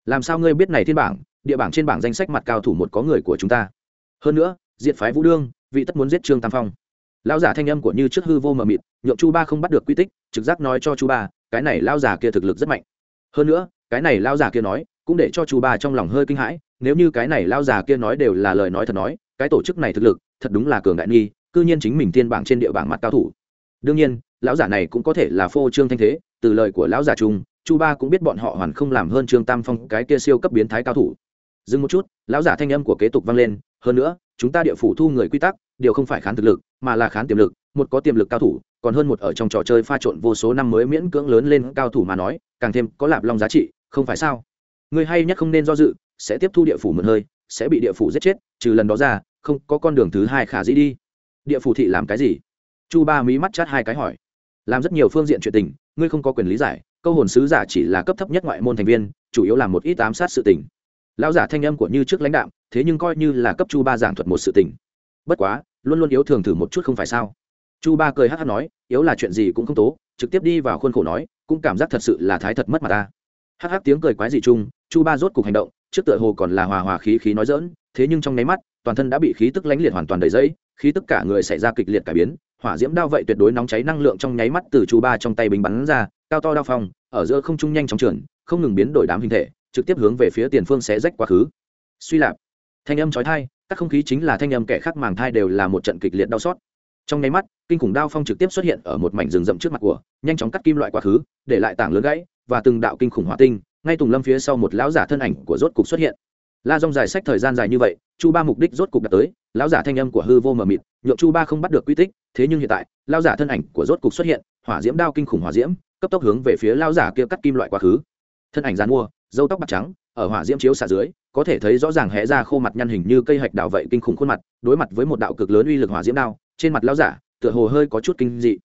Làm sao ngươi biết này thiên bảng, địa bảng trên bảng danh sách mặt cao thủ một có người của chúng ta? Hơn nữa, diệt phái vũ đương vị tất muốn giết trương tam phong. Lão giả thanh âm của như trước hư vô mờ mịt, nhượng chu ba không bắt được quy tích, trực giác nói cho chu ba, cái này lão giả kia thực lực rất mạnh. Hơn nữa, cái này lão giả kia nói, cũng để cho chu ba trong lòng hơi kinh hãi, nếu như cái này lão giả kia nói đều là lời nói thật nói, cái tổ chức này thực lực, thật đúng là cường đại nghi, cư nhiên chính mình tiên bảng trên địa bảng mặt cao thủ. Đương nhiên, lão giả này cũng có thể là phô trương thanh thế, từ lời của lão giả trung chu ba cũng biết bọn họ hoàn không làm hơn trương tam phong cái kia siêu cấp biến thái cao thủ. Dừng một chút, lão giả thanh âm của kế tục vang lên, hơn nữa chúng ta địa phủ thu người quy tắc, điều không phải khán thực lực, mà là khán tiềm lực, một có tiềm lực cao thủ, còn hơn một ở trong trò chơi pha trộn vô số năm mới miễn cưỡng lớn lên cao thủ mà nói, càng thêm có lạp long giá trị, không phải sao? Người hay nhất không nên do dự, sẽ tiếp thu địa phủ một hơi, sẽ bị địa phủ giết chết, trừ lần đó ra, không có con đường thứ hai khả dĩ đi. Địa phủ thị làm cái gì? Chu ba mí mắt chát hai cái hỏi. Làm rất nhiều phương diện chuyện tình, ngươi không có quyền lý giải, câu hồn sứ giả chỉ là cấp thấp nhất ngoại môn thành viên, chủ yếu là một ít ám sát sự tình lão giả thanh âm của như trước lãnh đạm, thế nhưng coi như là cấp chu ba giảng thuật một sự tình. Bất quá, luôn luôn yếu thường thử một chút không phải sao? Chu ba cười hát hát nói, yếu là chuyện gì cũng không tố, trực tiếp đi vào khuôn khổ nói, cũng cảm giác thật sự là thái thật mất mà ta. Hát hát tiếng cười quái dị chung, chu ba rốt cục hành động, trước tựa hồ còn là hòa hòa khí khí nói dỡn thế nhưng trong nháy mắt, toàn thân đã bị khí tức lãnh liệt hoàn toàn đầy dẫy khí tức cả người xảy ra kịch liệt cải biến, hỏa diễm đao vậy tuyệt đối nóng cháy năng lượng trong nháy mắt từ Chu ba trong tay bình bắn ra, cao to đao phong, ở giữa không trung nhanh chóng trường không ngừng biến đổi đám hình thể trực tiếp hướng về phía tiền phương sẽ rách quá khứ. Suy lạp. Thanh âm chói thai các không khí chính là thanh âm kẻ khác màng thai đều là một trận kịch liệt đau xót. Trong nháy mắt, kinh khủng đao phong trực tiếp xuất hiện ở một mảnh rừng rậm trước mặt của, nhanh chóng cắt kim loại quá khứ, để lại tảng lớn gãy và từng đạo kinh khủng hỏa tinh, ngay tùng lâm phía sau một lão giả thân ảnh của rốt cục xuất hiện. La dòng dài sách thời gian dài như vậy, chu ba mục đích rốt cục đã tới, lão giả thanh âm của hư vô mờ mịt, nhượng chu ba không bắt được quy tích, thế nhưng hiện tại, lão giả thân ảnh của rốt cục xuất hiện, hỏa diễm đao kinh khủng hỏa diễm, cấp tốc hướng về phía lão giả kia cắt kim loại quá khứ. Thân ảnh dán mua dâu tóc bạc trắng, ở hỏa diễm chiếu xạ dưới, có thể thấy rõ ràng hé ra khô mặt nhăn hình như cây hạch đào vậy kinh khủng khuôn mặt, đối mặt với một đạo cực lớn uy lực hỏa diễm đao, trên mặt lão giả, tựa hồ hơi có chút kinh dị.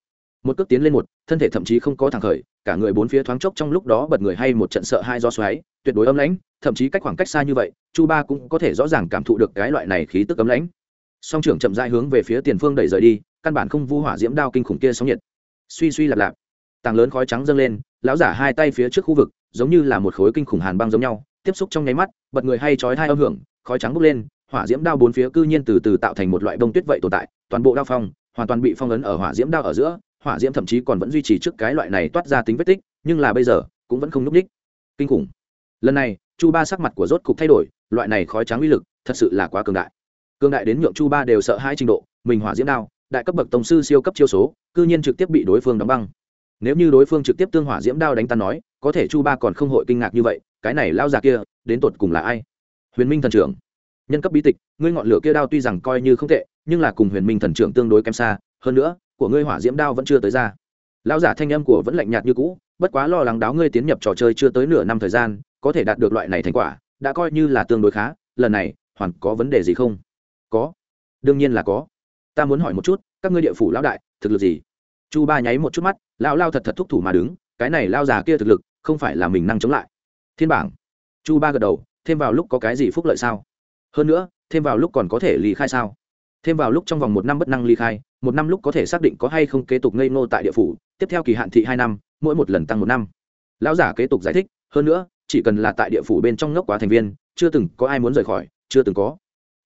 Một cước tiến lên một, thân thể thậm chí không có thẳng khởi, cả người bốn phía thoáng chốc trong lúc đó bật người hay một trận sợ hai do xoáy, tuyệt đối âm lãnh, thậm chí cách khoảng cách xa như vậy, chu ba cũng có thể rõ ràng cảm thụ được cái loại này khí tức âm lãnh. Song trưởng chậm rãi hướng về phía tiền phương đẩy rời đi, căn bản không vu hỏa diễm đao kinh khủng kia sóng nhiệt. Suy suy lạp lạp tàng lớn khói trắng dâng lên, lão giả hai tay phía trước khu vực giống như là một khối kinh khủng hàn băng giống nhau, tiếp xúc trong nháy mắt, bật người hay chói hai âm hưởng, khói trắng bốc lên, hỏa diễm đao bốn phía cư nhiên từ từ tạo thành một loại bông tuyết vậy tồn tại, toàn bộ đao phong hoàn toàn bị phong ấn ở hỏa diễm đao ở giữa, hỏa diễm thậm chí còn vẫn duy trì trước cái loại này toát ra tính vết tích, nhưng là bây giờ cũng vẫn không núp ních kinh khủng. Lần này, chu ba sắc mặt của rốt cục thay đổi, loại này khói trắng uy lực thật sự là quá cường đại. Cường đại đến nhượng chu ba đều sợ hai trình độ, mình hỏa diễm đao, đại cấp bậc tổng sư siêu cấp chiêu số, cư nhiên trực tiếp bị đối phương đóng băng nếu như đối phương trực tiếp tương hỏa diễm đao đánh tan nói, có thể chu ba còn không hội kinh ngạc như vậy, cái này lao già kia, đến tột cùng là ai? Huyền minh thần trưởng. Nhân cấp bí tịch, ngươi ngọn lửa kia đao tuy rằng coi như không tệ, nhưng là cùng huyền minh thần trưởng tương đối kém xa, hơn nữa, của ngươi hỏa diễm đao vẫn chưa tới ra. Lao giả thanh âm của vẫn lạnh nhạt như cũ, bất quá lo lắng đáo ngươi tiến nhập trò chơi chưa tới nửa năm thời gian, có thể đạt được loại này thành quả, đã coi như là tương đối khá, lần này, hoàn có vấn đề gì không? Có. Đương nhiên là có. Ta muốn hỏi một chút, các ngươi địa phủ lão đại, thực lực gì? Chu ba nháy một chút mắt lao lao thật thật thúc thủ mà đứng, cái này lao già kia thực lực, không phải là mình năng chống lại. Thiên bảng. Chu ba gật đầu, thêm vào lúc có cái gì phúc lợi sao? Hơn nữa, thêm vào lúc còn có thể ly khai sao? Thêm vào lúc trong vòng một năm bất năng ly khai, một năm lúc có thể xác định có hay không kế tục ngây ngô tại địa phủ, tiếp theo kỳ hạn thị hai năm, mỗi một lần tăng một năm. Lão giả kế tục giải thích, hơn nữa, chỉ cần là tại địa phủ bên trong ngốc quá thành viên, chưa từng có ai muốn rời khỏi, chưa từng có.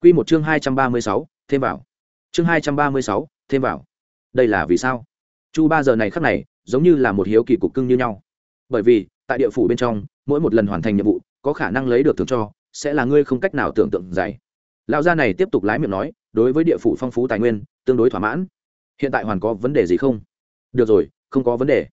Q một chương hai trăm ba mươi sáu, thêm vào. Chương hai trăm ba mươi sáu, thêm vào. Đây là vì sao? Chu ba giờ này khắc này, giống như là một hiếu kỳ cục cưng như nhau. Bởi vì, tại địa phủ bên trong, mỗi một lần hoàn thành nhiệm vụ, có khả năng lấy được thưởng cho, sẽ là ngươi không cách nào tưởng tượng dày. Lão gia này tiếp tục lái miệng nói, đối với địa phủ phong phú tài nguyên, tương đối thỏa mãn. Hiện tại hoàn có vấn đề gì không? Được rồi, không có vấn đề.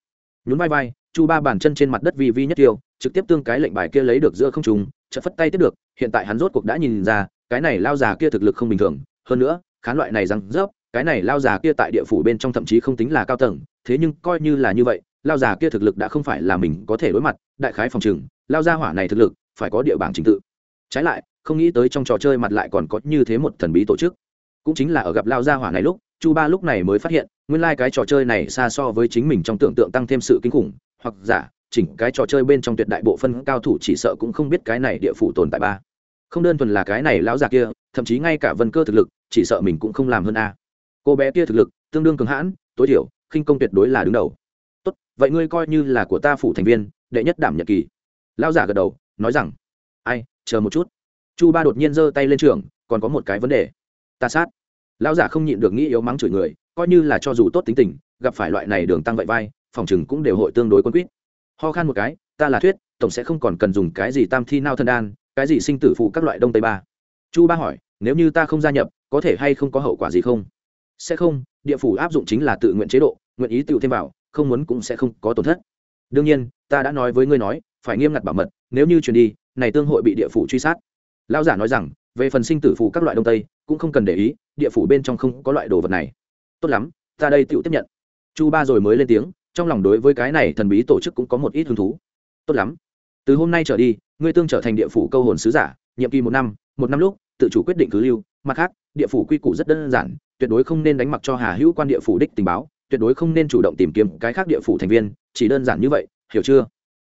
Nhún vai vai, chu ba bàn chân trên mặt đất vi vi nhất tiêu, trực tiếp tương cái lệnh bài kia lấy được giữa không trùng chợt phất tay tiếp được, hiện tại hắn rốt cuộc đã nhìn ra, cái này lao già kia thực lực không bình thường. Hơn nữa, khán loại này răng rớp cái này lao già kia tại địa phủ bên trong thậm chí không tính là cao tầng, thế nhưng coi như là như vậy, lao già kia thực lực đã không phải là mình có thể đối mặt, đại khái phòng trừng lao gia hỏa này thực lực, phải có địa bảng trình tự. Trái lại, không nghĩ tới trong trò chơi mặt lại còn có như thế một thần bí tổ chức. Cũng chính là ở gặp lao gia hỏa này lúc, chu ba lúc này mới phát hiện, nguyên lai、like、cái trò chơi này xa so với chính mình trong tưởng tượng tăng thêm sự kinh khủng, hoặc giả, chỉnh cái trò chơi bên trong tuyệt đại bộ phân cao thủ chỉ sợ cũng không biết cái này địa phủ tồn tại ba. Không đơn thuần là cái này lão già kia, thậm chí ngay cả vân cơ thực lực, chỉ sợ mình cũng không làm hơn a cô bé kia thực lực, tương đương cường hãn, tối thiểu, khinh công tuyệt đối là đứng đầu. Tốt, vậy ngươi coi như là của ta phủ thành viên, đệ nhất đảm nhật kỳ. Lão giả gật đầu, nói rằng, ai, chờ một chút. Chu ba đột nhiên giơ tay lên trường, còn có một cái vấn đề. Ta sát. Lão giả không nhịn được nghĩ yếu mắng chửi người, coi như là cho dù tốt tính tình, gặp phải loại này đường tăng vậy vai, phòng chừng cũng đều hội tương đối quân quýt. Ho khan một cái, ta là thuyết, tổng sẽ không còn cần dùng cái gì tam thi nao thân đan, cái gì sinh tử phụ các loại đông tây ba. Chu ba hỏi, nếu như ta không gia nhập, có thể hay không có hậu quả gì không? Sẽ không, địa phủ áp dụng chính là tự nguyện chế độ, nguyện ý tự thêm vào, không muốn cũng sẽ không có tổn thất. Đương nhiên, ta đã nói với ngươi nói, phải nghiêm ngặt bảo mật, nếu như truyền đi, này tương hội bị địa phủ truy sát. Lão giả nói rằng, về phần sinh tử phụ các loại đông tây, cũng không cần để ý, địa phủ bên trong không có loại đồ vật này. Tốt lắm, ta đây tự tiếp nhận. Chu ba rồi mới lên tiếng, trong lòng đối với cái này thần bí tổ chức cũng có một ít hứng thú. Tốt lắm. Từ hôm nay trở đi, ngươi tương trở thành địa phủ câu hồn sứ giả, nhiệm kỳ một năm một năm lúc, tự chủ quyết định cứ lưu. Mặt khác, địa phủ quy củ rất đơn giản tuyệt đối không nên đánh mặc cho hà hữu quan địa phủ đích tình báo, tuyệt đối không nên chủ động tìm kiếm cái khác địa phủ thành viên, chỉ đơn giản như vậy, hiểu chưa?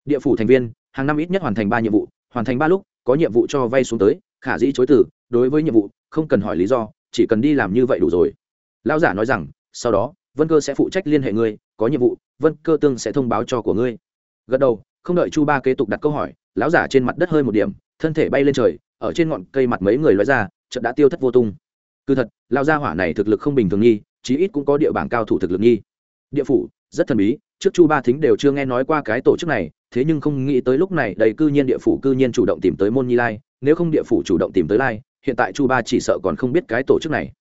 Địa phủ thành viên, hàng năm ít nhất hoàn thành ba nhiệm vụ, hoàn thành ba lúc, có nhiệm vụ cho vay xuống tới, khả dĩ chối từ, đối với nhiệm vụ, không cần hỏi lý do, chỉ cần đi làm như vậy đủ rồi. Lão giả nói rằng, sau đó, vân cơ sẽ phụ trách liên hệ ngươi, có nhiệm vụ, vân cơ tương sẽ thông báo cho của ngươi. Gật đầu, không đợi chu ba kế tục đặt câu hỏi, lão giả trên mặt đất hơi một điểm, thân thể bay lên trời, ở trên ngọn cây mặt mấy người lóe ra, chợt đã tiêu thất vô tung cứ thật lao gia hỏa này thực lực không bình thường nghi chí ít cũng có địa bảng cao thủ thực lực nghi. Địa phủ rất thần bí trước chu ba thính đều chưa nghe nói qua cái tổ chức này thế nhưng không nghĩ tới lúc này đầy cư nhiên địa phủ cư nhiên chủ động tìm tới môn nhi lai nếu không địa phủ chủ động tìm tới lai hiện tại chu ba chỉ sợ còn không biết cái tổ chức này.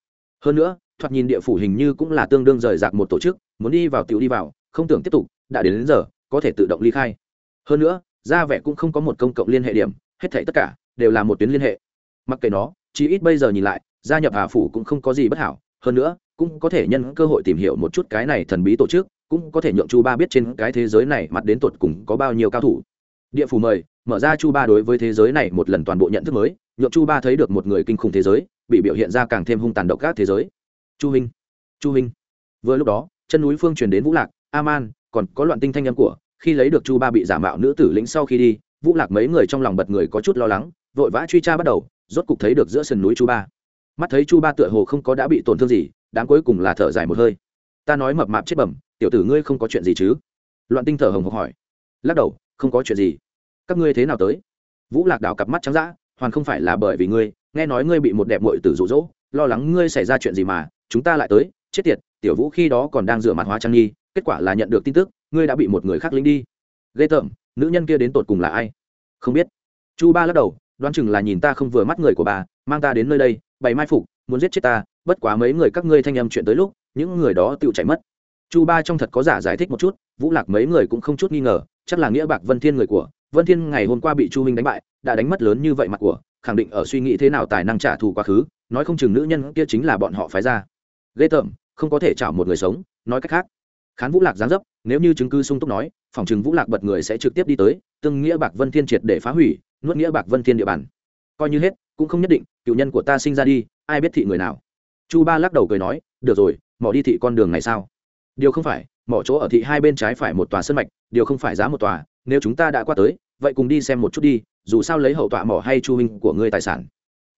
Hơn nữa thoạt nhìn địa phủ hình như cũng là tương đương rời rạc một tổ chức muốn đi vào tiểu đi vào không tưởng tiếp tục đã đến, đến giờ có thể tự động ly khai. Hơn nữa ra vẻ cũng không có một công cộng liên hệ điểm hết thảy tất cả đều là một tuyến liên hệ. Mặc kệ nó chí ít bây giờ nhìn lại gia nhập hà phủ cũng không có gì bất hảo, hơn nữa, cũng có thể nhân cơ hội tìm hiểu một chút cái này thần bí tổ chức, cũng có thể nhượng chu ba biết trên cái thế giới này mặt đến tột cùng có bao nhiêu cao thủ. Địa phủ mời, mở ra chu ba đối với thế giới này một lần toàn bộ nhận thức mới, nhượng chu ba thấy được một người kinh khủng thế giới, bị biểu hiện ra càng thêm hung tàn độc các thế giới. Chu hình chu hình vừa lúc đó, chân núi phương truyền đến vũ lạc a man còn có loạn tinh thanh âm của, khi lấy được chu ba bị giả mạo nữ tử lĩnh sau khi đi, vũ lạc mấy người trong lòng bật người có chút lo lắng, vội vã truy tra bắt đầu, rốt cục thấy được giữa sườn núi chu ba mắt thấy chu ba tựa hồ không có đã bị tổn thương gì đáng cuối cùng là thở dài một hơi. Ta nói mập mạp chết bẩm, tiểu tử ngươi không có chuyện gì chứ? Loạn tinh thở hồng hộc hỏi. Lắc đầu, không có chuyện gì. Các ngươi thế nào tới? Vũ lạc đảo cặp mắt trắng d ã hoàn không phải là bởi vì ngươi, nghe nói ngươi bị một đẹp mội tử rụ rỗ lo lắng ngươi xảy ra chuyện gì mà, chúng ta lại tới, chết tiệt, tiểu vũ khi đó còn đang rửa mặt hóa trang nghi kết quả là nhận được tin tức, ngươi đã bị một người khác lính đi. Ghê tởm, nữ nhân kia đến tột cùng là ai? Không biết. Chu ba lắc đầu, đoán chừng là nhìn ta không vừa mắt người của bà, mang ta đến nơi đây bày mai phục, muốn giết chết ta, bất quá mấy người các ngươi thanh âm chuyện tới lúc, những người đó tự chạy mất. Chu ba trong thật có giả giải thích một chút, vũ lạc mấy người cũng không chút nghi ngờ, chắc là nghĩa bạc vân thiên người của, vân thiên ngày hôm qua bị chu minh đánh bại, đã đánh mất lớn như vậy mặt của, khẳng định ở suy nghĩ thế nào tài năng trả thù quá khứ, nói không chừng nữ nhân kia chính là bọn họ phái ra. Ghê tởm, không có thể chảo một người sống, nói cách khác. Khán vũ lạc giáng dấp, nếu như chứng cứ sung túc nói, phòng chừng vũ lạc bật người sẽ trực tiếp đi tới tương nghĩa bạc vân thiên triệt để phá hủy, nuốt nghĩa bạc vân thiên địa bàn. Coi như hết cũng không nhất định, cựu nhân của ta sinh ra đi, ai biết thị người nào. Chu ba lắc đầu cười nói, được rồi, mỏ đi thị con đường này sao? Điều không phải, mỏ chỗ ở thị hai bên trái phải một tòa sân mạch, điều không phải giá một tòa, nếu chúng ta đã qua tới, vậy cùng đi xem một chút đi, dù sao lấy hậu tọa mỏ hay chu minh của ngươi tài sản.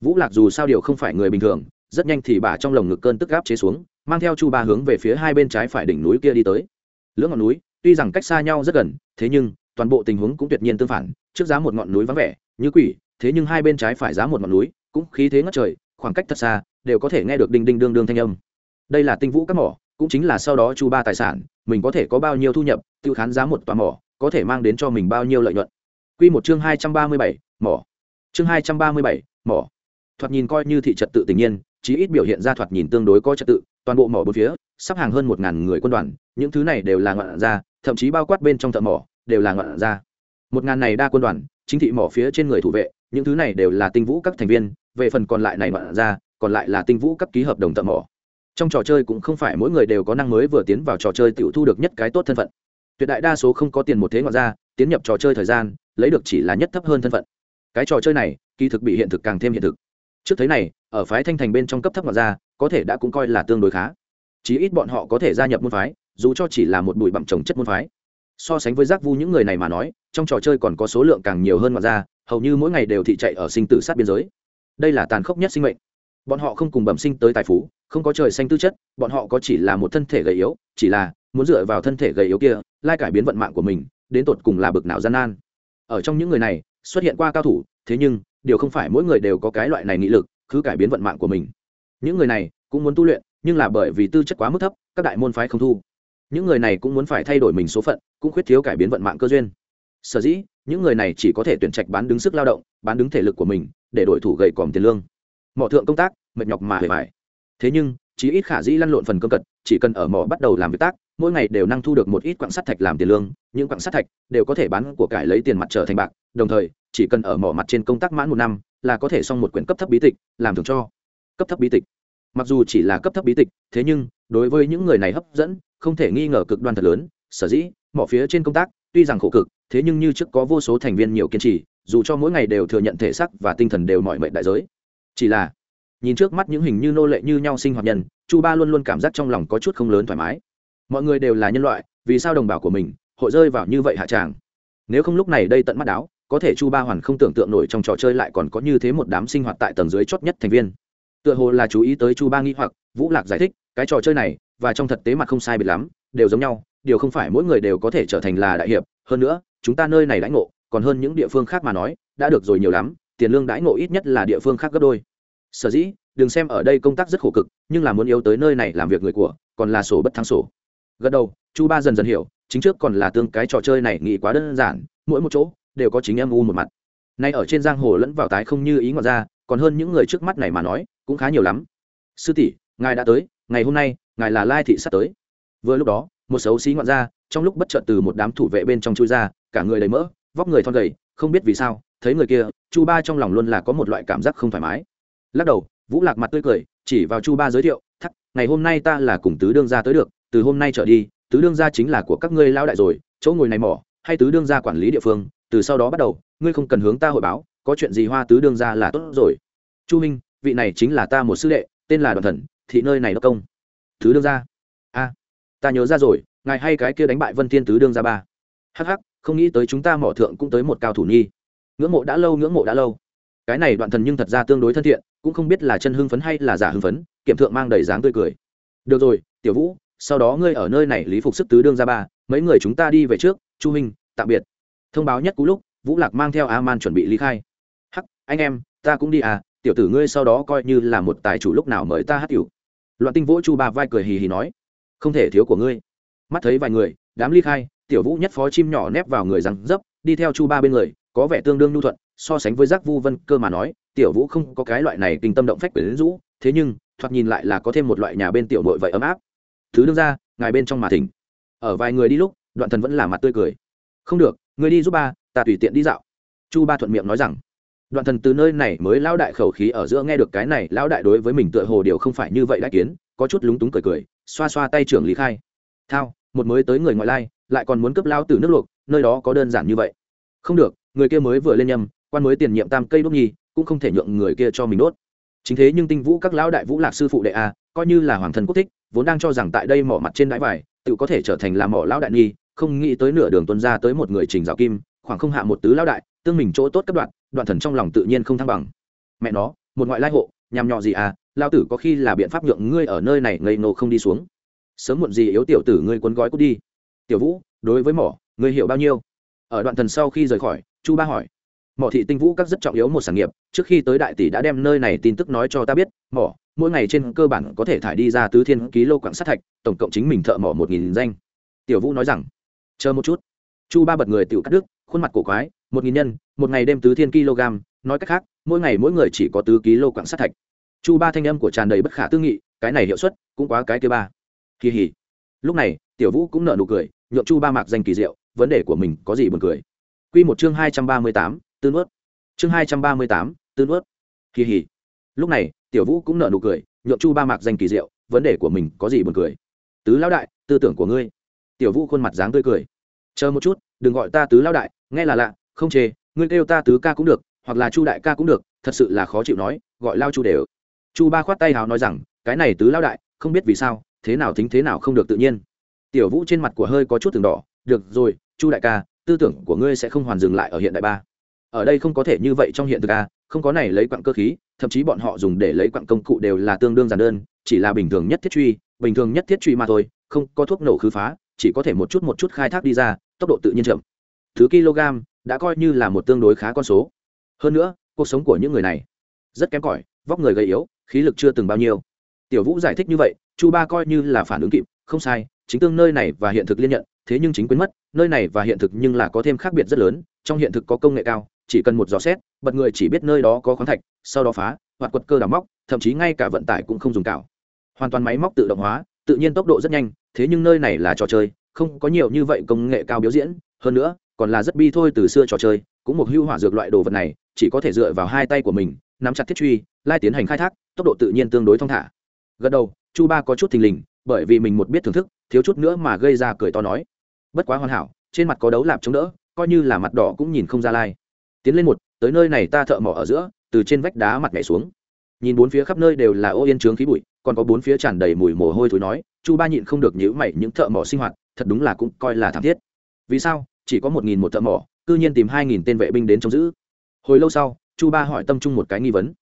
Vũ lạc dù sao điều không phải người bình thường, rất nhanh thì bà trong lồng ngực cơn tức gáp chế xuống, mang theo chu ba hướng về phía hai bên trái phải đỉnh núi kia đi tới. Lưỡng ngọn núi, tuy rằng cách xa nhau rất gần, thế nhưng, toàn bộ tình huống cũng tuyệt nhiên tương phản, trước giá một ngọn núi vắng vẻ, như quỷ thế nhưng hai bên trái phải giá một ngọn núi, cũng khí thế ngất trời, khoảng cách thật xa, đều có thể nghe được đinh đinh đương đương thanh âm. Đây là tinh vũ các mỏ, cũng chính là sau đó chu ba tài sản, mình có thể có bao nhiêu thu nhập tự khán giá một tòa mỏ, có thể mang đến cho mình bao nhiêu lợi nhuận. Quy một chương hai trăm ba mươi bảy, mỏ. Chương hai trăm ba mươi bảy, mỏ. Thoạt nhìn coi như thị trật tự tình nhiên, chí ít biểu hiện ra thoạt nhìn tương đối có trật tự, toàn bộ mỏ bốn phía, sắp hàng hơn một ngàn người quân đoàn, những thứ này đều là ngoạn ra, thậm chí bao quát bên trong thợ mỏ, đều là ngoạn ra. Một ngàn này đa quân đoàn, chính thị mỏ phía trên người thủ vệ những thứ này đều là tinh vũ các thành viên, về phần còn lại này ngoạn ra, còn lại là tinh vũ các ký hợp đồng tận mỏ. Trong trò chơi cũng không phải mỗi người đều có năng mới vừa tiến vào trò chơi tự thu được nhất cái tốt thân phận. Tuyệt đại đa số không có tiền một thế ngoạn ra, tiến nhập trò chơi thời gian, lấy được chỉ là nhất thấp hơn thân phận. Cái trò chơi này, kỳ thực bị hiện thực càng thêm hiện thực. Trước thế này, ở phái thanh thành bên trong cấp thấp ngoạn ra, có thể đã cũng coi là tương đối khá. Chí ít bọn họ có thể gia nhập môn phái, dù cho chỉ là một bụi bặm trồng chất môn phái. So sánh với giác vu những người này mà nói, trong trò chơi còn có số lượng càng nhiều hơn ngoạn ra hầu như mỗi ngày đều thị chạy ở sinh tử sát biên giới. Đây là tàn khốc nhất sinh mệnh. Bọn họ không cùng bẩm sinh tới tài phú, không có trời xanh tư chất, bọn họ có chỉ là một thân thể gầy yếu, chỉ là muốn dựa vào thân thể gầy yếu kia, lai cải biến vận mạng của mình, đến tột cùng là bực nào gian nan. Ở trong những người này, xuất hiện qua cao thủ, thế nhưng, điều không phải mỗi người đều có cái loại này nghị lực, cứ cải biến vận mạng của mình. Những người này cũng muốn tu luyện, nhưng là bởi vì tư chất quá mức thấp, các đại môn phái không thu. Những người này cũng muốn phải thay đổi mình số phận, cũng khuyết thiếu cải biến vận mạng cơ duyên. Sở dĩ những người này chỉ có thể tuyển trạch bán đứng sức lao động, bán đứng thể lực của mình, để đổi thủ gầy còm tiền lương. Mỏ thượng công tác, mệt nhọc mà hề vải thế nhưng, chí ít khả dĩ lăn lộn phần cơm cật, chỉ cần ở mỏ bắt đầu làm việc tác, mỗi ngày đều năng thu được một ít quặng sắt thạch làm tiền lương, những quặng sắt thạch đều có thể bán của cải lấy tiền mặt trở thành bạc, đồng thời, chỉ cần ở mỏ mặt trên công tác mãn một năm, là có thể xong một quyển cấp thấp bí tịch, làm thường cho. Cấp thấp bí tịch. Mặc dù chỉ là cấp thấp bí tịch, thế nhưng, đối với những người này hấp dẫn, không thể nghi ngờ cực đoan thật lớn, sở dĩ, mỏ phía trên công tác tuy rằng khổ cực, thế nhưng như trước có vô số thành viên nhiều kiên trì, dù cho mỗi ngày đều thừa nhận thể xác và tinh thần đều mọi mệnh đại giới. Chỉ là, nhìn trước mắt những hình như nô lệ như nhau sinh hoạt nhân, chu ba luôn luôn cảm giác trong lòng có chút không lớn thoải mái. Mọi người đều là nhân loại, vì sao đồng bào của mình hội rơi vào như vậy hạ tràng? Nếu không lúc này đây tận mắt đáo, có thể chu ba hoàn không tưởng tượng nổi trong trò chơi lại còn có như thế một đám sinh hoạt tại tầng dưới chót nhất thành viên. Tựa hồ là chú ý tới chu ba nghi hoặc, vũ lạc giải thích, cái trò chơi này và trong thực tế mặt không sai biệt lắm, đều giống nhau điều không phải mỗi người đều có thể trở thành là đại hiệp. Hơn nữa, chúng ta nơi này đãi ngộ, còn hơn những địa phương khác mà nói, đã được rồi nhiều lắm, tiền lương đãi ngộ ít nhất là địa phương khác gấp đôi. Sở dĩ, đừng xem ở đây công tác rất khổ cực, nhưng là muốn yếu tới nơi này làm việc người của, còn là sổ bất thắng sổ. Gật đầu, chu ba dần dần hiểu, chính trước còn là tương cái trò chơi này nghĩ quá đơn giản, mỗi một chỗ đều có chính em u một mặt. Nay ở trên giang hồ lẫn vào tái không như ý ngoài ra, còn hơn những người trước mắt này mà nói, cũng khá nhiều lắm. Sư tỷ, ngài đã tới, ngày hôm nay, ngài là lai thị sắp tới. Vừa lúc đó một xấu xí ngoạn ra, trong lúc bất chợt từ một đám thủ vệ bên trong chui ra, cả người đầy mỡ, vóc người thon gầy, không biết vì sao, thấy người kia, chu ba trong lòng luôn là có một loại cảm giác không thoải mái. Lắc đầu, vũ lạc mặt tươi cười, chỉ vào chu ba giới thiệu, thắc, ngày hôm nay ta là cùng tứ đương gia tới được, từ hôm nay trở đi, tứ đương gia chính là của các ngươi lao đại rồi, chỗ ngồi này mỏ, hay tứ đương gia quản lý địa phương, từ sau đó bắt đầu, ngươi không cần hướng ta hội báo, có chuyện gì hoa tứ đương gia là tốt rồi. Chu minh, vị này chính là ta một sư đệ, tên là đoàn thần, thị nơi này đốc công. Tứ đương gia? Ta nhớ ra rồi, ngài hay cái kia đánh bại vân thiên tứ đương gia ba. Hắc hắc, không nghĩ tới chúng ta mỏ thượng cũng tới một cao thủ nhi. Ngưỡng mộ đã lâu, ngưỡng mộ đã lâu. Cái này đoạn thần nhưng thật ra tương đối thân thiện, cũng không biết là chân hưng phấn hay là giả hưng phấn, kiểm thượng mang đầy dáng tươi cười. Được rồi, tiểu vũ, sau đó ngươi ở nơi này lý phục sức tứ đương ra ba, mấy người chúng ta đi về trước, chu minh, tạm biệt. Thông báo nhất cú lúc, vũ lạc mang theo a man chuẩn bị ly khai. Hắc, anh em, ta cũng đi à tiểu tử ngươi sau đó coi như là một tài chủ lúc nào mời ta hát cựu loạn tinh vỗ chu ba vai cười hì hì nói không thể thiếu của ngươi. Mắt thấy vài người, đám ly khai, tiểu vũ nhất phó chim nhỏ nép vào người răng dấp, đi theo chu ba bên người, có vẻ tương đương nhu thuận, so sánh với giác vu vân cơ mà nói, tiểu vũ không có cái loại này kinh tâm động phách quyển rũ, thế nhưng, thoạt nhìn lại là có thêm một loại nhà bên tiểu nội vậy ấm áp. Thứ đương ra ngài bên trong mà thỉnh. Ở vài người đi lúc, đoạn thần vẫn là mặt tươi cười. Không được, người đi giúp ba, ta tùy tiện đi dạo. Chu ba thuận miệng nói rằng. Đoạn thần từ nơi này mới lão đại khẩu khí ở giữa nghe được cái này lão đại đối với mình tựa hồ điều không phải như vậy đã kiến, có chút lúng túng cười cười xoa xoa tay trưởng lý khai. Thao, một mới tới người ngoại lai, lại còn muốn cướp lao từ nước luộc, nơi đó có đơn giản như vậy. Không được, người kia mới vừa lên nhầm, quan mới tiền nhiệm tam cây đốt nhi, cũng không thể nhượng người kia cho mình đốt. Chính thế nhưng tinh vũ các lão đại vũ lạc sư phụ đệ a, coi như là hoàng thân quốc thích, vốn đang cho rằng tại đây mỏ mặt trên đáy vải, tự có thể trở thành là mỏ lão đại nhi, không nghĩ tới nửa đường tuân ra tới một người trình giáo kim, khoảng không hạ một tứ lão đại, tương mình chỗ tốt cấp đoạn đoạn thần trong lòng tự nhiên không thăng bằng. Mẹ nó, một ngoại lai hộ, nhằm nhọ gì à lao tử có khi là biện pháp nhượng ngươi ở nơi này ngây nô không đi xuống. Sớm muộn gì yếu tiểu tử ngươi cuốn gói cút đi. Tiểu vũ, đối với mỏ, ngươi hiểu bao nhiêu? Ở đoạn thần sau khi rời khỏi, chu ba hỏi. Mỏ thị tinh vũ các rất trọng yếu một sản nghiệp, trước khi tới đại tỷ đã đem nơi này tin tức nói cho ta biết. Mỏ, mỗi ngày trên cơ bản có thể thải đi ra tứ thiên ký lô quặng sát thạch, tổng cộng chính mình thợ mỏ một nghìn danh. Tiểu vũ nói rằng, chờ một chút. Chu ba bật người tự cắt đứt, khuôn mặt cổ quái, một nghìn nhân, một ngày đem tứ thiên kg nói cách khác, mỗi ngày mỗi người chỉ có tứ ký lô quặng sát thạch chu ba thanh âm của tràn đầy bất khả tư nghị, cái này hiệu suất cũng quá cái kia ba. Kỳ hỉ. Lúc này, tiểu vũ cũng nợ nụ cười, nhượng chu ba mạc danh kỳ diệu, vấn đề của mình có gì buồn cười. Quy một chương hai trăm ba mươi tám, tư nuốt. Chương hai trăm ba mươi tám, tư nuốt. Kỳ hỉ. Lúc này, tiểu vũ cũng nợ nụ cười, nhượng chu ba mạc danh kỳ diệu, vấn đề của mình có gì buồn cười. Tứ lão đại, tư tưởng của ngươi. Tiểu vũ khuôn mặt dáng tươi cười. Chờ một chút, đừng gọi ta tứ lão đại, nghe là lạ, không chê, ngươi kêu ta tứ ca cũng được, hoặc là chu đại ca cũng được, thật sự là khó chịu nói, gọi lao chu đều chu ba khoát tay hào nói rằng, cái này tứ lão đại, không biết vì sao, thế nào thính thế nào không được tự nhiên. Tiểu vũ trên mặt của hơi có chút từng đỏ, được rồi, chu đại ca, tư tưởng của ngươi sẽ không hoàn dừng lại ở hiện đại ba. Ở đây không có thể như vậy trong hiện thực a không có này lấy quặng cơ khí, thậm chí bọn họ dùng để lấy quặng công cụ đều là tương đương giản đơn, chỉ là bình thường nhất thiết truy, bình thường nhất thiết truy mà thôi, không có thuốc nổ khứ phá, chỉ có thể một chút một chút khai thác đi ra, tốc độ tự nhiên chậm. Thứ kg đã coi như là một tương đối khá con số. Hơn nữa, cuộc sống của những người này rất kém cỏi, vóc người gầy yếu khí lực chưa từng bao nhiêu. Tiểu vũ giải thích như vậy, chu ba coi như là phản ứng kịp, không sai, chính tương nơi này và hiện thực liên nhận, thế nhưng chính quên mất, nơi này và hiện thực nhưng là có thêm khác biệt rất lớn, trong hiện thực có công nghệ cao, chỉ cần một gió xét, bật người chỉ biết nơi đó có khoáng thạch, sau đó phá, hoặc quật cơ đào móc, thậm chí ngay cả vận tải cũng không dùng cào hoàn toàn máy móc tự động hóa, tự nhiên tốc độ rất nhanh, thế nhưng nơi này là trò chơi, không có nhiều như vậy công nghệ cao biểu diễn, hơn nữa, còn là rất bi thôi từ xưa trò chơi, cũng một hưu hỏa dược loại đồ vật này, chỉ có thể dựa vào hai tay của mình, nắm chặt thiết truy, lai tiến hành khai thác tốc độ tự nhiên tương đối thong thả. Gật đầu, chu ba có chút thình lình, bởi vì mình một biết thưởng thức, thiếu chút nữa mà gây ra cười to nói. Bất quá hoàn hảo, trên mặt có đấu lạp chống đỡ, coi như là mặt đỏ cũng nhìn không ra lai. Tiến lên một, tới nơi này ta thợ mỏ ở giữa, từ trên vách đá mặt nhảy xuống. Nhìn bốn phía khắp nơi đều là ô yên trướng khí bụi, còn có bốn phía tràn đầy mùi mồ hôi thối nói, chu ba nhịn không được nhữ mày những thợ mỏ sinh hoạt, thật đúng là cũng coi là thảm thiết. Vì sao? Chỉ có một nghìn một thợ mỏ, cư nhiên tìm hai nghìn tên vệ binh đến trông giữ. Hồi lâu sau, chu ba hỏi tâm trung một cái nghi vấn.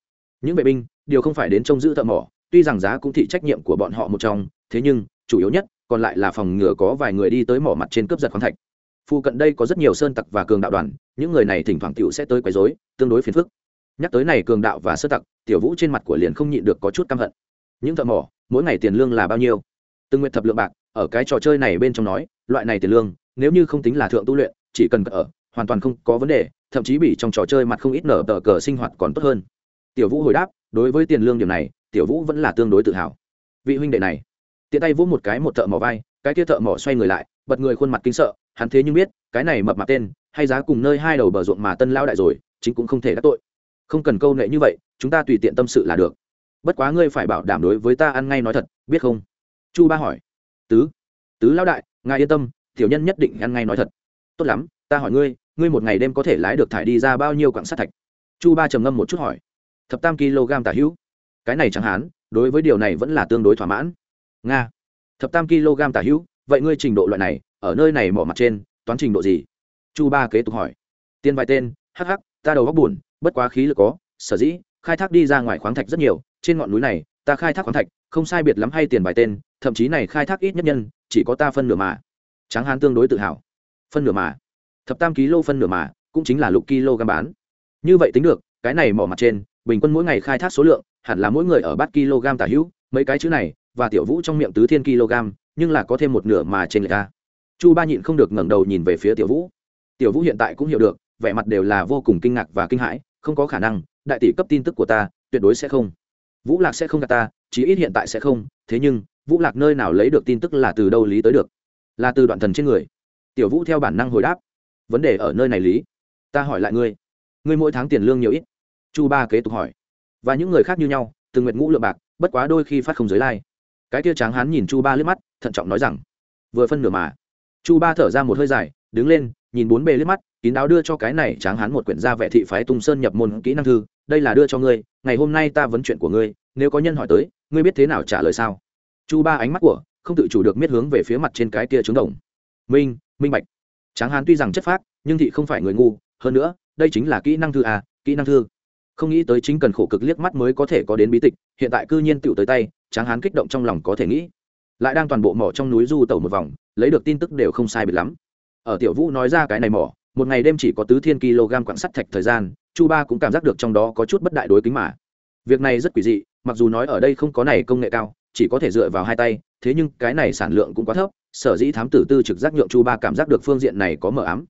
Những vệ binh điều không phải đến trông giữ thợ mỏ, tuy rằng giá cũng thị trách nhiệm của bọn họ một trong, thế nhưng, chủ yếu nhất, còn lại là phòng ngừa có vài người đi tới mỏ mặt trên cướp giật khoáng thạch. Phu cận đây có rất nhiều sơn tặc và cường đạo đoàn, những người này thỉnh thoảng t sẽ tới quấy dối tương đối phiền phức. Nhắc tới này cường đạo và sơ tặc, tiểu vũ trên mặt của liền không nhịn được có chút căm hận. Những thợ mỏ, mỗi ngày tiền lương là bao nhiêu? Từng nguyện thập lượng bạc, ở cái trò chơi này bên trong nói, loại này tiền lương, nếu như không tính là thượng tu luyện, chỉ cần ở, hoàn toàn không có vấn đề, thậm chí bị trong trò chơi mặt không ít nở tờ cờ sinh hoạt còn tốt hơn. Tiểu vũ hồi đáp đối với tiền lương điểm này, tiểu vũ vẫn là tương đối tự hào. Vị huynh đệ này, tiện tay vỗ một cái một thợ mỏ vai, cái kia thợ mỏ xoay người lại, bật người khuôn mặt kinh sợ, hắn thế nhưng biết, cái này mập mặt tên, hay giá cùng nơi hai đầu bờ ruộng mà tân lao đại rồi, chính cũng không thể đắc tội. Không cần câu nệ như vậy, chúng ta tùy tiện tâm sự là được. Bất quá ngươi phải bảo đảm đối với ta ăn ngay nói thật, biết không? Chu ba hỏi. Tứ tứ lao đại, ngài yên tâm, tiểu nhân nhất định ăn ngay nói thật. Tốt lắm, ta hỏi ngươi ngươi một ngày đêm có thể lái được thải đi ra bao nhiêu quảng sát thạch? Chu ba trầm ngâm một chút hỏi thập tam kg tả hữu. Cái này chẳng hán đối với điều này vẫn là tương đối thỏa mãn. Nga, thập tam kg tả hữu, vậy ngươi trình độ loại này, ở nơi này mỏ mặt trên, toán trình độ gì? Chu ba kế tục hỏi. Tiên vài tên, hắc hắc, ta đầu góc buồn, bất quá khí lực có, sở dĩ, khai thác đi ra ngoài khoáng thạch rất nhiều, trên ngọn núi này, ta khai thác khoáng thạch, không sai biệt lắm hay tiền vài tên, thậm chí này khai thác ít nhất nhân, chỉ có ta phân nửa mà. Tráng hán tương đối tự hào. Phân nửa mà. Thập tam kg phân nửa mà, cũng chính là lục kg bán. Như vậy tính được, cái này mỏ mặt trên bình quân mỗi ngày khai thác số lượng, hẳn là mỗi người ở bát kg tả hữu, mấy cái chữ này, và tiểu vũ trong miệng tứ thiên kg, nhưng là có thêm một nửa mà trên người ta chu ba nhịn không được ngẩng đầu nhìn về phía tiểu vũ. Tiểu vũ hiện tại cũng hiểu được, vẻ mặt đều là vô cùng kinh ngạc và kinh hãi, không có khả năng, đại tỷ cấp tin tức của ta, tuyệt đối sẽ không. Vũ lạc sẽ không gạt ta, chí ít hiện tại sẽ không, thế nhưng, vũ lạc nơi nào lấy được tin tức là từ đâu lý tới được? Là từ đoạn thần trên người. Tiểu vũ theo bản năng hồi đáp. Vấn đề ở nơi này lý. Ta hỏi lại ngươi. Ngươi mỗi tháng tiền lương nhiều ít? Chu ba kế tục hỏi. Và những người khác như nhau từng nguyện ngũ lượng bạc, bất quá đôi khi phát không giới lai、like. cái kia tráng hán nhìn chu ba liếc mắt, thận trọng nói rằng, vừa phân nửa mà. Chu ba thở ra một hơi dài, đứng lên, nhìn bốn bề liếc mắt, kín đáo đưa cho cái này tráng hán một quyển gia vệ thị phái tung sơn nhập môn kỹ năng thư, đây là đưa cho ngươi, ngày hôm nay ta vấn chuyện của ngươi, nếu có nhân hỏi tới, ngươi biết thế nào trả lời sao? Chu ba ánh mắt của, không tự chủ được miết hướng về phía mặt trên cái kia trứng đồng. Minh minh bạch. Tráng hán tuy rằng chất phác, nhưng thị không phải người ngu, hơn nữa, đây chính là kỹ năng thư à kỹ năng thư không nghĩ tới chính cần khổ cực liếc mắt mới có thể có đến bí tịch, hiện tại cư nhiên tựu tới tay, tráng hán kích động trong lòng có thể nghĩ. Lại đang toàn bộ mỏ trong núi du tẩu một vòng, lấy được tin tức đều không sai biệt lắm. Ở tiểu vũ nói ra cái này mỏ, một ngày đêm chỉ có tứ thiên kg quặng sắt thạch thời gian, chu ba cũng cảm giác được trong đó có chút bất đại đối kính mà. Việc này rất quỷ dị, mặc dù nói ở đây không có này công nghệ cao, chỉ có thể dựa vào hai tay, thế nhưng cái này sản lượng cũng quá thấp, sở dĩ thám tử tư trực giác nhượng chu ba cảm giác được phương diện này có mờ ám.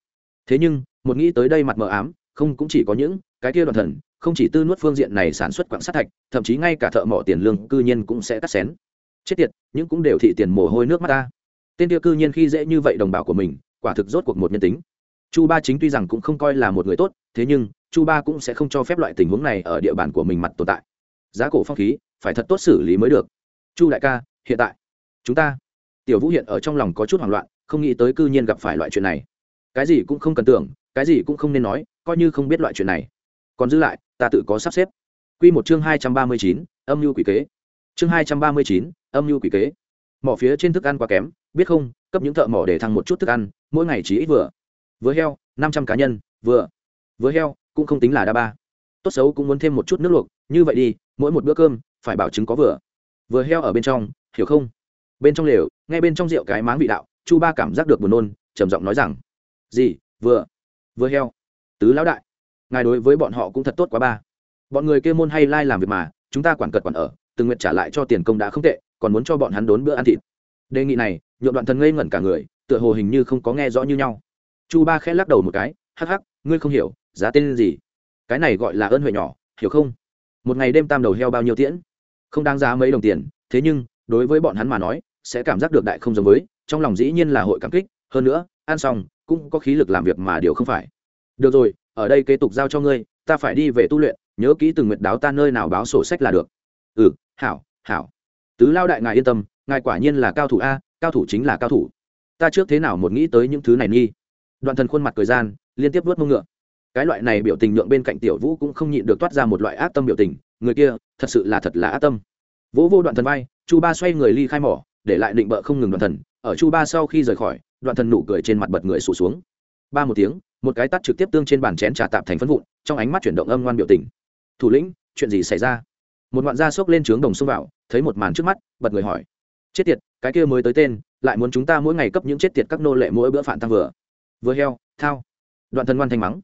Thế nhưng, một nghĩ tới đây mặt mờ ám, không cũng chỉ có những cái kia đoàn thần không chỉ tư nuốt phương diện này sản xuất quặng sắt thạch, thậm chí ngay cả thợ mỏ tiền lương cư nhiên cũng sẽ cắt xén. Chết tiệt, những cũng đều thị tiền mồ hôi nước mắt ta. Tên kia cư nhiên khi dễ như vậy đồng bào của mình, quả thực rốt cuộc một nhân tính. Chu ba chính tuy rằng cũng không coi là một người tốt, thế nhưng, chu ba cũng sẽ không cho phép loại tình huống này ở địa bàn của mình mặt tồn tại. Giá cổ phong khí, phải thật tốt xử lý mới được. Chu đại ca, hiện tại, chúng ta, tiểu vũ hiện ở trong lòng có chút hoảng loạn, không nghĩ tới cư nhiên gặp phải loại chuyện này. Cái gì cũng không cần tưởng, cái gì cũng không nên nói, coi như không biết loại chuyện này. Còn giữ lại ta tự có sắp xếp. Q một chương hai trăm ba mươi chín, âm mưu quỷ kế. Chương hai trăm ba mươi chín, âm mưu quỷ kế. Mỏ phía trên thức ăn quá kém, biết không, cấp những thợ mỏ để thăng một chút thức ăn, mỗi ngày chỉ ít vừa. Vừa heo, năm trăm cá nhân, vừa. Vừa heo, cũng không tính là đa ba. Tốt xấu cũng muốn thêm một chút nước luộc, như vậy đi, mỗi một bữa cơm, phải bảo chứng có vừa. Vừa heo ở bên trong, hiểu không? Bên trong lều, ngay bên trong rượu cái máng vị đạo, chu ba cảm giác được buồn nôn, trầm giọng nói rằng, gì, vừa. Vừa heo. Tứ lão đại ngài đối với bọn họ cũng thật tốt quá ba. Bọn người kêu môn hay lai làm việc mà, chúng ta quản cật quản ở từng nguyện trả lại cho tiền công đã không tệ, còn muốn cho bọn hắn đốn bữa ăn thịt. Đề nghị này nhuộm đoạn thần ngây ngẩn cả người, tựa hồ hình như không có nghe rõ như nhau. Chu ba khẽ lắc đầu một cái, hắc hắc, ngươi không hiểu, giá tên gì? Cái này gọi là ơn huệ nhỏ, hiểu không? Một ngày đêm tam đầu heo bao nhiêu tiễn? Không đáng giá mấy đồng tiền, thế nhưng, đối với bọn hắn mà nói, sẽ cảm giác được đại không giống với, trong lòng dĩ nhiên là hội cảm kích, hơn nữa, ăn xong, cũng có khí lực làm việc mà điều không phải. Được rồi ở đây kế tục giao cho ngươi, ta phải đi về tu luyện, nhớ kỹ từng nguyện đáo ta nơi nào báo sổ sách là được. Ừ hảo hảo. Tứ lao đại ngài yên tâm, ngài quả nhiên là cao thủ a, cao thủ chính là cao thủ. Ta trước thế nào một nghĩ tới những thứ này nghi? Đoạn thần khuôn mặt cười gian, liên tiếp vớt mông ngựa. Cái loại này biểu tình nhượng bên cạnh tiểu vũ cũng không nhịn được toát ra một loại ác tâm biểu tình, người kia, thật sự là thật là ác tâm. Vỗ vô đoạn thần vai, chu ba xoay người ly khai mỏ, để lại định bợ không ngừng đoạn thần. Ở chu ba sau khi rời khỏi, đoạn thần nụ cười trên mặt bật người sụt xuống. Ba một tiếng một cái tắt trực tiếp tương trên bàn chén trà tạm thành phân vụn, trong ánh mắt chuyển động âm ngoan biểu tình. Thủ lĩnh, chuyện gì xảy ra? Một ngoạn gia xốc lên trướng đồng xông vào, thấy một màn trước mắt, bật người hỏi. Chết tiệt, cái kia mới tới tên, lại muốn chúng ta mỗi ngày cấp những chết tiệt các nô lệ mỗi bữa phản tăng vừa. Vừa heo, thao. Đoạn thần ngoan thanh mắng.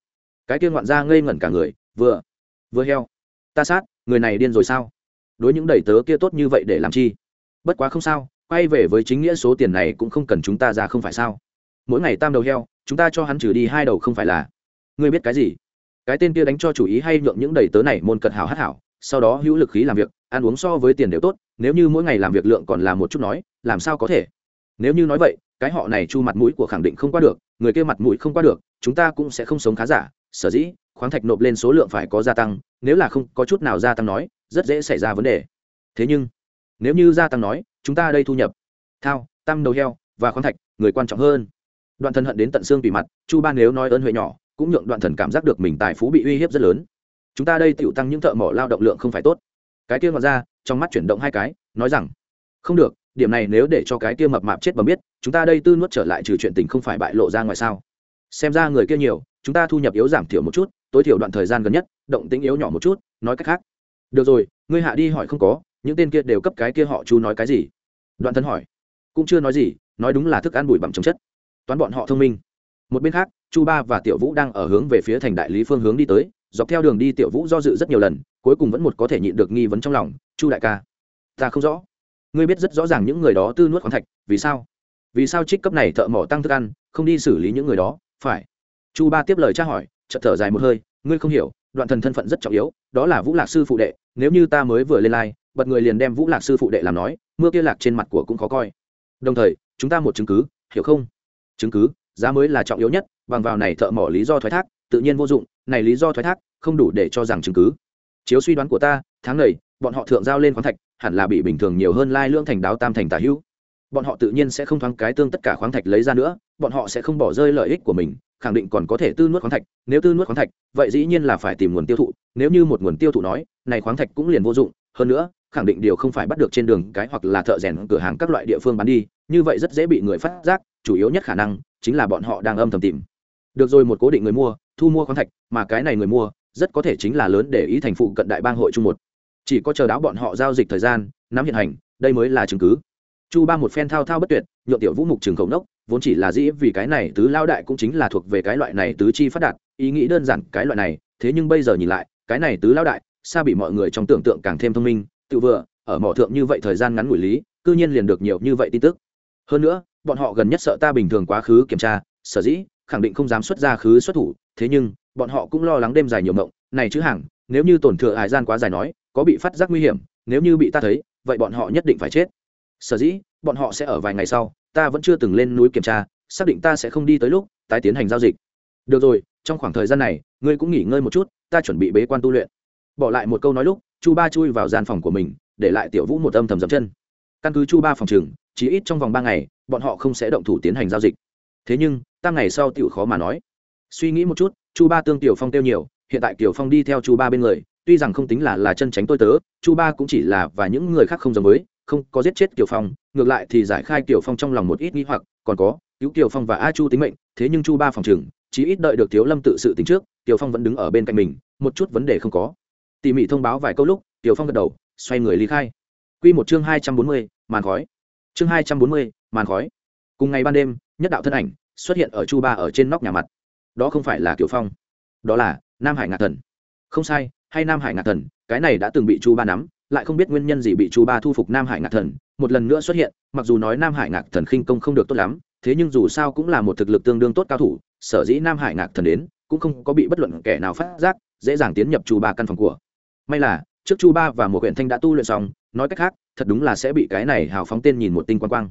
Cái kia ngoạn gia ngây ngẩn cả người, vừa vừa heo. Ta sát, người này điên rồi sao? Đối những đầy tớ kia tốt như vậy để làm chi? Bất quá không sao, quay về với chính nghĩa số tiền này cũng không cần chúng ta ra không phải sao? Mỗi ngày tam đầu heo chúng ta cho hắn trừ đi hai đầu không phải là. Ngươi biết cái gì? Cái tên kia đánh cho chủ ý hay nhượng những đầy tớ này môn cật hảo hát hảo, sau đó hữu lực khí làm việc, ăn uống so với tiền đều tốt, nếu như mỗi ngày làm việc lượng còn là một chút nói, làm sao có thể? Nếu như nói vậy, cái họ này chu mặt mũi của khẳng định không qua được, người kia mặt mũi không qua được, chúng ta cũng sẽ không sống khá giả, sở dĩ, khoáng thạch nộp lên số lượng phải có gia tăng, nếu là không có chút nào gia tăng nói, rất dễ xảy ra vấn đề. Thế nhưng, nếu như gia tăng nói, chúng ta đây thu nhập, thao, tam đầu heo, và khoáng thạch, người quan trọng hơn đoạn thần hận đến tận xương tùy mặt, chu ba nếu nói ơn huệ nhỏ, cũng nhượng đoạn thần cảm giác được mình tài phú bị uy hiếp rất lớn. Chúng ta đây tựu tăng những thợ mỏ lao động lượng không phải tốt. Cái kia ngọt ra, trong mắt chuyển động hai cái, nói rằng, không được, điểm này nếu để cho cái kia mập mạp chết bầm biết, chúng ta đây tư nuốt trở lại trừ chuyện tình không phải bại lộ ra ngoài sao? Xem ra người kia nhiều, chúng ta thu nhập yếu giảm thiểu một chút, tối thiểu đoạn thời gian gần nhất, động tính yếu nhỏ một chút, nói cách khác. Được rồi, ngươi hạ đi hỏi không có, những tên kia đều cấp cái kia họ chú nói cái gì? Đoạn thân hỏi. Cũng chưa nói gì, nói đúng là thức ăn bụi bặm trồng chất toán bọn họ thông minh. Một bên khác, chu ba và tiểu vũ đang ở hướng về phía thành đại lý phương hướng đi tới, dọc theo đường đi tiểu vũ do dự rất nhiều lần, cuối cùng vẫn một có thể nhịn được nghi vấn trong lòng, chu đại ca, ta không rõ. Ngươi biết rất rõ ràng những người đó tư nuốt khoáng thạch, vì sao? Vì sao trích cấp này thợ mỏ tăng thức ăn, không đi xử lý những người đó? Phải. Chu ba tiếp lời tra hỏi, chợt thở dài một hơi, ngươi không hiểu, đoạn thần thân phận rất trọng yếu, đó là vũ lạc sư phụ đệ, nếu như ta mới vừa lên lai, bật người liền đem vũ lạc sư phụ đệ làm nói, mưa kia lạc trên mặt của cũng khó coi. Đồng thời, chúng ta một chứng cứ, hiểu không? Chứng cứ, giá mới là trọng yếu nhất, bằng vào này thợ mỏ lý do thoái thác, tự nhiên vô dụng, này lý do thoái thác, không đủ để cho rằng chứng cứ. Chiếu suy đoán của ta, tháng này, bọn họ thượng giao lên khoáng thạch, hẳn là bị bình thường nhiều hơn lai lưỡng thành đáo tam thành tả hữu. Bọn họ tự nhiên sẽ không thoáng cái tương tất cả khoáng thạch lấy ra nữa, bọn họ sẽ không bỏ rơi lợi ích của mình, khẳng định còn có thể tư nuốt khoáng thạch, nếu tư nuốt khoáng thạch, vậy dĩ nhiên là phải tìm nguồn tiêu thụ, nếu như một nguồn tiêu thụ nói, này khoáng thạch cũng liền vô dụng, hơn nữa khẳng định điều không phải bắt được trên đường cái hoặc là thợ rèn cửa hàng các loại địa phương bán đi, như vậy rất dễ bị người phát giác, chủ yếu nhất khả năng chính là bọn họ đang âm thầm tìm. Được rồi, một cố định người mua, thu mua khoáng thạch, mà cái này người mua rất có thể chính là lớn để ý thành phụ cận đại bang hội chung một. Chỉ có chờ đáo bọn họ giao dịch thời gian, nắm hiện hành, đây mới là chứng cứ. Chu ba một phen thao thao bất tuyệt nhuộm tiểu vũ mục trường khổng đốc vốn chỉ là dĩ vì cái này tứ lao đại cũng chính là thuộc về cái loại này tứ chi phát đạt, ý nghĩ đơn giản cái loại này, thế nhưng bây giờ nhìn lại, cái này tứ lao đại, xa bị mọi người trong tưởng tượng càng thêm thông minh tự vừa, ở mỏ thượng như vậy thời gian ngắn ngủi lý, cư nhiên liền được nhiều như vậy tin tức. Hơn nữa, bọn họ gần nhất sợ ta bình thường quá khứ kiểm tra, sở dĩ, khẳng định không dám xuất ra khứ xuất thủ, thế nhưng, bọn họ cũng lo lắng đêm dài nhiều mộng. Này chứ hàng nếu như tổn thừa hải gian quá dài nói, có bị phát giác nguy hiểm, nếu như bị ta thấy, vậy bọn họ nhất định phải chết. Sở dĩ, bọn họ sẽ ở vài ngày sau, ta vẫn chưa từng lên núi kiểm tra, xác định ta sẽ không đi tới lúc tái tiến hành giao dịch. Được rồi, trong khoảng thời gian này, ngươi cũng nghỉ ngơi một chút, ta chuẩn bị bế quan tu luyện bỏ lại một câu nói lúc, chu ba chui vào gian phòng của mình, để lại tiểu vũ một âm thầm dậm chân. Căn cứ chu ba phòng trừng chỉ ít trong vòng ba ngày, bọn họ không sẽ động thủ tiến hành giao dịch. Thế nhưng, tam ngày sau tiểu khó mà nói. Suy nghĩ một chút, chu ba tương tiểu phong tiêu nhiều, hiện tại tiểu phong đi theo chu ba bên người, tuy rằng không tính là là chân tránh tôi tớ, chu ba cũng chỉ là và những người khác không giống với, không có giết chết tiểu phong, ngược lại thì giải khai tiểu phong trong lòng một ít nghi hoặc, còn có, cứu tiểu phong và a chu tính mệnh, thế nhưng chu ba phòng trừng chỉ ít đợi được thiếu lâm tự sự tính trước, tiểu phong vẫn đứng ở bên cạnh mình, một chút vấn đề không có tỉ mỉ thông báo vài câu lúc, tiểu phong gật đầu, xoay người ly khai. Q một chương hai trăm bốn mươi, màn khói. Chương hai trăm bốn mươi, màn khói. Cùng ngày ban đêm, nhất đạo thân ảnh xuất hiện ở chu ba ở trên nóc nhà mặt. Đó không phải là tiểu phong, đó là nam hải ngạc thần. Không sai, hay nam hải ngạc thần, cái này đã từng bị chu ba nắm, lại không biết nguyên nhân gì bị chu ba thu phục nam hải ngạc thần, một lần nữa xuất hiện, mặc dù nói nam hải ngạc thần khinh công không được tốt lắm, thế nhưng dù sao cũng là một thực lực tương đương tốt cao thủ, sở dĩ nam hải ngạc thần đến, cũng không có bị bất luận kẻ nào phát giác, dễ dàng tiến nhập chu ba căn phòng của may là, trước chu ba và một huyện thanh đã tu luyện xong, nói cách khác, thật đúng là sẽ bị cái này hào phóng tên nhìn một tinh quang quang.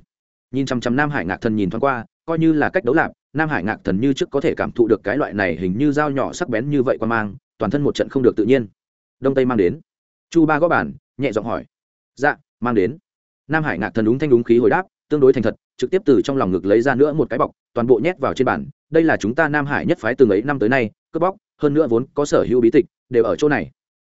Nhìn chằm chằm nam hải ngạc thần nhìn thoáng qua, coi như là cách đấu lạc nam hải ngạc thần như trước có thể cảm thụ được cái loại này hình như dao nhỏ sắc bén như vậy qua mang, toàn thân một trận không được tự nhiên. Đông tây mang đến. Chu ba gõ bản nhẹ giọng hỏi. Dạ mang đến. Nam hải ngạc thần đúng thanh đúng khí hồi đáp, tương đối thành thật, trực tiếp từ trong lòng ngực lấy ra nữa một cái bọc, toàn bộ nhét vào trên bản đây là chúng ta nam hải nhất phái từng ấy năm tới nay, cướp bóc, hơn nữa vốn có sở hữu bí tịch, đều ở chỗ này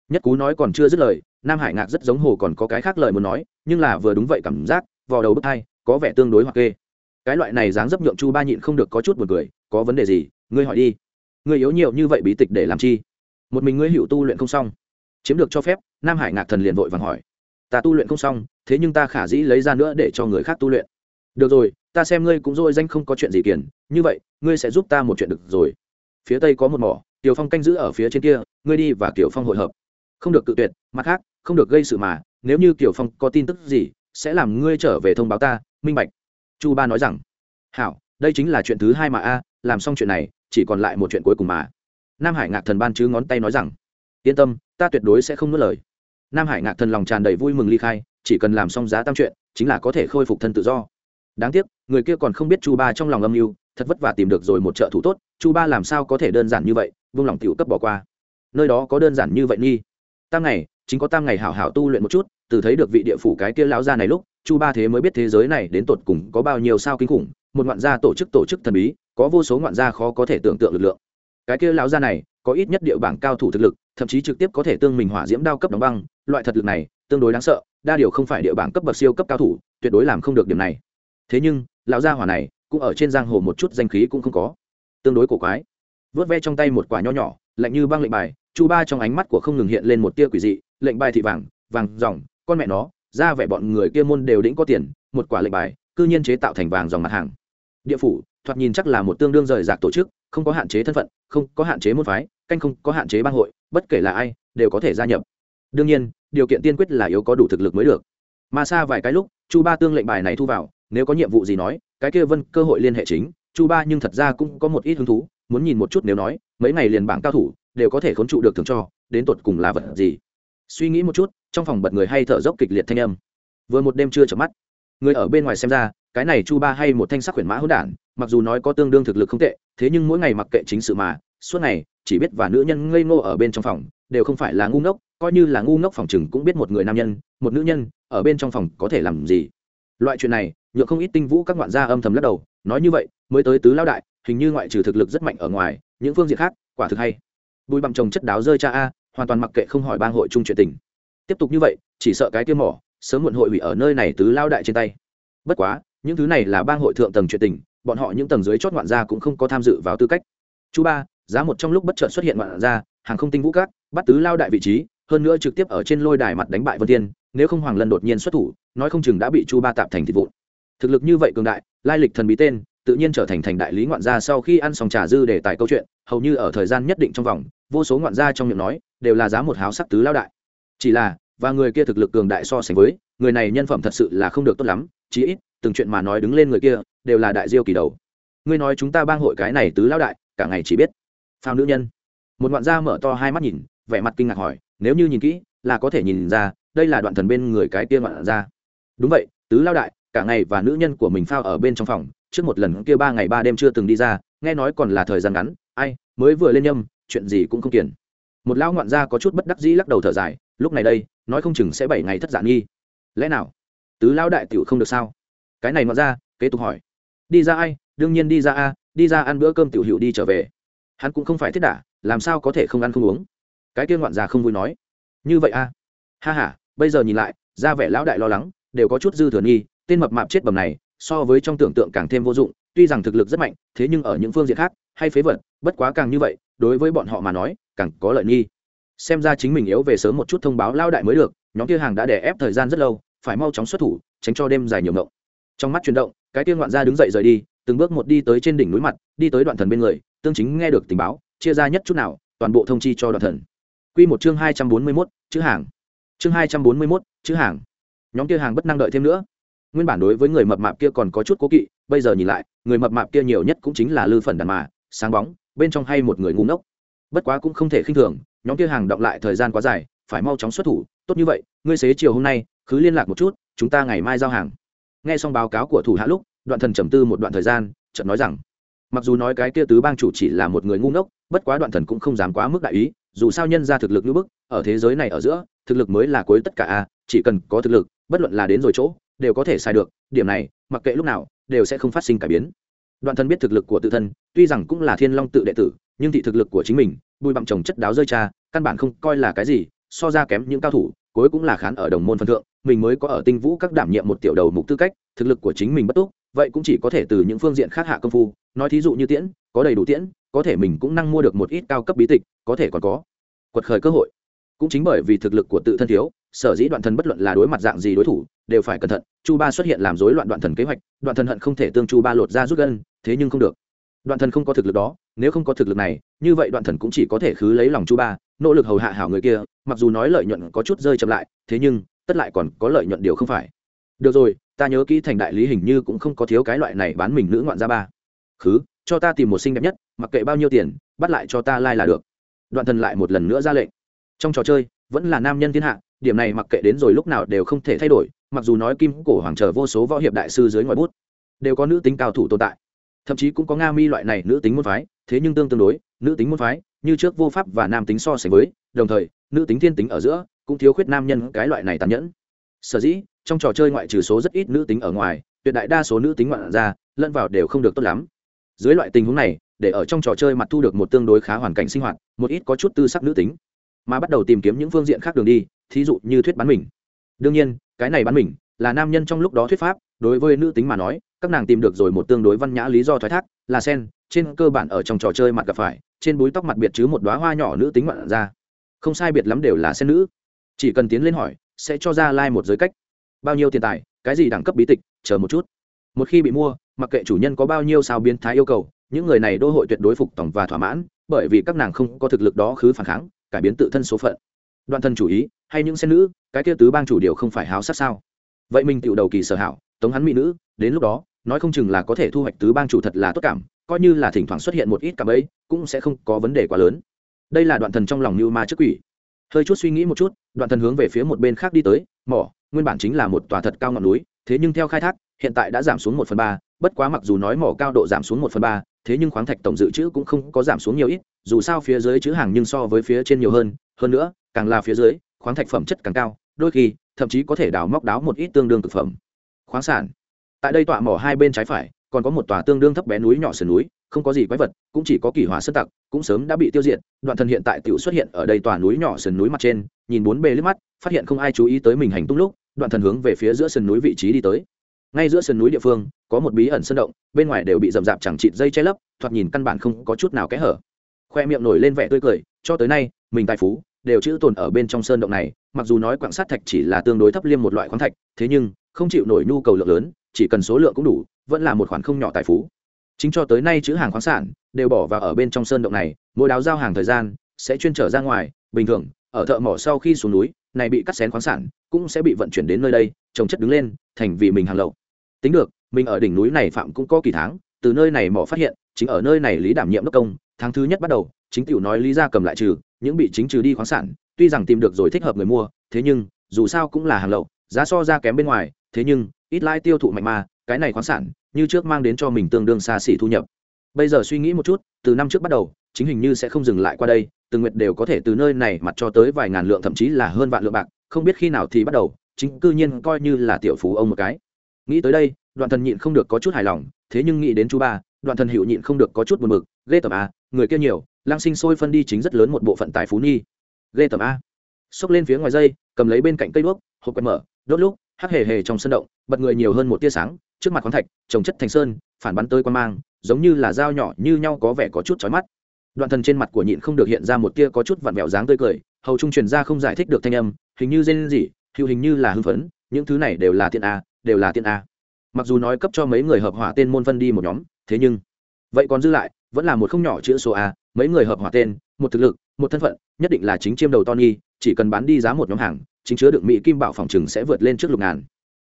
nhất cú nói còn chưa dứt lời, nam hải ngạc rất giống hồ còn có cái khác lời muốn nói, nhưng là vừa đúng vậy cảm giác, vò đầu bức thai có vẻ tương đối hoặc kê. Cái loại này dáng dấp nhượng chu ba nhịn không được có chút buồn cười, có vấn đề gì, ngươi hỏi đi. Ngươi yếu nhiều như vậy bí tịch để làm chi? Một mình ngươi hữu tu luyện không xong. Chiếm được cho phép, nam hải ngạc thần liền vội vàng hỏi. Ta tu luyện không xong, thế nhưng ta khả dĩ lấy ra nữa để cho người khác tu luyện. Được rồi, ta xem ngươi cũng dôi danh không có chuyện gì kiển như vậy, ngươi sẽ giúp ta một chuyện được rồi. Phía tây có một mỏ, tiểu phong canh giữ ở phía trên kia, ngươi đi và Tiểu phong hội hợp không được cự tuyệt, mặt khác, không được gây sự mà, nếu như kiểu phong có tin tức gì, sẽ làm ngươi trở về thông báo ta, minh bạch. Chu ba nói rằng. Hảo, đây chính là chuyện thứ hai mà a, làm xong chuyện này, chỉ còn lại một chuyện cuối cùng mà. Nam hải ngạc thần ban chứ ngón tay nói rằng. Yên tâm, ta tuyệt đối sẽ không nuốt lời. Nam hải ngạc thần lòng tràn đầy vui mừng ly khai, chỉ cần làm xong giá tăng chuyện, chính là có thể khôi phục thân tự do. Đáng tiếc, người kia còn không biết chu ba trong lòng âm mưu, thật vất vả tìm được rồi một trợ thủ tốt, chu ba làm sao có thể đơn giản như vậy, vung lòng tiểu cấp bỏ qua. Nơi đó có đơn giản như vậy nghi tam ngày, chính có tam ngày hảo hảo tu luyện một chút, từ thấy được vị địa phủ cái kia lão gia này lúc, chu ba thế mới biết thế giới này đến tột cùng có bao nhiêu sao kinh khủng, một ngoạn gia tổ chức tổ chức thần bí, có vô số ngoạn gia khó có thể tưởng tượng lực lượng. Cái kia lão gia này, có ít nhất địa bảng cao thủ thực lực, thậm chí trực tiếp có thể tương mình hỏa diễm đao cấp đóng băng, loại thật lực này, tương đối đáng sợ, đa điều không phải địa bảng cấp bậc siêu cấp cao thủ, tuyệt đối làm không được điểm này. Thế nhưng, lão gia hỏa này, cũng ở trên giang hồ một chút danh khí cũng không có. Tương đối cổ quái. Vớt ve trong tay một quả nho nhỏ, lạnh như băng lệnh bài chu ba trong ánh mắt của không ngừng hiện lên một tia quỷ dị, lệnh bài thị vàng vàng dòng, con mẹ nó, ra vẻ bọn người kia môn đều đĩnh có tiền, một quả lệnh bài, cư nhiên chế tạo thành vàng dòng mặt hàng. Địa phủ, thoạt nhìn chắc là một tương đương rời rạc tổ chức, không có hạn chế thân phận, không có hạn chế môn phái, canh không có hạn chế bang hội, bất kể là ai, đều có thể gia nhập. Đương nhiên, điều kiện tiên quyết là yếu có đủ thực lực mới được. Mà xa vài cái lúc, chu ba tương lệnh bài này thu vào, nếu có nhiệm vụ gì nói, cái kia vân cơ hội liên hệ chính, chu ba nhưng thật ra cũng có một ít hứng thú muốn nhìn một chút nếu nói, mấy ngày liền bảng cao thủ, đều có thể khốn trụ được thường cho, đến tột cùng là vật gì? Suy nghĩ một chút, trong phòng bật người hay thở dốc kịch liệt thanh âm. Vừa một đêm chưa chợp mắt. Người ở bên ngoài xem ra, cái này chu ba hay một thanh sắc huyền mã hỗn đản, mặc dù nói có tương đương thực lực không tệ, thế nhưng mỗi ngày mặc kệ chính sự mà, suốt ngày, chỉ biết và nữ nhân ngây ngô ở bên trong phòng, đều không phải là ngu ngốc, coi như là ngu ngốc phòng chừng cũng biết một người nam nhân, một nữ nhân, ở bên trong phòng có thể làm gì. Loại chuyện này nhựa không ít tinh vũ các ngoạn gia âm thầm lắc đầu, nói như vậy, mới tới tứ lao đại hình như ngoại trừ thực lực rất mạnh ở ngoài, những phương diện khác, quả thực hay. Bùi bằng chồng chất đáo rơi cha a, hoàn toàn mặc kệ không hỏi bang hội chung chuyện tình. Tiếp tục như vậy, chỉ sợ cái tiêu mỏ, sớm muộn hội hủy ở nơi này tứ lao đại trên tay. Bất quá, những thứ này là bang hội thượng tầng chuyện tình, bọn họ những tầng dưới chót ngoạn gia cũng không có tham dự vào tư cách. Chú ba, giá một trong lúc bất chợt xuất hiện ngoạn gia, hàng không tinh vũ cát bắt tứ lao đại vị trí, hơn nữa trực tiếp ở trên lôi đài mặt đánh bại vân tiên nếu không hoàng lân đột nhiên xuất thủ, nói không chừng đã bị chu ba tạp thành thịt vụn. Thực lực như vậy cường đại, lai lịch thần bí tên tự nhiên trở thành thành đại lý ngoạn gia sau khi ăn xong trà dư để tài câu chuyện, hầu như ở thời gian nhất định trong vòng, vô số ngoạn gia trong miệng nói, đều là giá một háo sắc tứ lao đại. Chỉ là, và người kia thực lực cường đại so sánh với, người này nhân phẩm thật sự là không được tốt lắm, chí ít, từng chuyện mà nói đứng lên người kia, đều là đại diêu kỳ đầu. Ngươi nói chúng ta bang hội cái này tứ lao đại, cả ngày chỉ biết phao nữ nhân. Một ngoạn gia mở to hai mắt nhìn, vẻ mặt kinh ngạc hỏi, nếu như nhìn kỹ, là có thể nhìn ra, đây là đoạn thần bên người cái kia ngoạn gia. Đúng vậy, tứ lao đại, cả ngày và nữ nhân của mình phao ở bên trong phòng trước một lần kia ba ngày ba đêm chưa từng đi ra, nghe nói còn là thời gian ngắn, ai, mới vừa lên nhâm, chuyện gì cũng không kiền một lão ngoạn gia có chút bất đắc dĩ lắc đầu thở dài, lúc này đây, nói không chừng sẽ bảy ngày thất giản nghi. Lẽ nào? Tứ lão đại tiểu không được sao? Cái này ngoạn gia, kế tục hỏi. Đi ra ai? Đương nhiên đi ra a, đi ra ăn bữa cơm tiểu hữu đi trở về. Hắn cũng không phải thiết đả, làm sao có thể không ăn không uống? Cái kia ngoạn gia không vui nói. Như vậy a. Ha ha, bây giờ nhìn lại, ra vẻ lão đại lo lắng, đều có chút dư thừa nghi, tên mập mạp chết bầm này so với trong tưởng tượng càng thêm vô dụng, tuy rằng thực lực rất mạnh, thế nhưng ở những phương diện khác, hay phế vật, bất quá càng như vậy, đối với bọn họ mà nói, càng có lợi nghi. Xem ra chính mình yếu về sớm một chút thông báo lao đại mới được, nhóm kia hàng đã đè ép thời gian rất lâu, phải mau chóng xuất thủ, tránh cho đêm dài nhiều ngộng trong mắt chuyển động, cái tiên ngoạn gia đứng dậy rời đi, từng bước một đi tới trên đỉnh núi mặt, đi tới đoạn thần bên người, tương chính nghe được tình báo, chia ra nhất chút nào, toàn bộ thông chi cho đoạn thần. Quy một chương hai trăm bốn mươi mốt, chữ hàng. Chương hai trăm bốn mươi mốt, chữ hàng. Nhóm kia hàng bất năng đợi thêm nữa nguyên bản đối với người mập mạp kia còn có chút cố kỵ, bây giờ nhìn lại, người mập mạp kia nhiều nhất cũng chính là lư phần đàn mà, sáng bóng, bên trong hay một người ngu ngốc. Bất quá cũng không thể khinh thường, nhóm kia hàng động lại thời gian quá dài, phải mau chóng xuất thủ, tốt như vậy, ngươi xế chiều hôm nay, cứ liên lạc một chút, chúng ta ngày mai giao hàng. Nghe xong báo cáo của thủ hạ lúc, đoạn thần trầm tư một đoạn thời gian, chợt nói rằng, mặc dù nói cái kia tứ bang chủ chỉ là một người ngu ngốc, bất quá đoạn thần cũng không dám quá mức đại ý, dù sao nhân ra thực lực như bức, ở thế giới này ở giữa, thực lực mới là cuối tất cả a, chỉ cần có thực lực, bất luận là đến rồi chỗ đều có thể sai được, điểm này, mặc kệ lúc nào, đều sẽ không phát sinh cải biến. Đoạn thân biết thực lực của tự thân, tuy rằng cũng là thiên long tự đệ tử, nhưng thị thực lực của chính mình, bùi bặm trồng chất đáo rơi cha, căn bản không coi là cái gì, so ra kém những cao thủ, cuối cũng là khán ở đồng môn phân thượng, mình mới có ở tinh vũ các đảm nhiệm một tiểu đầu mục tư cách, thực lực của chính mình bất túc, vậy cũng chỉ có thể từ những phương diện khác hạ công phu, nói thí dụ như tiễn, có đầy đủ tiễn, có thể mình cũng năng mua được một ít cao cấp bí tịch, có thể còn có. Quật khởi cơ hội cũng chính bởi vì thực lực của tự thân thiếu, sở dĩ đoạn thần bất luận là đối mặt dạng gì đối thủ, đều phải cẩn thận, chu ba xuất hiện làm rối loạn đoạn thần kế hoạch, đoạn thần hận không thể tương chu ba lột ra rút gân, thế nhưng không được. Đoạn thần không có thực lực đó, nếu không có thực lực này, như vậy đoạn thần cũng chỉ có thể khứ lấy lòng chu ba, nỗ lực hầu hạ hảo người kia, mặc dù nói lợi nhuận có chút rơi chậm lại, thế nhưng, tất lại còn có lợi nhuận điều không phải. Được rồi, ta nhớ kỹ thành đại lý hình như cũng không có thiếu cái loại này bán mình nữ ngoạn ra ba. Khứ, cho ta tìm một xinh đẹp nhất, mặc kệ bao nhiêu tiền, bắt lại cho ta lai、like、là được. Đoạn thần lại một lần nữa ra lệnh trong trò chơi, vẫn là nam nhân thiên hạ, điểm này mặc kệ đến rồi lúc nào đều không thể thay đổi, mặc dù nói kim cổ hoàng chờ vô số võ hiệp đại sư dưới ngoài bút, đều có nữ tính cao thủ tồn tại. Thậm chí cũng có nga mi loại này nữ tính môn phái, thế nhưng tương tương đối, nữ tính môn phái, như trước vô pháp và nam tính so sánh với, đồng thời, nữ tính thiên tính ở giữa, cũng thiếu khuyết nam nhân cái loại này tàn nhẫn. Sở dĩ, trong trò chơi ngoại trừ số rất ít nữ tính ở ngoài, tuyệt đại đa số nữ tính ngoạn ra, lẫn vào đều không được tốt lắm. Dưới loại tình huống này, để ở trong trò chơi mặt thu được một tương đối khá hoàn cảnh sinh hoạt, một ít có chút tư sắc nữ tính mà bắt đầu tìm kiếm những phương diện khác đường đi, thí dụ như thuyết bán mình. Đương nhiên, cái này bán mình là nam nhân trong lúc đó thuyết pháp, đối với nữ tính mà nói, các nàng tìm được rồi một tương đối văn nhã lý do thoái thác, là sen, trên cơ bản ở trong trò chơi mặt gặp phải, trên búi tóc mặt biệt chứ một đoá hoa nhỏ nữ tính ngoạn ra. Không sai biệt lắm đều là sen nữ. Chỉ cần tiến lên hỏi, sẽ cho ra lai、like、một giới cách. Bao nhiêu tiền tài, cái gì đẳng cấp bí tịch, chờ một chút. Một khi bị mua, mặc kệ chủ nhân có bao nhiêu sao biến thái yêu cầu, những người này đô hội tuyệt đối phục tổng và thỏa mãn, bởi vì các nàng không có thực lực đó khứ phản kháng cải biến tự thân số phận. Đoạn thân chủ ý, hay những xe nữ, cái kia tứ bang chủ điều không phải háo sát sao? Vậy mình tựu đầu kỳ sở hảo, tống hắn mỹ nữ, đến lúc đó, nói không chừng là có thể thu hoạch tứ bang chủ thật là tốt cảm, coi như là thỉnh thoảng xuất hiện một ít cảm ấy, cũng sẽ không có vấn đề quá lớn. Đây là đoạn thần trong lòng như ma trước quỷ. Hơi chút suy nghĩ một chút, đoạn thần hướng về phía một bên khác đi tới, mỏ, nguyên bản chính là một tòa thật cao ngọn núi, thế nhưng theo khai thác, hiện tại đã giảm xuống một phần ba, bất quá mặc dù nói mỏ cao độ giảm xuống một phần ba thế nhưng khoáng thạch tổng dự trữ cũng không có giảm xuống nhiều ít, dù sao phía dưới chữ hàng nhưng so với phía trên nhiều hơn hơn nữa, càng là phía dưới, khoáng thạch phẩm chất càng cao, đôi khi, thậm chí có thể đào móc đáo một ít tương đương thực phẩm. Khoáng sản. Tại đây tọa mỏ hai bên trái phải, còn có một tòa tương đương thấp bé núi nhỏ sườn núi, không có gì quái vật, cũng chỉ có kỳ hỏa sơn tặc, cũng sớm đã bị tiêu diệt. Đoạn thần hiện tại tự xuất hiện ở đây tòa núi nhỏ sườn núi mặt trên, nhìn bốn bề liếc mắt, phát hiện không ai chú ý tới mình hành tung lúc, đoạn thần hướng về phía giữa sườn núi vị trí đi tới ngay giữa sườn núi địa phương, có một bí ẩn sơn động, bên ngoài đều bị rậm rạp chẳng chịt dây che lấp, thoạt nhìn căn bản không có chút nào kẽ hở. Khoe miệng nổi lên vẻ tươi cười, cho tới nay, mình tài phú đều chữ tồn ở bên trong sơn động này, mặc dù nói quạng sát thạch chỉ là tương đối thấp liêm một loại khoáng thạch, thế nhưng, không chịu nổi nhu cầu lượng lớn, chỉ cần số lượng cũng đủ, vẫn là một khoản không nhỏ tài phú. Chính cho tới nay chữ hàng khoáng sản đều bỏ vào ở bên trong sơn động này, mỗi đáo giao hàng thời gian sẽ chuyên trở ra ngoài, bình thường, ở thợ mỏ sau khi xuống núi, này bị cắt xén khoáng sản cũng sẽ bị vận chuyển đến nơi đây, trồng chất đứng lên, thành vì mình hàng lậu tính được, mình ở đỉnh núi này phạm cũng có kỳ tháng, từ nơi này mỏ phát hiện, chính ở nơi này lý đảm nhiệm đốc công, tháng thứ nhất bắt đầu, chính tiểu nói lý ra cầm lại trừ, những bị chính trừ đi khoáng sản, tuy rằng tìm được rồi thích hợp người mua, thế nhưng, dù sao cũng là hàng lậu, giá so ra kém bên ngoài, thế nhưng, ít lãi tiêu thụ mạnh mà, cái này khoáng sản, như trước mang đến cho mình tương đương xa xỉ thu nhập. Bây giờ suy nghĩ một chút, từ năm trước bắt đầu, chính hình như sẽ không dừng lại qua đây từng nguyệt đều có thể từ nơi này mặt cho tới vài ngàn lượng, thậm chí là hơn vạn lượng bạc, không biết khi nào thì bắt đầu, chính cư nhiên coi như là tiểu phú ông một cái nghĩ tới đây, đoạn thần nhịn không được có chút hài lòng, thế nhưng nghĩ đến chú ba, đoạn thần hiệu nhịn không được có chút buồn mực ghê tởm a, người kia nhiều lang sinh sôi phân đi chính rất lớn một bộ phận tài phú nhi. Ghê tởm a. Xốc lên phía ngoài dây, cầm lấy bên cạnh cây đuốc, hộp quẹt mở, đốt lúc, hắc hề hề trong sân động, bật người nhiều hơn một tia sáng, trước mặt khoáng thạch, trồng chất thành sơn, phản bắn tới quan mang, giống như là dao nhỏ như nhau có vẻ có chút chói mắt. Đoạn thần trên mặt của nhịn không được hiện ra một tia có chút vặn vẹo dáng tươi cười, hầu trung truyền ra không giải thích được thanh âm, hình như dên gì hữu hình như là hưng phấn, những thứ này đều là thiện a đều là tiên a mặc dù nói cấp cho mấy người hợp hỏa tên môn phân đi một nhóm thế nhưng vậy còn dư lại vẫn là một không nhỏ chữ số a mấy người hợp hỏa tên một thực lực một thân phận nhất định là chính chiêm đầu tony chỉ cần bán đi giá một nhóm hàng chính chứa đựng mỹ kim bảo phòng chừng sẽ vượt lên trước lục ngàn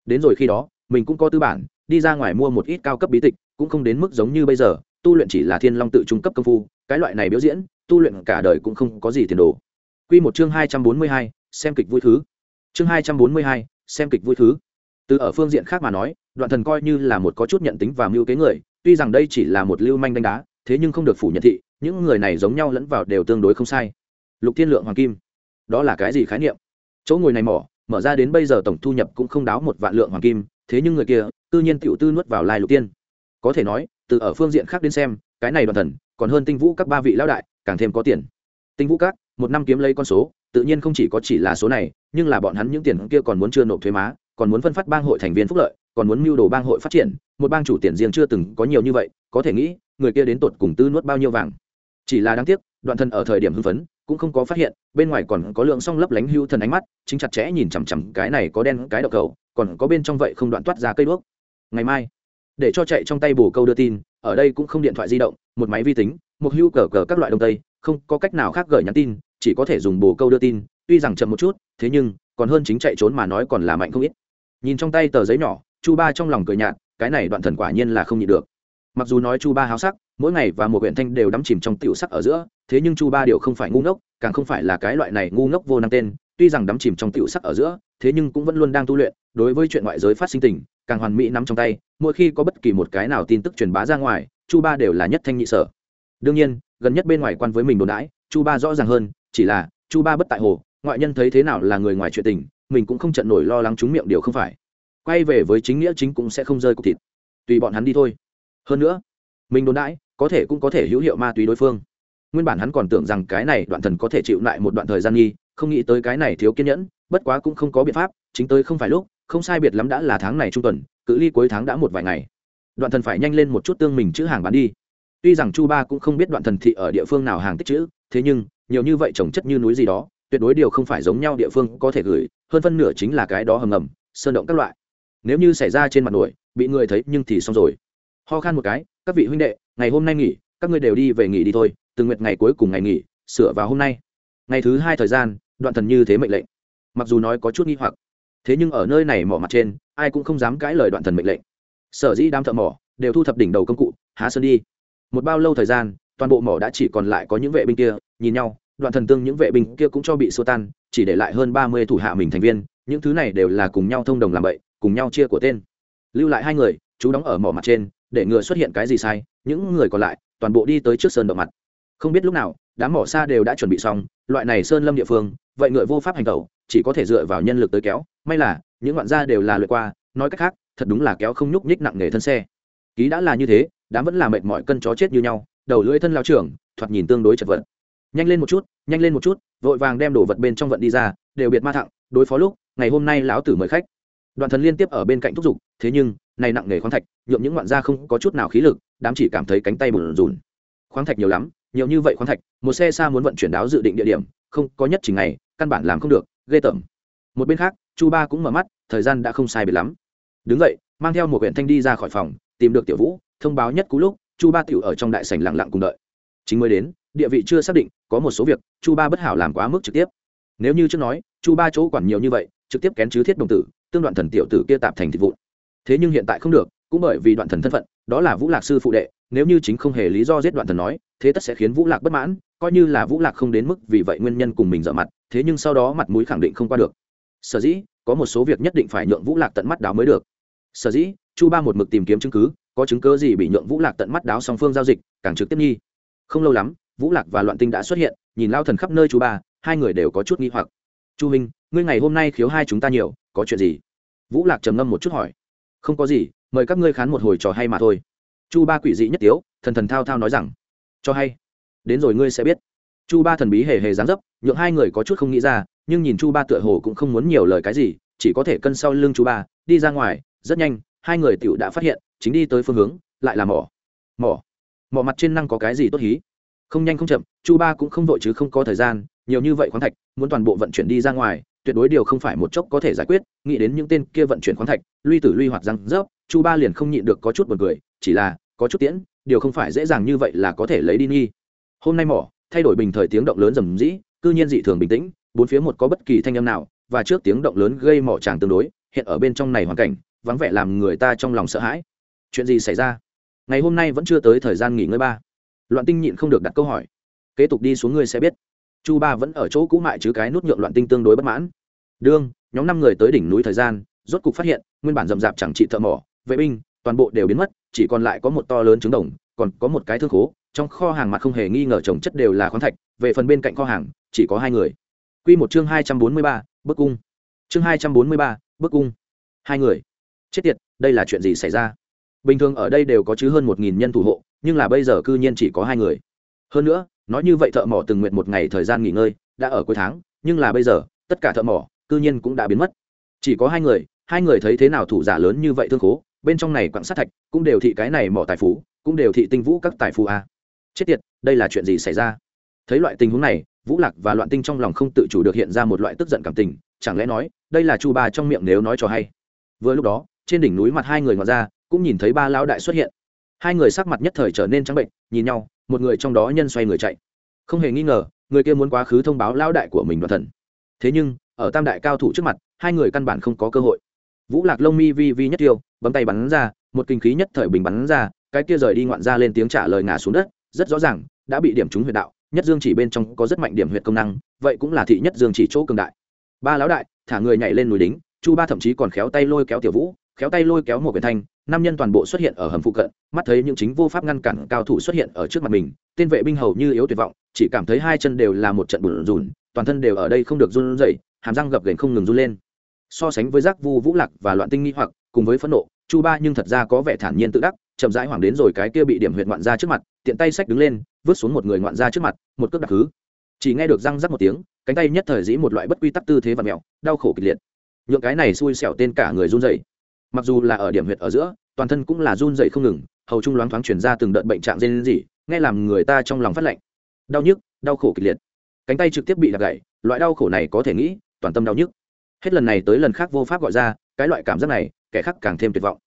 đến rồi khi đó mình cũng có tư bản đi ra ngoài mua một ít cao cấp bí tịch cũng không đến mức giống như bây giờ tu luyện chỉ là thiên long tự trung cấp công phu cái loại này biểu diễn tu luyện cả đời cũng không có gì tiền đồ Quy một chương hai trăm bốn mươi hai, xem kịch vui thứ. Chương hai trăm bốn mươi hai, xem kịch vui thứ. Từ ở phương diện khác mà nói, Đoạn Thần coi như là một có chút nhận tính và mưu kế người, tuy rằng đây chỉ là một lưu manh đánh đá, thế nhưng không được phủ nhận thị, những người này giống nhau lẫn vào đều tương đối không sai. Lục Thiên Lượng Hoàng Kim, đó là cái gì khái niệm? Chỗ ngồi này mỏ, mở ra đến bây giờ tổng thu nhập cũng không đáo một vạn lượng hoàng kim, thế nhưng người kia, tự nhiên tiểu tư nuốt vào lai lục tiên. Có thể nói, từ ở phương diện khác đến xem, cái này Đoạn Thần, còn hơn Tinh Vũ các ba vị lão đại, càng thêm có tiền. Tinh Vũ các, một năm kiếm lấy con số, tự nhiên không chỉ có chỉ là số này, nhưng là bọn hắn những tiền kia còn muốn chưa nộp thuế má, còn muốn phân phát bang hội thành viên phúc lợi, còn muốn mưu đồ bang hội phát triển, một bang chủ tiền riêng chưa từng có nhiều như vậy, có thể nghĩ, người kia đến tột cùng tư nuốt bao nhiêu vàng. Chỉ là đáng tiếc, Đoạn Thần ở thời điểm hưng phấn, cũng không có phát hiện, bên ngoài còn có lượng song lấp lánh hưu thần ánh mắt, chính chặt chẽ nhìn chằm chằm cái này có đen cái đậu cầu, còn có bên trong vậy không đoạn toát ra cây đuốc. Ngày mai, để cho chạy trong tay bổ câu đưa tin, ở đây cũng không điện thoại di động, một máy vi tính, một hưu cờ cờ các loại đông tây không có cách nào khác gửi nhắn tin chỉ có thể dùng bù câu đưa tin tuy rằng chậm một chút thế nhưng còn hơn chính chạy trốn mà nói còn là mạnh không ít nhìn trong tay tờ giấy nhỏ, chu ba trong lòng cười nhạt, cái này đoạn thần quả nhiên là không nhịn được. Mặc dù nói chu ba háo sắc, mỗi ngày và một huyện thanh đều đắm chìm trong tiểu sắc ở giữa, thế nhưng chu ba đều không phải ngu ngốc, càng không phải là cái loại này ngu ngốc vô năng tên, tuy rằng đắm chìm trong tiểu sắc ở giữa, thế nhưng cũng vẫn luôn đang tu luyện, đối với chuyện ngoại giới phát sinh tình, càng hoàn mỹ nắm trong tay, mỗi khi có bất kỳ một cái nào tin tức truyền bá ra ngoài, chu ba đều là nhất thanh nhị sở. Đương nhiên, gần nhất bên ngoài quan với mình đồn đãi, chu ba rõ ràng hơn, chỉ là chu ba bất tại hồ, ngoại nhân thấy thế nào là người ngoài chuyện tình mình cũng không trận nổi lo lắng trúng miệng điều không phải. Quay về với chính nghĩa chính cũng sẽ không rơi cục thịt. Tùy bọn hắn đi thôi. Hơn nữa, mình đồn đãi, có thể cũng có thể hữu hiệu ma túy đối phương. Nguyên bản hắn còn tưởng rằng cái này đoạn thần có thể chịu lại một đoạn thời gian nghi, không nghĩ tới cái này thiếu kiên nhẫn, bất quá cũng không có biện pháp, chính tới không phải lúc, không sai biệt lắm đã là tháng này trung tuần, cự ly cuối tháng đã một vài ngày. Đoạn thần phải nhanh lên một chút tương mình chữ hàng bán đi. Tuy rằng chu ba cũng không biết đoạn thần thị ở địa phương nào hàng tích chữ, thế nhưng, nhiều như vậy trồng chất như núi gì đó tuyệt đối điều không phải giống nhau địa phương có thể gửi, hơn phân nửa chính là cái đó hầm ngầm, sơn động các loại. Nếu như xảy ra trên mặt nổi, bị người thấy nhưng thì xong rồi. Ho khan một cái, các vị huynh đệ, ngày hôm nay nghỉ, các ngươi đều đi về nghỉ đi thôi, từng nguyệt ngày cuối cùng ngày nghỉ, sửa vào hôm nay. Ngày thứ hai thời gian, đoạn thần như thế mệnh lệnh. Mặc dù nói có chút nghi hoặc, thế nhưng ở nơi này mỏ mặt trên, ai cũng không dám cãi lời đoạn thần mệnh lệnh. Sở dĩ đám thợ mỏ đều thu thập đỉnh đầu công cụ, há sơn đi. Một bao lâu thời gian, toàn bộ mỏ đã chỉ còn lại có những vệ binh kia, nhìn nhau đoạn thần tương những vệ binh kia cũng cho bị xô tan, chỉ để lại hơn ba mươi thủ hạ mình thành viên, những thứ này đều là cùng nhau thông đồng làm bậy, cùng nhau chia của tên. Lưu lại hai người, chú đóng ở mỏ mặt trên, để ngừa xuất hiện cái gì sai, những người còn lại, toàn bộ đi tới trước sơn động mặt. Không biết lúc nào, đám mỏ xa đều đã chuẩn bị xong, loại này sơn lâm địa phương, vậy ngựa vô pháp hành tẩu, chỉ có thể dựa vào nhân lực tới kéo. May là, những ngoạn gia đều là lượt qua, nói cách khác, thật đúng là kéo không nhúc nhích nặng nghề thân xe. Ký đã là như thế, đám vẫn là mệt mỏi cân chó chết như nhau, đầu lưỡi thân lao trưởng, thoạt nhìn tương đối chật vật nhanh lên một chút, nhanh lên một chút, vội vàng đem đồ vật bên trong vận đi ra, đều biệt ma thẳng, đối phó lúc, ngày hôm nay lão tử mời khách. Đoạn thần liên tiếp ở bên cạnh thúc giục, thế nhưng, này nặng nghề khoáng thạch, nhuộm những ngoạn gia không có chút nào khí lực, đám chỉ cảm thấy cánh tay bùn rùn. Khoáng thạch nhiều lắm, nhiều như vậy khoáng thạch, một xe xa muốn vận chuyển đáo dự định địa điểm, không có nhất trình ngày, căn bản làm không được, ghê tởm. Một bên khác, chu ba cũng mở mắt, thời gian đã không sai biệt lắm. Đứng vậy mang theo một quyển thanh đi ra khỏi phòng, tìm được tiểu vũ, thông báo nhất cú lúc, chu ba tiểu ở trong đại sảnh lặng lặng cùng đợi. Chính mới đến địa vị chưa xác định, có một số việc, chu ba bất hảo làm quá mức trực tiếp. Nếu như trước nói, chu ba chỗ quản nhiều như vậy, trực tiếp kén chứ thiết đồng tử, tương đoạn thần tiểu tử kia tạp thành thịt vụn. Thế nhưng hiện tại không được, cũng bởi vì đoạn thần thân phận, đó là vũ lạc sư phụ đệ, nếu như chính không hề lý do giết đoạn thần nói, thế tất sẽ khiến vũ lạc bất mãn, coi như là vũ lạc không đến mức vì vậy nguyên nhân cùng mình dở mặt, thế nhưng sau đó mặt mũi khẳng định không qua được. Sở dĩ, có một số việc nhất định phải nhượng vũ lạc tận mắt đáo mới được. Sở dĩ, chu ba một mực tìm kiếm chứng cứ, có chứng cớ gì bị nhượng vũ lạc tận mắt đáo song phương giao dịch, càng trực tiếp nghi. Không lâu lắm vũ lạc và loạn tinh đã xuất hiện, nhìn lao thần khắp nơi chú ba, hai người đều có chút nghi hoặc. Chu minh ngươi ngày hôm nay khiếu hai chúng ta nhiều, có chuyện gì? Vũ lạc trầm ngâm một chút hỏi. Không có gì, mời các ngươi khán một hồi trò hay mà thôi. Chu ba quỷ dị nhất tiếu, thần thần thao thao nói rằng. Cho hay, đến rồi ngươi sẽ biết. Chu ba thần bí hề hề dáng dấp, nhượng hai người có chút không nghĩ ra, nhưng nhìn chu ba tựa hồ cũng không muốn nhiều lời cái gì, chỉ có thể cân sau lưng chu ba, đi ra ngoài, rất nhanh, hai người tiểu đã phát hiện, chính đi tới phương hướng, lại là mỏ. Mỏ? Mỏ mặt trên năng có cái gì tốt hí? Không nhanh không chậm, chu ba cũng không vội chứ không có thời gian, nhiều như vậy khoáng thạch, muốn toàn bộ vận chuyển đi ra ngoài, tuyệt đối điều không phải một chốc có thể giải quyết, nghĩ đến những tên kia vận chuyển khoáng thạch, luy tử luy hoạt răng rớp, chu ba liền không nhịn được có chút buồn cười, chỉ là, có chút tiễn, điều không phải dễ dàng như vậy là có thể lấy đi nghi. Hôm nay mỏ, thay đổi bình thời tiếng động lớn rầm rĩ, cư nhiên dị thường bình tĩnh, bốn phía một có bất kỳ thanh âm nào, và trước tiếng động lớn gây mỏ tràng tương đối, hiện ở bên trong này hoàn cảnh, vắng vẻ làm người ta trong lòng sợ hãi. Chuyện gì xảy ra? Ngày hôm nay vẫn chưa tới thời gian nghỉ ngơi ba loạn tinh nhịn không được đặt câu hỏi. Kế tục đi xuống ngươi sẽ biết. Chu ba vẫn ở chỗ cũ mại chứ cái nút nhượng loạn tinh tương đối bất mãn. Đương, nhóm năm người tới đỉnh núi thời gian, rốt cục phát hiện, nguyên bản rậm rạp chẳng trị thợ mỏ, vệ binh, toàn bộ đều biến mất, chỉ còn lại có một to lớn trứng đồng, còn có một cái thương khố, trong kho hàng mặt không hề nghi ngờ trồng chất đều là khoáng thạch, về phần bên cạnh kho hàng, chỉ có hai người. Q một chương hai trăm bốn mươi ba, bức cung. Chương hai trăm bốn mươi ba, bức cung. Hai người. Chết tiệt, đây là chuyện gì xảy ra? Bình thường ở đây đều có chứ hơn một nghìn nhân thủ hộ nhưng là bây giờ cư nhiên chỉ có hai người. Hơn nữa, nói như vậy thợ mỏ từng nguyện một ngày thời gian nghỉ ngơi, đã ở cuối tháng, nhưng là bây giờ, tất cả thợ mỏ, cư nhiên cũng đã biến mất. Chỉ có hai người hai người thấy thế nào thủ giả lớn như vậy thương khố, bên trong này quặng sát thạch, cũng đều thị cái này mỏ tài phú, cũng đều thị tinh vũ các tài phú a. Chết tiệt, đây là chuyện gì xảy ra? Thấy loại tình huống này, vũ lạc và loạn tinh trong lòng không tự chủ được hiện ra một loại tức giận cảm tình, chẳng lẽ nói, đây là chu ba trong miệng nếu nói cho hay? Vừa lúc đó, trên đỉnh núi mặt hai người ngoài ra, cũng nhìn thấy ba lão đại xuất hiện hai người sắc mặt nhất thời trở nên trắng bệnh, nhìn nhau, một người trong đó nhân xoay người chạy. Không hề nghi ngờ, người kia muốn quá khứ thông báo lao đại của mình đoạn thần. Thế nhưng, ở tam đại cao thủ trước mặt, hai người căn bản không có cơ hội. Vũ lạc lông mi vi vi nhất tiêu, bấm tay bắn ra, một kinh khí nhất thời bình bắn ra, cái kia rời đi ngoạn ra lên tiếng trả lời ngả xuống đất, rất rõ ràng, đã bị điểm trúng huyệt đạo, nhất dương chỉ bên trong có rất mạnh điểm huyệt công năng, vậy cũng là thị nhất dương chỉ chỗ cường đại. Ba lão đại, thả người nhảy lên núi đính chu ba thậm chí còn khéo tay lôi kéo tiểu vũ khéo tay lôi kéo một quyển thanh năm nhân toàn bộ xuất hiện ở hầm phụ cận, mắt thấy những chính vô pháp ngăn cản cao thủ xuất hiện ở trước mặt mình, tên vệ binh hầu như yếu tuyệt vọng, chỉ cảm thấy hai chân đều là một trận bùn rùn, toàn thân đều ở đây không được run rẩy, hàm răng gập ghềnh không ngừng run lên. So sánh với giác vu vũ lạc và loạn tinh nghi hoặc, cùng với phẫn nộ, chu ba nhưng thật ra có vẻ thản nhiên tự đắc, chậm rãi hoảng đến rồi cái kia bị điểm huyệt ngoạn ra trước mặt, tiện tay sách đứng lên, vứt xuống một người ngoạn ra trước mặt, một cước đặc hứ. Chỉ nghe được răng rắc một tiếng, cánh tay nhất thời dĩ một loại bất quy tắc tư thế và mẹo đau khổ kịch liệt. Nhượng cái này xui xẻo tên cả người run rẩy mặc dù là ở điểm huyệt ở giữa, toàn thân cũng là run rẩy không ngừng, hầu trung loáng thoáng chuyển ra từng đợt bệnh trạng dên gì nghe làm người ta trong lòng phát lạnh. Đau nhức, đau khổ kịch liệt. Cánh tay trực tiếp bị đạp gãy, loại đau khổ này có thể nghĩ, toàn tâm đau nhức. Hết lần này tới lần khác vô pháp gọi ra, cái loại cảm giác này, kẻ khác càng thêm tuyệt vọng.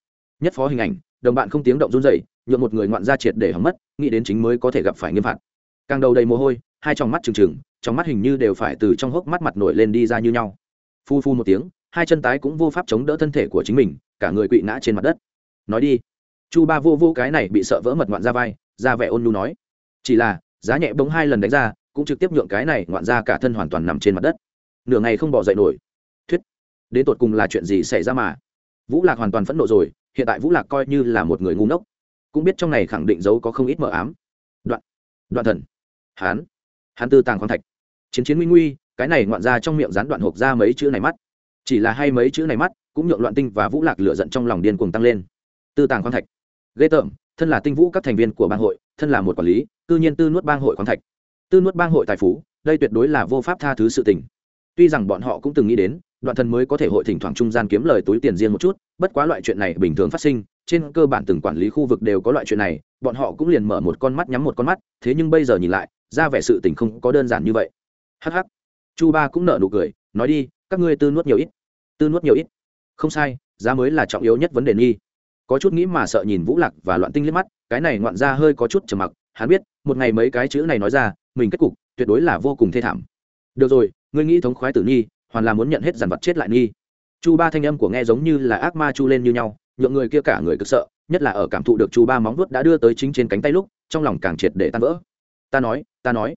Nhất phó hình ảnh, đồng bạn không tiếng động run rẩy nhuộm một người ngoạn ra triệt để hỏng mất, nghĩ đến chính mới có thể gặp phải nghiêm phạt. Càng đầu đầy mồ hôi, hai trong mắt trừng trừng, trong mắt hình như đều phải từ trong hốc mắt mặt nổi lên đi ra như nhau. Phu phu một tiếng hai chân tái cũng vô pháp chống đỡ thân thể của chính mình, cả người quỵ ngã trên mặt đất. Nói đi. Chu ba vô vô cái này bị sợ vỡ mật ngoạn ra vai, ra vẻ ôn nhu nói. Chỉ là, giá nhẹ bóng hai lần đánh ra, cũng trực tiếp nhượng cái này ngoạn ra cả thân hoàn toàn nằm trên mặt đất. Nửa ngày không bỏ dậy nổi. Thuyết. Đến tột cùng là chuyện gì xảy ra mà? Vũ lạc hoàn toàn phẫn nộ rồi, hiện tại vũ lạc coi như là một người ngu ngốc. Cũng biết trong này khẳng định dấu có không ít mờ ám. Đoạn. Đoạn thần. Hán. Hán tư tàng khoáng thạch. Chiến chiến nguy nguy, cái này ngoạn ra trong miệng rán đoạn hộp ra mấy chữ này mắt chỉ là hai mấy chữ này mắt, cũng nhượng loạn tinh và vũ lạc lửa giận trong lòng điên cuồng tăng lên. Tư tàng khoáng thạch. Ghê tởm, thân là tinh vũ các thành viên của bang hội, thân là một quản lý, cư nhiên tư nuốt bang hội khoáng thạch. Tư nuốt bang hội tài phú, đây tuyệt đối là vô pháp tha thứ sự tình. Tuy rằng bọn họ cũng từng nghĩ đến, đoạn thần mới có thể hội thỉnh thoảng trung gian kiếm lời túi tiền riêng một chút, bất quá loại chuyện này bình thường phát sinh, trên cơ bản từng quản lý khu vực đều có loại chuyện này, bọn họ cũng liền mở một con mắt nhắm một con mắt, thế nhưng bây giờ nhìn lại, ra vẻ sự tình không có đơn giản như vậy. Hh chu ba cũng nợ nụ cười, nói đi, các ngươi tư nuốt nhiều ít tư nuốt nhiều ít. Không sai, giá mới là trọng yếu nhất vấn đề nghi. Có chút nghĩ mà sợ nhìn vũ lạc và loạn tinh liếc mắt, cái này ngoạn ra hơi có chút trầm mặc, hắn biết, một ngày mấy cái chữ này nói ra, mình kết cục tuyệt đối là vô cùng thê thảm. Được rồi, ngươi nghĩ thống khoái tử nghi, hoàn là muốn nhận hết dàn vật chết lại nghi. Chu ba thanh âm của nghe giống như là ác ma chu lên như nhau, nhượng người kia cả người cực sợ, nhất là ở cảm thụ được chu ba móng vuốt đã đưa tới chính trên cánh tay lúc, trong lòng càng triệt để tan vỡ. Ta nói ta nói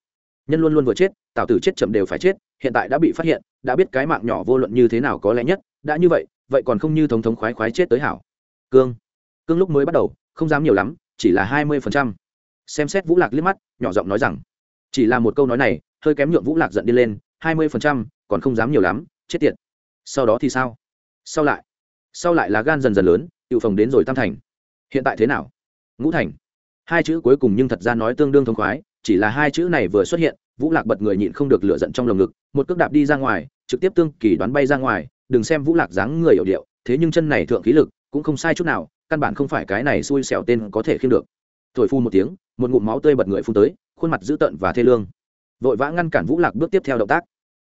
nhân luôn luôn vừa chết tào tử chết chậm đều phải chết, hiện tại đã bị phát hiện, đã biết cái mạng nhỏ vô luận như thế nào có lẽ nhất, đã như vậy vậy còn không như thống thống khoái khoái chết tới hảo. Cương cương lúc mới bắt đầu, không dám nhiều lắm, chỉ là hai mươi phần trăm. Xem xét vũ lạc liếc mắt, nhỏ giọng nói rằng, chỉ là một câu nói này, hơi kém nhượng vũ lạc giận đi lên, hai mươi phần trăm, còn không dám nhiều lắm, chết tiệt. Sau đó thì sao? Sau lại sau lại là gan dần dần lớn tự phòng đến rồi tam thành. Hiện tại thế nào? Ngũ thành. Hai chữ cuối cùng nhưng thật ra nói tương đương thông khoái chỉ là hai chữ này vừa xuất hiện, vũ lạc bật người nhịn không được lựa giận trong lồng ngực, một cước đạp đi ra ngoài, trực tiếp tương kỳ đoán bay ra ngoài, đừng xem vũ lạc dáng người hiểu điệu, thế nhưng chân này thượng khí lực cũng không sai chút nào, căn bản không phải cái này xui xẻo tên có thể khiêng được. Thổi phu một tiếng, một ngụm máu tươi bật người phun tới, khuôn mặt dữ tợn và thê lương. Vội vã ngăn cản vũ lạc bước tiếp theo động tác.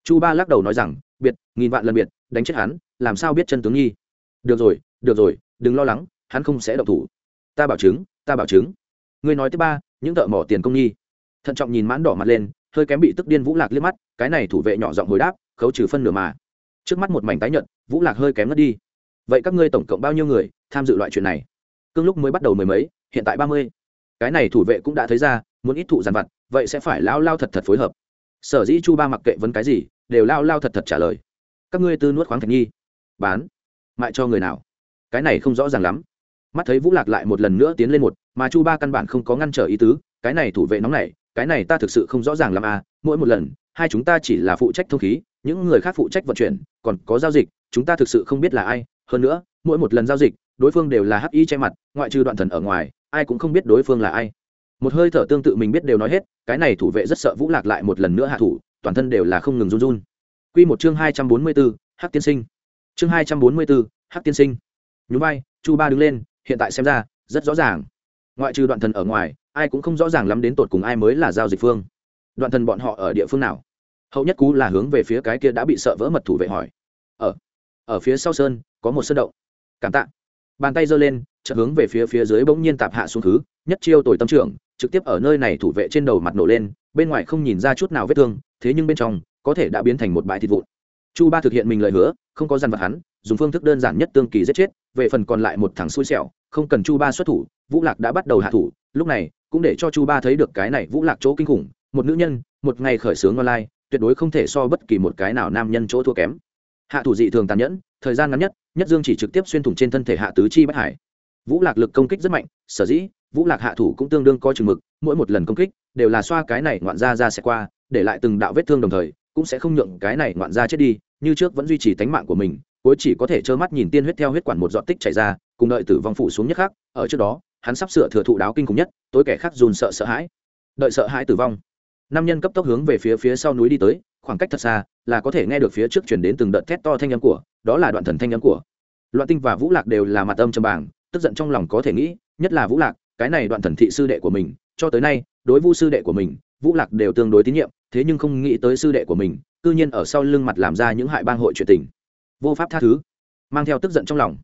Chu ba lắc đầu nói rằng, biệt, nghìn vạn lần biệt, đánh chết hắn, làm sao biết chân tướng nghi? Được rồi được rồi, đừng lo lắng, hắn không sẽ động thủ. Ta bảo chứng, ta bảo chứng. Ngươi nói thứ ba, những thợ mỏ tiền công nghi thận trọng nhìn mãn đỏ mặt lên, hơi kém bị tức điên vũ lạc liếc mắt, cái này thủ vệ nhỏ giọng hồi đáp, khấu trừ phân nửa mà. Trước mắt một mảnh tái nhận vũ lạc hơi kém ngất đi. Vậy các ngươi tổng cộng bao nhiêu người tham dự loại chuyện này? Cương lúc mới bắt đầu mười mấy, hiện tại ba mươi. Cái này thủ vệ cũng đã thấy ra, muốn ít thụ giàn vặt, vậy sẽ phải lao lao thật thật phối hợp. Sở dĩ chu ba mặc kệ vấn cái gì, đều lao lao thật thật trả lời. Các ngươi tư nuốt khoáng thạch nhi. Bán. Mại cho người nào? Cái này không rõ ràng lắm. Mắt thấy vũ lạc lại một lần nữa tiến lên một, mà chu ba căn bản không có ngăn trở ý tứ, cái này thủ vệ nóng này cái này ta thực sự không rõ ràng lắm à mỗi một lần, hai chúng ta chỉ là phụ trách thông khí, những người khác phụ trách vận chuyển, còn có giao dịch, chúng ta thực sự không biết là ai. Hơn nữa, mỗi một lần giao dịch, đối phương đều là hắc y che mặt, ngoại trừ đoạn thần ở ngoài, ai cũng không biết đối phương là ai. Một hơi thở tương tự mình biết đều nói hết, cái này thủ vệ rất sợ vũ lạc lại một lần nữa hạ thủ, toàn thân đều là không ngừng run run. Q một chương hai trăm bốn mươi bốn, hắc tiên sinh. Chương hai trăm bốn mươi bốn, hắc tiên sinh. Nhún vai, chu ba đứng lên, hiện tại xem ra, rất rõ ràng ngoại trừ đoạn thần ở ngoài, ai cũng không rõ ràng lắm đến tột cùng ai mới là giao dịch phương. Đoạn thần bọn họ ở địa phương nào? Hậu nhất cú là hướng về phía cái kia đã bị sợ vỡ mật thủ vệ hỏi. Ở ở phía sau sơn, có một sơn động. Cảm tạ. Bàn tay giơ lên, chợt hướng về phía phía dưới bỗng nhiên tạp hạ xuống thứ, nhất chiêu tồi tâm trưởng, trực tiếp ở nơi này thủ vệ trên đầu mặt nổ lên, bên ngoài không nhìn ra chút nào vết thương, thế nhưng bên trong, có thể đã biến thành một bãi thịt vụn. Chu ba thực hiện mình lời hứa, không có dằn vặt hắn, dùng phương thức đơn giản nhất tương kỳ giết chết, về phần còn lại một thằng xui xẻo, không cần chu ba xuất thủ vũ lạc đã bắt đầu hạ thủ, lúc này, cũng để cho chu ba thấy được cái này vũ lạc chỗ kinh khủng, một nữ nhân, một ngày khởi xướng online, tuyệt đối không thể so bất kỳ một cái nào nam nhân chỗ thua kém. Hạ thủ dị thường tàn nhẫn, thời gian ngắn nhất nhất dương chỉ trực tiếp xuyên thủng trên thân thể hạ tứ chi bất hải. Vũ lạc lực công kích rất mạnh, sở dĩ, vũ lạc hạ thủ cũng tương đương coi chừng mực, mỗi một lần công kích, đều là xoa cái này ngoạn ra ra sẽ qua, để lại từng đạo vết thương đồng thời, cũng sẽ không nhượng cái này ngoạn ra chết đi, như trước vẫn duy trì tánh mạng của mình, cuối chỉ có thể trơ mắt nhìn tiên huyết theo huyết quản một dọn tích chảy ra, cùng đợi tử vong phủ xuống nhất khác ở trước đó hắn sắp sửa thừa thụ đáo kinh khủng nhất, tối kẻ khác dùn sợ sợ hãi, đợi sợ hãi tử vong. Nam nhân cấp tốc hướng về phía phía sau núi đi tới, khoảng cách thật xa, là có thể nghe được phía trước chuyển đến từng đợt thét to thanh âm của, đó là đoạn thần thanh âm của. Loạn tinh và vũ lạc đều là mặt âm trầm bảng tức giận trong lòng có thể nghĩ, nhất là vũ lạc, cái này đoạn thần thị sư đệ của mình, cho tới nay, đối vu sư đệ của mình, vũ lạc đều tương đối tín nhiệm, thế nhưng không nghĩ tới sư đệ của mình, cư nhiên ở sau lưng mặt làm ra những hại bang hội chuyện tình. Vô pháp tha thứ, mang theo tức giận trong lòng.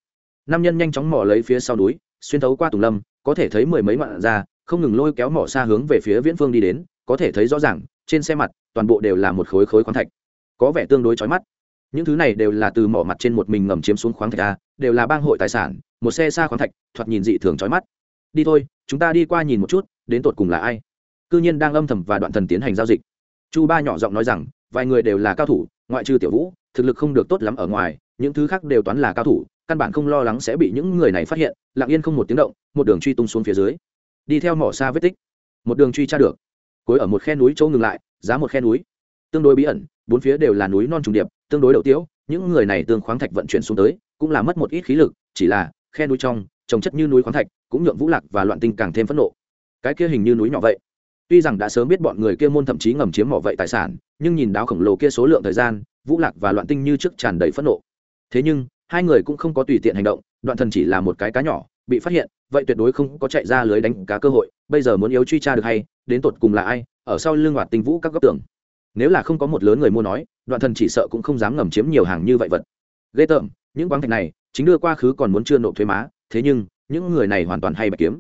Nam nhân nhanh chóng mò lấy phía sau núi xuyên thấu qua tùng lâm, có thể thấy mười mấy mạn ra, không ngừng lôi kéo mỏ xa hướng về phía viễn phương đi đến, có thể thấy rõ ràng, trên xe mặt, toàn bộ đều là một khối khối khoáng thạch. Có vẻ tương đối chói mắt. Những thứ này đều là từ mỏ mặt trên một mình ngầm chiếm xuống khoáng thạch a, đều là bang hội tài sản, một xe xa khoáng thạch, thoạt nhìn dị thường chói mắt. Đi thôi, chúng ta đi qua nhìn một chút, đến tột cùng là ai? Cư nhiên đang âm thầm và đoạn thần tiến hành giao dịch. Chu ba nhỏ giọng nói rằng, vài người đều là cao thủ, ngoại trừ tiểu vũ, thực lực không được tốt lắm ở ngoài, những thứ khác đều toán là cao thủ căn bản không lo lắng sẽ bị những người này phát hiện, lặng yên không một tiếng động, một đường truy tung xuống phía dưới. Đi theo mỏ xa vết tích. Một đường truy tra được. Cuối ở một khe núi chỗ ngừng lại, giá một khe núi. Tương đối bí ẩn, bốn phía đều là núi non trùng điệp, tương đối đậu tiếu, những người này tương khoáng thạch vận chuyển xuống tới, cũng là mất một ít khí lực, chỉ là khe núi trong, trồng chất như núi khoáng thạch, cũng nhượng vũ lạc và loạn tinh càng thêm phẫn nộ. Cái kia hình như núi nhỏ vậy. Tuy rằng đã sớm biết bọn người kia môn thậm chí ngầm chiếm mỏ vậy tài sản, nhưng nhìn đáo khổng lồ kia số lượng thời gian, vũ lạc và loạn tinh như trước tràn đầy phẫn nộ. Thế nhưng hai người cũng không có tùy tiện hành động, đoạn thần chỉ là một cái cá nhỏ, bị phát hiện, vậy tuyệt đối không có chạy ra lưới đánh cá cơ hội, bây giờ muốn yếu truy tra được hay, đến tột cùng là ai, ở sau lưng hoạt tinh vũ các góc tường. Nếu là không có một lớn người mua nói, đoạn thần chỉ sợ cũng không dám ngầm chiếm nhiều hàng như vậy vật. Ghê tởm, những quán thạch này, chính đưa qua khứ còn muốn chưa nộp thuế má, thế nhưng, những người này hoàn toàn hay bạch kiếm.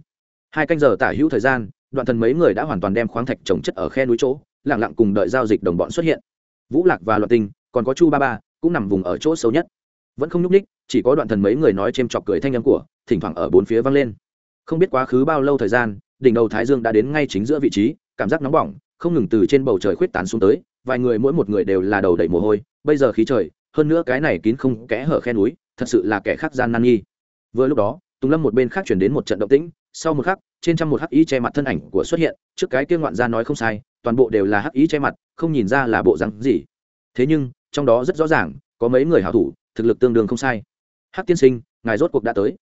Hai canh giờ tả hữu thời gian, đoạn thần mấy người đã hoàn toàn đem khoáng thạch trồng chất ở khe núi chỗ lẳng lặng cùng đợi giao dịch đồng bọn xuất hiện. Vũ lạc và loạn tinh, còn có chu ba ba, cũng nằm vùng ở chỗ sâu nhất vẫn không nhúc ních chỉ có đoạn thần mấy người nói c h ê m chọc cười thanh âm của, thỉnh thoảng ở bốn phía vang lên. Không biết quá khứ bao lâu thời gian, đỉnh đầu thái dương đã đến ngay chính giữa vị trí, cảm giác nóng bỏng, không ngừng từ trên bầu trời khuyết tán xuống tới, vài người mỗi một người đều là đầu đầy mồ hôi, bây giờ khí trời, hơn nữa cái này kín không kẽ hở khe núi, thật sự là kẻ khác gian nan nghi vừa lúc đó, tùng lâm một bên khác chuyển đến một trận động tĩnh, sau một khắc, trên trăm một hắc ý che mặt thân ảnh của xuất hiện, trước cái kia ngoạn gia nói không sai, toàn bộ đều là hắc ý che mặt, không nhìn ra là bộ rắn gì. Thế nhưng, trong đó rất rõ ràng, có mấy người hảo thủ thực lực tương đương không sai. Hắc tiên sinh, ngài rốt cuộc đã tới.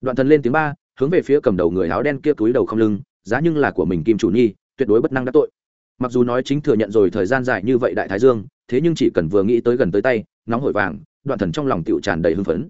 Đoạn thần lên tiếng ba, hướng về phía cầm đầu người áo đen kia túi đầu không lưng, giá nhưng là của mình kim chủ nhi, tuyệt đối bất năng đã tội. Mặc dù nói chính thừa nhận rồi thời gian dài như vậy đại thái dương, thế nhưng chỉ cần vừa nghĩ tới gần tới tay, nóng hổi vàng, đoạn thần trong lòng tựu tràn đầy hưng phấn.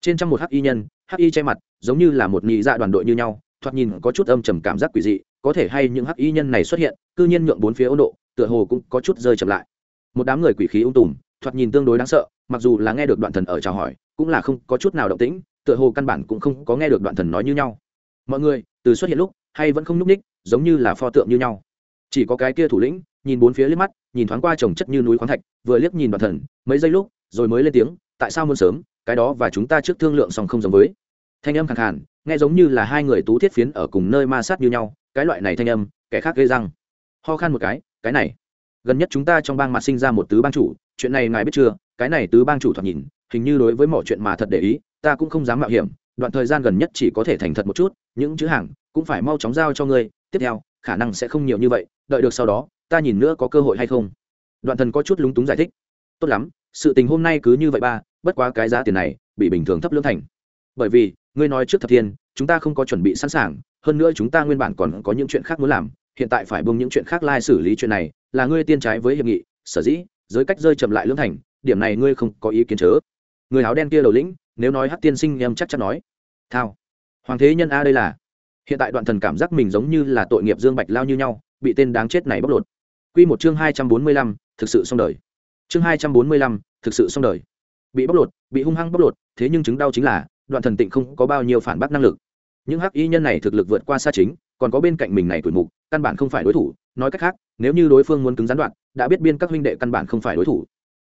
Trên trăm một hắc y nhân, hắc y che mặt, giống như là một nhị dạ đoàn đội như nhau, thoạt nhìn có chút âm trầm cảm giác quỷ dị, có thể hay những hắc y nhân này xuất hiện, cư nhiên nhượng bốn phía ấn độ, tựa hồ cũng có chút rơi chậm lại. Một đám người quỷ khí ung tùm thoạt nhìn tương đối đáng sợ, mặc dù là nghe được đoạn thần ở chào hỏi, cũng là không có chút nào động tĩnh, tựa hồ căn bản cũng không có nghe được đoạn thần nói như nhau. Mọi người, từ xuất hiện lúc, hay vẫn không nhúc ních, giống như là pho tượng như nhau. Chỉ có cái kia thủ lĩnh, nhìn bốn phía liếc mắt, nhìn thoáng qua trồng chất như núi khoáng thạch, vừa liếc nhìn đoạn thần, mấy giây lúc, rồi mới lên tiếng, tại sao muốn sớm? Cái đó và chúng ta trước thương lượng song không giống với. Thanh âm khẳng hẳn nghe giống như là hai người tú thiết phiến ở cùng nơi ma sát như nhau, cái loại này thanh âm, kẻ khác gây răng. Ho khan một cái cái này, gần nhất chúng ta trong bang mặt sinh ra một tứ bang chủ chuyện này ngài biết chưa? Cái này tứ bang chủ thoạt nhìn, hình như đối với mọi chuyện mà thật để ý, ta cũng không dám mạo hiểm. Đoạn thời gian gần nhất chỉ có thể thành thật một chút, những chữ hàng cũng phải mau chóng giao cho ngươi. Tiếp theo, khả năng sẽ không nhiều như vậy. Đợi được sau đó, ta nhìn nữa có cơ hội hay không. Đoạn thần có chút lúng túng giải thích. Tốt lắm, sự tình hôm nay cứ như vậy ba, bất quá cái giá tiền này bị bình thường thấp lương thành. Bởi vì, ngươi nói trước thập thiên, chúng ta không có chuẩn bị sẵn sàng, hơn nữa chúng ta nguyên bản còn có những chuyện khác muốn làm, hiện tại phải buông những chuyện khác lai xử lý chuyện này, là ngươi tiên trái với hiệp nghị, sở dĩ giới cách rơi chậm lại lưỡng thành, điểm này ngươi không có ý kiến chớ. Người áo đen kia đầu lĩnh, nếu nói hát tiên sinh em chắc chắn nói. Thao. Hoàng thế nhân a đây là. Hiện tại đoạn thần cảm giác mình giống như là tội nghiệp dương bạch lao như nhau, bị tên đáng chết này bóc lột. Q một chương hai trăm bốn mươi lăm, thực sự xong đời. Chương hai trăm bốn mươi lăm, thực sự xong đời. Bị bóc lột, bị hung hăng bóc lột, thế nhưng chứng đau chính là, đoạn thần tịnh không có bao nhiêu phản bác năng lực. Những hắc y nhân này thực lực vượt qua xa chính còn có bên cạnh mình này tuổi mục, căn bản không phải đối thủ, nói cách khác, nếu như đối phương muốn cứng gián đoạn, đã biết biên các huynh đệ căn bản không phải đối thủ.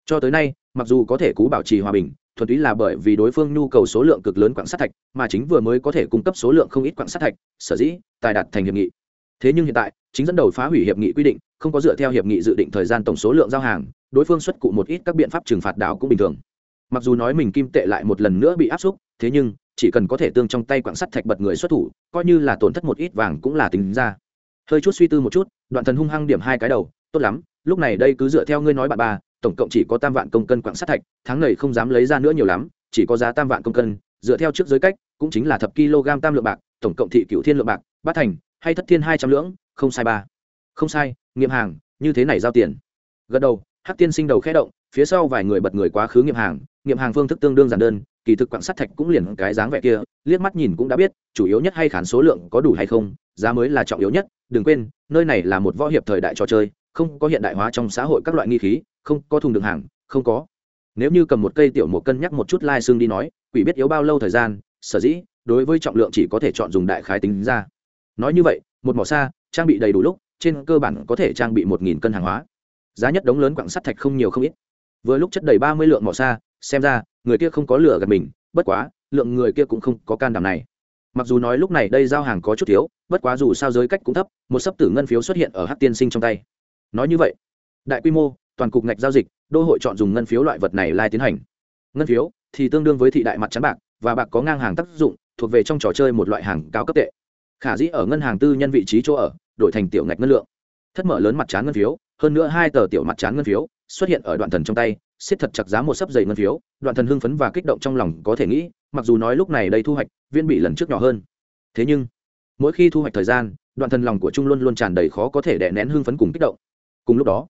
Cho tới nay, mặc dù có thể cú bảo trì hòa bình, thuần túy là bởi vì đối phương nhu cầu số lượng cực lớn quặng sắt thạch, mà chính vừa mới có thể cung cấp số lượng không ít quặng sắt thạch, sở dĩ, tài đạt thành hiệp nghị. Thế nhưng hiện tại, chính dẫn đầu phá hủy hiệp nghị quy định, không có dựa theo hiệp nghị dự định thời gian tổng số lượng giao hàng, đối phương xuất cụ một ít các biện pháp trừng phạt đảo cũng bình thường. Mặc dù nói mình kim tệ lại một lần nữa bị áp xúc, thế nhưng chỉ cần có thể tương trong tay quặng sắt thạch bật người xuất thủ, coi như là tổn thất một ít vàng cũng là tính ra. Hơi chút suy tư một chút, đoạn thần hung hăng điểm hai cái đầu, tốt lắm, lúc này đây cứ dựa theo ngươi nói bạn ba, tổng cộng chỉ có tam vạn công cân quặng sắt thạch, tháng này không dám lấy ra nữa nhiều lắm, chỉ có giá tam vạn công cân, dựa theo trước giới cách, cũng chính là thập kg tam lượng bạc, tổng cộng thị cựu thiên lượng bạc, bát thành, hay thất thiên hai trăm lưỡng, không sai ba. Không sai, nghiệm hàng, như thế này giao tiền. Gật đầu, hắc tiên sinh đầu khẽ động, phía sau vài người bật người quá khứ nghiệm hàng nghiệm hàng phương thức tương đương giản đơn kỳ thực quặng sắt thạch cũng liền cái dáng vẻ kia, liếc mắt nhìn cũng đã biết, chủ yếu nhất hay khán số lượng có đủ hay không, giá mới là trọng yếu nhất, đừng quên, nơi này là một võ hiệp thời đại trò chơi, không có hiện đại hóa trong xã hội các loại nghi khí, không có thùng đường hàng, không có. Nếu như cầm một cây tiểu một cân nhắc một chút lai xương đi nói, quỷ biết yếu bao lâu thời gian, sở dĩ, đối với trọng lượng chỉ có thể chọn dùng đại khái tính ra. Nói như vậy, một mỏ xa, trang bị đầy đủ lúc, trên cơ bản có thể trang bị một nghìn cân hàng hóa. Giá nhất đống lớn quặng sắt thạch không nhiều không ít vừa lúc chất đầy ba mươi lượng mỏ xa, xem ra, người kia không có lửa gần mình, bất quá, lượng người kia cũng không có can đảm này. Mặc dù nói lúc này đây giao hàng có chút thiếu, bất quá dù sao giới cách cũng thấp, một sấp tử ngân phiếu xuất hiện ở hát tiên sinh trong tay. Nói như vậy, đại quy mô, toàn cục ngạch giao dịch, đô hội chọn dùng ngân phiếu loại vật này lai tiến hành. Ngân phiếu thì tương đương với thị đại mặt trắng bạc, và bạc có ngang hàng tác dụng, thuộc về trong trò chơi một loại hàng cao cấp tệ. Khả dĩ ở ngân hàng tư nhân vị trí chỗ ở, đổi thành tiểu ngạch ngân lượng. Thất mở lớn mặt trán ngân phiếu hơn nữa hai tờ tiểu mặt trán ngân phiếu xuất hiện ở đoạn thần trong tay, siết thật chặt giá một sấp dày ngân phiếu, đoạn thần hưng phấn và kích động trong lòng có thể nghĩ, mặc dù nói lúc này đây thu hoạch viên bị lần trước nhỏ hơn. Thế nhưng, mỗi khi thu hoạch thời gian, đoạn thần lòng của trung luôn luôn tràn đầy khó có thể đè nén hưng phấn cùng kích động. Cùng lúc đó,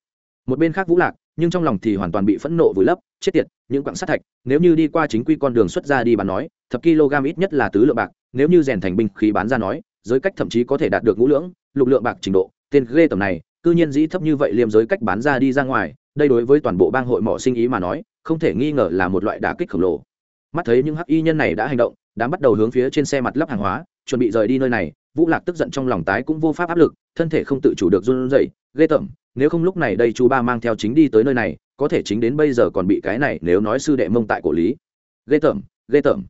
một bên khác vũ lạc, nhưng trong lòng thì hoàn toàn bị phẫn nộ vùi lấp, chết tiệt, những quặng sắt thạch, nếu như đi qua chính quy con đường xuất ra đi bán nói, thập kg ít nhất là tứ lượng bạc, nếu như rèn thành binh khí bán ra nói, giới cách thậm chí có thể đạt được ngũ lưỡng lục lượng bạc trình độ, tên ghê tầm này cư nhiên dĩ thấp như vậy liêm giới cách bán ra đi ra ngoài, đây đối với toàn bộ bang hội mỏ sinh ý mà nói, không thể nghi ngờ là một loại đả kích khổng lồ. Mắt thấy những hắc y nhân này đã hành động, đám bắt đầu hướng phía trên xe mặt lắp hàng hóa, chuẩn bị rời đi nơi này, vũ lạc tức giận trong lòng tái cũng vô pháp áp lực, thân thể không tự chủ được run rẩy, ghê tởm, nếu không lúc này đây chú ba mang theo chính đi tới nơi này, có thể chính đến bây giờ còn bị cái này nếu nói sư đệ mông tại cổ lý. Ghê tởm ghê tởm.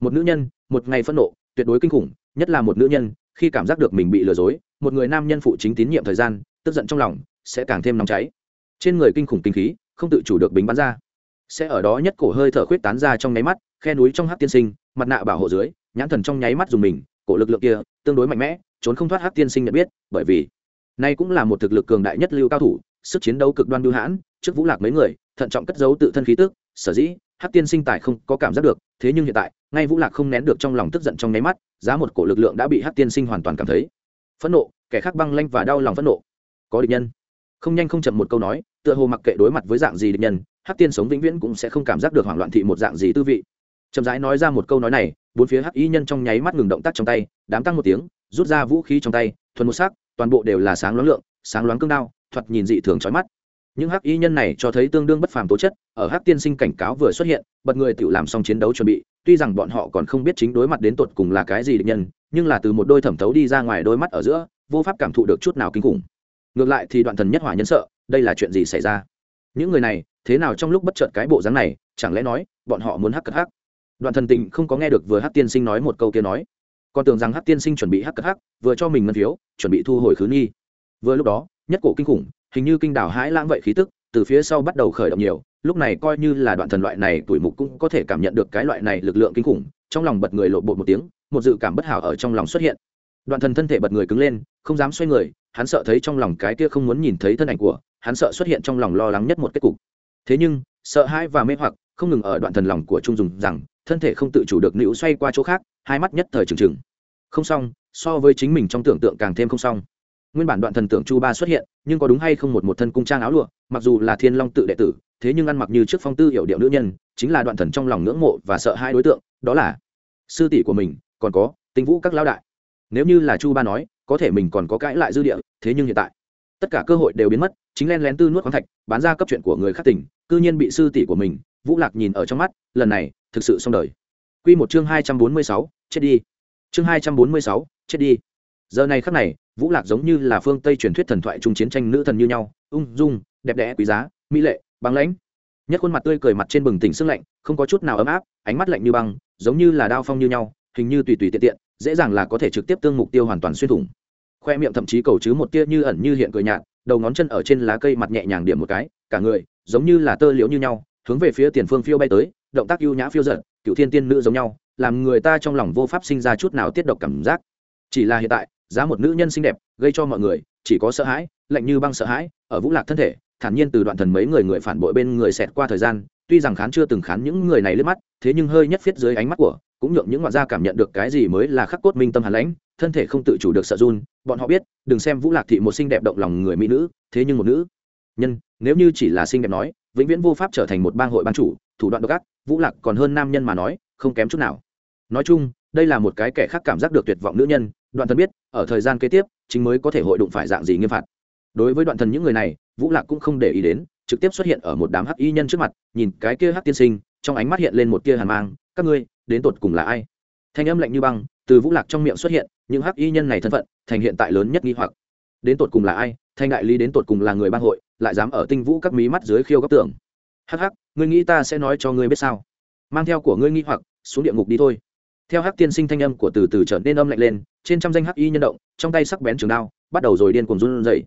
Một nữ nhân, một ngày phẫn nộ, tuyệt đối kinh khủng, nhất là một nữ nhân, khi cảm giác được mình bị lừa dối, một người nam nhân phụ chính tín nhiệm thời gian tức giận trong lòng, sẽ càng thêm nóng cháy. Trên người kinh khủng kinh khí, không tự chủ được bính bắn ra. Sẽ ở đó nhất cổ hơi thở khuyết tán ra trong nháy mắt, khe núi trong hát tiên sinh, mặt nạ bảo hộ dưới, nhãn thần trong nháy mắt dùng mình, cổ lực lượng kia, tương đối mạnh mẽ, trốn không thoát hát tiên sinh nhận biết, bởi vì, nay cũng là một thực lực cường đại nhất lưu cao thủ, sức chiến đấu cực đoan bưu hãn, trước vũ lạc mấy người, thận trọng cất giấu tự thân khí tức, sở dĩ hát tiên sinh tài không có cảm giác được, thế nhưng hiện tại, ngay vũ lạc không nén được trong lòng tức giận trong nháy mắt, giá một cổ lực lượng đã bị hát tiên sinh hoàn toàn cảm thấy phẫn nộ, kẻ khác băng lanh và đau lòng phẫn nộ có địch nhân. Không nhanh không chậm một câu nói, tựa hồ mặc kệ đối mặt với dạng gì địch nhân, hắc tiên sống vĩnh viễn cũng sẽ không cảm giác được hoảng loạn thị một dạng gì tư vị. Chậm rãi nói ra một câu nói này, bốn phía hắc y nhân trong nháy mắt ngừng động tác trong tay, đám tăng một tiếng, rút ra vũ khí trong tay, thuần một sắc, toàn bộ đều là sáng loáng lượng, sáng loáng cương đao, thoạt nhìn dị thường chói mắt. Những hắc y nhân này cho thấy tương đương bất phàm tố chất, ở hắc tiên sinh cảnh cáo vừa xuất hiện, bật người tự làm xong chiến đấu chuẩn bị, tuy rằng bọn họ còn không biết chính đối mặt đến tột cùng là cái gì địch nhân, nhưng là từ một đôi thẩm thấu đi ra ngoài đôi mắt ở giữa, vô pháp cảm thụ được chút nào kinh khủng ngược lại thì đoạn thần nhất hỏa nhân sợ, đây là chuyện gì xảy ra? Những người này, thế nào trong lúc bất chợt cái bộ dáng này, chẳng lẽ nói, bọn họ muốn hắc cất hắc? Đoạn thần tình không có nghe được vừa hắc tiên sinh nói một câu kia nói. Còn tưởng rằng hắc tiên sinh chuẩn bị hắc cất hắc, vừa cho mình ngân phiếu, chuẩn bị thu hồi khứ nghi. Vừa lúc đó, nhất cổ kinh khủng, hình như kinh đảo hãi lãng vậy khí tức, từ phía sau bắt đầu khởi động nhiều, lúc này coi như là đoạn thần loại này tuổi mục cũng có thể cảm nhận được cái loại này lực lượng kinh khủng, trong lòng bật người lộ bột một tiếng, một dự cảm bất hảo ở trong lòng xuất hiện. Đoạn thần thân thể bật người cứng lên, không dám xoay người hắn sợ thấy trong lòng cái kia không muốn nhìn thấy thân ảnh của, hắn sợ xuất hiện trong lòng lo lắng nhất một kết cục. Thế nhưng, sợ hãi và mê hoặc, không ngừng ở đoạn thần lòng của trung dùng rằng, thân thể không tự chủ được nữ xoay qua chỗ khác, hai mắt nhất thời trừng trừng. Không xong, so với chính mình trong tưởng tượng càng thêm không xong. Nguyên bản đoạn thần tưởng chu ba xuất hiện, nhưng có đúng hay không một một thân cung trang áo lụa, mặc dù là thiên long tự đệ tử, thế nhưng ăn mặc như trước phong tư hiểu điệu nữ nhân, chính là đoạn thần trong lòng ngưỡng mộ và sợ hai đối tượng, đó là sư tỷ của mình, còn có tinh vũ các lão đại. Nếu như là chu ba nói có thể mình còn có cãi lại dư địa, thế nhưng hiện tại, tất cả cơ hội đều biến mất, chính len lén tư nuốt khoáng thạch, bán ra cấp chuyện của người khác tỉnh, cư nhiên bị sư tỷ của mình, vũ lạc nhìn ở trong mắt, lần này, thực sự xong đời. Quy một chương hai trăm bốn mươi sáu, chết đi. Chương hai trăm bốn mươi sáu, chết đi. Giờ này khắc này, vũ lạc giống như là phương tây truyền thuyết thần thoại chung chiến tranh nữ thần như nhau, ung dung, đẹp đẽ, quý giá, mỹ lệ, băng lãnh. Nhất khuôn mặt tươi cười mặt trên bừng tỉnh sương lạnh, không có chút nào ấm áp, ánh mắt lạnh như băng, giống như là đao phong như nhau, hình như tùy tùy tiện tiện, dễ dàng là có thể trực tiếp tương mục tiêu hoàn toàn xuyên thủng khoe miệng thậm chí cầu chứ một tia như ẩn như hiện cười nhạt, đầu ngón chân ở trên lá cây mặt nhẹ nhàng điểm một cái, cả người giống như là tơ liễu như nhau, hướng về phía tiền phương phiêu bay tới, động tác ưu nhã phiêu giận cựu thiên tiên nữ giống nhau, làm người ta trong lòng vô pháp sinh ra chút nào tiết độc cảm giác. Chỉ là hiện tại, giá một nữ nhân xinh đẹp, gây cho mọi người chỉ có sợ hãi, lạnh như băng sợ hãi, ở vũ lạc thân thể, thản nhiên từ đoạn thần mấy người người phản bội bên người xẹt qua thời gian tuy rằng khán chưa từng khán những người này lên mắt, thế nhưng hơi nhất phiết dưới ánh mắt của, cũng nhượng những ngoại gia cảm nhận được cái gì mới là khắc cốt minh tâm hàn lãnh, thân thể không tự chủ được sợ run, bọn họ biết, đừng xem vũ lạc thị một xinh đẹp động lòng người mỹ nữ, thế nhưng một nữ nhân, nếu như chỉ là xinh đẹp nói, vĩnh viễn vô pháp trở thành một bang hội ban chủ, thủ đoạn độc ác, vũ lạc còn hơn nam nhân mà nói, không kém chút nào. Nói chung, đây là một cái kẻ khác cảm giác được tuyệt vọng nữ nhân, đoạn thần biết, ở thời gian kế tiếp, chính mới có thể hội đụng phải dạng gì nghiêm phạt. Đối với đoạn thần những người này, vũ lạc cũng không để ý đến trực tiếp xuất hiện ở một đám hắc y nhân trước mặt, nhìn cái kia hắc tiên sinh, trong ánh mắt hiện lên một tia hàn mang, các ngươi, đến tột cùng là ai? Thanh âm lạnh như băng, từ vũ lạc trong miệng xuất hiện, những hắc y nhân này thân phận, thành hiện tại lớn nhất nghi hoặc. Đến tột cùng là ai? Thanh đại lý đến tột cùng là người bang hội, lại dám ở tinh vũ các mí mắt dưới khiêu góc tưởng? Hắc hắc, ngươi nghĩ ta sẽ nói cho ngươi biết sao? Mang theo của ngươi nghi hoặc, xuống địa ngục đi thôi. Theo hắc tiên sinh thanh âm của từ từ trở nên âm lạnh lên, trên trăm danh hắc y nhân động, trong tay sắc bén trường đao, bắt đầu rồi điên cuồng run rẩy.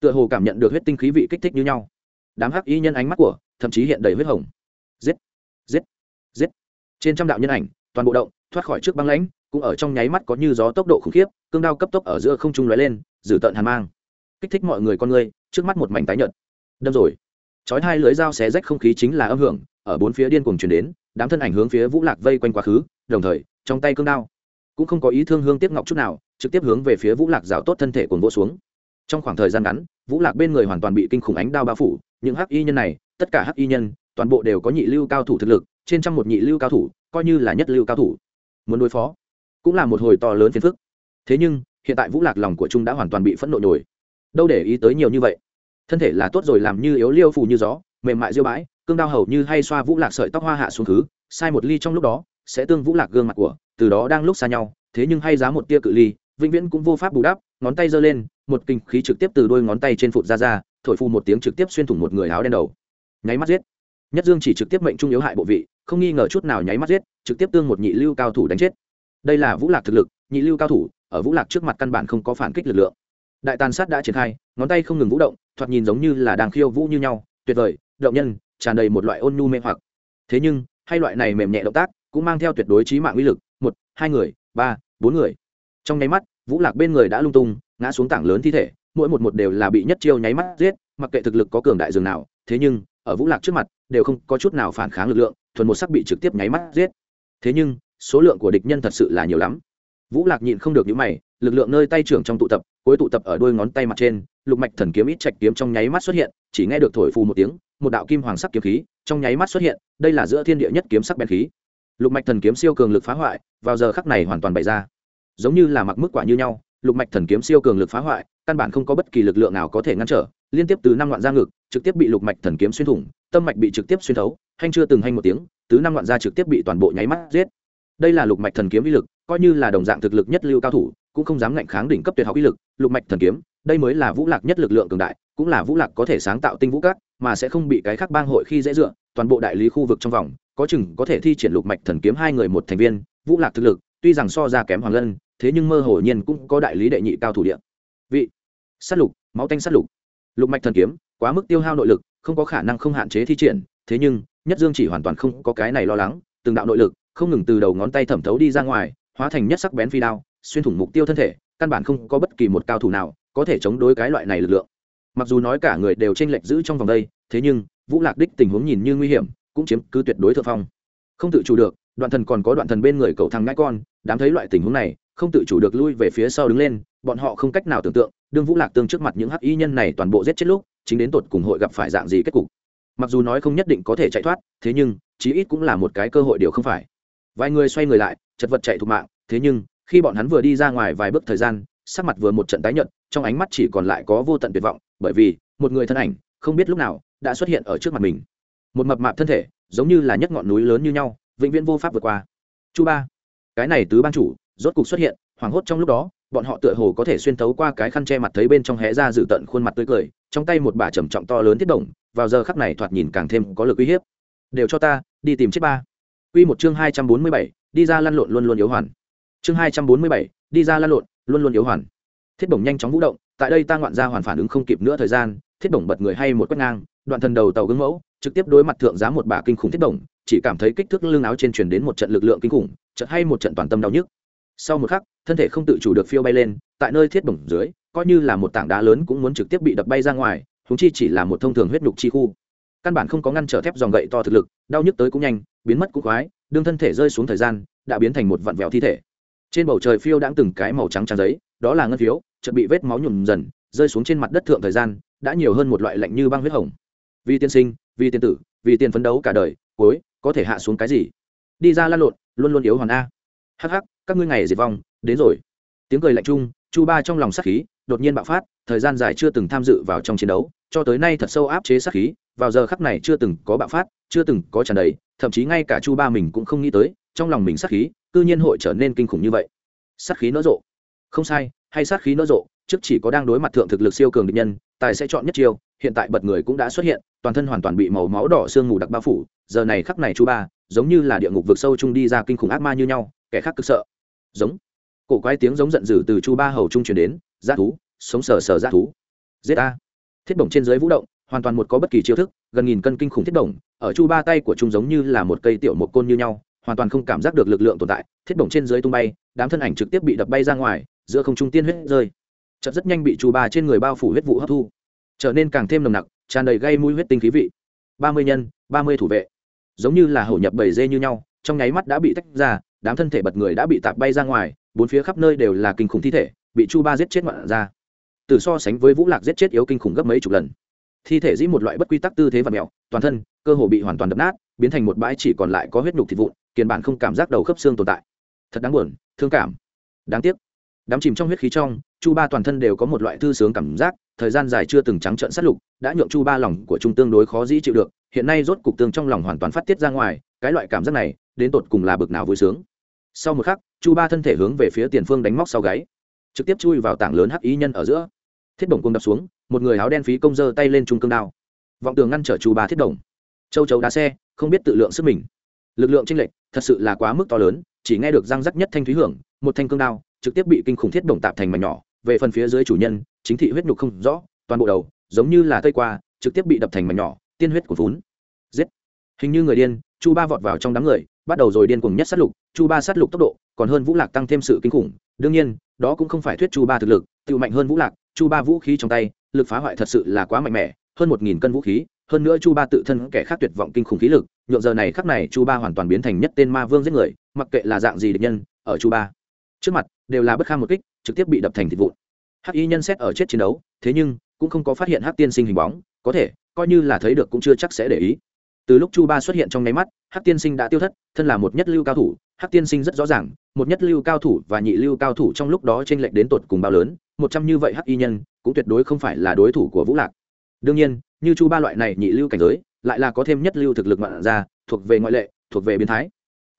Tựa hồ cảm nhận được huyết tinh khí vị kích thích như nhau đám hắc y nhân ánh mắt của, thậm chí hiện đầy huyết hồng. Giết giết giết. Trên trăm đạo nhân ảnh, toàn bộ động, thoát khỏi trước băng lãnh, cũng ở trong nháy mắt có như gió tốc độ khủng khiếp, cương đao cấp tốc ở giữa không trung lóe lên dử tợn hàn mang. Kích thích mọi người con người, trước mắt một mảnh tái nhợt. Đâm rồi. Chói hai lưới dao xé rách không khí chính là âm hưởng, ở bốn phía điên cuồng truyền đến, đám thân ảnh hướng phía vũ lạc vây quanh quá khứ, đồng thời, trong tay cương đao cũng không có ý thương hương tiếp ngọc chút nào, trực tiếp hướng về phía vũ lạc rào tốt thân thể cuồng vỗ xuống trong khoảng thời gian ngắn vũ lạc bên người hoàn toàn bị kinh khủng ánh đao bao phủ những hắc y nhân này tất cả hắc y nhân toàn bộ đều có nhị lưu cao thủ thực lực trên trăm một nhị lưu cao thủ coi như là nhất lưu cao thủ. Muốn đối phó cũng là một hồi to lớn phiền phức. Thế nhưng hiện tại vũ lạc lòng của trung đã hoàn toàn bị phẫn nộ nổi, đâu để ý tới nhiều như vậy. Thân thể là tốt rồi làm như yếu liêu phù như gió mềm mại diêu bãi cương đao hầu như hay xoa vũ lạc sợi tóc hoa hạ xuống thứ sai một ly trong lúc đó sẽ tương vũ lạc gương mặt của từ đó đang lúc xa nhau thế nhưng hay giá một tia cự ly vĩnh viễn cũng vô pháp bù đắp ngón tay giơ lên một kinh khí trực tiếp từ đôi ngón tay trên phụt ra ra, thổi phù một tiếng trực tiếp xuyên thủng một người áo đen đầu. Nháy mắt giết. Nhất dương chỉ trực tiếp mệnh trung yếu hại bộ vị, không nghi ngờ chút nào nháy mắt giết, trực tiếp tương một nhị lưu cao thủ đánh chết. Đây là vũ lạc thực lực, nhị lưu cao thủ, ở vũ lạc trước mặt căn bản không có phản kích lực lượng. Đại tàn sát đã triển khai, ngón tay không ngừng vũ động, thoạt nhìn giống như là đang khiêu vũ như nhau, tuyệt vời, động nhân, tràn đầy một loại ôn nhu mê hoặc. Thế nhưng, hai loại này mềm nhẹ động tác cũng mang theo tuyệt đối trí mạng uy lực, một, hai người, ba, bốn người. Trong nháy mắt vũ lạc bên người đã lung tung, ngã xuống tảng lớn thi thể, mỗi một một đều là bị nhất chiêu nháy mắt giết, mặc kệ thực lực có cường đại dường nào, thế nhưng, ở vũ lạc trước mặt, đều không có chút nào phản kháng lực lượng, thuần một sắc bị trực tiếp nháy mắt giết. Thế nhưng, số lượng của địch nhân thật sự là nhiều lắm. Vũ lạc nhịn không được những mày, lực lượng nơi tay trưởng trong tụ tập, cuối tụ tập ở đôi ngón tay mặt trên, lục mạch thần kiếm ít chạch kiếm trong nháy mắt xuất hiện, chỉ nghe được thổi phù một tiếng, một đạo kim hoàng sắc kiếm khí trong nháy mắt xuất hiện, đây là giữa thiên địa nhất kiếm sắc bén khí. Lục mạch thần kiếm siêu cường lực phá hoại, vào giờ khắc này hoàn toàn bày ra giống như là mặc mức quả như nhau, lục mạch thần kiếm siêu cường lực phá hoại, căn bản không có bất kỳ lực lượng nào có thể ngăn trở, liên tiếp từ năm loạn ra ngực, trực tiếp bị lục mạch thần kiếm xuyên thủng, tâm mạch bị trực tiếp xuyên thấu, hanh chưa từng hanh một tiếng, tứ năm loạn ra trực tiếp bị toàn bộ nháy mắt giết. Đây là lục mạch thần kiếm uy lực, coi như là đồng dạng thực lực nhất lưu cao thủ, cũng không dám ngạnh kháng đỉnh cấp tuyệt học uy lực, lục mạch thần kiếm, đây mới là vũ lạc nhất lực lượng cường đại, cũng là vũ lạc có thể sáng tạo tinh vũ cát mà sẽ không bị cái khác bang hội khi dễ dựa, toàn bộ đại lý khu vực trong vòng, có chừng có thể thi triển lục mạch thần kiếm hai người một thành viên, vũ lạc thực lực, tuy rằng so ra kém hoàng lân thế nhưng mơ hồ nhiên cũng có đại lý đệ nhị cao thủ địa. Vị, sát lục, máu tanh sát lục. Lục mạch thần kiếm, quá mức tiêu hao nội lực, không có khả năng không hạn chế thi triển, thế nhưng, nhất dương chỉ hoàn toàn không có cái này lo lắng, từng đạo nội lực, không ngừng từ đầu ngón tay thẩm thấu đi ra ngoài, hóa thành nhất sắc bén phi đao, xuyên thủng mục tiêu thân thể, căn bản không có bất kỳ một cao thủ nào có thể chống đối cái loại này lực lượng. Mặc dù nói cả người đều t r ê n lệch giữ trong vòng đây, thế nhưng, vũ lạc đích tình huống nhìn như nguy hiểm, cũng chiếm cứ tuyệt đối thượng phong. Không tự chủ được, đoạn thần còn có đoạn thần bên người cầu thằng ngãi con, đám thấy loại tình huống này không tự chủ được lui về phía sau đứng lên, bọn họ không cách nào tưởng tượng, đương vũ lạc tương trước mặt những hắc y nhân này toàn bộ giết chết lúc, chính đến tột cùng hội gặp phải dạng gì kết cục. Mặc dù nói không nhất định có thể chạy thoát, thế nhưng, chí ít cũng là một cái cơ hội điều không phải. Vài người xoay người lại, chật vật chạy thục mạng, thế nhưng, khi bọn hắn vừa đi ra ngoài vài bước thời gian, sắc mặt vừa một trận tái nhợt, trong ánh mắt chỉ còn lại có vô tận tuyệt vọng, bởi vì, một người thân ảnh, không biết lúc nào, đã xuất hiện ở trước mặt mình. Một mập mạp thân thể, giống như là nhất ngọn núi lớn như nhau, vĩnh viễn vô pháp vượt qua. Chu ba, cái này tứ ban chủ rốt cục xuất hiện hoảng hốt trong lúc đó bọn họ tựa hồ có thể xuyên tấu qua cái khăn che mặt thấy bên trong hé ra dự tận khuôn mặt tươi cười trong tay một bà trầm trọng to lớn thiết động vào giờ khắc này thoạt nhìn càng thêm có lực uy hiếp đều cho ta đi tìm chết ba Quy một chương hai trăm bốn mươi bảy, đi ra lăn lộn luôn luôn yếu hoàn. Chương hai trăm bốn mươi bảy, đi ra lăn lộn, luôn luôn yếu hoàn. Thiết bổng nhanh chóng vũ động, tại đây ta ngoạn ra hoàn phản ứng không kịp nữa thời gian, thiết bổng bật người hay một quét ngang, đoạn thần đầu tàu gương mẫu, trực tiếp đối mặt thượng giá một bà kinh khủng thiết bổng, chỉ cảm thấy kích thước lưng áo trên truyền đến một trận lực lượng kinh khủng, chợt hay một trận toàn tâm đau nhức. Sau một khắc, thân thể không tự chủ được phiêu bay lên, tại nơi thiết bổng dưới, coi như là một tảng đá lớn cũng muốn trực tiếp bị đập bay ra ngoài, húng chi chỉ là một thông thường huyết nhục chi khu. Căn bản không có ngăn trở thép dòng gậy to thực lực, đau nhức tới cũng nhanh, biến mất cũng khoái, đương thân thể rơi xuống thời gian, đã biến thành một vặn vẹo thi thể. Trên bầu trời phiêu đãng từng cái màu trắng trang giấy, đó là ngân phiếu, chợt bị vết máu nhuộm dần, rơi xuống trên mặt đất thượng thời gian, đã nhiều hơn một loại lạnh như băng huyết hồng. Vì tiên sinh, vì tiên tử, vì tiền phấn đấu cả đời, cuối có thể hạ xuống cái gì? Đi ra lan lộn, luôn luôn yếu hoàn a. Hắc hắc, các ngươi ngày diệt vong, đến rồi. Tiếng cười lạnh chung, Chu Ba trong lòng sát khí, đột nhiên bạo phát, thời gian dài chưa từng tham dự vào trong chiến đấu, cho tới nay thật sâu áp chế sát khí, vào giờ khắc này chưa từng có bạo phát, chưa từng có tràn đầy, thậm chí ngay cả Chu Ba mình cũng không nghĩ tới, trong lòng mình sát khí, cư nhiên hội trở nên kinh khủng như vậy. Sát khí nỡ rộ. Không sai, hay sát khí nỡ rộ, trước chỉ có đang đối mặt thượng thực lực siêu cường địch nhân, tài sẽ chọn nhất chiêu, hiện tại bật người cũng đã xuất hiện, toàn thân hoàn toàn bị màu máu đỏ sương ngủ đặc bao phủ, giờ này khắc này Chu Ba, giống như là địa ngục vực sâu chung đi ra kinh khủng ác ma như nhau, kẻ khác cực sợ. Giống. Cổ quái tiếng giống giận dữ từ Chu Ba hầu trung truyền đến, dã thú, sống sờ sờ dã thú. Giết a. Thiết bổng trên dưới vũ động, hoàn toàn một có bất kỳ chiêu thức gần nghìn cân kinh khủng thiết bổng ở chu ba tay của trung giống như là một cây tiểu một côn như nhau hoàn toàn không cảm giác được lực lượng tồn tại thiết bổng trên dưới tung bay đám thân ảnh trực tiếp bị đập bay ra ngoài giữa không trung tiên huyết rơi chợt rất nhanh bị chu ba trên người bao phủ huyết vụ hấp thu trở nên càng thêm nồng nặc tràn đầy gây mũi huyết tinh khí vị ba mươi nhân ba mươi thủ vệ giống như là hổ nhập bầy dê như nhau trong nháy mắt đã bị tách ra đám thân thể bật người đã bị tạt bay ra ngoài, bốn phía khắp nơi đều là kinh khủng thi thể, bị chu ba giết chết ngoạn ra. Từ so sánh với vũ lạc giết chết yếu kinh khủng gấp mấy chục lần. Thi thể dĩ một loại bất quy tắc tư thế và mẹo, toàn thân, cơ hồ bị hoàn toàn đập nát, biến thành một bãi chỉ còn lại có huyết nhục thịt vụn kiền bản không cảm giác đầu khớp xương tồn tại. Thật đáng buồn, thương cảm. Đáng tiếc. Đám chìm trong huyết khí trong, chu ba toàn thân đều có một loại thư sướng cảm giác, thời gian dài chưa từng trắng trợn sát lục, đã nhượng chu ba lòng của trung tương đối khó dĩ chịu được, hiện nay rốt cục tương trong lòng hoàn toàn phát tiết ra ngoài, cái loại cảm giác này, đến tột cùng là bực nào vui sướng sau một khắc, chu ba thân thể hướng về phía tiền phương đánh móc sau gáy. Trực tiếp chui vào tảng lớn hắc ý nhân ở giữa. Thiết bổng cung đập xuống, một người áo đen phí công giơ tay lên trung cương đao. Vọng tường ngăn trở chu ba thiết đồng. Châu chấu đá xe, không biết tự lượng sức mình. Lực lượng tranh lệch, thật sự là quá mức to lớn, chỉ nghe được răng rắc nhất thanh thúy hưởng, một thanh cương đao, trực tiếp bị kinh khủng thiết đồng tạp thành mảnh nhỏ. Về phần phía dưới chủ nhân, chính thị huyết nhục không rõ, toàn bộ đầu, giống như là tây qua, trực tiếp bị đập thành mảnh nhỏ, tiên huyết của vốn giết. Hình như người điên chu ba vọt vào trong đám người, bắt đầu rồi điên cuồng nhất sát lục, chu ba sát lục tốc độ, còn hơn vũ lạc tăng thêm sự kinh khủng. Đương nhiên, đó cũng không phải thuyết chu ba thực lực tự mạnh hơn vũ lạc, chu ba vũ khí trong tay, lực phá hoại thật sự là quá mạnh mẽ, hơn một nghìn cân vũ khí, hơn nữa chu ba tự thân kẻ khác tuyệt vọng kinh khủng khí lực nhộn giờ này khắc này chu ba hoàn toàn biến thành nhất tên ma vương giết người, mặc kệ là dạng gì địch nhân, ở chu ba. Trước mặt, đều là bất kham một kích, trực tiếp bị đập thành thịt vụn. Hắc y nhân xét ở chết chiến đấu, thế nhưng cũng không có phát hiện hắc tiên sinh hình bóng, có thể, coi như là thấy được cũng chưa chắc sẽ để ý từ lúc chu ba xuất hiện trong nháy mắt, hắc tiên sinh đã tiêu thất, thân là một nhất lưu cao thủ, hắc tiên sinh rất rõ ràng, một nhất lưu cao thủ và nhị lưu cao thủ trong lúc đó t r ê n lệch đến tột cùng bao lớn, một trăm như vậy hắc y nhân cũng tuyệt đối không phải là đối thủ của vũ lạc. Đương nhiên, như chu ba loại này nhị lưu cảnh giới, lại là có thêm nhất lưu thực lực mặn ra, thuộc về ngoại lệ, thuộc về biến thái.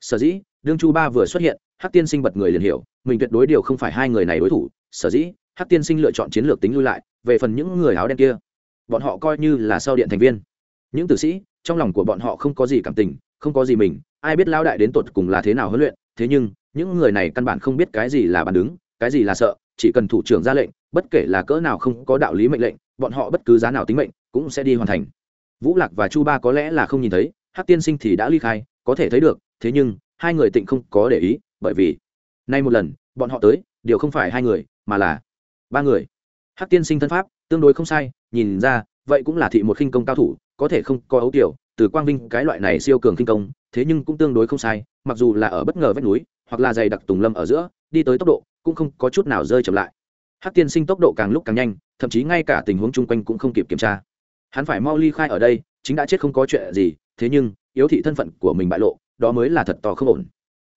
Sở dĩ, đương chu ba vừa xuất hiện, hắc tiên sinh bật người liền hiểu, mình tuyệt đối điều không phải hai người này đối thủ. Sở dĩ, hắc tiên sinh lựa chọn chiến lược tính lui lại, về phần những người áo đen kia, bọn họ coi như là sau điện thành viên. Những tử sĩ trong lòng của bọn họ không có gì cảm tình, không có gì mình, ai biết lao đại đến tột cùng là thế nào huấn luyện, thế nhưng, những người này căn bản không biết cái gì là bàn đứng, cái gì là sợ, chỉ cần thủ trưởng ra lệnh, bất kể là cỡ nào không có đạo lý mệnh lệnh, bọn họ bất cứ giá nào tính mệnh cũng sẽ đi hoàn thành. Vũ lạc và chu ba có lẽ là không nhìn thấy hát tiên sinh thì đã ly khai, có thể thấy được, thế nhưng, hai người tịnh không có để ý, bởi vì, nay một lần, bọn họ tới, điều không phải hai người, mà là ba người. Hát tiên sinh thân pháp, tương đối không sai, nhìn ra, vậy cũng là thị một khinh công cao thủ có thể không có ấu tiểu, từ quang vinh cái loại này siêu cường kinh công, thế nhưng cũng tương đối không sai, mặc dù là ở bất ngờ vách núi, hoặc là dày đặc tùng lâm ở giữa, đi tới tốc độ cũng không có chút nào rơi chậm lại. Hắc tiên sinh tốc độ càng lúc càng nhanh, thậm chí ngay cả tình huống chung quanh cũng không kịp kiểm tra. Hắn phải mau ly khai ở đây, chính đã chết không có chuyện gì, thế nhưng, yếu thị thân phận của mình bại lộ, đó mới là thật to không ổn.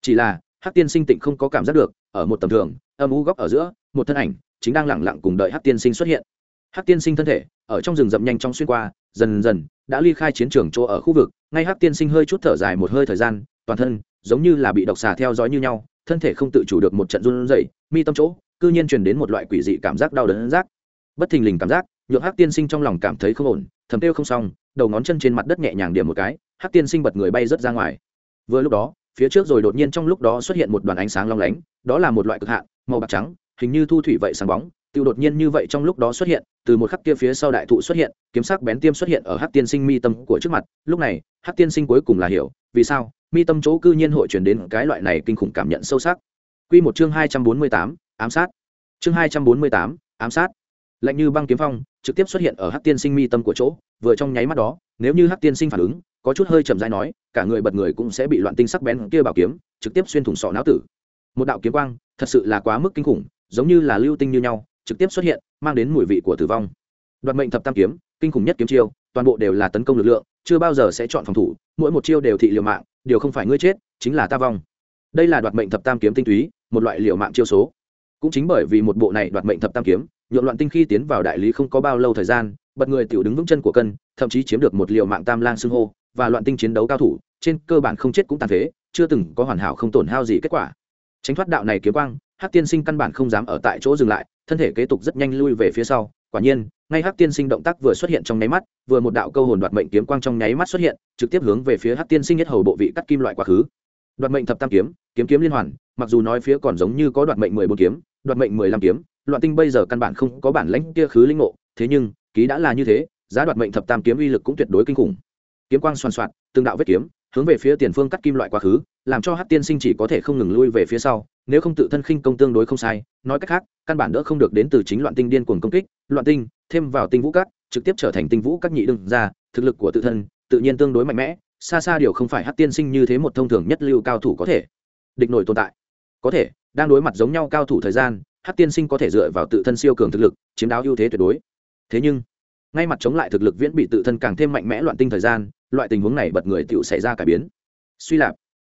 Chỉ là, hắc tiên sinh tịnh không có cảm giác được, ở một tầm thường, âm u góc ở giữa, một thân ảnh, chính đang lẳng lặng cùng đợi hắc tiên sinh xuất hiện hắc tiên sinh thân thể ở trong rừng rậm nhanh chóng xuyên qua, dần dần đã ly khai chiến trường chỗ ở khu vực, ngay hắc tiên sinh hơi chút thở dài một hơi thời gian, toàn thân giống như là bị độc xà theo dõi như nhau, thân thể không tự chủ được một trận run rẩy, mi tâm chỗ cư nhiên truyền đến một loại quỷ dị cảm giác đau đớn giác. Bất thình lình cảm giác, nhượng hắc tiên sinh trong lòng cảm thấy không ổn, thầm tiêu không xong, đầu ngón chân trên mặt đất nhẹ nhàng điểm một cái, hắc tiên sinh bật người bay rất ra ngoài. Vừa lúc đó, phía trước rồi đột nhiên trong lúc đó xuất hiện một đoàn ánh sáng long lánh, đó là một loại cực hạn, màu bạc trắng, hình như thu thủy vậy sáng bóng tiêu đột nhiên như vậy trong lúc đó xuất hiện, từ một khắc kia phía sau đại thụ xuất hiện, kiếm sắc bén tiêm xuất hiện ở hắc tiên sinh mi tâm của trước mặt. Lúc này, hắc tiên sinh cuối cùng là hiểu, vì sao, mi tâm chỗ cư nhiên hội truyền đến cái loại này kinh khủng cảm nhận sâu sắc. Quy một chương hai trăm bốn mươi tám, ám sát. Chương hai trăm bốn mươi tám, ám sát. Lạnh như băng kiếm phong trực tiếp xuất hiện ở hắc tiên sinh mi tâm của chỗ, vừa trong nháy mắt đó, nếu như hắc tiên sinh phản ứng, có chút hơi chậm rãi nói, cả người bật người cũng sẽ bị loạn tinh sắc bén kia bảo kiếm, trực tiếp xuyên thủng sọ não tử. Một đạo kiếm quang, thật sự là quá mức kinh khủng, giống như là lưu tinh như nhau trực tiếp xuất hiện, mang đến mùi vị của tử vong. Đoạt mệnh thập tam kiếm, kinh khủng nhất kiếm chiêu, toàn bộ đều là tấn công lực lượng, chưa bao giờ sẽ chọn phòng thủ, mỗi một chiêu đều thị liều mạng, điều không phải ngươi chết, chính là ta vong. Đây là đoạt mệnh thập tam kiếm tinh túy, một loại liều mạng chiêu số. Cũng chính bởi vì một bộ này đoạt mệnh thập tam kiếm nhuộm loạn tinh khi tiến vào đại lý không có bao lâu thời gian, bật người tiểu đứng vững chân của cân, thậm chí chiếm được một liều mạng tam lang xưng hô, và loạn tinh chiến đấu cao thủ, trên cơ bản không chết cũng tàn phế, chưa từng có hoàn hảo không tổn hao gì kết quả. Tránh thoát đạo này kiếm quang hắc tiên sinh căn bản không dám ở tại chỗ dừng lại, thân thể kế tục rất nhanh lui về phía sau. Quả nhiên, ngay hắc tiên sinh động tác vừa xuất hiện trong nháy mắt, vừa một đạo câu hồn đoạt mệnh kiếm quang trong nháy mắt xuất hiện, trực tiếp hướng về phía hắc tiên sinh nhất hầu bộ vị cắt kim loại quá khứ. Đoạt mệnh thập tam kiếm kiếm kiếm liên hoàn, mặc dù nói phía còn giống như có đoạt mệnh mười bốn kiếm, đoạt mệnh mười lăm kiếm, loạn tinh bây giờ căn bản không có bản lãnh kia khứ linh ngộ, thế nhưng, ký đã là như thế, giá đoạt mệnh thập tam kiếm uy lực cũng tuyệt đối kinh khủng kiếm quang xoan xoạt, từng đạo vết kiếm, hướng về phía tiền phương cắt kim loại quá khứ, làm cho hát tiên sinh chỉ có thể không ngừng lui về phía sau, nếu không tự thân khinh công tương đối không sai, nói cách khác, căn bản đỡ không được đến từ chính loạn tinh điên cuồng công kích, loạn tinh, thêm vào tinh vũ cắt, trực tiếp trở thành tinh vũ các nhị đương ra, thực lực của tự thân, tự nhiên tương đối mạnh mẽ, xa xa điều không phải hát tiên sinh như thế một thông thường nhất lưu cao thủ có thể địch nổi tồn tại. Có thể, đang đối mặt giống nhau cao thủ thời gian hát tiên sinh có thể dựa vào tự thân siêu cường thực lực, chiếm đáo ưu thế tuyệt đối. Thế nhưng ngay mặt chống lại thực lực viễn bị tự thân càng thêm mạnh mẽ loạn tinh thời gian, loại tình huống này bật người tựu xảy ra cải biến. Suy lạp.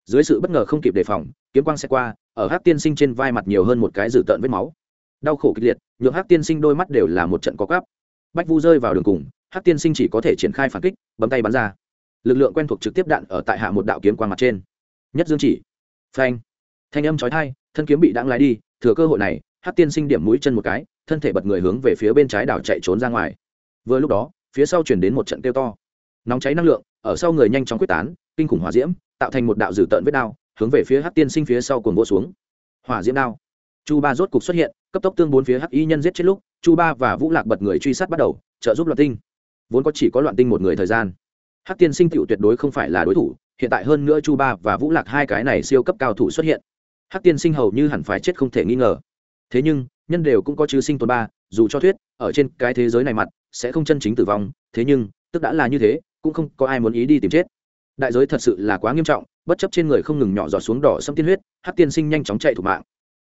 Dưới sự bất ngờ không kịp đề phòng, kiếm quang xe qua, ở hát tiên sinh trên vai mặt nhiều hơn một cái dử tợn vết máu. Đau khổ kịch liệt nhược hát tiên sinh đôi mắt đều là một trận có cắp bách vu rơi vào đường cùng hát tiên sinh chỉ có thể triển khai phản kích, bấm tay bắn ra. Lực lượng quen thuộc trực tiếp đạn ở tại hạ một đạo kiếm quang mặt trên. Nhất dương chỉ. Phanh. Thanh âm trói thai thân kiếm bị đãng lái đi, thừa cơ hội này hát tiên sinh điểm mũi chân một cái, thân thể bật người hướng về phía bên trái đảo chạy trốn ra ngoài vừa lúc đó, phía sau chuyển đến một trận kêu to. Nóng cháy năng lượng, ở sau người nhanh chóng quyết tán, kinh khủng hỏa diễm, tạo thành một đạo dử tợn vết đao, hướng về phía hắc tiên sinh phía sau cuồng vỗ xuống. Hỏa diễm đao. Chu ba rốt cục xuất hiện, cấp tốc tương bốn phía hắc y nhân giết chết lúc, chu ba và vũ lạc bật người truy sát bắt đầu, trợ giúp loạn tinh. Vốn có chỉ có loạn tinh một người thời gian. Hắc tiên sinh tựu tuyệt đối không phải là đối thủ, hiện tại hơn nữa chu ba và vũ lạc hai cái này siêu cấp cao thủ xuất hiện. Hắc tiên sinh hầu như hẳn phải chết không thể nghi ngờ. Thế nhưng, nhân đều cũng có chứ sinh tồn ba, dù cho thuyết, ở trên cái thế giới này mặt sẽ không chân chính tử vong, thế nhưng, tức đã là như thế, cũng không có ai muốn ý đi tìm chết. Đại giới thật sự là quá nghiêm trọng, bất chấp trên người không ngừng nhỏ giọt xuống đỏ xâm tiên huyết hát tiên sinh nhanh chóng chạy thủ mạng.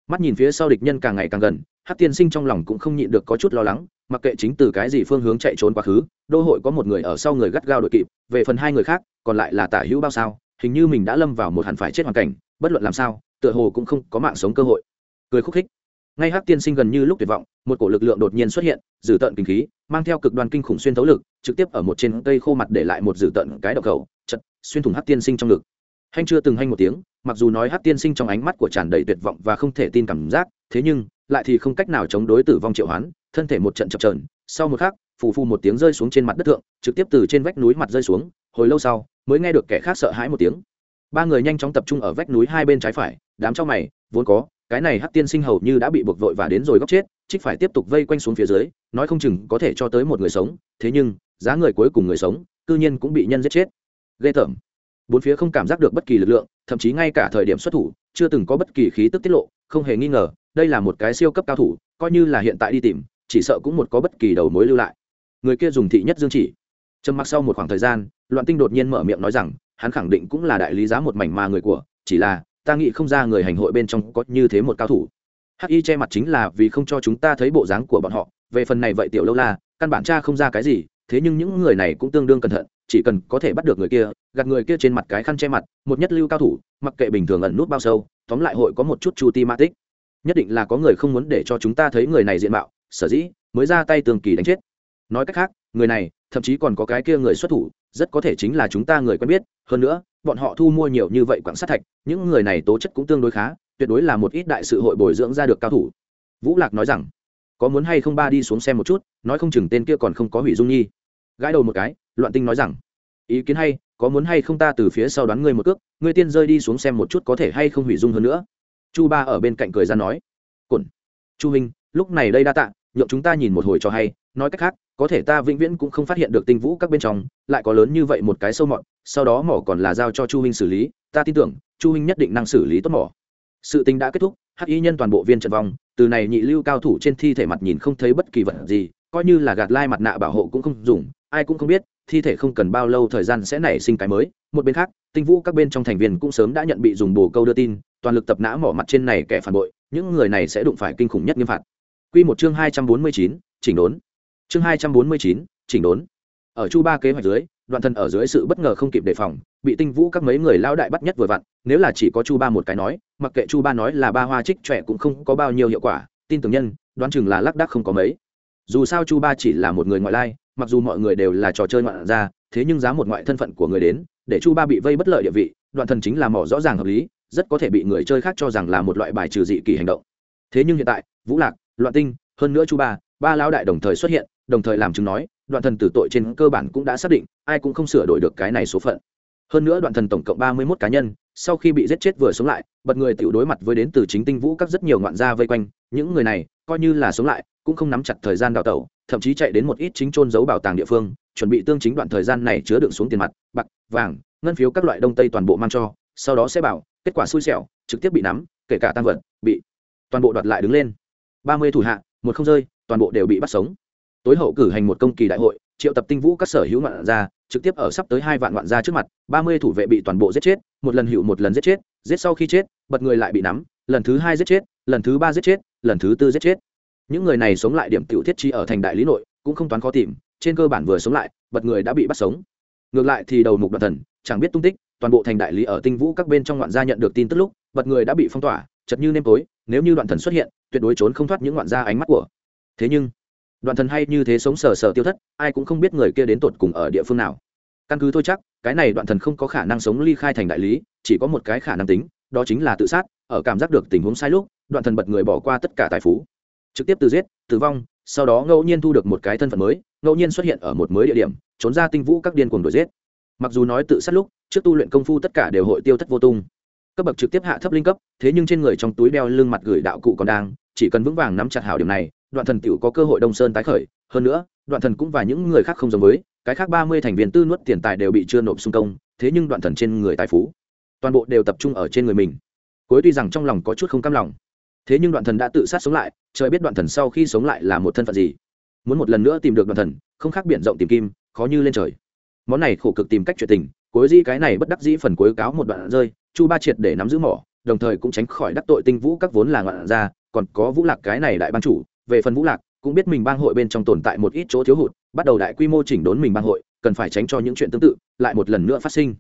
Mắt nhìn phía sau địch nhân càng ngày càng gần hát tiên sinh trong lòng cũng không nhịn được có chút lo lắng, mặc kệ chính từ cái gì phương hướng chạy trốn quá khứ, đô hội có một người ở sau người gắt gao đội kịp, về phần hai người khác, còn lại là tả hữu bao sao, hình như mình đã lâm vào một hẳn phải chết hoàn cảnh, bất luận làm sao, tựa hồ cũng không có mạng sống cơ hội. Cười khúc khích ngay hắc tiên sinh gần như lúc tuyệt vọng, một cổ lực lượng đột nhiên xuất hiện dử tận kinh khí, mang theo cực đoan kinh khủng xuyên thấu lực, trực tiếp ở một trên cây khô mặt để lại một dử tận cái độc cầu chật, xuyên thủng hắc tiên sinh trong ngực. Hanh chưa từng hanh một tiếng, mặc dù nói hắc tiên sinh trong ánh mắt của tràn đầy tuyệt vọng và không thể tin cảm giác, thế nhưng, lại thì không cách nào chống đối tử vong triệu hoán, thân thể một trận chập trờn sau một khắc, phù phù một tiếng rơi xuống trên mặt đất thượng, trực tiếp từ trên vách núi mặt rơi xuống, hồi lâu sau, mới nghe được kẻ khác sợ hãi một tiếng. Ba người nhanh chóng tập trung ở vách núi hai bên trái phải, đám trong mày, vốn có cái này hắc tiên sinh hầu như đã bị buộc vội và đến rồi góc chết, trích phải tiếp tục vây quanh xuống phía dưới, nói không chừng có thể cho tới một người sống, thế nhưng, giá người cuối cùng người sống, cư nhiên cũng bị nhân giết chết. Ghê tởm. Bốn phía không cảm giác được bất kỳ lực lượng, thậm chí ngay cả thời điểm xuất thủ, chưa từng có bất kỳ khí tức tiết lộ, không hề nghi ngờ, đây là một cái siêu cấp cao thủ, coi như là hiện tại đi tìm, chỉ sợ cũng một có bất kỳ đầu mối lưu lại. Người kia dùng thị nhất dương chỉ. Trầm mặc sau một khoảng thời gian, loạn tinh đột nhiên mở miệng nói rằng, hắn khẳng định cũng là đại lý giá một mảnh mà người của, chỉ là ta nghĩ không ra người hành hội bên trong có như thế một cao thủ. Hắc y che mặt chính là vì không cho chúng ta thấy bộ dáng của bọn họ. Về phần này vậy tiểu lâu la, căn bản cha không ra cái gì, thế nhưng những người này cũng tương đương cẩn thận, chỉ cần có thể bắt được người kia, gạt người kia trên mặt cái khăn che mặt, một nhất lưu cao thủ, mặc kệ bình thường ẩn nút bao sâu, tóm lại hội có một chút chu ti ma tích. Nhất định là có người không muốn để cho chúng ta thấy người này diện mạo, sở dĩ mới ra tay tường kỳ đánh chết. Nói cách khác, người này, thậm chí còn có cái kia người xuất thủ, rất có thể chính là chúng ta người quen biết, hơn nữa bọn họ thu mua nhiều như vậy quảng sát thạch, những người này tố chất cũng tương đối khá, tuyệt đối là một ít đại sự hội bồi dưỡng ra được cao thủ. Vũ lạc nói rằng, có muốn hay không ba đi xuống xem một chút, nói không chừng tên kia còn không có hủy dung nhi. Gãi đầu một cái, loạn tinh nói rằng, ý kiến hay, có muốn hay không ta từ phía sau đoán ngươi một cước, ngươi tiên rơi đi xuống xem một chút có thể hay không hủy dung hơn nữa. Chu ba ở bên cạnh cười ra nói cồn chu huynh, lúc này đây đa tạ, nhượng chúng ta nhìn một hồi cho hay, nói cách khác, có thể ta vĩnh viễn cũng không phát hiện được tinh vũ các bên trong, lại có lớn như vậy một cái sâu mọt sau đó mỏ còn là giao cho chu huynh xử lý ta tin tưởng chu huynh nhất định năng xử lý tốt mỏ sự tình đã kết thúc hắc y nhân toàn bộ viên trận vong từ này nhị lưu cao thủ trên thi thể mặt nhìn không thấy bất kỳ vật gì coi như là gạt lai mặt nạ bảo hộ cũng không dùng ai cũng không biết thi thể không cần bao lâu thời gian sẽ nảy sinh cái mới một bên khác tinh vũ các bên trong thành viên cũng sớm đã nhận bị dùng bồ câu đưa tin toàn lực tập nã mỏ mặt trên này kẻ phản bội những người này sẽ đụng phải kinh khủng nhất nghiêm phạt Quy một chương hai trăm bốn mươi chín, chỉnh đốn. Chương hai trăm bốn mươi chín, chỉnh đốn. Ở Chu Ba kế hoạch dưới, Đoạn Thần ở dưới sự bất ngờ không kịp đề phòng, bị Tinh Vũ các mấy người lao đại bắt nhất vừa vặn, nếu là chỉ có Chu Ba một cái nói, mặc kệ Chu Ba nói là ba hoa trích trẻ cũng không có bao nhiêu hiệu quả, tin tưởng nhân, đoán chừng là lắc đắc không có mấy. Dù sao Chu Ba chỉ là một người ngoại lai, mặc dù mọi người đều là trò chơi ngoạn ra, thế nhưng giá một ngoại thân phận của người đến, để Chu Ba bị vây bất lợi địa vị, Đoạn Thần chính là mỏ rõ ràng hợp lý, rất có thể bị người chơi khác cho rằng là một loại bài trừ dị kỳ hành động. Thế nhưng hiện tại, Vũ Lạc, Loạn Tinh, hơn nữa Chu Ba, ba lão đại đồng thời xuất hiện, đồng thời làm chứng nói, Đoạn Thần tử tội trên cơ bản cũng đã xác định, ai cũng không sửa đổi được cái này số phận. Hơn nữa Đoạn Thần tổng cộng ba mươi 31 cá nhân, sau khi bị giết chết vừa sống lại, bật người tiểu đối mặt với đến từ chính tinh vũ các rất nhiều ngoạn gia vây quanh, những người này coi như là sống lại, cũng không nắm chặt thời gian đào tẩu, thậm chí chạy đến một ít chính trôn giấu bảo tàng địa phương, chuẩn bị tương chính đoạn thời gian này chứa đựng xuống tiền mặt, bạc, vàng, ngân phiếu các loại đông tây toàn bộ mang cho, sau đó sẽ bảo, kết quả xui xẻo, trực tiếp bị nắm, kể cả tăng vật, bị toàn bộ đoạt lại đứng lên. ba mươi thủ hạ, một không rơi, toàn bộ đều bị bắt sống. Tối hậu cử hành một công kỳ đại hội, triệu tập tinh vũ các sở hữu ngoạn gia, trực tiếp ở sắp tới hai vạn ngoạn gia trước mặt, ba mươi thủ vệ bị toàn bộ giết chết, một lần hữu một lần giết chết, giết sau khi chết, bật người lại bị nắm, lần thứ hai giết chết, lần thứ ba giết chết, lần thứ tư giết chết. Những người này sống lại điểm tiểu thiết trí ở thành đại lý nội, cũng không toán khó tìm, trên cơ bản vừa sống lại, bật người đã bị bắt sống. Ngược lại thì đầu mục đoạn thần, chẳng biết tung tích, toàn bộ thành đại lý ở tinh vũ các bên trong ngoạn gia nhận được tin tức lúc, bật người đã bị phong tỏa, chật như nêm tối, nếu như đoạn thần xuất hiện, tuyệt đối trốn không thoát những ngoạn gia ánh mắt của. Thế nhưng, đoạn thần hay như thế sống sờ sờ tiêu thất, ai cũng không biết người kia đến tột cùng ở địa phương nào. Căn cứ thôi chắc, cái này đoạn thần không có khả năng sống ly khai thành đại lý, chỉ có một cái khả năng tính, đó chính là tự sát, ở cảm giác được tình huống sai lúc, đoạn thần bật người bỏ qua tất cả tài phú, trực tiếp từ giết, tử vong, sau đó ngẫu nhiên thu được một cái thân phận mới, ngẫu nhiên xuất hiện ở một mới địa điểm, trốn ra tinh vũ các điên cuồng đuổi giết. Mặc dù nói tự sát lúc, trước tu luyện công phu tất cả đều hội tiêu thất vô tung. Cấp bậc trực tiếp hạ thấp linh cấp, thế nhưng trên người trong túi đeo lưng mặt gửi đạo cụ còn đang, chỉ cần vững vàng nắm chặt hảo điểm này, đoạn thần tiểu có cơ hội đông sơn tái khởi, hơn nữa, đoạn thần cũng và những người khác không giống với, cái khác ba mươi thành viên tư nuốt tiền tài đều bị chưa nộp xung công, thế nhưng đoạn thần trên người tài phú, toàn bộ đều tập trung ở trên người mình. Cuối tuy rằng trong lòng có chút không cam lòng, thế nhưng đoạn thần đã tự sát sống lại, trời biết đoạn thần sau khi sống lại là một thân phận gì muốn một lần nữa tìm được đoạn thần không khác biển rộng tìm kim khó như lên trời món này khổ cực tìm cách chuyện tình cuối di cái này bất đắc dĩ phần cuối cáo một đoạn rơi chu ba triệt để nắm giữ mỏ đồng thời cũng tránh khỏi đắc tội tinh vũ các vốn là ngoạn ra còn có vũ lạc cái này đại ban chủ về phần vũ lạc, cũng biết mình bang hội bên trong tồn tại một ít chỗ thiếu hụt, bắt đầu đại quy mô chỉnh đốn mình bang hội, cần phải tránh cho những chuyện tương tự, lại một lần nữa phát sinh.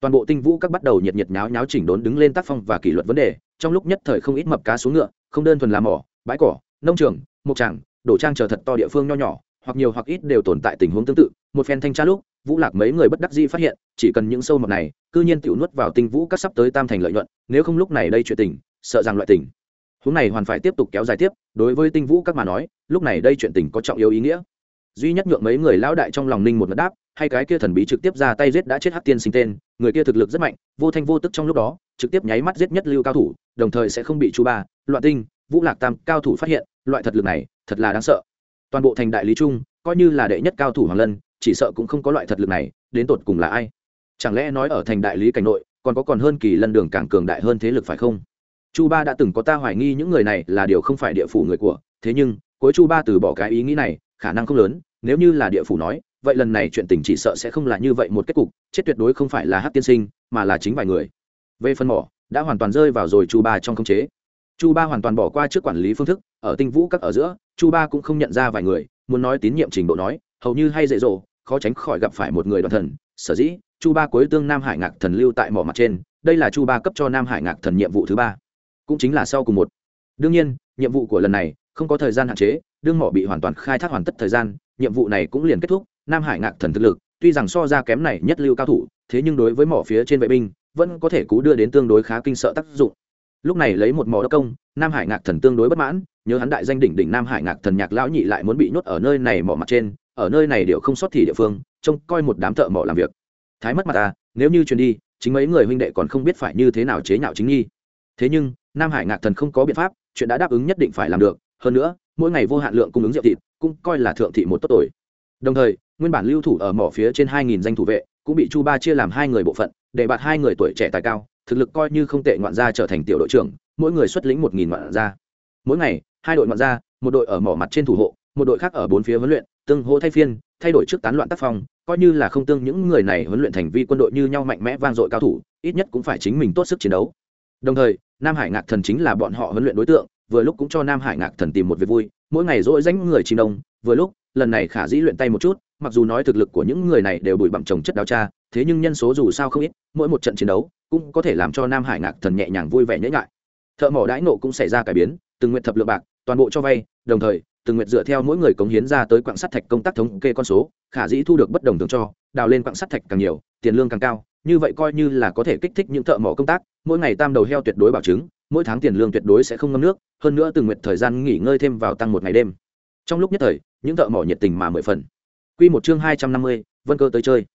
Toàn bộ tinh vũ các bắt đầu nhiệt nhiệt nháo nháo chỉnh đốn đứng lên tác phong và kỷ luật vấn đề, trong lúc nhất thời không ít mập cá xuống ngựa, không đơn thuần làm mỏ, bãi cỏ, nông trường, mộc tràng đổ trang chờ thật to địa phương nho nhỏ, hoặc nhiều hoặc ít đều tồn tại tình huống tương tự. Một phen thanh tra lúc, vũ lạc mấy người bất đắc dĩ phát hiện, chỉ cần những sâu mập này, cư nhiên tiểu nuốt vào tinh vũ các sắp tới tam thành lợi nhuận, nếu không lúc này đây chuyện tình, sợ rằng loại tình huống này hoàn phải tiếp tục kéo dài tiếp, đối với tinh vũ các mà nói, lúc này đây chuyện tình có trọng yếu ý nghĩa. Duy nhất nhượng mấy người lão đại trong lòng ninh một ngất đáp, hay cái kia thần bí trực tiếp ra tay giết đã chết hắc tiên sinh tên, người kia thực lực rất mạnh, vô thanh vô tức trong lúc đó, trực tiếp nháy mắt giết nhất lưu cao thủ, đồng thời sẽ không bị chú ba, loạn tinh, vũ lạc tam cao thủ phát hiện, loại thật lực này, thật là đáng sợ. Toàn bộ thành đại lý trung, coi như là đệ nhất cao thủ hoàng lân, chỉ sợ cũng không có loại thật lực này, đến tột cùng là ai? Chẳng lẽ nói ở thành đại lý cảnh nội, còn có còn hơn kỳ lân đường càng cường đại hơn thế lực phải không? Chu ba đã từng có ta hoài nghi những người này là điều không phải địa phủ người của, thế nhưng, cuối chu ba từ bỏ cái ý nghĩ này, khả năng không lớn, nếu như là địa phủ nói, vậy lần này chuyện tình chỉ sợ sẽ không là như vậy một kết cục, chết tuyệt đối không phải là hát tiên sinh, mà là chính vài người. Về phân mỏ, đã hoàn toàn rơi vào rồi chu ba trong khống chế. Chu ba hoàn toàn bỏ qua trước quản lý phương thức, ở tinh vũ các ở giữa, chu ba cũng không nhận ra vài người, muốn nói tín nhiệm trình độ nói, hầu như hay dễ dỗ, khó tránh khỏi gặp phải một người đoàn thần, sở dĩ, chu ba cuối tương nam hải ngạc thần lưu tại mỏ mặt trên, đây là chu ba cấp cho nam hải ngạc thần nhiệm vụ thứ ba cũng chính là sau cùng một. Đương nhiên, nhiệm vụ của lần này không có thời gian hạn chế, đương mỏ bị hoàn toàn khai thác hoàn tất thời gian, nhiệm vụ này cũng liền kết thúc, nam hải ngạc thần thực lực, tuy rằng so ra kém này nhất lưu cao thủ, thế nhưng đối với mỏ phía trên vệ binh, vẫn có thể cú đưa đến tương đối khá kinh sợ tác dụng. Lúc này lấy một mỏ đốc công, nam hải ngạc thần tương đối bất mãn, nhớ hắn đại danh đỉnh đỉnh nam hải ngạc thần nhạc lão nhị lại muốn bị nhốt ở nơi này mỏ mặt trên, ở nơi này đều không sót thì địa phương, trông coi một đám thợ mỏ làm việc. Thái mất mặt ta, nếu như truyền đi, chính mấy người huynh đệ còn không biết phải như thế nào chế nhạo chính nghi. Thế nhưng nam hải ngạc thần không có biện pháp, chuyện đã đáp ứng nhất định phải làm được, hơn nữa, mỗi ngày vô hạn lượng cung ứng rượu thịt, cũng coi là thượng thị một tốt tuổi đồng thời, nguyên bản lưu thủ ở mỏ phía trên hai nghìn danh thủ vệ, cũng bị chu ba chia làm hai người bộ phận, để bạt hai người tuổi trẻ tài cao, thực lực coi như không tệ ngoạn gia trở thành tiểu đội trưởng, mỗi người xuất lĩnh một nghìn ngoạn gia. Mỗi ngày, hai đội ngoạn gia, một đội ở mỏ mặt trên thủ hộ, một đội khác ở bốn phía huấn luyện, tương hỗ thay phiên, thay đổi trước tán loạn tác phong, coi như là không tương những người này huấn luyện thành vi quân đội như nhau mạnh mẽ vang dội cao thủ, ít nhất cũng phải chính mình tốt sức chiến đấu đồng thời, nam hải ngạc thần chính là bọn họ huấn luyện đối tượng, vừa lúc cũng cho nam hải ngạc thần tìm một việc vui, mỗi ngày dỗi danh người chìm đông, vừa lúc, lần này khả dĩ luyện tay một chút, mặc dù nói thực lực của những người này đều bụi bặm trồng chất đào cha, thế nhưng nhân số dù sao không ít, mỗi một trận chiến đấu cũng có thể làm cho nam hải ngạc thần nhẹ nhàng vui vẻ nhễ ngại thợ mỏ đãi nộ cũng xảy ra cải biến, từng nguyện thập lượng bạc, toàn bộ cho vay, đồng thời, từng nguyện dựa theo mỗi người cống hiến ra tới quạng sắt thạch công tác thống kê con số, khả dĩ thu được bất đồng thường cho, đào lên quạng sắt thạch càng nhiều, tiền lương càng cao như vậy coi như là có thể kích thích những thợ mỏ công tác, mỗi ngày tam đầu heo tuyệt đối bảo chứng, mỗi tháng tiền lương tuyệt đối sẽ không ngâm nước, hơn nữa từng nguyện thời gian nghỉ ngơi thêm vào tăng một ngày đêm. Trong lúc nhất thời, những thợ mỏ nhiệt tình mà mười phần. Quy một chương hai trăm năm mươi, vân cơ tới chơi.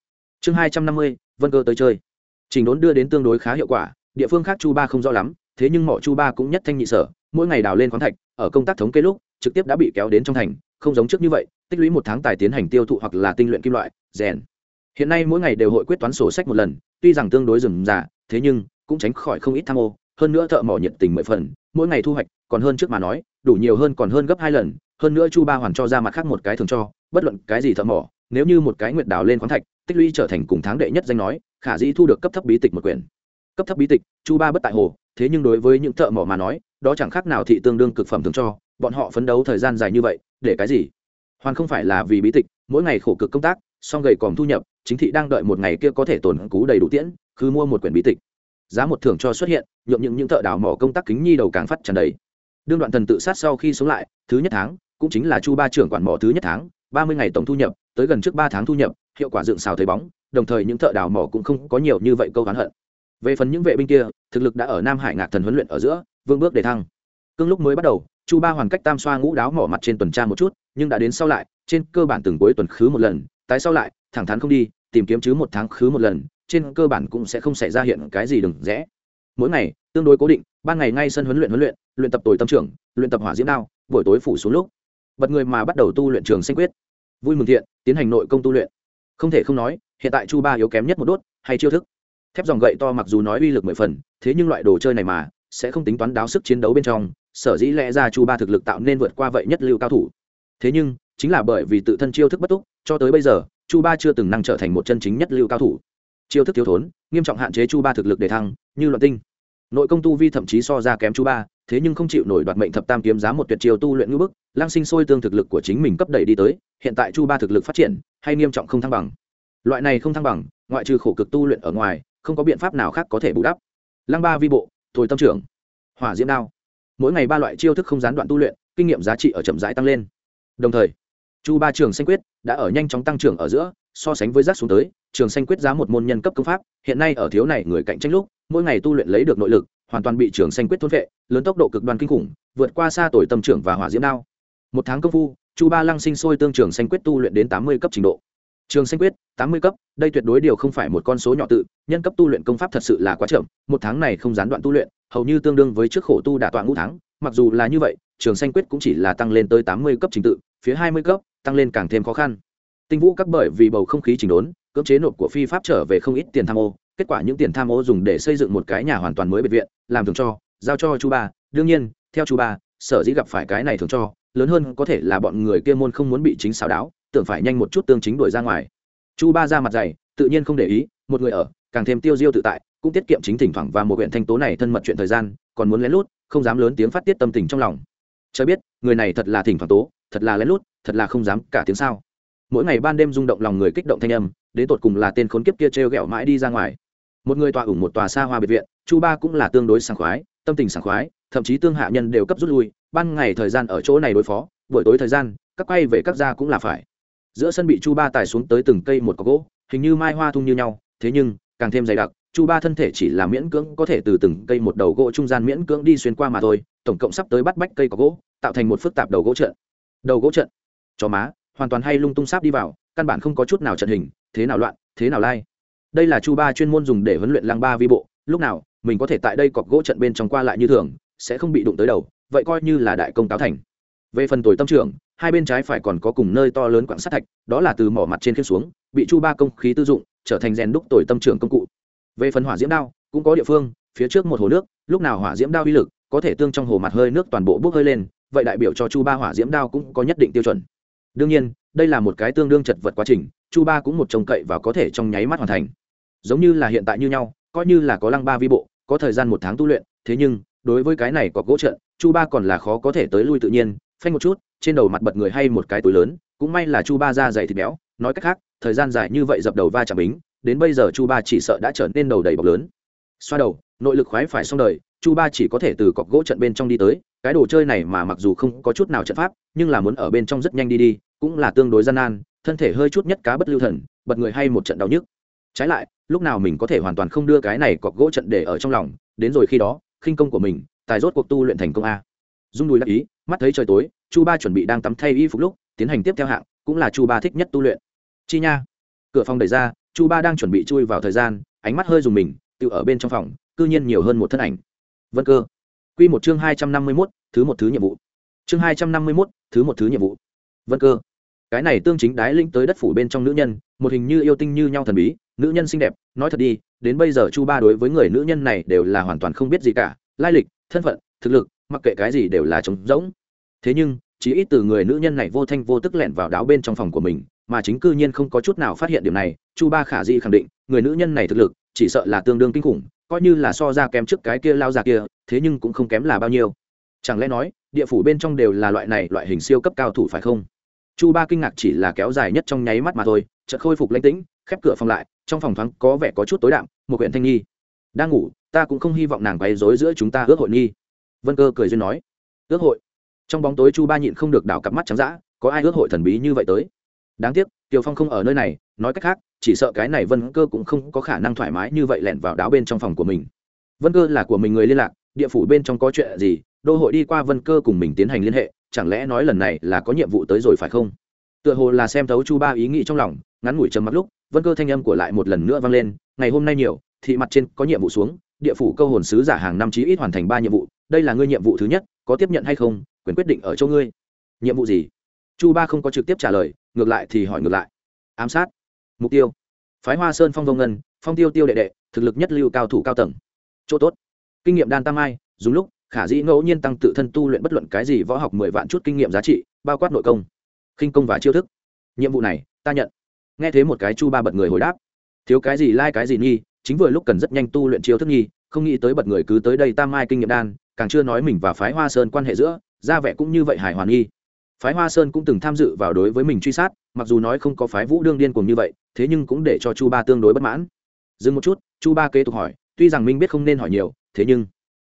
Chương hai trăm năm mươi, vân cơ tới chơi. Trình đốn đưa đến tương đối khá hiệu quả, địa phương khác chu ba không rõ lắm, thế nhưng mỏ chu ba cũng nhất thanh nhị sở, mỗi ngày đào lên khoáng thạch, ở công tác thống kê lúc, trực tiếp đã bị kéo đến trong thành, không giống trước như vậy, tích lũy một tháng tài tiến hành tiêu thụ hoặc là tinh luyện kim loại, rèn hiện nay mỗi ngày đều hội quyết toán sổ sách một lần, tuy rằng tương đối rườm rà, thế nhưng cũng tránh khỏi không ít tham ô, hơn nữa thợ mỏ nhiệt tình mười phần, mỗi ngày thu hoạch còn hơn trước mà nói, đủ nhiều hơn còn hơn gấp hai lần, hơn nữa chu ba hoàn cho ra mặt khác một cái thường cho, bất luận cái gì thợ mỏ, nếu như một cái nguyệt đào lên khoáng thạch, tích lũy trở thành cùng tháng đệ nhất danh nói, khả dĩ thu được cấp thấp bí tịch một quyển. Cấp thấp bí tịch, chu ba bất tại hồ, thế nhưng đối với những thợ mỏ mà nói, đó chẳng khác nào thị tương đương cực phẩm thường cho, bọn họ phấn đấu thời gian dài như vậy, để cái gì? Hoàn không phải là vì bí tịch, mỗi ngày khổ cực công tác, song gầy còm thu nhập chính thị đang đợi một ngày kia có thể tồn cú đầy đủ tiễn, cứ mua một quyển bí tịch. Giá một thưởng cho xuất hiện nhuộm những những thợ đào mỏ công tác kính nhi đầu càng phát tràn đầy. Đương đoạn thần tự sát sau khi sống lại, thứ nhất tháng, cũng chính là chu ba trưởng quản mỏ thứ nhất tháng, ba mươi ngày tổng thu nhập, tới gần trước ba tháng thu nhập, hiệu quả dựng xào thấy bóng, đồng thời những thợ đào mỏ cũng không có nhiều như vậy câu hắn hận. Về phần những vệ binh kia, thực lực đã ở nam hải ngạc thần huấn luyện ở giữa vương bước để thăng. Cương lúc mới bắt đầu, chu ba hoàn cách tam xoa ngũ đáo mỏ mặt trên tuần tra một chút, nhưng đã đến sau lại, trên cơ bản từng cuối tuần khứ một lần, tái sau lại thẳng thắn không đi, tìm kiếm chứ một tháng khứ một lần, trên cơ bản cũng sẽ không xảy ra hiện cái gì đừng rẽ. Mỗi ngày, tương đối cố định, ban ngày ngay sân huấn luyện huấn luyện luyện tập tồi tâm trưởng luyện tập hỏa diễm đao, buổi tối phủ xuống lúc. Bật người mà bắt đầu tu luyện trường sinh quyết. Vui mừng thiện, tiến hành nội công tu luyện. Không thể không nói, hiện tại chu ba yếu kém nhất một đốt, hay chiêu thức. Thép dòng gậy to mặc dù nói uy lực mười phần, thế nhưng loại đồ chơi này mà, sẽ không tính toán đáo sức chiến đấu bên trong, sở dĩ lẽ ra chu ba thực lực tạo nên vượt qua vậy nhất lưu cao thủ. Thế nhưng, chính là bởi vì tự thân chiêu thức bất túc, cho tới bây giờ chu ba chưa từng năng trở thành một chân chính nhất lưu cao thủ. Chiêu thức thiếu thốn, nghiêm trọng hạn chế chu ba thực lực để thăng, như loạn tinh. Nội công tu vi thậm chí so ra kém chu ba, thế nhưng không chịu nổi đoạt mệnh thập tam kiếm giá một tuyệt chiêu tu luyện ngữ bức lang sinh sôi tương thực lực của chính mình cấp đẩy đi tới, hiện tại chu ba thực lực phát triển, hay nghiêm trọng không thăng bằng. Loại này không thăng bằng, ngoại trừ khổ cực tu luyện ở ngoài, không có biện pháp nào khác có thể bù đắp. Lăng ba vi bộ thổi tâm trưởng, hỏa diễm đao. Mỗi ngày ba loại chiêu thức không gián đoạn tu luyện, kinh nghiệm giá trị ở chậm rãi tăng lên. Đồng thời chu ba trường xanh quyết đã ở nhanh chóng tăng trưởng ở giữa, so sánh với rác xuống tới, trường xanh quyết giá một môn nhân cấp công pháp, hiện nay ở thiếu này người cạnh tranh lúc, mỗi ngày tu luyện lấy được nội lực, hoàn toàn bị trường xanh quyết thôn vệ, lớn tốc độ cực đoan kinh khủng, vượt qua xa tuổi tâm trưởng và hỏa diễm đao. Một tháng công phu, chu ba lăng sinh sôi tương trường xanh quyết tu luyện đến tám mươi cấp trình độ. Trường xanh quyết, tám mươi cấp, đây tuyệt đối điều không phải một con số nhỏ tự, nhân cấp tu luyện công pháp thật sự là quá chậm, một tháng này không gián đoạn tu luyện, hầu như tương đương với trước khổ tu đả tọa ngũ tháng, mặc dù là như vậy, trường xanh quyết cũng chỉ là tăng lên tới tám mươi cấp trình tự phía hai mươi cấp, tăng lên càng thêm khó khăn. Tinh vũ các bởi vì bầu không khí chỉnh đốn, cưỡng chế nộp của phi pháp trở về không ít tiền tham ô. Kết quả những tiền tham ô dùng để xây dựng một cái nhà hoàn toàn mới biệt viện, làm thường cho, giao cho chú ba. Đương nhiên, theo chú ba, sở dĩ gặp phải cái này thường cho, lớn hơn có thể là bọn người kia môn không muốn bị chính xào đáo, tưởng phải nhanh một chút tương chính đổi ra ngoài. Chu ba ra mặt dày, tự nhiên không để ý, một người ở, càng thêm tiêu diêu tự tại, cũng tiết kiệm chính thỉnh thoảng và một huyện thanh tố này thân mật chuyện thời gian, còn muốn lén lút, không dám lớn tiếng phát tiết tâm tình trong lòng. Cho biết, người này thật là thỉnh thoảng tố thật là lén lút, thật là không dám cả tiếng sao. Mỗi ngày ban đêm rung động lòng người kích động thanh âm, đến tột cùng là tên khốn kiếp kia trêu ghẹo mãi đi ra ngoài. Một người tọa ủng một tòa xa hoa biệt viện, chu ba cũng là tương đối sảng khoái, tâm tình sảng khoái, thậm chí tương hạ nhân đều cấp rút lui, ban ngày thời gian ở chỗ này đối phó, buổi tối thời gian, các quay về các gia cũng là phải. Giữa sân bị chu ba tài xuống tới từng cây một có gỗ, hình như mai hoa thung như nhau, thế nhưng, càng thêm dày đặc, chu ba thân thể chỉ là miễn cưỡng có thể từ từng cây một đầu gỗ trung gian miễn cưỡng đi xuyên qua mà thôi, tổng cộng sắp tới bắt bách cây có gỗ, tạo thành một phức tạp đầu gỗ trợn đầu gỗ trận. Chó má, hoàn toàn hay lung tung sáp đi vào, căn bản không có chút nào trận hình, thế nào loạn, thế nào lai. Đây là chu ba chuyên môn dùng để huấn luyện lăng ba vi bộ, lúc nào, mình có thể tại đây cọc gỗ trận bên trong qua lại như thường, sẽ không bị đụng tới đầu, vậy coi như là đại công táo thành. Về phần tuổi tâm trưởng, hai bên trái phải còn có cùng nơi to lớn quảng sắt thạch, đó là từ mỏ mặt trên khiếp xuống, bị chu ba công khí tư dụng, trở thành rèn đúc tuổi tâm trưởng công cụ. Về phần hỏa diễm đao, cũng có địa phương, phía trước một hồ nước, lúc nào hỏa diễm đao uy lực, có thể tương trong hồ mặt hơi nước toàn bộ bốc hơi lên vậy đại biểu cho chu ba hỏa diễm đao cũng có nhất định tiêu chuẩn. Đương nhiên, đây là một cái tương đương chật vật quá trình, chu ba cũng một trông cậy và có thể trong nháy mắt hoàn thành. Giống như là hiện tại như nhau, coi như là có lăng ba vi bộ, có thời gian một tháng tu luyện, thế nhưng, đối với cái này có gỗ trận chu ba còn là khó có thể tới lui tự nhiên, phanh một chút, trên đầu mặt bật người hay một cái túi lớn, cũng may là chu ba da dày thịt béo, nói cách khác, thời gian dài như vậy dập đầu va chạm bính, đến bây giờ chu ba chỉ sợ đã trở nên đầu đầy bọc lớn. Xoa đầu, nội lực khoái phải xong đời, chu ba chỉ có thể từ cọc gỗ trận bên trong đi tới cái đồ chơi này mà mặc dù không có chút nào trận pháp, nhưng là muốn ở bên trong rất nhanh đi đi, cũng là tương đối gian nan, thân thể hơi chút nhất cá bất lưu thần, bật người hay một trận đau nhức. Trái lại, lúc nào mình có thể hoàn toàn không đưa cái này cọc gỗ trận để ở trong lòng, đến rồi khi đó, khinh công của mình, tài rốt cuộc tu luyện thành công a. Dung đùi đắc ý, mắt thấy trời tối, chu ba chuẩn bị đang tắm thay y phục lúc, tiến hành tiếp theo hạng, cũng là chu ba thích nhất tu luyện. Chi nha. Cửa phòng đẩy ra, chu ba đang chuẩn bị chui vào thời gian, ánh mắt hơi dùng mình, tự ở bên trong phòng, cư nhiên nhiều hơn một thân ảnh. Vân cơ. Quy một chương hai trăm năm mươi mốt, thứ một thứ nhiệm vụ. Chương hai trăm năm mươi mốt, thứ một thứ nhiệm vụ. Vân cơ. Cái này tương chính đái linh tới đất phủ bên trong nữ nhân, một hình như yêu tinh như nhau thần bí, nữ nhân xinh đẹp, nói thật đi, đến bây giờ chu ba đối với người nữ nhân này đều là hoàn toàn không biết gì cả, lai lịch, thân phận, thực lực, mặc kệ cái gì đều là trống rỗng. Thế nhưng, chỉ ít từ người nữ nhân này vô thanh vô tức lẻn vào đáo bên trong phòng của mình, mà chính cư nhiên không có chút nào phát hiện điểm này, chu ba khả dĩ khẳng định, người nữ nhân này thực lực, chỉ sợ là tương đương kinh khủng coi như là so ra kém trước cái kia lao già kia, thế nhưng cũng không kém là bao nhiêu. Chẳng lẽ nói, địa phủ bên trong đều là loại này loại hình siêu cấp cao thủ phải không? Chu ba kinh ngạc chỉ là kéo dài nhất trong nháy mắt mà thôi, chợt khôi phục lãnh tĩnh, khép cửa phòng lại, trong phòng thoáng có vẻ có chút tối đạm, một huyện thanh nghi. Đang ngủ, ta cũng không hy vọng nàng quấy rối giữa chúng ta ước hội nghi. Vân cơ cười duyên nói. Ước hội? Trong bóng tối chu ba nhịn không được đảo cặp mắt trắng dã, có ai ước hội thần bí như vậy tới? Đáng tiếc Tiểu phong không ở nơi này, nói cách khác, chỉ sợ cái này vân cơ cũng không có khả năng thoải mái như vậy lẻn vào đáo bên trong phòng của mình. Vân cơ là của mình người liên lạc, địa phủ bên trong có chuyện gì, đô hội đi qua vân cơ cùng mình tiến hành liên hệ, chẳng lẽ nói lần này là có nhiệm vụ tới rồi phải không? Tựa hồ là xem thấu chu ba ý nghĩ trong lòng, ngắn ngủi trầm mặc lúc, vân cơ thanh âm của lại một lần nữa vang lên, ngày hôm nay nhiều, thị mặt trên có nhiệm vụ xuống, địa phủ câu hồn sứ giả hàng năm chí ít hoàn thành ba nhiệm vụ, đây là ngươi nhiệm vụ thứ nhất, có tiếp nhận hay không, quyền quyết định ở chỗ ngươi. Nhiệm vụ gì? Chu ba không có trực tiếp trả lời ngược lại thì hỏi ngược lại. Ám sát. Mục tiêu. Phái hoa sơn phong vông ngân, phong tiêu tiêu đệ đệ, thực lực nhất lưu cao thủ cao tầng. Chỗ tốt. Kinh nghiệm đan tam ai, dùng lúc, khả dĩ ngẫu nhiên tăng tự thân tu luyện bất luận cái gì võ học mười vạn chút kinh nghiệm giá trị, bao quát nội công. Khinh công và chiêu thức. Nhiệm vụ này, ta nhận. Nghe thấy một cái chu ba bật người hồi đáp. Thiếu cái gì lai、like、cái gì nghi, chính vừa lúc cần rất nhanh tu luyện chiêu thức nghi, không nghĩ tới bật người cứ tới đây tam mai kinh nghiệm đan, càng chưa nói mình và phái hoa sơn quan hệ giữa, ra vẻ cũng như vậy Hải hoàn nghi phái hoa sơn cũng từng tham dự vào đối với mình truy sát, mặc dù nói không có phái vũ đương điên cùng như vậy, thế nhưng cũng để cho chu ba tương đối bất mãn. Dừng một chút, chu ba kế tục hỏi, tuy rằng minh biết không nên hỏi nhiều, thế nhưng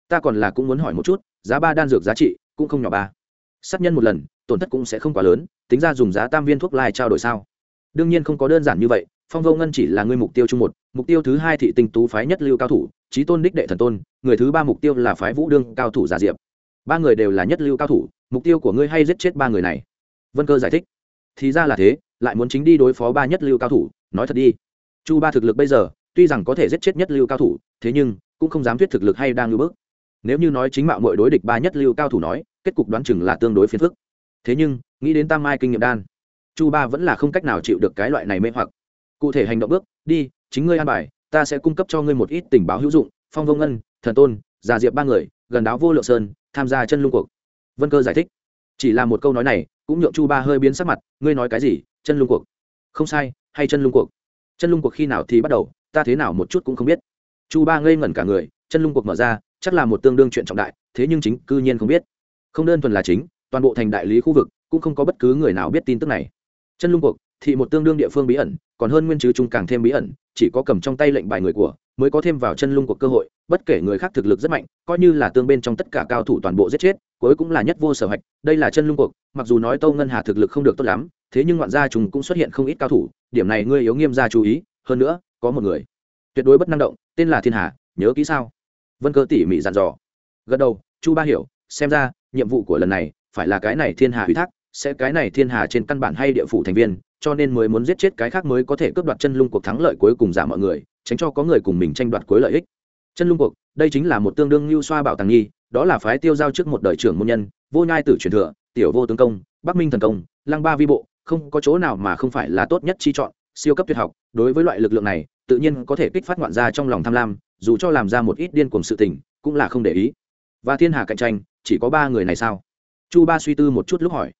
ta còn là cũng muốn hỏi một chút, giá ba đan dược giá trị cũng không nhỏ ba. Sát nhân một lần, tổn thất cũng sẽ không quá lớn, tính ra dùng giá tam viên thuốc lai trao đổi sao? Đương nhiên không có đơn giản như vậy, phong vô ngân chỉ là người mục tiêu chung một, mục tiêu thứ hai thị tinh tú phái nhất lưu cao thủ trí tôn đích đệ thần tôn, người thứ ba mục tiêu là phái vũ đương cao thủ giả diệp. Ba người đều là nhất lưu cao thủ mục tiêu của ngươi hay giết chết ba người này? Vân cơ giải thích. Thì ra là thế, lại muốn chính đi đối phó ba nhất lưu cao thủ, nói thật đi. Chu ba thực lực bây giờ, tuy rằng có thể giết chết nhất lưu cao thủ, thế nhưng, cũng không dám thuyết thực lực hay đang lưu bước. Nếu như nói chính mạo mọi đối địch ba nhất lưu cao thủ nói, kết cục đoán chừng là tương đối phiền phức. Thế nhưng, nghĩ đến tam mai kinh nghiệm đan, chu ba vẫn là không cách nào chịu được cái loại này mê hoặc. Cụ thể hành động bước, đi, chính ngươi an bài, ta sẽ cung cấp cho ngươi một ít tình báo hữu dụng, phong vông ngân, thần tôn, già diệp ba người, gần đáo vô lượng sơn, tham gia chân lung cuộc vân cơ giải thích. Chỉ là một câu nói này, cũng nhượng chu ba hơi biến sắc mặt, ngươi nói cái gì? Chân lung cuộc. Không sai, hay chân lung cuộc? Chân lung cuộc khi nào thì bắt đầu, ta thế nào một chút cũng không biết. Chu ba ngây ngẩn cả người, chân lung cuộc mở ra, chắc là một tương đương chuyện trọng đại, thế nhưng chính cư nhiên không biết. Không đơn thuần là chính, toàn bộ thành đại lý khu vực, cũng không có bất cứ người nào biết tin tức này. Chân lung cuộc thì một tương đương địa phương bí ẩn, còn hơn nguyên chứ trung càng thêm bí ẩn, chỉ có cầm trong tay lệnh bài người của, mới có thêm vào chân lung cuộc cơ hội, bất kể người khác thực lực rất mạnh, coi như là tương bên trong tất cả cao thủ toàn bộ giết chết, cuối cũng là nhất vô sở hạch, đây là chân lung cuộc, mặc dù nói tâu ngân hà thực lực không được tốt lắm, thế nhưng ngoạn gia chúng cũng xuất hiện không ít cao thủ, điểm này ngươi yếu nghiêm ra chú ý, hơn nữa, có một người tuyệt đối bất năng động, tên là thiên hà, nhớ kỹ sao? Vân cơ tỉ mỉ dặn dò. Gật đầu, chu ba hiểu, xem ra, nhiệm vụ của lần này, phải là cái này thiên hà ủy thác sẽ cái này thiên hà trên căn bản hay địa phủ thành viên, cho nên mới muốn giết chết cái khác mới có thể cướp đoạt chân lung cuộc thắng lợi cuối cùng giả mọi người, tránh cho có người cùng mình tranh đoạt cuối lợi ích. Chân lung cuộc, đây chính là một tương đương lưu xoa bảo tàng nhi, đó là phái tiêu giao trước một đời trưởng môn nhân, vô nhai tử truyền thừa, tiểu vô tướng công, bắc minh thần công, lăng ba vi bộ, không có chỗ nào mà không phải là tốt nhất chi chọn, siêu cấp tuyệt học, đối với loại lực lượng này, tự nhiên có thể kích phát ngoạn ra trong lòng tham lam, dù cho làm ra một ít điên cuồng sự tình, cũng là không để ý. Và thiên hà cạnh tranh, chỉ có ba người này sao? Chu ba suy tư một chút lúc hỏi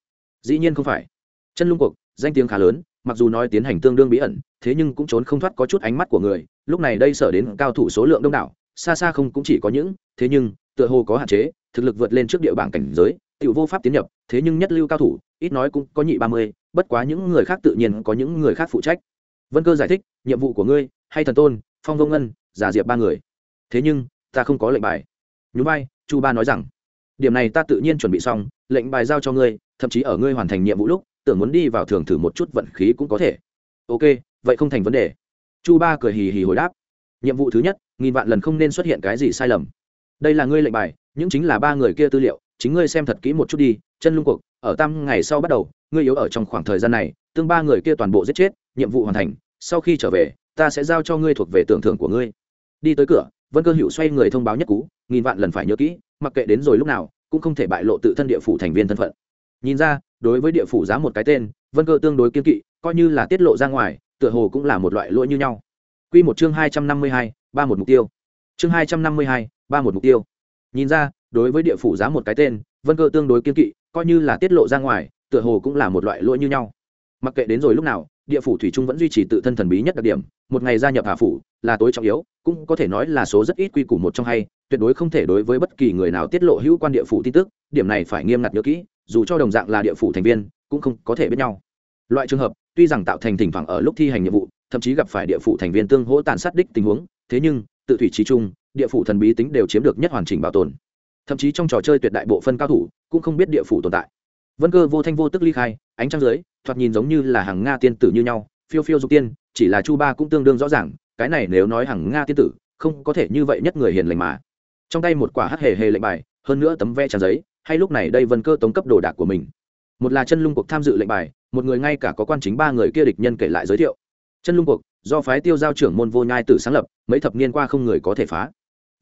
dĩ nhiên không phải. Chân lung cuộc, danh tiếng khá lớn, mặc dù nói tiến hành tương đương bí ẩn, thế nhưng cũng trốn không thoát có chút ánh mắt của người, lúc này đây sở đến cao thủ số lượng đông đảo, xa xa không cũng chỉ có những, thế nhưng, tựa hồ có hạn chế, thực lực vượt lên trước địa bảng cảnh giới, tiểu vô pháp tiến nhập, thế nhưng nhất lưu cao thủ, ít nói cũng có nhị ba mươi, bất quá những người khác tự nhiên có những người khác phụ trách. Vân cơ giải thích, nhiệm vụ của ngươi, hay thần tôn, phong vông ngân, giả diệp ba người. Thế nhưng, ta không có lệnh bài. Nhún vai, chu ba nói rằng, điểm này ta tự nhiên chuẩn bị xong, lệnh bài giao cho ngươi thậm chí ở ngươi hoàn thành nhiệm vụ lúc, tưởng muốn đi vào thường thử một chút vận khí cũng có thể. Ok, vậy không thành vấn đề. Chu ba cười hì hì hồi đáp. Nhiệm vụ thứ nhất, nghìn vạn lần không nên xuất hiện cái gì sai lầm. Đây là ngươi lệnh bài, những chính là ba người kia tư liệu, chính ngươi xem thật kỹ một chút đi, chân lung cuộc, ở tam ngày sau bắt đầu, ngươi yếu ở trong khoảng thời gian này, tương ba người kia toàn bộ giết chết, nhiệm vụ hoàn thành, sau khi trở về, ta sẽ giao cho ngươi thuộc về tưởng thưởng của ngươi. Đi tới cửa, vân cơ hữu xoay người thông báo nhất cú, nghìn vạn lần phải nhớ kỹ, mặc kệ đến rồi lúc nào, cũng không thể bại lộ tự thân địa phủ thành viên thân phận nhìn ra, đối với địa phủ giá một cái tên, vân cơ tương đối kiên kỵ, coi như là tiết lộ ra ngoài, tựa hồ cũng là một loại lỗi như nhau. Quy một chương hai trăm năm mươi hai, ba một mục tiêu. Chương hai trăm năm mươi hai, ba một mục tiêu. Nhìn ra, đối với địa phủ giá một cái tên, vân cơ tương đối kiên kỵ, coi như là tiết lộ ra ngoài, tựa hồ cũng là một loại lỗi như nhau. Mặc kệ đến rồi lúc nào, địa phủ thủy trung vẫn duy trì tự thân thần bí nhất đặc điểm, một ngày gia nhập hà phủ, là tối trọng yếu, cũng có thể nói là số rất ít quy củ một trong hay, tuyệt đối không thể đối với bất kỳ người nào tiết lộ hữu quan địa phủ tin tức, điểm này phải nghiêm ngặt nhớ kỹ dù cho đồng dạng là địa phủ thành viên, cũng không có thể biết nhau. Loại trường hợp, tuy rằng tạo thành thỉnh thoảng ở lúc thi hành nhiệm vụ, thậm chí gặp phải địa phủ thành viên tương hỗ tàn sát đích tình huống, thế nhưng, tự thủy trí chung, địa phủ thần bí tính đều chiếm được nhất hoàn chỉnh bảo tồn. Thậm chí trong trò chơi tuyệt đại bộ phân cao thủ, cũng không biết địa phủ tồn tại. Vân cơ vô thanh vô tức ly khai, ánh trăng dưới, thoạt nhìn giống như là hàng nga tiên tử như nhau, phiêu phiêu dục tiên, chỉ là chu ba cũng tương đương rõ ràng, cái này nếu nói hàng nga tiên tử, không có thể như vậy nhất người hiền lành mà. Trong tay một quả hắc hề hề lệnh bài, hơn nữa tấm ve trang giấy hay lúc này đây vân cơ tống cấp đồ đạc của mình. Một là chân lung cuộc tham dự lệnh bài, một người ngay cả có quan chính ba người kia địch nhân kể lại giới thiệu. Chân lung cuộc, do phái tiêu giao trưởng môn vô nhai tử sáng lập, mấy thập niên qua không người có thể phá.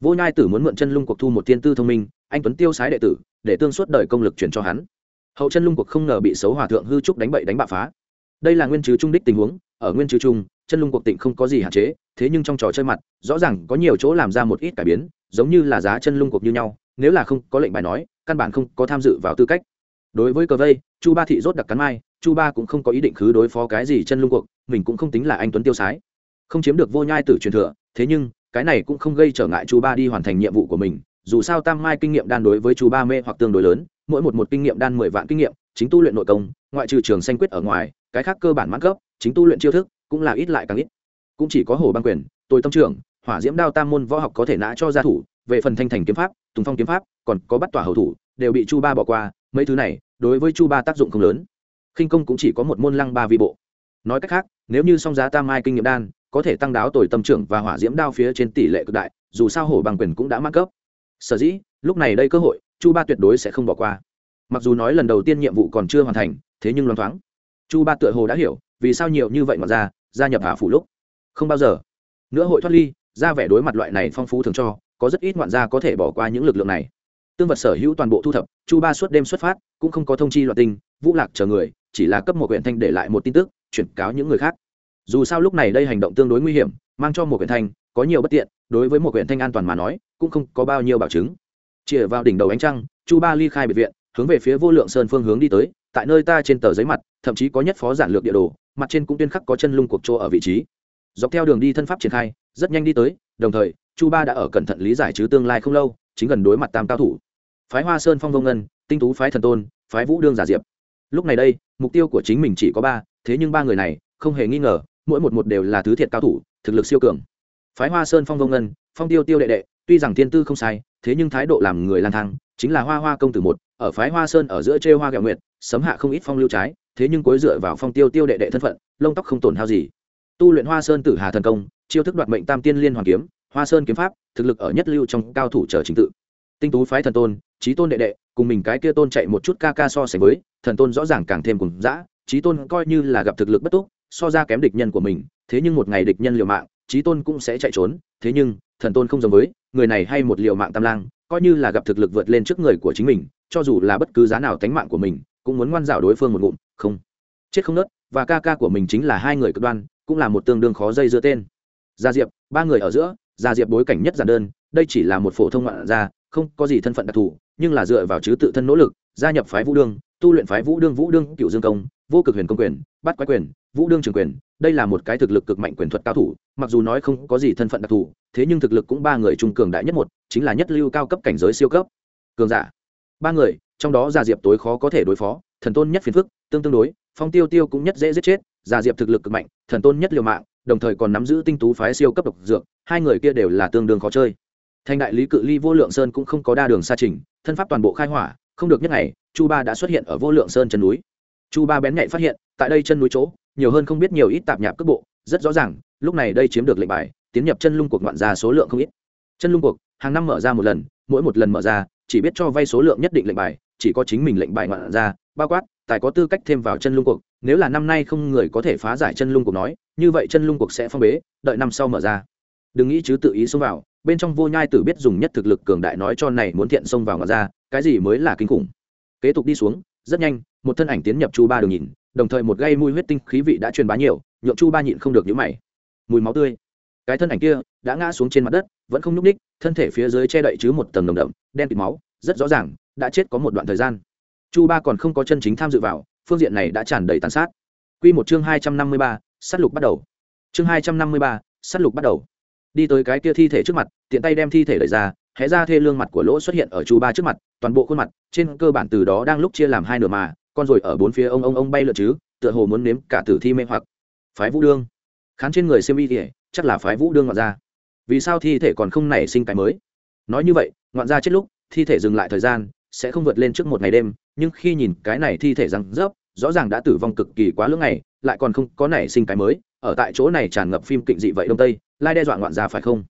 Vô nhai tử muốn mượn chân lung cuộc thu một tiên tư thông minh, anh tuấn tiêu sái đệ tử, để tương suốt đời công lực chuyển cho hắn. Hậu chân lung cuộc không ngờ bị xấu hòa thượng hư trúc đánh bậy đánh bạ phá. Đây là nguyên chứ trung đích tình huống, ở nguyên chứ trung, chân lung cuộc tịnh không có gì hạn chế, thế nhưng trong trò chơi mặt, rõ ràng có nhiều chỗ làm ra một ít cải biến, giống như là giá chân lung cuộc như nhau nếu là không có lệnh bài nói, căn bản không có tham dự vào tư cách. Đối với cờ vây, chu ba thị rốt đặc cắn mai, chu ba cũng không có ý định khứ đối phó cái gì chân lung cuộc, mình cũng không tính là anh tuấn tiêu sái. Không chiếm được vô nhai tử truyền thừa, thế nhưng, cái này cũng không gây trở ngại chu ba đi hoàn thành nhiệm vụ của mình. Dù sao tam mai kinh nghiệm đan đối với chu ba mê hoặc tương đối lớn, mỗi một một kinh nghiệm đan mười vạn kinh nghiệm, chính tu luyện nội công, ngoại trừ trường xanh quyết ở ngoài, cái khác cơ bản mãn cấp chính tu luyện chiêu thức cũng là ít lại càng ít. Cũng chỉ có hồ băng quyền tôi tâm trưởng, hỏa diễm đao tam môn võ học có thể nã cho gia thủ về phần thanh thành kiếm pháp, tùng phong kiếm pháp, còn có bắt tỏa hậu thủ, đều bị chu ba bỏ qua, mấy thứ này, đối với chu ba tác dụng không lớn. Khinh công cũng chỉ có một môn lăng ba vi bộ. Nói cách khác, nếu như song giá tam mai kinh nghiệm đan, có thể tăng đáo tuổi tâm trưởng và hỏa diễm đao phía trên tỷ lệ cực đại, dù sao hổ bằng quyền cũng đã mắc cấp. Sở dĩ, lúc này đây cơ hội, chu ba tuyệt đối sẽ không bỏ qua. Mặc dù nói lần đầu tiên nhiệm vụ còn chưa hoàn thành, thế nhưng loan thoáng, chu ba tựa hồ đã hiểu, vì sao nhiều như vậy mà ra, gia nhập hạ phủ lúc. Không bao giờ. Nữa hội thoát ly, ra vẻ đối mặt loại này phong phú thường cho có rất ít ngoạn gia có thể bỏ qua những lực lượng này. Tương vật sở hữu toàn bộ thu thập, chu ba suốt đêm xuất phát, cũng không có thông chi loạt tinh, vũ lạc chờ người, chỉ là cấp một huyện thanh để lại một tin tức, chuyển cáo những người khác. Dù sao lúc này đây hành động tương đối nguy hiểm, mang cho một huyện thanh, có nhiều bất tiện, đối với một huyện thanh an toàn mà nói, cũng không có bao nhiêu bảo chứng. Chìa vào đỉnh đầu ánh trăng, chu ba ly khai biệt viện, hướng về phía vô lượng sơn phương hướng đi tới, tại nơi ta trên tờ giấy mặt, thậm chí có nhất phó giản lược địa đồ, mặt trên cũng tuyên khắc có chân lung cuộc chỗ ở vị trí. Dọc theo đường đi thân pháp triển khai, rất nhanh đi tới, đồng thời chu ba đã ở cẩn thận lý giải chứ tương lai không lâu, chính gần đối mặt tam cao thủ. Phái hoa sơn phong vông ngân, tinh tú phái thần tôn, phái vũ đương giả diệp. Lúc này đây, mục tiêu của chính mình chỉ có ba, thế nhưng ba người này, không hề nghi ngờ, mỗi một một đều là thứ thiệt cao thủ, thực lực siêu cường. Phái hoa sơn phong vông ngân, phong tiêu tiêu đệ đệ, tuy rằng thiên tư không sai, thế nhưng thái độ làm người lang thang, chính là hoa hoa công tử một, ở phái hoa sơn ở giữa trêu hoa gạo nguyệt sấm hạ không ít phong lưu trái, thế nhưng cuối dựa vào phong tiêu tiêu đệ đệ thân phận, lông tóc không tổn hao gì. Tu luyện hoa sơn tử hà thần công, chiêu thức đoạt mệnh tam tiên liên hoàn kiếm hoa sơn kiếm pháp, thực lực ở nhất lưu trong cao thủ trở trình tự. Tinh tú phái thần tôn trí tôn đệ đệ, cùng mình cái kia tôn chạy một chút ca ca so sánh với, thần tôn rõ ràng càng thêm cùng dã trí tôn coi như là gặp thực lực bất túc, so ra kém địch nhân của mình, thế nhưng một ngày địch nhân liều mạng trí tôn cũng sẽ chạy trốn, thế nhưng, thần tôn không giống với, người này hay một liều mạng tam lang, coi như là gặp thực lực vượt lên trước người của chính mình, cho dù là bất cứ giá nào tánh mạng của mình, cũng muốn ngoan dạo đối phương một ngụm, không. Chết không nớt, và ca ca của mình chính là hai người cực đoan, cũng là một tương đương khó dây giữa tên. Gia diệp, ba người ở giữa gia diệp bối cảnh nhất giản đơn, đây chỉ là một phổ thông ngoạn gia, không có gì thân phận đặc thù, nhưng là dựa vào chứ tự thân nỗ lực, gia nhập phái vũ đương, tu luyện phái vũ đương vũ đương cựu dương công, vô cực huyền công quyền, bắt quái quyền, vũ đương trường quyền, đây là một cái thực lực cực mạnh quyền thuật cao thủ, mặc dù nói không có gì thân phận đặc thù, thế nhưng thực lực cũng ba người trung cường đại nhất một, chính là nhất lưu cao cấp cảnh giới siêu cấp. Cường giả. Ba người, trong đó gia diệp tối khó có thể đối phó, thần tôn nhất phiền phức, tương tương đối, phong tiêu tiêu cũng nhất dễ giết chết gia diệp thực lực cực mạnh, thần tôn nhất liều mạng, đồng thời còn nắm giữ tinh tú phái siêu cấp độc dược, hai người kia đều là tương đương khó chơi. Thành đại lý cự ly vô lượng sơn cũng không có đa đường xa trình, thân pháp toàn bộ khai hỏa, không được nhất ngày chu ba đã xuất hiện ở vô lượng sơn chân núi. Chu ba bén nhạy phát hiện, tại đây chân núi chỗ, nhiều hơn không biết nhiều ít tạp nhạp cước bộ, rất rõ ràng, lúc này đây chiếm được lệnh bài, tiến nhập chân lung cuộc ngoạn ra số lượng không ít. Chân lung cuộc, hàng năm mở ra một lần, mỗi một lần mở ra, chỉ biết cho vay số lượng nhất định lệnh bài, chỉ có chính mình lệnh bài ngoạn ra, bao quát tài có tư cách thêm vào chân lung cuộc, nếu là năm nay không người có thể phá giải chân lung cuộc nói, như vậy chân lung cuộc sẽ phong bế, đợi năm sau mở ra. Đừng nghĩ chứ tự ý xông vào, bên trong vô nhai tử biết dùng nhất thực lực cường đại nói cho này muốn thiện xông vào ngọt ra, cái gì mới là kinh khủng. Kế tục đi xuống, rất nhanh, một thân ảnh tiến nhập chu ba đường nhìn, đồng thời một gây mùi huyết tinh khí vị đã truyền bá nhiều, nhượng chu ba nhịn không được nhũ mày. Mùi máu tươi. Cái thân ảnh kia đã ngã xuống trên mặt đất, vẫn không nhúc ních thân thể phía dưới che đậy chứ một tầng đồng đậm, đen kịt máu, rất rõ ràng, đã chết có một đoạn thời gian chu ba còn không có chân chính tham dự vào, phương diện này đã tràn đầy tàn sát. Q một chương hai trăm năm mươi ba s á t lục bắt đầu. Chương hai trăm năm mươi ba s á t lục bắt đầu. Đi tới cái kia thi thể trước mặt, tiện tay đem thi thể đẩy ra, hé ra thê lương mặt của lỗ xuất hiện ở chu ba trước mặt, toàn bộ khuôn mặt, trên cơ bản từ đó đang lúc chia làm hai nửa mà, con rồi ở bốn phía ông ông ông bay lượn chứ, tựa hồ muốn nếm cả tử thi mê hoặc. Phái vũ đương. Khán trên người xem y thể chắc là phái vũ đương ngoạn ra vì sao thi thể còn không nảy sinh cái mới? Nói như vậy, ngoạn ra chết lúc, thi thể dừng lại thời gian sẽ không vượt lên trước một ngày đêm, nhưng khi nhìn cái này thi thể răng rớp, rõ ràng đã tử vong cực kỳ quá lưỡng ngày, lại còn không có nảy sinh cái mới, ở tại chỗ này tràn ngập phim kịnh dị vậy đông tây, lai đe dọa ngoạn ra phải không?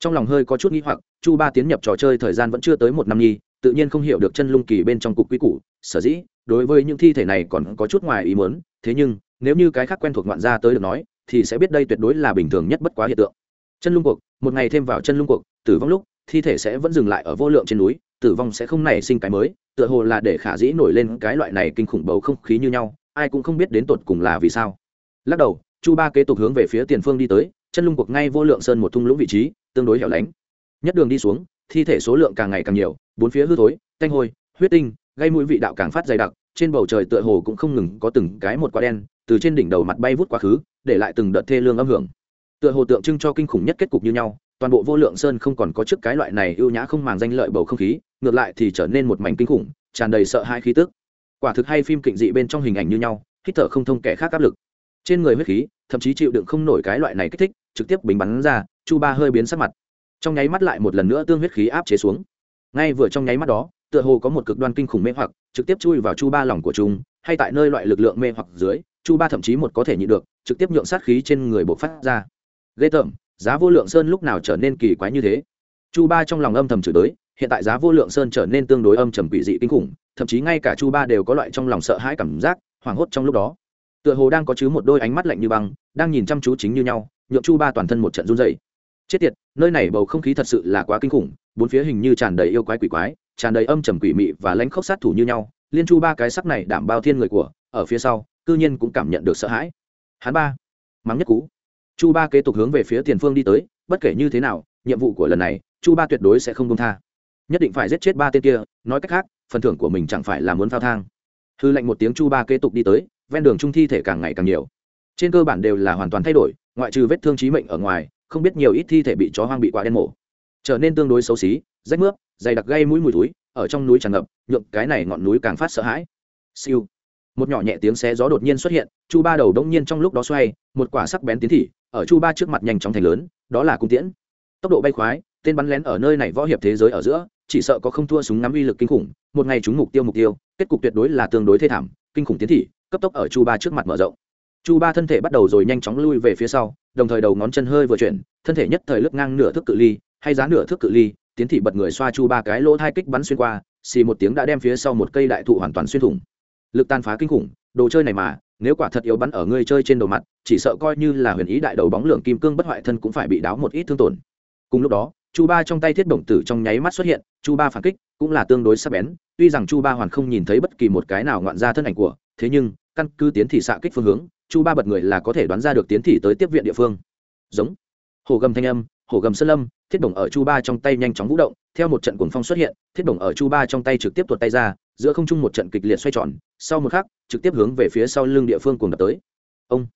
Trong lòng hơi có chút nghĩ hoặc, chu ba tiến nhập trò chơi thời gian vẫn chưa tới một năm nhi, tự nhiên không hiểu được chân lung kỳ bên trong cục quý củ, sở dĩ, đối với những thi thể này còn có chút ngoài ý muốn, thế nhưng, nếu như cái khác quen thuộc ngoạn ra tới được nói, thì sẽ biết đây tuyệt đối là bình thường nhất bất quá hiện tượng. Chân lung cuộc, một ngày thêm vào chân lung cuộc, tử vong lúc, thi thể sẽ vẫn dừng lại ở vô lượng trên núi tử vong sẽ không nảy sinh cái mới, tựa hồ là để khả dĩ nổi lên cái loại này kinh khủng bầu không khí như nhau, ai cũng không biết đến tột cùng là vì sao. Lắc đầu, chu ba kế tục hướng về phía tiền phương đi tới, chân lung cuộc ngay vô lượng sơn một thung lũng vị trí, tương đối hẻo lánh. Nhất đường đi xuống, thi thể số lượng càng ngày càng nhiều, bốn phía hư thối, tanh hôi, huyết tinh, gây mũi vị đạo càng phát dày đặc, trên bầu trời tựa hồ cũng không ngừng có từng cái một quả đen, từ trên đỉnh đầu mặt bay vút quá khứ, để lại từng đợt thê lương âm hưởng. Tựa hồ tượng trưng cho kinh khủng nhất kết cục như nhau toàn bộ vô lượng sơn không còn có trước cái loại này ưu nhã không màng danh lợi bầu không khí, ngược lại thì trở nên một mảnh kinh khủng, tràn đầy sợ hãi khí tức. Quả thực hay phim kịnh dị bên trong hình ảnh như nhau, hít thở không thông kẻ khác áp lực. Trên người huyết khí, thậm chí chịu đựng không nổi cái loại này kích thích, trực tiếp bình bắn ra, chu ba hơi biến sắc mặt. Trong nháy mắt lại một lần nữa tương huyết khí áp chế xuống. Ngay vừa trong nháy mắt đó, tựa hồ có một cực đoan kinh khủng mê hoặc, trực tiếp chui vào chu ba lòng của chúng, hay tại nơi loại lực lượng mê hoặc dưới, chu ba thậm chí một có thể nhịn được, trực tiếp nhượng sát khí trên người bộc phát ra. Ghê tởm giá vô lượng sơn lúc nào trở nên kỳ quái như thế? Chu ba trong lòng âm thầm chửi tới hiện tại giá vô lượng sơn trở nên tương đối âm trầm quỷ dị kinh khủng, thậm chí ngay cả chu ba đều có loại trong lòng sợ hãi cảm giác, hoảng hốt trong lúc đó. Tựa hồ đang có chứ một đôi ánh mắt lạnh như băng, đang nhìn chăm chú chính như nhau, nhượng chu ba toàn thân một trận run dày chết tiệt, nơi này bầu không khí thật sự là quá kinh khủng, bốn phía hình như tràn đầy yêu quái quỷ quái, tràn đầy âm trầm quỷ mị và lãnh khốc sát thủ như nhau, liên chu ba cái sắc này đảm bao thiên người của, ở phía sau, cư nhiên cũng cảm nhận được sợ hãi. Hắn ba, mắng nhất cú chu ba kế tục hướng về phía tiền phương đi tới, bất kể như thế nào, nhiệm vụ của lần này, chu ba tuyệt đối sẽ không công tha. Nhất định phải giết chết ba tên kia, nói cách khác, phần thưởng của mình chẳng phải là muốn phao thang. Hư lệnh một tiếng chu ba kế tục đi tới, ven đường trung thi thể càng ngày càng nhiều. Trên cơ bản đều là hoàn toàn thay đổi, ngoại trừ vết thương trí mệnh ở ngoài, không biết nhiều ít thi thể bị chó hoang bị quá đen mổ. Trở nên tương đối xấu xí, rách mướp, dày đặc gây mũi mùi túi, ở trong núi tràn ngập, nhượng cái này ngọn núi càng phát sợ hãi. Siêu. Một nhỏ nhẹ tiếng xé gió đột nhiên xuất hiện chu ba đầu đông nhiên trong lúc đó xoay, một quả sắc bén tiến thị, ở chu ba trước mặt nhanh chóng thành lớn, đó là cung tiễn. Tốc độ bay khoái, tên bắn lén ở nơi này võ hiệp thế giới ở giữa, chỉ sợ có không thua súng ngắm uy lực kinh khủng, một ngày chúng mục tiêu mục tiêu, kết cục tuyệt đối là tương đối thê thảm, kinh khủng tiến thị, cấp tốc ở chu ba trước mặt mở rộng. Chu ba thân thể bắt đầu rồi nhanh chóng lui về phía sau, đồng thời đầu ngón chân hơi vừa chuyển, thân thể nhất thời lướt ngang nửa thước cự ly, hay giá nửa thước cự ly, tiến thị bật người xoa chu ba cái lỗ thai kích bắn xuyên qua, xì một tiếng đã đem phía sau một cây đại thụ hoàn toàn xuyên thủng. Lực tàn phá kinh khủng, đồ chơi này mà nếu quả thật yếu bắn ở ngươi chơi trên đầu mặt, chỉ sợ coi như là huyền ý đại đầu bóng lượng kim cương bất hoại thân cũng phải bị đáo một ít thương tổn. Cùng lúc đó, chu ba trong tay thiết động tử trong nháy mắt xuất hiện, chu ba phản kích cũng là tương đối sắc bén, tuy rằng chu ba hoàn không nhìn thấy bất kỳ một cái nào ngoạn ra thân ảnh của, thế nhưng, căn cứ tiến thị xạ kích phương hướng, chu ba bật người là có thể đoán ra được tiến thị tới tiếp viện địa phương. Giống. Hồ gầm thanh âm hồ gầm sơn lâm, thiết động ở chu ba trong tay nhanh chóng vũ động, theo một trận cuồng phong xuất hiện, thiết động ở chu ba trong tay trực tiếp tuột tay ra giữa không trung một trận kịch liệt xoay tròn, sau một khắc, trực tiếp hướng về phía sau lưng địa phương cuồng đập tới. Ông!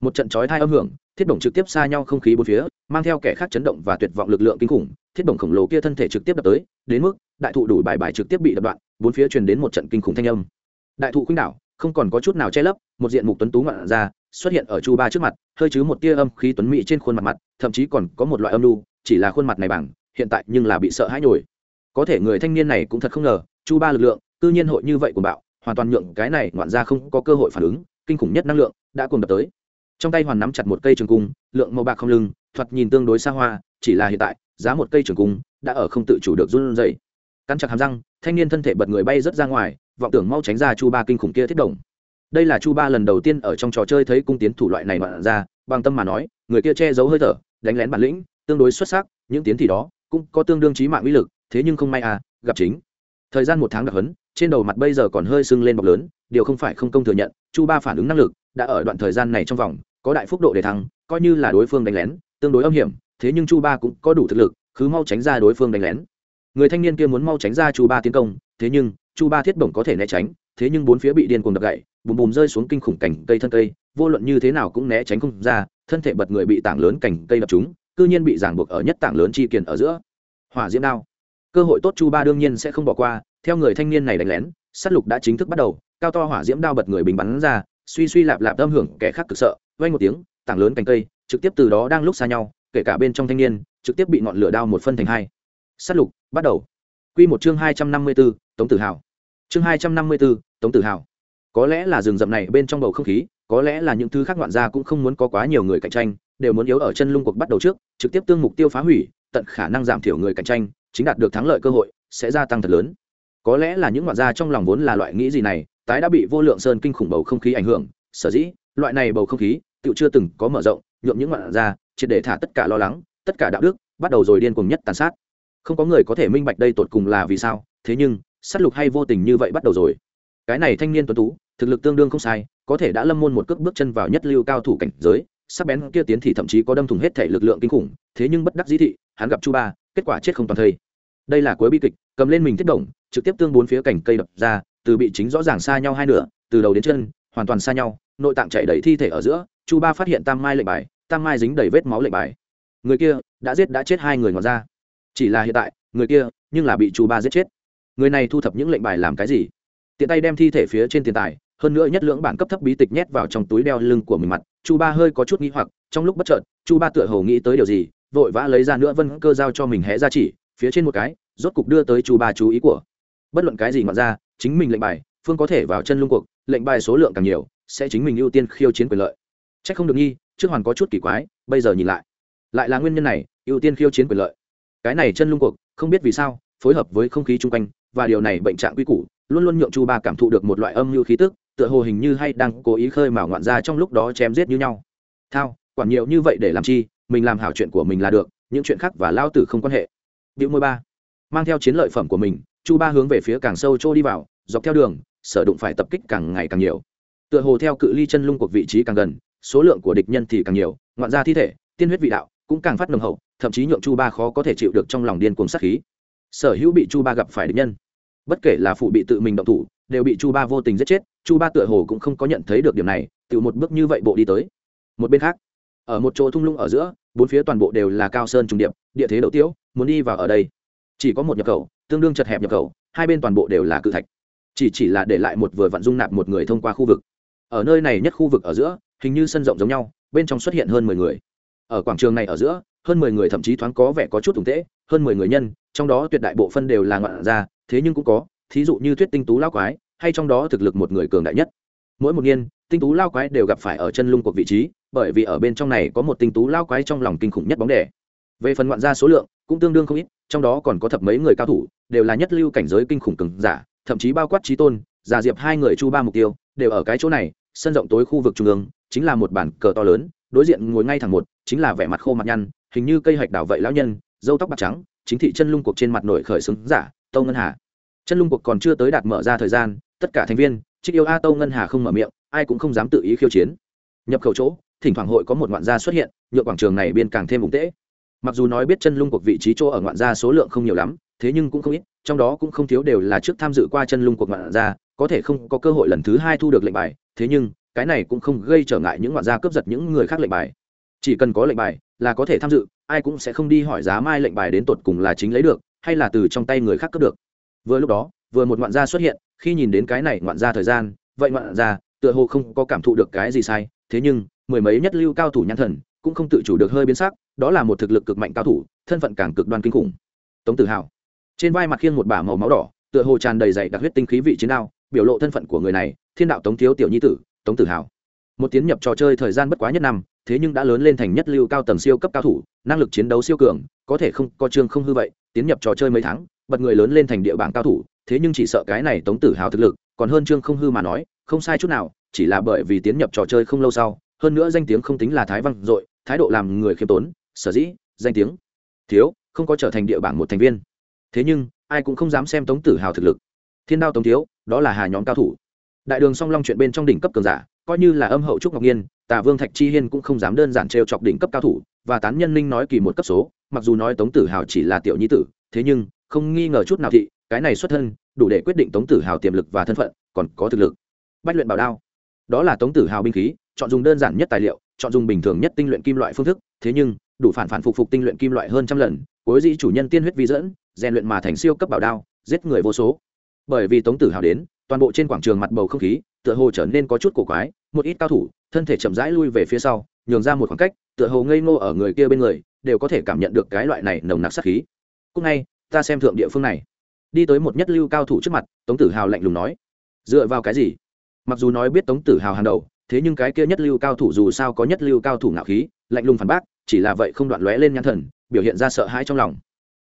Một trận chói thai âm hưởng, thiết động trực tiếp xa nhau không khí bốn phía, mang theo kẻ khác chấn động và tuyệt vọng lực lượng kinh khủng, thiết động khổng lồ kia thân thể trực tiếp đập tới, đến mức, đại thụ đủ bài bài trực tiếp bị đập đoạn, bốn phía truyền đến một trận kinh khủng thanh âm. Đại thụ khuynh đảo, không còn có chút nào che lấp, một diện mục tuấn tú ngoạn ra, xuất hiện ở chu ba trước mặt, hơi chứ một tia âm khí tuấn mỹ trên khuôn mặt mặt, thậm chí còn có một loại âm lưu chỉ là khuôn mặt này bằng, hiện tại nhưng là bị sợ hãi nổi. có thể người thanh niên này cũng thật không ngờ, chu ba lực lượng cư nhiên hội như vậy của bạo, hoàn toàn nhượng cái này ngoạn ra không có cơ hội phản ứng, kinh khủng nhất năng lượng đã cùng đập tới. Trong tay hoàn nắm chặt một cây trường cung, lượng màu bạc không lưng, thoạt nhìn tương đối xa hoa, chỉ là hiện tại, giá một cây trường cung đã ở không tự chủ được run dậy cắn chặt hàm răng, thanh niên thân thể bật người bay rất ra ngoài, vọng tưởng mau tránh ra chu ba kinh khủng kia thiết động. Đây là chu ba lần đầu tiên ở trong trò chơi thấy cung tiến thủ loại này ngoạn ra bằng tâm mà nói, người kia che giấu hơi thở, đánh lén bản lĩnh, tương đối xuất sắc, những tiến thì đó cũng có tương đương trí mạng uy lực, thế nhưng không may à gặp chính. Thời gian một tháng đặc hấn trên đầu mặt bây giờ còn hơi sưng lên bọc lớn, điều không phải không công thừa nhận, chu ba phản ứng năng lực đã ở đoạn thời gian này trong vòng, có đại phúc độ để thắng coi như là đối phương đánh lén, tương đối âm hiểm, thế nhưng chu ba cũng có đủ thực lực, cứ mau tránh ra đối phương đánh lén. Người thanh niên kia muốn mau tránh ra chu ba tiến công, thế nhưng chu ba thiết bổng có thể né tránh, thế nhưng bốn phía bị điên cuồng đập gậy bùm bùm rơi xuống kinh khủng cảnh cây thân cây, vô luận như thế nào cũng né tránh không ra, thân thể bật người bị tảng lớn cảnh cây đập chúng cư nhiên bị giảng buộc ở nhất tảng lớn chi kiền ở giữa. Hỏa diễm đao cơ hội tốt chu ba đương nhiên sẽ không bỏ qua theo người thanh niên này đánh lén sát lục đã chính thức bắt đầu cao to hỏa diễm đao bật người bình bắn ra suy suy lạp lạp âm hưởng kẻ khác cực sợ vay một tiếng tảng lớn cành cây trực tiếp từ đó đang lúc xa nhau kể cả bên trong thanh niên trực tiếp bị ngọn lửa đao một phân thành hai. Sát lục bắt đầu. Quy một chương hai trăm năm mươi 254, tống tử hào. Chương hai trăm năm mươi 254, tống tử hào. Có lẽ là rừng rậm này bên trong bầu không khí có lẽ là những thứ khác ngoạn gia cũng không muốn có quá nhiều người cạnh tranh đều muốn yếu ở chân lung cuộc bắt đầu trước trực tiếp tương mục tiêu phá hủy tận khả năng giảm thiểu người cạnh tranh chính đạt được thắng lợi cơ hội, sẽ gia tăng thật lớn. Có lẽ là những ngoạn gia trong lòng vốn là loại nghĩ gì này, tái đã bị vô lượng sơn kinh khủng bầu không khí ảnh hưởng. Sở dĩ, loại này bầu không khí tự chưa từng có mở rộng, nhuộm những ngoạn gia, triệt để thả tất cả lo lắng, tất cả đạo đức, bắt đầu rồi điên cuồng nhất tàn sát. Không có người có thể minh bạch đây tột cùng là vì sao, thế nhưng, sát lục hay vô tình như vậy bắt đầu rồi. Cái này thanh niên tuấn tú, thực lực tương đương không sai, có thể đã lâm môn một cước bước chân vào nhất lưu cao thủ cảnh giới, sắc bén kia tiến thì thậm chí có đâm thủng hết thể lực lượng kinh khủng, thế nhưng bất đắc dĩ thị, hắn gặp chu ba kết quả chết không toàn thây. Đây là cuối bi kịch, cầm lên mình thiết động, trực tiếp tương bốn phía cảnh cây đập ra, từ bị chính rõ ràng xa nhau hai nửa, từ đầu đến chân, hoàn toàn xa nhau, nội tạng chạy đầy thi thể ở giữa, chu ba phát hiện tam mai lệnh bài, tam mai dính đầy vết máu lệnh bài. Người kia đã giết đã chết hai người ngọt ra. Chỉ là hiện tại, người kia nhưng là bị chu ba giết chết. Người này thu thập những lệnh bài làm cái gì? Tiện tay đem thi thể phía trên tiền tài, hơn nữa nhất lưỡng bản cấp thấp bí tịch nhét vào trong túi đeo lưng của mình mặt, chu ba hơi có chút nghi hoặc, trong lúc bất chợt, chu ba tựa hồ nghĩ tới điều gì vội vã lấy ra nữa vân cơ giao cho mình hẽ ra chỉ, phía trên một cái, rốt cục đưa tới chu ba chú ý của. Bất luận cái gì ngoạn ra, chính mình lệnh bài, phương có thể vào chân lung cuộc, lệnh bài số lượng càng nhiều, sẽ chính mình ưu tiên khiêu chiến quyền lợi. C h ắ c không được nghi, trước hoàn có chút kỳ quái, bây giờ nhìn lại. Lại là nguyên nhân này, ưu tiên khiêu chiến quyền lợi. Cái này chân lung cuộc, không biết vì sao, phối hợp với không khí chung quanh, và điều này bệnh trạng quy củ, luôn luôn nhượng chu ba cảm thụ được một loại âm mưu khí tức, tựa hồ hình như hay đang cố ý khơi mào ngoạn ra trong lúc đó chém giết như nhau. Thao, quản nhiều như vậy để làm chi mình làm hảo chuyện của mình là được, những chuyện khác và lao tử không quan hệ. Điệu môi ba. Mang theo chiến lợi phẩm của mình, chu ba hướng về phía càng sâu trô đi vào, dọc theo đường, sở đụng phải tập kích càng ngày càng nhiều. Tựa hồ theo cự ly chân lung cuộc vị trí càng gần, số lượng của địch nhân thì càng nhiều, ngoạn ra thi thể, tiên huyết vị đạo cũng càng phát nồng hậu, thậm chí nhượng chu ba khó có thể chịu được trong lòng điên cuồng sát khí. Sở hữu bị chu ba gặp phải địch nhân, bất kể là phụ bị tự mình động thủ, đều bị chu ba vô tình giết chết, chu ba tựa hồ cũng không có nhận thấy được điểm này tự một bước như vậy bộ đi tới. Một bên khác ở một chỗ thung lũng ở giữa, bốn phía toàn bộ đều là cao sơn trùng điệp, địa thế đậu tiếu, muốn đi vào ở đây. Chỉ có một nhập khẩu, tương đương chật hẹp nhập khẩu, hai bên toàn bộ đều là cự thạch. Chỉ chỉ là để lại một vừa vặn dung nạp một người thông qua khu vực. Ở nơi này nhất khu vực ở giữa, hình như sân rộng giống nhau, bên trong xuất hiện hơn mười người. Ở quảng trường này ở giữa, hơn mười người thậm chí thoáng có vẻ có chút tùng tễ, hơn mười người nhân, trong đó tuyệt đại bộ phân đều là ngoạn gia, thế nhưng cũng có, thí dụ như thuyết tinh tú lao quái, hay trong đó thực lực một người cường đại nhất. Mỗi một niên tinh tú lao quái đều gặp phải ở chân lung cuộc vị trí, bởi vì ở bên trong này có một tinh tú lao quái trong lòng kinh khủng nhất bóng đẻ về phần ngoạn gia số lượng, cũng tương đương không ít, trong đó còn có thập mấy người cao thủ, đều là nhất lưu cảnh giới kinh khủng cường giả, thậm chí bao quát trí tôn giả diệp hai người chu ba mục tiêu, đều ở cái chỗ này, sân rộng tối khu vực trung ương, chính là một bản cờ to lớn, đối diện ngồi ngay thẳng một, chính là vẻ mặt khô mặt nhăn, hình như cây hạch đảo vậy lão nhân dâu tóc bạc trắng, chính thị chân lung cuộc trên mặt nổi khởi xứng giả, tâu ngân hà. Chân lung cuộc còn chưa tới đạt mở ra thời gian, tất cả thành viên, trích yêu a tâu ngân hà không mở miệng ai cũng không dám tự ý khiêu chiến. Nhập khẩu chỗ, thỉnh thoảng hội có một ngoạn gia xuất hiện, nhựa quảng trường này biên càng thêm vùng tễ. Mặc dù nói biết chân lung cuộc vị trí chỗ ở ngoạn gia số lượng không nhiều lắm, thế nhưng cũng không ít, trong đó cũng không thiếu đều là trước tham dự qua chân lung cuộc ngoạn gia, có thể không có cơ hội lần thứ hai thu được lệnh bài, thế nhưng, cái này cũng không gây trở ngại những ngoạn gia cướp giật những người khác lệnh bài. Chỉ cần có lệnh bài, là có thể tham dự, ai cũng sẽ không đi hỏi giá mai lệnh bài đến tột cùng là chính lấy được, hay là từ trong tay người khác cướp được. Vừa lúc đó, vừa một ngoạn gia xuất hiện, khi nhìn đến cái này ngoạn gia thời gian, vậy ngoạn gia tựa hồ không có cảm thụ được cái gì sai, thế nhưng, mười mấy nhất lưu cao thủ nhãn thần cũng không tự chủ được hơi biến sắc, đó là một thực lực cực mạnh cao thủ, thân phận càng cực đoan kinh khủng. Tống tử hào trên vai mặt khiêng một bả màu máu đỏ, tựa hồ tràn đầy dày đặc huyết tinh khí vị chiến đao, biểu lộ thân phận của người này, thiên đạo tống thiếu tiểu nhi tử, tống tử hào một tiến nhập trò chơi thời gian bất quá nhất năm, thế nhưng đã lớn lên thành nhất lưu cao tầng siêu cấp cao thủ, năng lực chiến đấu siêu cường, có thể không, có chương không hư vậy, tiến nhập trò chơi mấy tháng, bật người lớn lên thành địa bảng cao thủ, thế nhưng chỉ sợ cái này tống tử hào thực lực, còn hơn chương không hư mà nói không sai chút nào, chỉ là bởi vì tiến nhập trò chơi không lâu sau, hơn nữa danh tiếng không tính là thái văn dội, thái độ làm người khiêm tốn, sở dĩ, danh tiếng thiếu, không có trở thành địa bảng một thành viên. Thế nhưng, ai cũng không dám xem tống tử hào thực lực. Thiên đao tống thiếu, đó là hà nhóm cao thủ. Đại đường song long chuyện bên trong đỉnh cấp cường giả, coi như là âm hậu trúc ngọc nhiên, tà vương thạch chi hiên cũng không dám đơn giản trêu chọc đỉnh cấp cao thủ và tán nhân linh nói kỳ một cấp số, mặc dù nói tống tử hào chỉ là tiểu nhi tử, thế nhưng, không nghi ngờ chút nào thị, cái này xuất thân, đủ để quyết định tống tử hào tiềm lực và thân phận, còn có thực lực bách luyện bảo đao. Đó là tống tử hào binh khí, chọn dùng đơn giản nhất tài liệu, chọn dùng bình thường nhất tinh luyện kim loại phương thức, thế nhưng, đủ phản phản phục phục tinh luyện kim loại hơn trăm lần, cuối dĩ chủ nhân tiên huyết vi dẫn, rèn luyện mà thành siêu cấp bảo đao, giết người vô số. Bởi vì tống tử hào đến, toàn bộ trên quảng trường mặt bầu không khí, tựa hồ trở nên có chút cổ quái, một ít cao thủ, thân thể chậm rãi lui về phía sau, nhường ra một khoảng cách, tựa hồ ngây ngô ở người kia bên người, đều có thể cảm nhận được cái loại này nồng nặc sát khí. Cúc ngay ta xem thượng địa phương này. Đi tới một nhất lưu cao thủ trước mặt, tống tử hào lạnh lùng nói, dựa vào cái gì? Mặc dù nói biết tống tử hào hàng đầu thế nhưng cái kia nhất lưu cao thủ dù sao có nhất lưu cao thủ ngạo khí lạnh lùng phản bác chỉ là vậy không đoạn lóe lên nhãn thần biểu hiện ra sợ hãi trong lòng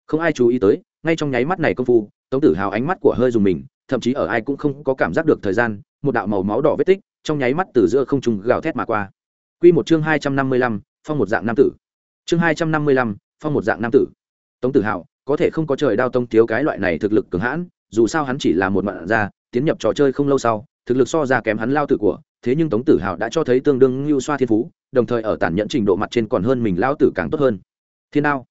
không ai chú ý tới ngay trong nháy mắt này công phu tống tử hào ánh mắt của hơi dùng mình thậm chí ở ai cũng không có cảm giác được thời gian một đạo màu máu đỏ vết tích trong nháy mắt từ giữa không trung gào thét mà qua Quy một chương hai trăm năm mươi lăm, phong một dạng nam tử. Chương hai trăm năm mươi lăm, phong một dạng nam tử. Tống Tử Hạo, có thể không có trời đao tông thiếu cái loại này thực lực cường hãn, dù sao hắn chỉ là một mạn gia, tiến nhập trò chơi không lâu sau, thực lực so ra kém hắn lao tử của, thế nhưng Tống Tử Hạo đã cho thấy tương đương lưu xoa thiên phú, đồng thời ở tản nhận trình độ mặt trên còn hơn mình lao tử càng tốt hơn. Thiên đao,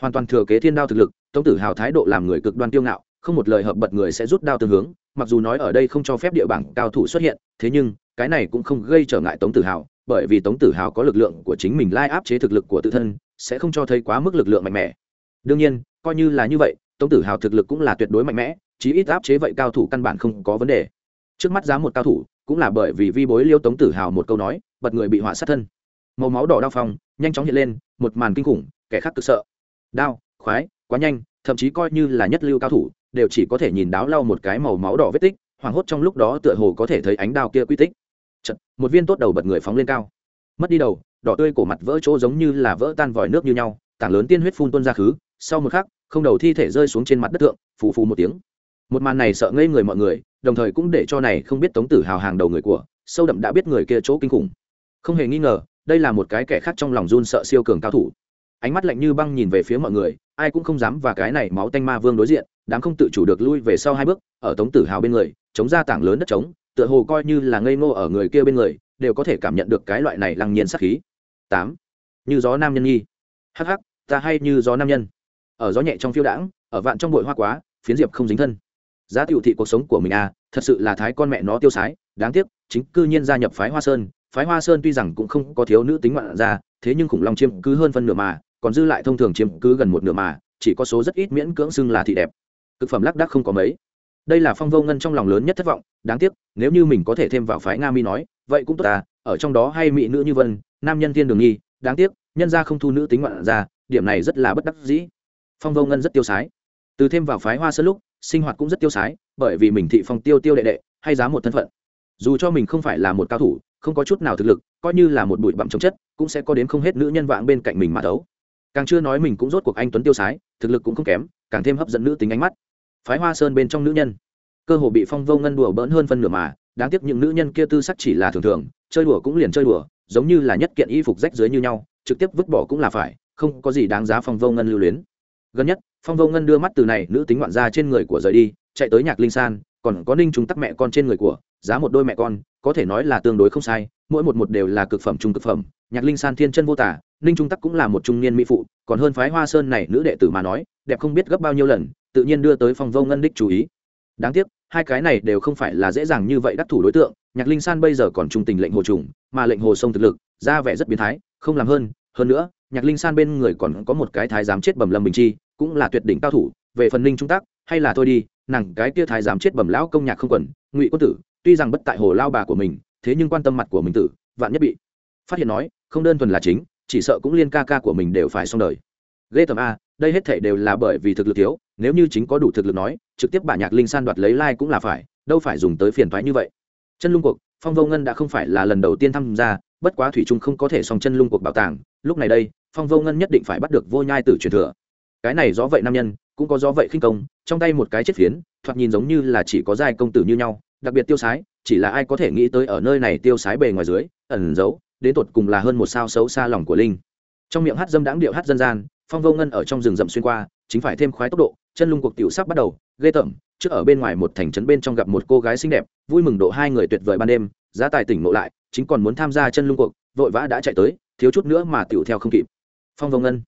hoàn toàn thừa kế thiên đao thực lực, Tống Tử Hạo thái độ làm người cực đoan kiêu ngạo, không một lời hợp bật người sẽ rút đao tương hướng, mặc dù nói ở đây không cho phép địa bảng cao thủ xuất hiện, thế nhưng cái này cũng không gây trở ngại Tống Tử Hạo, bởi vì Tống Tử Hạo có lực lượng của chính mình lai áp chế thực lực của tự thân, sẽ không cho thấy quá mức lực lượng mạnh mẽ. Đương nhiên, coi như là như vậy, Tống Tử Hạo thực lực cũng là tuyệt đối mạnh mẽ, chí ít áp chế vậy cao thủ căn bản không có vấn đề. Trước mắt giá một cao thủ, cũng là bởi vì vi bối liêu Tống Tử hào một câu nói, bật người bị họa sát thân. Màu máu đỏ đao phong, nhanh chóng hiện lên, một màn kinh khủng, kẻ khác cực sợ. Đao, khoái, quá nhanh, thậm chí coi như là nhất lưu cao thủ, đều chỉ có thể nhìn đáo lau một cái màu máu đỏ vết tích hoảng hốt trong lúc đó tựa hồ có thể thấy ánh đao kia quy tích Chật, một viên tốt đầu bật người phóng lên cao mất đi đầu đỏ tươi cổ mặt vỡ chỗ giống như là vỡ tan vòi nước như nhau tảng lớn tiên huyết phun tuôn ra khứ sau một khắc không đầu thi thể rơi xuống trên mặt đất thượng phù phù một tiếng một màn này sợ ngây người mọi người, đồng thời cũng để cho này không biết tống tử hào hàng đầu người của, sâu đậm đã biết người kia chỗ kinh khủng. Không hề nghi ngờ, đây là một cái kẻ khác trong lòng run sợ siêu cường cao thủ. Ánh mắt lạnh như băng nhìn về phía mọi người, ai cũng không dám và cái này máu tanh ma vương đối diện, đám không tự chủ được lui về sau hai bước, ở tống tử hào bên người, chống ra tảng lớn đất trống, tựa hồ coi như là ngây ngô ở người kia bên người, đều có thể cảm nhận được cái loại này lăng nhiên sắc khí. Tám. Như gió nam nhân nhi. Hắc hắc, ta hay như gió nam nhân. Ở gió nhẹ trong phiêu đãng, ở vạn trong bụi hoa quá, phiến diệp không dính thân giá tiểu thị cuộc sống của mình à thật sự là thái con mẹ nó tiêu sái, đáng tiếc, chính cư nhiên gia nhập phái hoa sơn. Phái hoa sơn tuy rằng cũng không có thiếu nữ tính ngoạn ra thế nhưng khủng long chiêm cứ hơn phân nửa mà, còn dư lại thông thường chiếm cứ gần một nửa mà, chỉ có số rất ít miễn cưỡng xưng là thị đẹp. Thực phẩm lác đác không có mấy. Đây là phong vô ngân trong lòng lớn nhất thất vọng, đáng tiếc, nếu như mình có thể thêm vào phái nga mi nói, vậy cũng tốt à ở trong đó hay mỹ nữ như vân, nam nhân thiên đường nghi, đáng tiếc, nhân ra không thu nữ tính ngoạn ra điểm này rất là bất đắc dĩ. Phong vô ngân rất tiêu sái. Từ thêm vào phái hoa sơn lúc sinh hoạt cũng rất tiêu sái, bởi vì mình thị phong tiêu tiêu đệ đệ, hay giá một thân phận. Dù cho mình không phải là một cao thủ, không có chút nào thực lực, coi như là một bụi bặm chống chất, cũng sẽ có đến không hết nữ nhân vạng bên cạnh mình mà đấu. càng chưa nói mình cũng rốt cuộc anh tuấn tiêu sái, thực lực cũng không kém, càng thêm hấp dẫn nữ tính ánh mắt. Phái hoa sơn bên trong nữ nhân. Cơ hồ bị phong vô ngân đùa bỡn hơn phân nửa mà, đáng tiếc những nữ nhân kia tư sắc chỉ là thường thường, chơi đùa cũng liền chơi đùa, giống như là nhất kiện y phục rách dưới như nhau, trực tiếp vứt bỏ cũng là phải, không có gì đáng giá phong vô ngân lưu luyến. Gần nhất phong vô ngân đưa mắt từ này nữ tính ngoạn ra trên người của rời đi, chạy tới nhạc linh san, còn có ninh chúng tắc mẹ con trên người của, giá một đôi mẹ con, có thể nói là tương đối không sai, mỗi một một đều là cực phẩm trung cực phẩm. Nhạc linh san thiên chân vô tả ninh trung tắc cũng là một trung niên mỹ phụ, còn hơn phái hoa sơn này nữ đệ tử mà nói, đẹp không biết gấp bao nhiêu lần, tự nhiên đưa tới phong vô ngân đích chú ý. Đáng tiếc, hai cái này đều không phải là dễ dàng như vậy đắc thủ đối tượng, nhạc linh san bây giờ còn trung tình lệnh hồ trùng, mà lệnh hồ sông thực lực, ra vẻ rất biến thái, không làm hơn. Hơn nữa, nhạc linh san bên người còn có một cái thái giám chết bẩm lâm bình chi cũng là tuyệt đỉnh cao thủ, về phần ninh trung tác hay là thôi đi, nàng cái kia thái dám chết bẩm lão công nhạc không quần, ngụy quân tử, tuy rằng bất tại hồ lao bà của mình, thế nhưng quan tâm mặt của mình tử, vạn nhất bị phát hiện nói, không đơn thuần là chính, chỉ sợ cũng liên ca ca của mình đều phải xong đời. Ghê tầm a, đây hết thể đều là bởi vì thực lực thiếu, nếu như chính có đủ thực lực nói, trực tiếp bà nhạc linh san đoạt lấy lai、like、cũng là phải, đâu phải dùng tới phiền thoái như vậy. Chân lung cuộc, phong vô ngân đã không phải là lần đầu tiên tham gia, bất quá thủy trung không có thể xong chân lung cuộc bảo tàng, lúc này đây, phong vô ngân nhất định phải bắt được vô nhai tử truyền thừa cái này gió vậy nam nhân, cũng có gió vậy khinh công, trong tay một cái chết phiến, thoạt nhìn giống như là chỉ có giai công tử như nhau, đặc biệt tiêu sái, chỉ là ai có thể nghĩ tới ở nơi này tiêu sái bề ngoài dưới, ẩn giấu, đến tột cùng là hơn một sao xấu xa lòng của linh. Trong miệng hát dâm đãng điệu hát dân gian, phong vô ngân ở trong rừng rậm xuyên qua, chính phải thêm khoái tốc độ, chân lung cuộc tiểu sắc bắt đầu, ghê tởm, trước ở bên ngoài một thành trấn bên trong gặp một cô gái xinh đẹp, vui mừng độ hai người tuyệt vời ban đêm, giá tài tỉnh ngộ lại, chính còn muốn tham gia chân lung cuộc, vội vã đã chạy tới, thiếu chút nữa mà tiểu theo không kịp. Phong vô ngân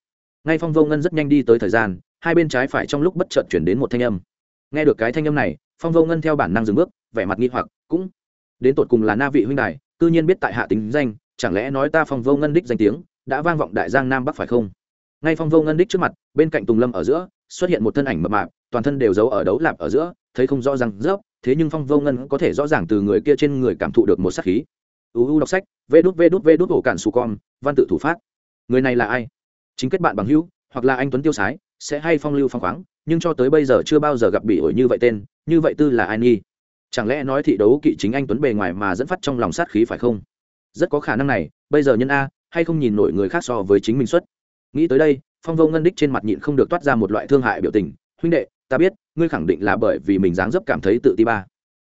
ngay phong vô ngân rất nhanh đi tới thời gian, hai bên trái phải trong lúc bất chợt chuyển đến một thanh âm. Nghe được cái thanh âm này, phong vô ngân theo bản năng dừng bước, vẻ mặt nghi hoặc, cũng, đến tột cùng là na vị huynh đài, cư nhiên biết tại hạ tính danh, chẳng lẽ nói ta phong vô ngân đích danh tiếng, đã vang vọng đại giang nam bắc phải không? Ngay phong vô ngân đích trước mặt, bên cạnh tùng lâm ở giữa, xuất hiện một thân ảnh mập mạp, toàn thân đều giấu ở đấu lạp ở giữa, thấy không rõ ràng rớp, thế nhưng phong vô ngân có thể rõ ràng từ người kia trên người cảm thụ được một sắc khí. Uu đọc sách, vê đút vê đút vê đút, ổ cản su con, văn tự thủ phát. Người này là ai? Chính kết bạn bằng hữu, hoặc là anh tuấn tiêu sái, sẽ hay phong lưu phong khoáng, nhưng cho tới bây giờ chưa bao giờ gặp bị ổi như vậy tên, như vậy tư là ai nghi? Chẳng lẽ nói thị đấu kỵ chính anh tuấn bề ngoài mà dẫn phát trong lòng sát khí phải không? Rất có khả năng này, bây giờ nhân a, hay không nhìn nổi người khác so với chính mình xuất. Nghĩ tới đây, phong vô ngân đích trên mặt nhịn không được toát ra một loại thương hại biểu tình. Huynh đệ, ta biết, ngươi khẳng định là bởi vì mình dáng dấp cảm thấy tự ti ba.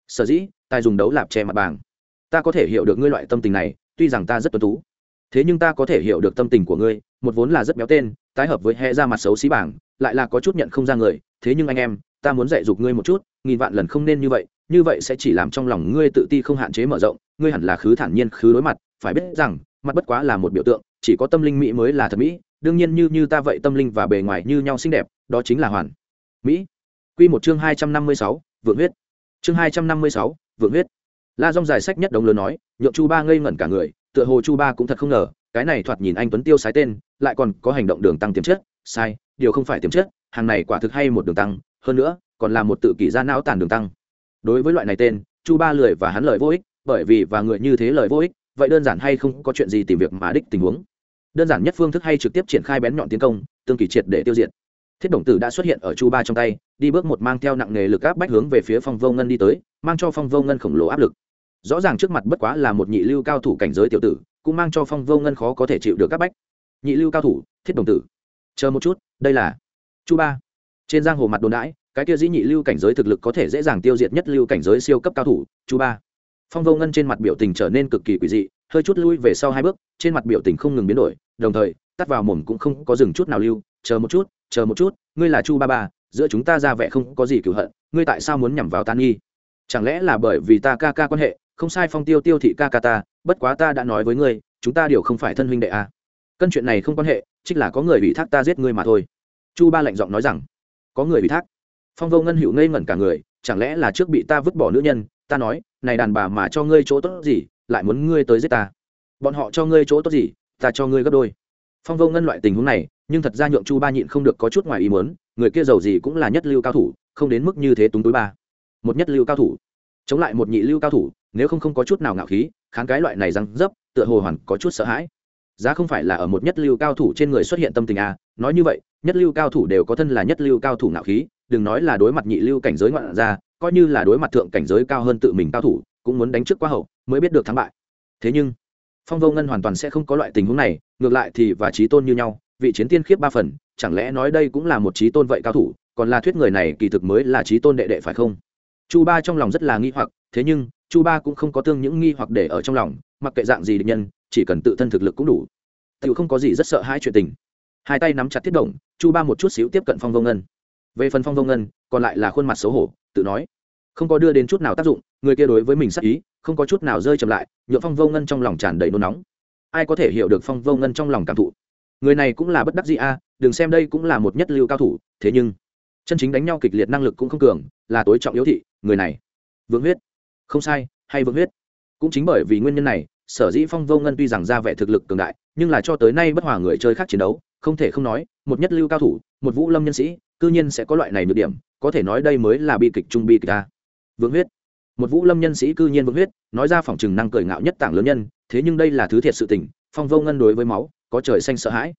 Sở dĩ tài dùng đấu lạp che mặt bàng ta có thể hiểu được ngươi loại tâm tình này, tuy rằng ta rất tuân tú. Thế nhưng ta có thể hiểu được tâm tình của ngươi một vốn là rất béo tên, tái hợp với he ra mặt xấu xí bảng, lại là có chút nhận không ra người, thế nhưng anh em, ta muốn dạy dục ngươi một chút, nghìn vạn lần không nên như vậy như vậy sẽ chỉ làm trong lòng ngươi tự ti không hạn chế mở rộng, ngươi hẳn là khứ thản nhiên, khứ đối mặt, phải biết rằng, mặt bất quá là một biểu tượng, chỉ có tâm linh mỹ mới là thật mỹ, đương nhiên như như ta vậy tâm linh và bề ngoài như nhau xinh đẹp, đó chính là hoàn. Mỹ. Quy một chương hai trăm năm mươi sáu, vượng huyết. Chương hai trăm năm mươi sáu, vượng huyết. La Dung giải sách nhất đồng lớn nói, nhượng chu ba ngây ngẩn cả người, tựa hồ chu ba cũng thật không ngờ cái này thoạt nhìn anh tuấn tiêu sái tên, lại còn có hành động đường tăng tiềm chất. Sai, điều không phải tiềm chất, hàng này quả thực hay một đường tăng, hơn nữa, còn là một tự kỷ ra não tàn đường tăng. Đối với loại này tên, chu ba lười và hắn lời vô ích, bởi vì và người như thế lời vô ích, vậy đơn giản hay không có chuyện gì tìm việc mà đích tình huống. Đơn giản nhất phương thức hay trực tiếp triển khai bén nhọn tiến công, tương kỳ triệt để tiêu diệt. Thiết đồng tử đã xuất hiện ở chu ba trong tay, đi bước một mang theo nặng nghề lực áp bách hướng về phía phong vô ngân đi tới, mang cho phong vô ngân khổng lồ áp lực. Rõ ràng trước mặt bất quá là một nhị lưu cao thủ cảnh giới tiểu tử cũng mang cho phong vô ngân khó có thể chịu được các bách. Nhị lưu cao thủ, thiết đồng tử. Chờ một chút, đây là chu ba. Trên giang hồ mặt đồn đãi, cái kia dĩ nhị lưu cảnh giới thực lực có thể dễ dàng tiêu diệt nhất lưu cảnh giới siêu cấp cao thủ, chu ba. Phong vô ngân trên mặt biểu tình trở nên cực kỳ quỷ dị, hơi chút lui về sau hai bước, trên mặt biểu tình không ngừng biến đổi, đồng thời, tắt vào mồm cũng không có dừng chút nào lưu, chờ một chút, chờ một chút, ngươi là chu ba ba, giữa chúng ta ra vẻ không có gì cửu hận, ngươi tại sao muốn nhằm vào tan nghi? Chẳng lẽ là bởi vì ta ca ca quan hệ, không sai phong tiêu tiêu thị ca ca ta bất quá ta đã nói với ngươi, chúng ta đều không phải thân huynh đệ à. cân chuyện này không quan hệ, trích là có người ủy thác ta giết ngươi mà thôi. Chu ba lạnh giọng nói rằng, có người ủy thác. Phong vô ngân hữu ngây ngẩn cả người, chẳng lẽ là trước bị ta vứt bỏ nữ nhân, ta nói, này đàn bà mà cho ngươi chỗ tốt gì, lại muốn ngươi tới giết ta. Bọn họ cho ngươi chỗ tốt gì, ta cho ngươi gấp đôi. Phong vô ngân loại tình huống này, nhưng thật ra nhượng chu ba nhịn không được có chút ngoài ý muốn, người kia giàu gì cũng là nhất lưu cao thủ, không đến mức như thế túng túi ba. Một nhất lưu cao thủ. Chống lại một nhị lưu cao thủ, nếu không không có chút nào ngạo khí kháng cái loại này răng dấp, tựa hồ hoàn có chút sợ hãi. Giá không phải là ở một nhất lưu cao thủ trên người xuất hiện tâm tình à nói như vậy, nhất lưu cao thủ đều có thân là nhất lưu cao thủ nạo khí, đừng nói là đối mặt nhị lưu cảnh giới ngoạn ra, coi như là đối mặt thượng cảnh giới cao hơn tự mình cao thủ, cũng muốn đánh trước quá hậu, mới biết được thắng bại. Thế nhưng, phong vô ngân hoàn toàn sẽ không có loại tình huống này, ngược lại thì và trí tôn như nhau, vị chiến tiên khiếp ba phần, chẳng lẽ nói đây cũng là một trí tôn vậy cao thủ, còn là thuyết người này kỳ thực mới là trí tôn đệ đệ phải không? Chu ba trong lòng rất là nghi hoặc, thế nhưng chu ba cũng không có tương những nghi hoặc để ở trong lòng, mặc kệ dạng gì địch nhân, chỉ cần tự thân thực lực cũng đủ. Tự không có gì rất sợ hai chuyện tình. Hai tay nắm chặt thiết động, chu ba một chút xíu tiếp cận phong vô ngân. Về phần phong vô ngân, còn lại là khuôn mặt xấu hổ, tự nói, không có đưa đến chút nào tác dụng, người kia đối với mình sắc ý, không có chút nào rơi chậm lại nhựa phong vô ngân trong lòng tràn đầy nôn nóng. Ai có thể hiểu được phong vô ngân trong lòng cảm thụ? Người này cũng là bất đắc dĩ a, đừng xem đây cũng là một nhất lưu cao thủ, thế nhưng, chân chính đánh nhau kịch liệt năng lực cũng không cường, là tối trọng yếu thị, người này vương huyết không sai, hay Vương huyết. Cũng chính bởi vì nguyên nhân này, sở dĩ phong vô ngân tuy rằng ra vẻ thực lực cường đại, nhưng là cho tới nay bất hòa người chơi khác chiến đấu, không thể không nói, một nhất lưu cao thủ, một vũ lâm nhân sĩ, cư nhiên sẽ có loại này nhược điểm, có thể nói đây mới là bi kịch trung bi kịch ta vương huyết. Một vũ lâm nhân sĩ cư nhiên Vương huyết, nói ra phòng chừng năng cười ngạo nhất tảng lớn nhân, thế nhưng đây là thứ thiệt sự tình, phong vô ngân đối với máu, có trời xanh sợ hãi.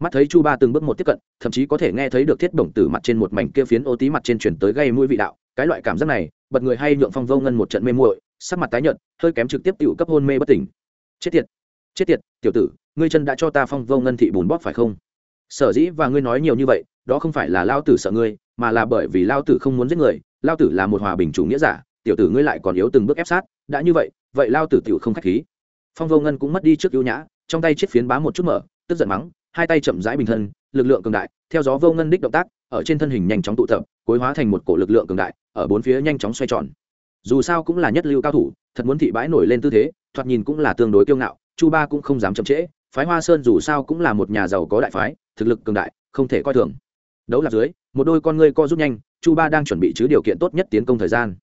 Mắt thấy chu ba từng bước một tiếp cận, thậm chí có thể nghe thấy được thiết bổng tử mặt trên một mảnh kia phiến ô tí mặt trên chuyển tới gây mũi vị đạo cái loại cảm giác này, bật người hay nhượng phong vô ngân một trận mê muội, sắc mặt tái nhợt, hơi kém trực tiếp tiểu cấp hôn mê bất tỉnh. Chết tiệt chết tiệt, tiểu tử, ngươi chân đã cho ta phong vô ngân thị bùn bóp phải không? Sở dĩ và ngươi nói nhiều như vậy, đó không phải là lao tử sợ ngươi, mà là bởi vì lao tử không muốn giết người, lao tử là một hòa bình chủ nghĩa giả, tiểu tử ngươi lại còn yếu từng bước ép sát, đã như vậy vậy lao tử tiểu không khách khí. Phong vô ngân cũng mất đi trước ưu nhã, trong tay chiếc phiến bá một chút mở, tức giận mắng, hai tay chậm rãi bình thân, lực lượng cường đại, theo gió vô ngân đích động tác, ở trên thân hình nhanh chóng tụ tập, cối hóa thành một cổ lực lượng cường đại ở bốn phía nhanh chóng xoay tròn. Dù sao cũng là nhất lưu cao thủ, thật muốn thị bãi nổi lên tư thế, thoạt nhìn cũng là tương đối kiêu ngạo, chu ba cũng không dám chậm trễ, phái hoa sơn dù sao cũng là một nhà giàu có đại phái, thực lực cường đại, không thể coi thường. Đấu lạc dưới, một đôi con ngươi co rút nhanh, chu ba đang chuẩn bị chứ điều kiện tốt nhất tiến công thời gian.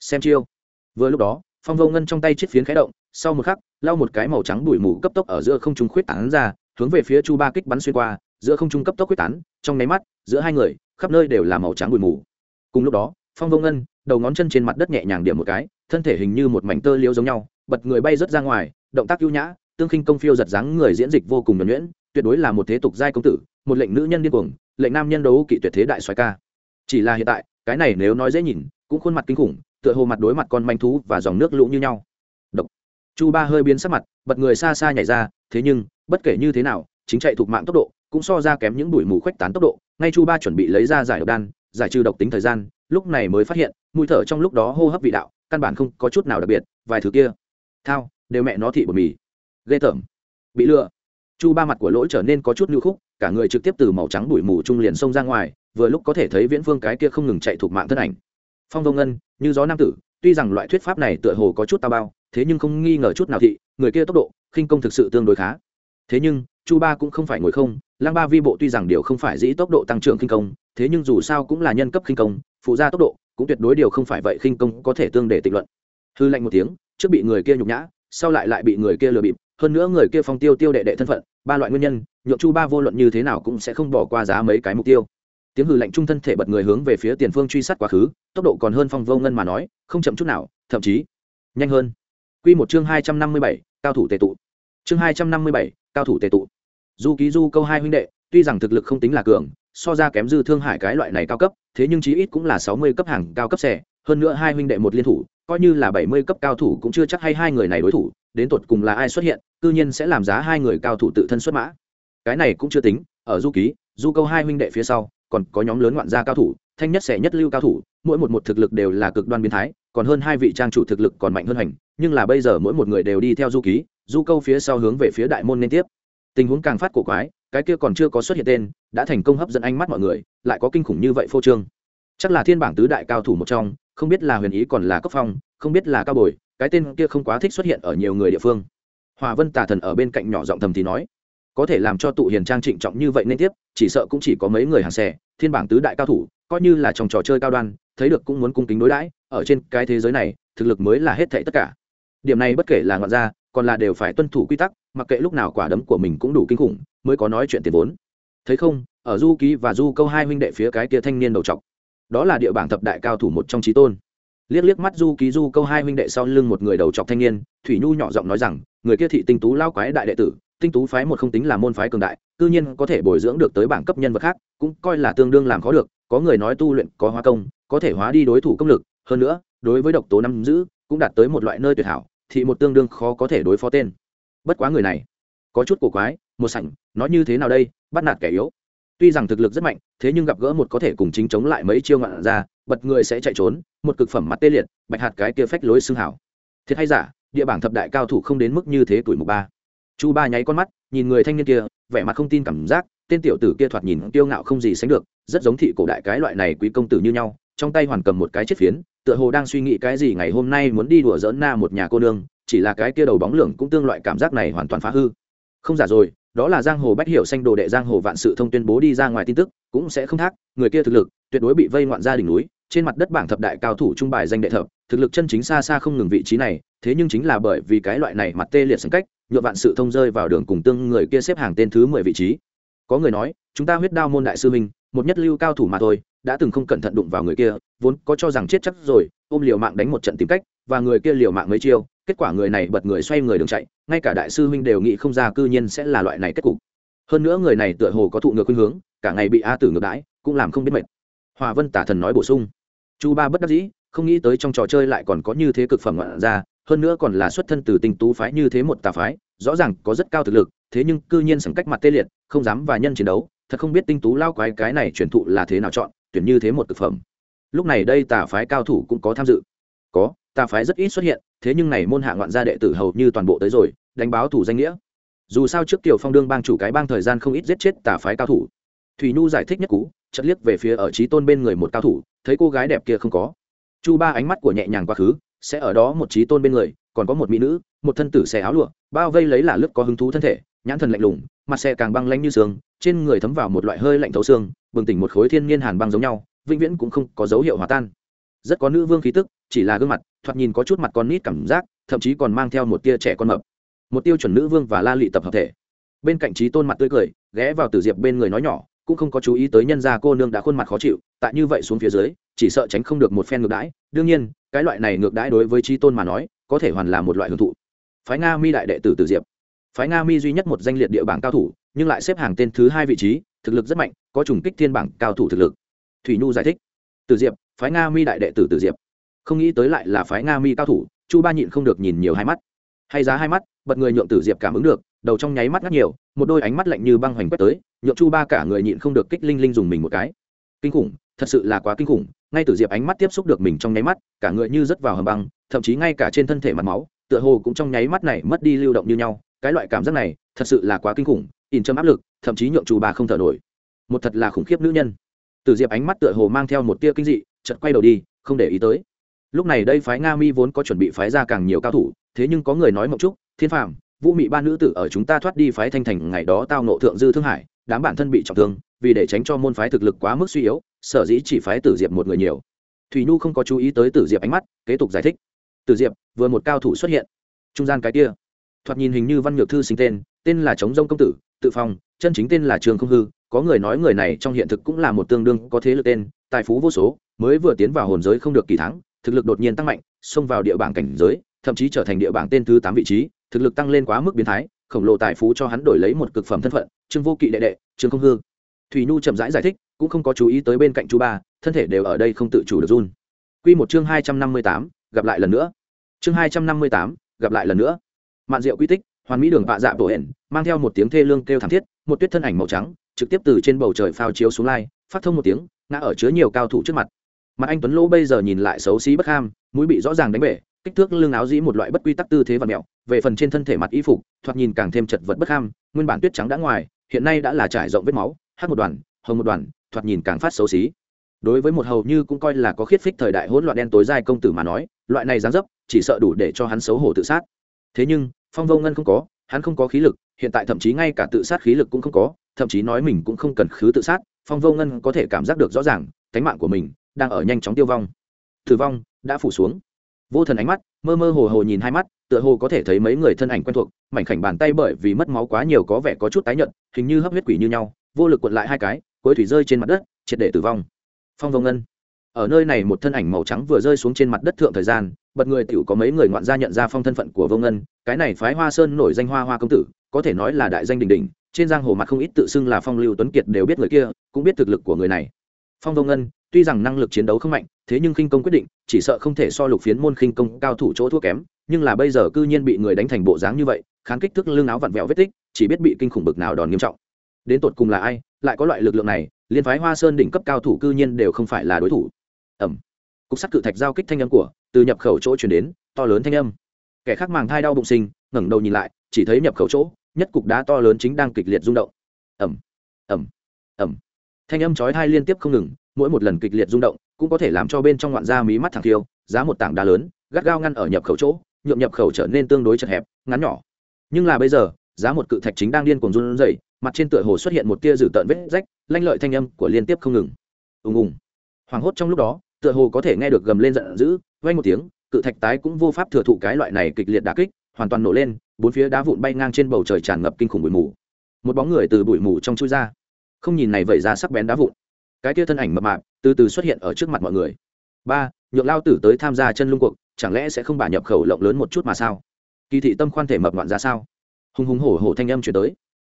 Xem chiêu. Vừa lúc đó, phong vô ngân trong tay chiếc phiến khẽ động, sau một khắc, lau một cái màu trắng bụi mù cấp tốc ở giữa không trung khuyết tán ra, hướng về phía chu ba kích bắn xuyên qua, giữa không trung cấp tốc quyết tán, trong nháy mắt, giữa hai người, khắp nơi đều là màu trắng bụi mù. Cùng lúc đó phong vô ngân, đầu ngón chân trên mặt đất nhẹ nhàng điểm một cái, thân thể hình như một mảnh tơ liễu giống nhau, bật người bay rớt ra ngoài, động tác ưu nhã, tương khinh công phiêu giật dáng người diễn dịch vô cùng nhuẩn nhuyễn, tuyệt đối là một thế tục giai công tử, một lệnh nữ nhân điên cuồng, lệnh nam nhân đấu kỵ tuyệt thế đại xoái ca. Chỉ là hiện tại, cái này nếu nói dễ nhìn, cũng khuôn mặt kinh khủng, tựa hồ mặt đối mặt con manh thú và dòng nước lũ như nhau. Độc. chu ba hơi biến sắc mặt, bật người xa xa nhảy ra, thế nhưng, bất kể như thế nào, chính chạy thuộc mạng tốc độ, cũng so ra kém những đuổi mù khuếch tán tốc độ. Ngay chu ba chuẩn bị lấy ra giải độc đan, giải trừ độc tính thời gian lúc này mới phát hiện mùi thở trong lúc đó hô hấp vị đạo, căn bản không có chút nào đặc biệt, vài thứ kia. Thao, đều mẹ nó thị bột mì. Ghê tởm. Bị lừa. Chu ba mặt của lỗi trở nên có chút lưu khúc, cả người trực tiếp từ màu trắng bụi mù trung liền xông ra ngoài, vừa lúc có thể thấy viễn phương cái kia không ngừng chạy thuộc mạng thân ảnh. Phong vông ngân, như gió nam tử, tuy rằng loại thuyết pháp này tựa hồ có chút tao bao, thế nhưng không nghi ngờ chút nào thị, người kia tốc độ, khinh công thực sự tương đối khá. Thế nhưng, chu ba cũng không phải ngồi không lang ba vi bộ tuy rằng điều không phải dĩ tốc độ tăng trưởng khinh công, thế nhưng dù sao cũng là nhân cấp khinh công phụ gia tốc độ cũng tuyệt đối điều không phải vậy khinh công có thể tương để tịnh luận. Hư lạnh một tiếng, trước bị người kia nhục nhã, sau lại lại bị người kia lừa bịp. Hơn nữa người kia phong tiêu tiêu đệ đệ thân phận, ba loại nguyên nhân, nhượng chu ba vô luận như thế nào cũng sẽ không bỏ qua giá mấy cái mục tiêu. Tiếng hư lạnh trung thân thể bật người hướng về phía tiền phương truy sát quá khứ, tốc độ còn hơn phong vô ngân mà nói, không chậm chút nào, thậm chí nhanh hơn. Q một chương hai trăm năm mươi bảy, cao thủ tệ tụ. Chương hai trăm năm mươi bảy, cao thủ tệ tụ. Du ký du câu hai huynh đệ, tuy rằng thực lực không tính là cường, so ra kém dư thương hải cái loại này cao cấp thế nhưng chí ít cũng là sáu mươi cấp hàng cao cấp xe, hơn nữa hai huynh đệ một liên thủ, coi như là bảy mươi cấp cao thủ cũng chưa chắc hay hai người này đối thủ, đến tột cùng là ai xuất hiện, cư nhiên sẽ làm giá hai người cao thủ tự thân xuất mã. Cái này cũng chưa tính, ở du ký, du câu hai huynh đệ phía sau, còn có nhóm lớn ngoạn gia cao thủ, thanh nhất sẽ nhất lưu cao thủ, mỗi một một thực lực đều là cực đoan biến thái, còn hơn hai vị trang chủ thực lực còn mạnh hơn hành nhưng là bây giờ mỗi một người đều đi theo du ký, du câu phía sau hướng về phía đại môn liên tiếp. Tình huống càng phát cổ quái cái kia còn chưa có xuất hiện tên, đã thành công hấp dẫn ánh mắt mọi người, lại có kinh khủng như vậy phô trương. Chắc là thiên bảng tứ đại cao thủ một trong, không biết là huyền ý còn là cấp phong, không biết là cao bồi, cái tên kia không quá thích xuất hiện ở nhiều người địa phương. Hòa vân tà thần ở bên cạnh nhỏ giọng thầm thì nói, có thể làm cho tụ hiền trang trịnh trọng như vậy nên tiếp, chỉ sợ cũng chỉ có mấy người hàng xẻ thiên bảng tứ đại cao thủ, coi như là trong trò chơi cao đoan, thấy được cũng muốn cung kính đối đãi, ở trên cái thế giới này, thực lực mới là hết thệ tất cả. Điểm này bất kể là ngoạn gia, còn là đều phải tuân thủ quy tắc, mặc kệ lúc nào quả đấm của mình cũng đủ kinh khủng mới có nói chuyện tiền vốn. Thấy không, ở du ký và du câu hai huynh đệ phía cái kia thanh niên đầu trọc, đó là địa bảng thập đại cao thủ một trong trí tôn. Liếc liếc mắt du ký, du câu hai huynh đệ sau lưng một người đầu trọc thanh niên, thủy nhu nhỏ giọng nói rằng, người kia thị tinh tú lao quái đại đệ tử, tinh tú phái một không tính là môn phái cường đại, cư nhiên có thể bồi dưỡng được tới bảng cấp nhân vật khác, cũng coi là tương đương làm khó được, có người nói tu luyện, có hóa công, có thể hóa đi đối thủ công lực, hơn nữa, đối với độc tố năm giữ, cũng đạt tới một loại nơi tuyệt hảo thị một tương đương khó có thể đối phó tên. Bất quá người này, có chút cổ quái một sảnh nói như thế nào đây? Bắt nạt kẻ yếu. Tuy rằng thực lực rất mạnh, thế nhưng gặp gỡ một có thể cùng chính chống lại mấy chiêu ngoạn ra, bật người sẽ chạy trốn, một cực phẩm mặt tê liệt, bạch hạt cái kia phách lối xương hảo. Thiệt hay giả, địa bảng thập đại cao thủ không đến mức như thế tuổi mục ba. Chu ba nháy con mắt, nhìn người thanh niên kia, vẻ mặt không tin cảm giác, tên tiểu tử kia thoạt nhìn kiêu ngạo không gì sánh được, rất giống thị cổ đại cái loại này quý công tử như nhau, trong tay hoàn cầm một cái chiếc phiến, tựa hồ đang suy nghĩ cái gì ngày hôm nay muốn đi đùa dỡn na một nhà cô nương, chỉ là cái kia đầu bóng lưỡng cũng tương loại cảm giác này hoàn toàn phá hư. Không giả rồi đó là giang hồ bách hiểu xanh đồ đệ giang hồ vạn sự thông tuyên bố đi ra ngoài tin tức, cũng sẽ không thác, người kia thực lực, tuyệt đối bị vây ngoạn ra đỉnh núi, trên mặt đất bảng thập đại cao thủ trung bài danh đệ thập, thực lực chân chính xa xa không ngừng vị trí này, thế nhưng chính là bởi vì cái loại này mặt tê liệt sân cách, nhựa vạn sự thông rơi vào đường cùng tương người kia xếp hàng tên thứ mười vị trí. Có người nói, chúng ta huyết đao môn đại sư minh một nhất lưu cao thủ mà thôi, đã từng không cẩn thận đụng vào người kia, vốn có cho rằng chết chắc rồi, ôm liều mạng đánh một trận tìm cách, và người kia liều mạng mấy chiêu kết quả người này bật người xoay người đường chạy, ngay cả đại sư huynh đều nghĩ không ra cư nhiên sẽ là loại này kết cục. Hơn nữa người này tựa hồ có thụ ngược khuynh hướng, cả ngày bị a tử ngược đãi, cũng làm không biết mệt. Hòa vân tả thần nói bổ sung. Chu ba bất đắc dĩ, không nghĩ tới trong trò chơi lại còn có như thế cực phẩm ngoạn ra hơn nữa còn là xuất thân từ tinh tú phái như thế một tà phái, rõ ràng có rất cao thực lực, thế nhưng cư nhiên sẵn cách mặt tê liệt, không dám và nhân chiến đấu, thật không biết tinh tú lao quái cái này truyền thụ là thế nào chọn, tuyển như thế một thực phẩm. Lúc này đây tà phái cao thủ cũng có tham dự. Có, tà phái rất ít xuất hiện thế nhưng này môn hạ ngoạn gia đệ tử hầu như toàn bộ tới rồi, đánh báo thủ danh nghĩa. Dù sao trước tiểu phong đương bang chủ cái bang thời gian không ít giết chết tà phái cao thủ. Thủy nhu giải thích nhất cú chất liếc về phía ở trí tôn bên người một cao thủ, thấy cô gái đẹp kia không có. Chu ba ánh mắt của nhẹ nhàng quá khứ, sẽ ở đó một trí tôn bên người, còn có một mỹ nữ, một thân tử xẻ áo lụa, bao vây lấy là lướt có hứng thú thân thể, nhãn thần lạnh lùng, mặt xe càng băng lanh như sương, trên người thấm vào một loại hơi lạnh thấu xương, bừng tỉnh một khối thiên nhiên hàn băng giống nhau, vĩnh viễn cũng không có dấu hiệu hòa tan. Rất có nữ vương khí tức chỉ là gương mặt, thoạt nhìn có chút mặt con nít cảm giác, thậm chí còn mang theo một tia trẻ con mập. Một tiêu chuẩn nữ vương và la lị tập hợp thể. Bên cạnh trí tôn mặt tươi cười, ghé vào tử diệp bên người nói nhỏ, cũng không có chú ý tới nhân gia cô nương đã khuôn mặt khó chịu, tại như vậy xuống phía dưới, chỉ sợ tránh không được một phen ngược đãi. Đương nhiên, cái loại này ngược đãi đối với trí tôn mà nói, có thể hoàn là một loại hưởng thụ. Phái nga mi đại đệ tử tử diệp. Phái nga mi duy nhất một danh liệt địa bảng cao thủ, nhưng lại xếp hàng tên thứ hai vị trí, thực lực rất mạnh, có trùng kích thiên bảng cao thủ thực lực. Thủy nhu giải thích. Tử diệp, phái nga mi đại đệ tử tử diệp không nghĩ tới lại là phái nga mi cao thủ, chu ba nhịn không được nhìn nhiều hai mắt. Hay giá hai mắt, bật người nhượng tử diệp cảm ứng được, đầu trong nháy mắt ngắt nhiều, một đôi ánh mắt lạnh như băng hoành quét tới, nhượng chu ba cả người nhịn không được kích linh linh dùng mình một cái. Kinh khủng, thật sự là quá kinh khủng, ngay tử diệp ánh mắt tiếp xúc được mình trong nháy mắt, cả người như rớt vào hầm băng, thậm chí ngay cả trên thân thể mặt máu, tựa hồ cũng trong nháy mắt này mất đi lưu động như nhau, cái loại cảm giác này, thật sự là quá kinh khủng in châm áp lực, thậm chí nhượng chu ba không thở nổi. Một thật là khủng khiếp nữ nhân. Tử diệp ánh mắt tựa hồ mang theo một tia kinh dị, chợt quay đầu đi, không để ý tới lúc này đây phái nga mi vốn có chuẩn bị phái ra càng nhiều cao thủ, thế nhưng có người nói mộng trúc, thiên phạm vũ mị ba nữ tử ở chúng ta thoát đi phái thanh thành, ngày đó tao nộ thượng dư thương hải, đám bản thân bị trọng thương, vì để tránh cho môn phái thực lực quá mức suy yếu, sở dĩ chỉ phái tử diệp một người nhiều. Thủy nhu không có chú ý tới tử diệp ánh mắt, kế tục giải thích. Tử diệp, vừa một cao thủ xuất hiện. Trung gian cái kia. Thoạt nhìn hình như văn nhược thư sinh tên tên là chống dông công tử, tự phong, chân chính tên là trường không hư, có người nói người này trong hiện thực cũng là một tương đương có thế lực tên, tài phú vô số, mới vừa tiến vào hồn giới không được kỳ thắng thực lực đột nhiên tăng mạnh xông vào địa bảng cảnh giới thậm chí trở thành địa bảng tên thứ tám vị trí thực lực tăng lên quá mức biến thái khổng lồ tài phú cho hắn đổi lấy một cực phẩm thân phận trương vô kỵ đệ đệ trương không hương. thủy nhu chậm rãi giải, giải thích cũng không có chú ý tới bên cạnh chú ba thân thể đều ở đây không tự chủ được run. Q một chương hai trăm năm mươi tám gặp lại lần nữa. Chương hai trăm năm mươi tám gặp lại lần nữa. Mạn diệu quy tích hoàn mỹ đường bạ dạ bộ hển mang theo một tiếng thê lương kêu thảm thiết một tuyết thân ảnh màu trắng trực tiếp từ trên bầu trời phao chiếu xuống lai phát thông một tiếng ngã ở chứa nhiều cao thủ trước mặt mặt anh tuấn lỗ bây giờ nhìn lại xấu xí bất ham, mũi bị rõ ràng đánh bể, kích thước lưng áo dĩ một loại bất quy tắc tư thế và mẹo, về phần trên thân thể mặt y phục, thoạt nhìn càng thêm chật vật bất ham, nguyên bản tuyết trắng đã ngoài, hiện nay đã là trải rộng vết máu, hát một đoàn, hồng một đoàn, thoạt nhìn càng phát xấu xí. Đối với một hầu như cũng coi là có khiết phích thời đại hỗn loạn đen tối dai công tử mà nói, loại này dáng dấp chỉ sợ đủ để cho hắn xấu hổ tự sát. Thế nhưng, phong vô ngân không có, hắn không có khí lực, hiện tại thậm chí ngay cả tự sát khí lực cũng không có, thậm chí nói mình cũng không cần khứ tự sát, phong vô ngân có thể cảm giác được rõ ràng cánh mạng của mình đang ở nhanh chóng tiêu vong. Tử vong đã phủ xuống. Vô thần ánh mắt, mơ mơ hồ hồ nhìn hai mắt, tựa hồ có thể thấy mấy người thân ảnh quen thuộc, mảnh khảnh bàn tay bởi vì mất máu quá nhiều có vẻ có chút tái nhợt, hình như hấp huyết quỷ như nhau, vô lực cuộn lại hai cái, cuối thủy rơi trên mặt đất, triệt để tử vong. Phong vông ngân. Ở nơi này một thân ảnh màu trắng vừa rơi xuống trên mặt đất thượng thời gian, bật người tiểu có mấy người ngoạn gia nhận ra phong thân phận của vô ngân, cái này phái hoa sơn nổi danh hoa hoa công tử, có thể nói là đại danh đình đình trên giang hồ mặt không ít tự xưng là phong lưu tuấn kiệt đều biết người kia, cũng biết thực lực của người này. Phong vô ngân tuy rằng năng lực chiến đấu không mạnh, thế nhưng khinh công quyết định, chỉ sợ không thể so lục phiến môn khinh công cao thủ chỗ thua kém, nhưng là bây giờ cư nhiên bị người đánh thành bộ dáng như vậy khán kích thước lưng áo vặn vẹo vết tích, chỉ biết bị kinh khủng bực nào đòn nghiêm trọng. Đến tột cùng là ai, lại có loại lực lượng này, liên phái hoa sơn đỉnh cấp cao thủ cư nhiên đều không phải là đối thủ. Ẩm cục sắt cự thạch giao kích thanh âm của, từ nhập khẩu chỗ chuyển đến, to lớn thanh âm. Kẻ khác màng thai đau bụng sinh, ngẩng đầu nhìn lại, chỉ thấy nhập khẩu chỗ, nhất cục đá to lớn chính đang kịch liệt rung động. Ẩm ẩm ẩm thanh âm chói thai liên tiếp không ngừng mỗi một lần kịch liệt rung động cũng có thể làm cho bên trong ngoạn da mí mắt thẳng thiêu, giá một tảng đá lớn, gắt gao ngăn ở nhập khẩu chỗ, nhuộm nhập khẩu trở nên tương đối chật hẹp, ngắn nhỏ. Nhưng là bây giờ, giá một cự thạch chính đang điên cuồng run rẩy, mặt trên tựa hồ xuất hiện một tia dử tợn vết rách, lanh lợi thanh âm của liên tiếp không ngừng. Ùng ùng. Hoảng hốt trong lúc đó, tựa hồ có thể nghe được gầm lên giận dữ vay một tiếng, cự thạch tái cũng vô pháp thừa thụ cái loại này kịch liệt đà kích, hoàn toàn nổ lên, bốn phía đá vụn bay ngang trên bầu trời tràn ngập kinh khủng bụi mù. Một bóng người từ bụi mù trong chui ra. Không nhìn này vẩy ra sắc bén đá vụn cái tia thân ảnh mập mạp từ từ xuất hiện ở trước mặt mọi người. Ba, nhượng lao tử tới tham gia chân lung cuộc, chẳng lẽ sẽ không bà nhập khẩu lộng lớn một chút mà sao? Kỳ thị tâm khoan thể mập ngoạn ra sao? Hùng hùng hổ hổ thanh âm chuyển tới.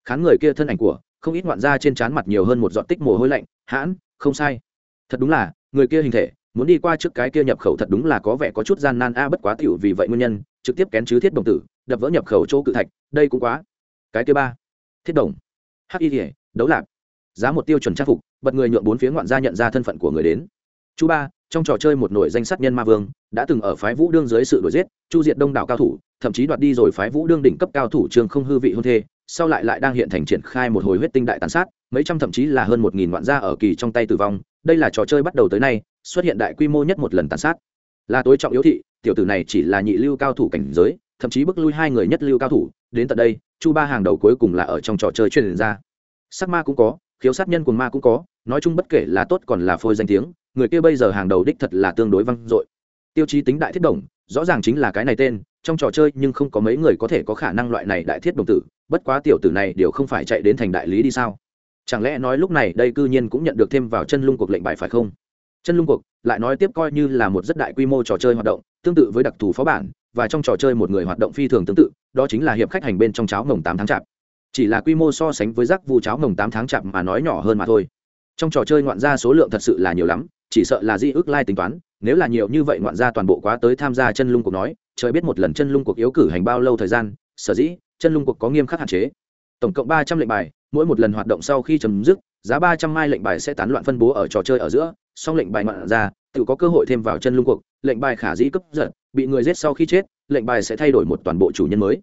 Khán người kia thân ảnh của, không ít ngoạn ra trên trán mặt nhiều hơn một giọt tích mồ hôi lạnh, hãn, không sai. Thật đúng là, người kia hình thể, muốn đi qua trước cái kia nhập khẩu thật đúng là có vẻ có chút gian nan a, bất quá tiểu vì vậy nguyên nhân, trực tiếp kén chứ thiết đồng tử, đập vỡ nhập khẩu chỗ cự thạch, đây cũng quá. Cái kia ba, thiết đồng. Hắc y thể đấu lạc giá một tiêu chuẩn trang phục, bật người nhượng bốn phía ngoạn gia nhận ra thân phận của người đến. Chú ba, trong trò chơi một nổi danh sát nhân ma vương, đã từng ở phái vũ đương dưới sự đuổi giết, chu diệt đông đảo cao thủ, thậm chí đoạt đi rồi phái vũ đương đỉnh cấp cao thủ trường không hư vị hôn thê, sau lại lại đang hiện thành triển khai một hồi huyết tinh đại tàn sát, mấy trăm thậm chí là hơn một nghìn ngoạn gia ở kỳ trong tay tử vong. Đây là trò chơi bắt đầu tới nay, xuất hiện đại quy mô nhất một lần tàn sát. Là tối trọng yếu thị, tiểu tử này chỉ là nhị lưu cao thủ cảnh giới, thậm chí bước lui hai người nhất lưu cao thủ. Đến tận đây, chu ba hàng đầu cuối cùng là ở trong trò chơi truyền ra. Sắc ma cũng có khiếu sát nhân cuồng ma cũng có, nói chung bất kể là tốt còn là phôi danh tiếng, người kia bây giờ hàng đầu đích thật là tương đối văng dội. Tiêu chí tính đại thiết đồng, rõ ràng chính là cái này tên, trong trò chơi nhưng không có mấy người có thể có khả năng loại này đại thiết đồng tử, bất quá tiểu tử này đều không phải chạy đến thành đại lý đi sao? Chẳng lẽ nói lúc này đây cư nhiên cũng nhận được thêm vào chân lung cuộc lệnh bài phải không? Chân lung cuộc, lại nói tiếp coi như là một rất đại quy mô trò chơi hoạt động, tương tự với đặc thù phó bản, và trong trò chơi một người hoạt động phi thường tương tự, đó chính là hiệp khách hành bên trong cháo mồng tám tháng chạp chỉ là quy mô so sánh với rác vu cháo mồng tám tháng chạp mà nói nhỏ hơn mà thôi. Trong trò chơi ngoạn gia số lượng thật sự là nhiều lắm, chỉ sợ là di ước lai tính toán, nếu là nhiều như vậy ngoạn gia toàn bộ quá tới tham gia chân lung cuộc nói, trời biết một lần chân lung cuộc yếu cử hành bao lâu thời gian, sở dĩ, chân lung cuộc có nghiêm khắc hạn chế. Tổng cộng ba trăm lệnh bài, mỗi một lần hoạt động sau khi chấm dứt, giá ba trăm mai lệnh bài sẽ tán loạn phân bố ở trò chơi ở giữa, song lệnh bài ngoạn ra tự có cơ hội thêm vào chân lung cuộc, lệnh bài khả dĩ cấp giật, bị người giết sau khi chết, lệnh bài sẽ thay đổi một toàn bộ chủ nhân mới.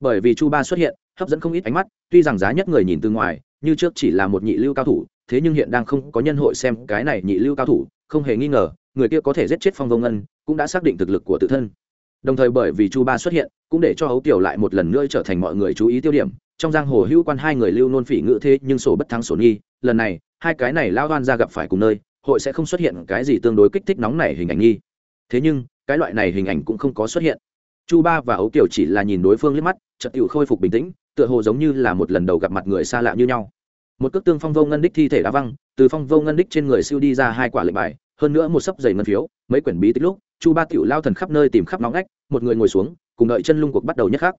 Bởi vì chu ba xuất hiện hấp dẫn không ít ánh mắt, tuy rằng giá nhất người nhìn từ ngoài, như trước chỉ là một nhị lưu cao thủ, thế nhưng hiện đang không có nhân hội xem cái này nhị lưu cao thủ, không hề nghi ngờ, người kia có thể giết chết phong vông ngân, cũng đã xác định thực lực của tự thân. Đồng thời bởi vì chu ba xuất hiện, cũng để cho hấu tiểu lại một lần nữa trở thành mọi người chú ý tiêu điểm. Trong giang hồ hữu quan hai người lưu nôn phỉ ngữ thế nhưng sổ bất thắng sổ nghi, lần này, hai cái này lao đoan ra gặp phải cùng nơi, hội sẽ không xuất hiện cái gì tương đối kích thích nóng này hình ảnh nghi. Thế nhưng, cái loại này hình ảnh cũng không có xuất hiện chu ba và ấu tiểu chỉ là nhìn đối phương liếc mắt, chợt tiểu khôi phục bình tĩnh, tựa hồ giống như là một lần đầu gặp mặt người xa lạ như nhau. Một cước tương phong vô ngân đích thi thể đá văng, từ phong vô ngân đích trên người siêu đi ra hai quả lệnh bài, hơn nữa một sấp giày ngân phiếu, mấy quyển bí tích lúc, chu ba tiểu lao thần khắp nơi tìm khắp nóng ngách, một người ngồi xuống, cùng đợi chân lung cuộc bắt đầu nhất khác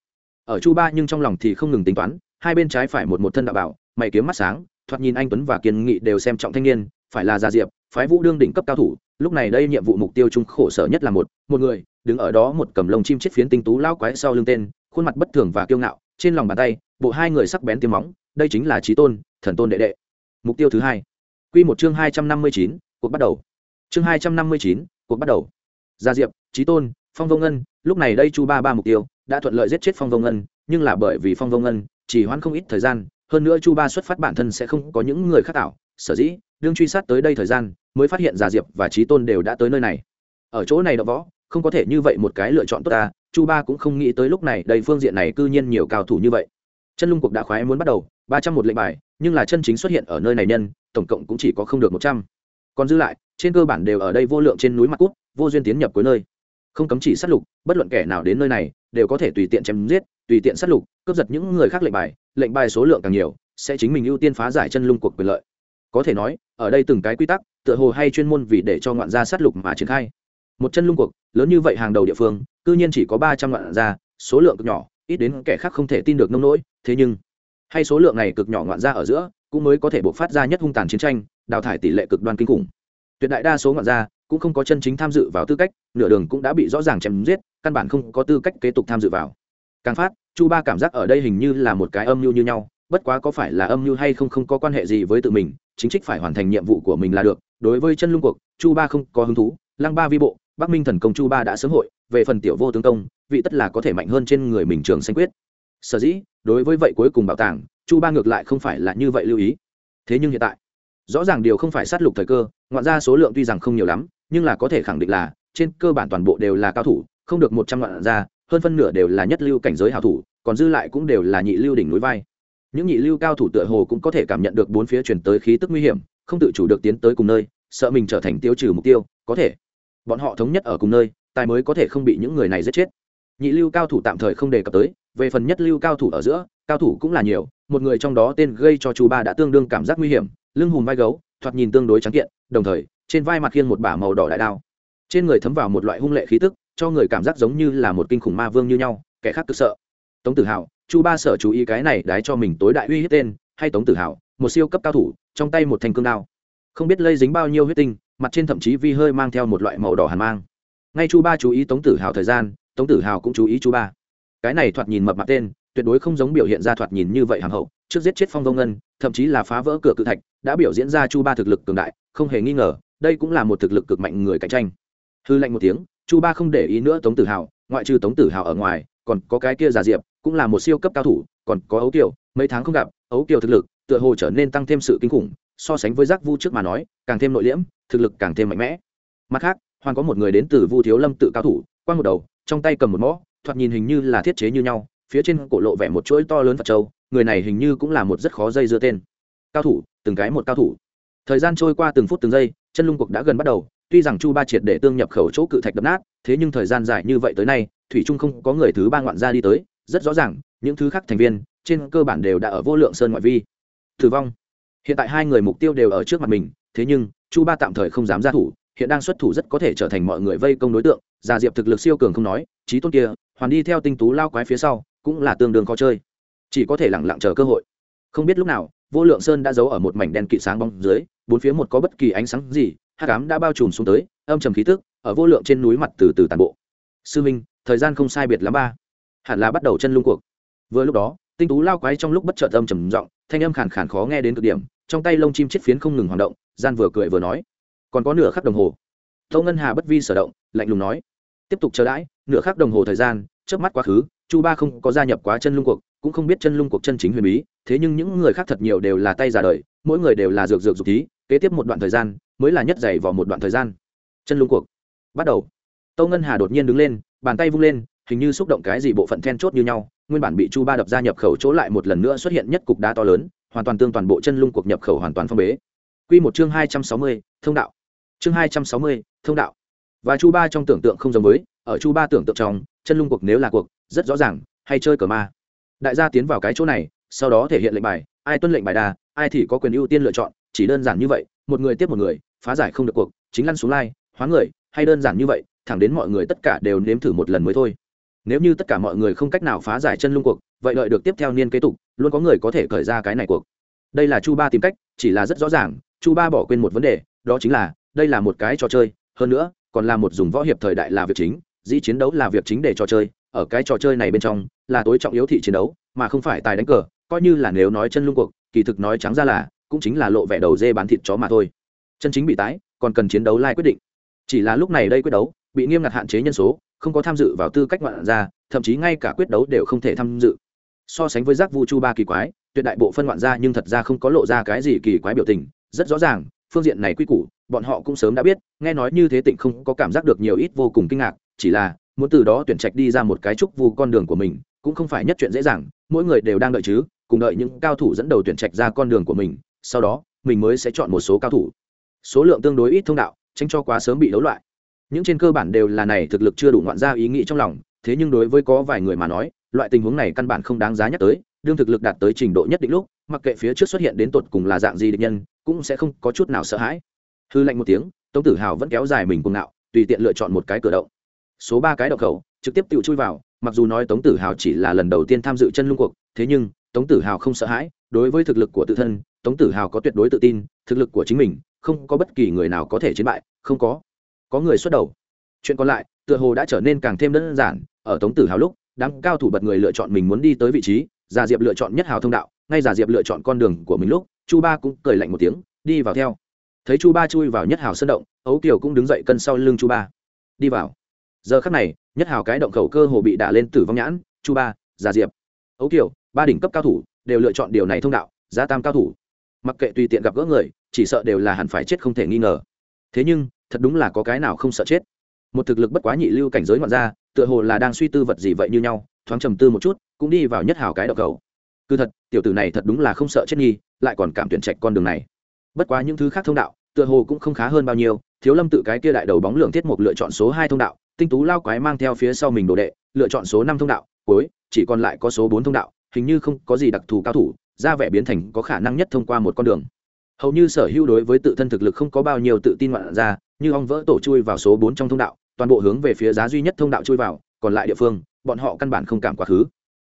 ở chu ba nhưng trong lòng thì không ngừng tính toán, hai bên trái phải một một thân đạo bảo, mày kiếm mắt sáng, thoạt nhìn anh tuấn và kiên nghị đều xem trọng thanh niên, phải là gia diệp, phái vũ đương đỉnh cấp cao thủ lúc này đây nhiệm vụ mục tiêu chung khổ sở nhất là một một người, đứng ở đó một cầm lông chim chết phiến tinh tú lao quái sau lưng tên, khuôn mặt bất thường và kiêu ngạo, trên lòng bàn tay, bộ hai người sắc bén tiêm móng, đây chính là trí tôn, thần tôn đệ đệ. Mục tiêu thứ hai. Q một chương hai trăm năm mươi chín, cuộc bắt đầu. Chương hai trăm năm mươi chín, cuộc bắt đầu. Gia diệp trí tôn, phong vông ngân, lúc này đây chu ba ba mục tiêu, đã thuận lợi giết chết phong vông ngân, nhưng là bởi vì phong vông ngân, chỉ hoãn không ít thời gian, hơn nữa chu ba xuất phát bản thân sẽ không có những người khác tạo sở dĩ, đương truy sát tới đây thời gian mới phát hiện giả diệp và trí tôn đều đã tới nơi này. Ở chỗ này đã võ, không có thể như vậy một cái lựa chọn tốt ta, chu ba cũng không nghĩ tới lúc này đầy phương diện này cư nhiên nhiều cao thủ như vậy. Chân lung cuộc đã khoái muốn bắt đầu, ba trăm một lệnh bài, nhưng là chân chính xuất hiện ở nơi này nhân, tổng cộng cũng chỉ có không được một trăm. Còn dư lại, trên cơ bản đều ở đây vô lượng trên núi mặt cút, vô duyên tiến nhập cuối nơi. Không cấm chỉ sát lục, bất luận kẻ nào đến nơi này, đều có thể tùy tiện chém giết, tùy tiện sát lục, cướp giật những người khác lệnh bài lệnh bài số lượng càng nhiều, sẽ chính mình ưu tiên phá giải chân lung cuộc quyền lợi có thể nói, ở đây từng cái quy tắc, tựa hồ hay chuyên môn vì để cho ngoạn gia sát lục mà triển khai. Một chân lung cuộc, lớn như vậy hàng đầu địa phương, cư nhiên chỉ có ba trăm ngoạn gia, số lượng cực nhỏ, ít đến kẻ khác không thể tin được nông nỗi, thế nhưng, hay số lượng này cực nhỏ ngoạn gia ở giữa, cũng mới có thể buộc phát ra nhất hung tàn chiến tranh, đào thải tỷ lệ cực đoan kinh khủng. Tuyệt đại đa số ngoạn gia, cũng không có chân chính tham dự vào tư cách, nửa đường cũng đã bị rõ ràng chém giết, căn bản không có tư cách kế tục tham dự vào. Càng phát, chu ba cảm giác ở đây hình như là một cái âm mưu như nhau, bất quá có phải là âm mưu hay không không có quan hệ gì với tự mình chính trích phải hoàn thành nhiệm vụ của mình là được. Đối với chân lung cuộc chu ba không có hứng thú. Lăng ba vi bộ, bắc minh thần công chu ba đã sớm hội, về phần tiểu vô tướng công, vị tất là có thể mạnh hơn trên người mình trường xanh quyết. Sở dĩ, đối với vậy cuối cùng bảo tàng, chu ba ngược lại không phải là như vậy lưu ý. Thế nhưng hiện tại, rõ ràng điều không phải sát lục thời cơ, ngoạn ra số lượng tuy rằng không nhiều lắm, nhưng là có thể khẳng định là, trên cơ bản toàn bộ đều là cao thủ, không được một trăm ngoạn ra hơn phân nửa đều là nhất lưu cảnh giới hảo thủ, còn dư lại cũng đều là nhị lưu đỉnh núi vai những nhị lưu cao thủ tựa hồ cũng có thể cảm nhận được bốn phía chuyển tới khí tức nguy hiểm, không tự chủ được tiến tới cùng nơi, sợ mình trở thành tiêu trừ mục tiêu, có thể. Bọn họ thống nhất ở cùng nơi, tài mới có thể không bị những người này giết chết. Nhị lưu cao thủ tạm thời không đề cập tới, về phần nhất lưu cao thủ ở giữa, cao thủ cũng là nhiều, một người trong đó tên gây cho chú ba đã tương đương cảm giác nguy hiểm, lưng hùm vai gấu, thoạt nhìn tương đối trắng kiện, đồng thời, trên vai mặt khiên một bả màu đỏ đại đao. Trên người thấm vào một loại hung lệ khí tức, cho người cảm giác giống như là một kinh khủng ma vương như nhau, kẻ khác cực sợ. Tống tử hào chu ba sở chú ý cái này đái cho mình tối đại uy hiếp tên, hay tống tử hào một siêu cấp cao thủ, trong tay một thanh cương đao. Không biết lây dính bao nhiêu huyết tinh, mặt trên thậm chí vi hơi mang theo một loại màu đỏ hàn mang. Ngay chu ba chú ý tống tử hào thời gian, tống tử hào cũng chú ý chu ba. Cái này thoạt nhìn mập mặt tên, tuyệt đối không giống biểu hiện ra thoạt nhìn như vậy hàng hậu, trước giết chết phong vông ngân, thậm chí là phá vỡ cửa cự thạch, đã biểu diễn ra chu ba thực lực cường đại, không hề nghi ngờ, đây cũng là một thực lực cực mạnh người cạnh tranh. Hư lạnh một tiếng, chu ba không để ý nữa tống tử hào ngoại trừ tống tử hào ở ngoài, còn có cái kia giả diệp cũng là một siêu cấp cao thủ, còn có ấu kiều, mấy tháng không gặp, ấu kiều thực lực tựa hồ trở nên tăng thêm sự kinh khủng, so sánh với giác vu trước mà nói, càng thêm nội liễm, thực lực càng thêm mạnh mẽ. Mặt khác hoàn có một người đến từ vu thiếu lâm tự cao thủ quang một đầu, trong tay cầm một mõ, thoạt nhìn hình như là thiết chế như nhau, phía trên cổ lộ vẻ một chuỗi to lớn phật châu, người này hình như cũng là một rất khó dây dưa tên. Cao thủ, từng cái một cao thủ. Thời gian trôi qua từng phút từng giây, chân lung cuộc đã gần bắt đầu, tuy rằng chu ba triệt để tương nhập khẩu chỗ cự thạch đập nát, thế nhưng thời gian dài như vậy tới nay, thủy trung không có người thứ ba ngoạn gia đi tới rất rõ ràng, những thứ khác thành viên, trên cơ bản đều đã ở vô lượng sơn ngoại vi. Tử vong. Hiện tại hai người mục tiêu đều ở trước mặt mình, thế nhưng, chu ba tạm thời không dám ra thủ, hiện đang xuất thủ rất có thể trở thành mọi người vây công đối tượng, già diệp thực lực siêu cường không nói trí tôn kia, hoàn đi theo tinh tú lao quái phía sau, cũng là tương đương khó chơi. Chỉ có thể lẳng lặng chờ cơ hội. Không biết lúc nào, vô lượng sơn đã giấu ở một mảnh đen kỵ sáng bóng dưới, bốn phía một có bất kỳ ánh sáng gì hát cám đã bao trùm xuống tới, âm trầm khí tức, ở vô lượng trên núi mặt từ từ tàn bộ. Sư minh, thời gian không sai biệt lắm ba hẳn là bắt đầu chân lung cuộc. Vừa lúc đó, tinh tú lao quái trong lúc bất chợt âm trầm giọng, thanh âm khàn khàn khó nghe đến cực điểm, trong tay lông chim chiết phiến không ngừng hoạt động, gian vừa cười vừa nói, còn có nửa khắc đồng hồ. Tâu ngân hà bất vi sở động, lạnh lùng nói, tiếp tục chờ đãi, nửa khắc đồng hồ thời gian trước mắt quá khứ, chu ba không có gia nhập quá chân lung cuộc, cũng không biết chân lung cuộc chân chính huyền bí, thế nhưng những người khác thật nhiều đều là tay giả đời, mỗi người đều là dược dược dục thí, kế tiếp một đoạn thời gian, mới là nhất dày vào một đoạn thời gian. Chân lung cuộc, bắt đầu. Tâu ngân hà đột nhiên đứng lên, bàn tay vung lên hình như xúc động cái gì bộ phận then chốt như nhau nguyên bản bị chu ba đập ra nhập khẩu chỗ lại một lần nữa xuất hiện nhất cục đá to lớn hoàn toàn tương toàn bộ chân lung cuộc nhập khẩu hoàn toàn phong bế Quy một chương hai trăm sáu mươi, thông đạo. Chương hai trăm sáu mươi, thông đạo. Và Chu Ba trong tưởng tượng không giống với, ở Chu Ba tưởng tượng trong, chân lung cuộc nếu là cuộc, rất rõ ràng, hay chơi cờ ma. Đại gia tiến vào cái chỗ này, sau đó thể hiện lệnh bài, ai tuân lệnh bài đa, ai thì có quyền ưu tiên lựa chọn, chỉ đơn giản như vậy, một người tiếp một người, phá giải không được cuộc, chính lăn xuống lai, hóa người, hay đơn giản như vậy, thẳng đến mọi người tất cả đều nếm thử một lần mới thôi nếu như tất cả mọi người không cách nào phá giải chân lung cuộc, vậy đợi được tiếp theo niên kế tục, luôn có người có thể khởi ra cái này cuộc. Đây là chu ba tìm cách, chỉ là rất rõ ràng, chu ba bỏ quên một vấn đề, đó chính là, đây là một cái trò chơi, hơn nữa, còn là một dùng võ hiệp thời đại là việc chính, dĩ chiến đấu là việc chính để trò chơi, ở cái trò chơi này bên trong, là tối trọng yếu thị chiến đấu, mà không phải tài đánh cờ, coi như là nếu nói chân lung cuộc, kỳ thực nói trắng ra là, cũng chính là lộ vẻ đầu dê bán thịt chó mà thôi. Chân chính bị tái, còn cần chiến đấu lai quyết định. Chỉ là lúc này đây quyết đấu, bị nghiêm ngặt hạn chế nhân số không có tham dự vào tư cách ngoạn gia, thậm chí ngay cả quyết đấu đều không thể tham dự. So sánh với giác vu chu ba kỳ quái, tuyệt đại bộ phân ngoạn gia nhưng thật ra không có lộ ra cái gì kỳ quái biểu tình. Rất rõ ràng, phương diện này quy củ, bọn họ cũng sớm đã biết, nghe nói như thế tịnh không có cảm giác được nhiều ít vô cùng kinh ngạc, chỉ là, muốn từ đó tuyển trạch đi ra một cái trúc vu con đường của mình, cũng không phải nhất chuyện dễ dàng, mỗi người đều đang đợi chứ, cùng đợi những cao thủ dẫn đầu tuyển trạch ra con đường của mình, sau đó, mình mới sẽ chọn một số cao thủ. Số lượng tương đối ít thông đạo, tránh cho quá sớm bị đấu loại những trên cơ bản đều là này thực lực chưa đủ ngoạn ra ý nghĩ trong lòng, thế nhưng đối với có vài người mà nói, loại tình huống này căn bản không đáng giá nhắc tới, đương thực lực đạt tới trình độ nhất định lúc, mặc kệ phía trước xuất hiện đến tột cùng là dạng gì địch nhân, cũng sẽ không có chút nào sợ hãi. Hư lạnh một tiếng, tống tử hào vẫn kéo dài mình cuồng ngạo, tùy tiện lựa chọn một cái cửa động. Số ba cái đậu khẩu, trực tiếp tự chui vào, mặc dù nói tống tử hào chỉ là lần đầu tiên tham dự chân lung cuộc, thế nhưng, tống tử hào không sợ hãi, đối với thực lực của tự thân, tống tử hào có tuyệt đối tự tin, thực lực của chính mình, không có bất kỳ người nào có thể chiến bại, không có có người xuất đầu. Chuyện còn lại, tựa hồ đã trở nên càng thêm đơn giản, ở tống tử hào lúc, đám cao thủ bật người lựa chọn mình muốn đi tới vị trí giả diệp lựa chọn nhất hào thông đạo, ngay giả diệp lựa chọn con đường của mình lúc, chu ba cũng cười lạnh một tiếng, đi vào theo. Thấy chu ba chui vào nhất hào sân động, ấu kiều cũng đứng dậy cân sau lưng chu ba. Đi vào. Giờ khắc này, nhất hào cái động khẩu cơ hồ bị đả lên tử vong nhãn, chu ba giả diệp. Ấu kiều, ba đỉnh cấp cao thủ, đều lựa chọn điều này thông đạo, giá tam cao thủ. Mặc kệ tùy tiện gặp gỡ người, chỉ sợ đều là hẳn phải chết không thể nghi ngờ. Thế nhưng thật đúng là có cái nào không sợ chết. Một thực lực bất quá nhị lưu cảnh giới ngoạn ra tựa hồ là đang suy tư vật gì vậy như nhau, thoáng trầm tư một chút, cũng đi vào nhất hào cái đậu cầu. Cứ thật, tiểu tử này thật đúng là không sợ chết nghi lại còn cảm tuyển trạch con đường này. Bất quá những thứ khác thông đạo, tựa hồ cũng không khá hơn bao nhiêu, thiếu lâm tự cái kia đại đầu bóng lượng thiết mục lựa chọn số hai thông đạo, tinh tú lao quái mang theo phía sau mình đồ đệ, lựa chọn số năm thông đạo, cuối, chỉ còn lại có số bốn thông đạo, hình như không có gì đặc thù cao thủ, ra vẻ biến thành có khả năng nhất thông qua một con đường. Hầu như sở hữu đối với tự thân thực lực không có bao nhiêu tự tin ngoạn ra như ong vỡ tổ chui vào số bốn trong thông đạo, toàn bộ hướng về phía giá duy nhất thông đạo chui vào, còn lại địa phương, bọn họ căn bản không cảm quá khứ.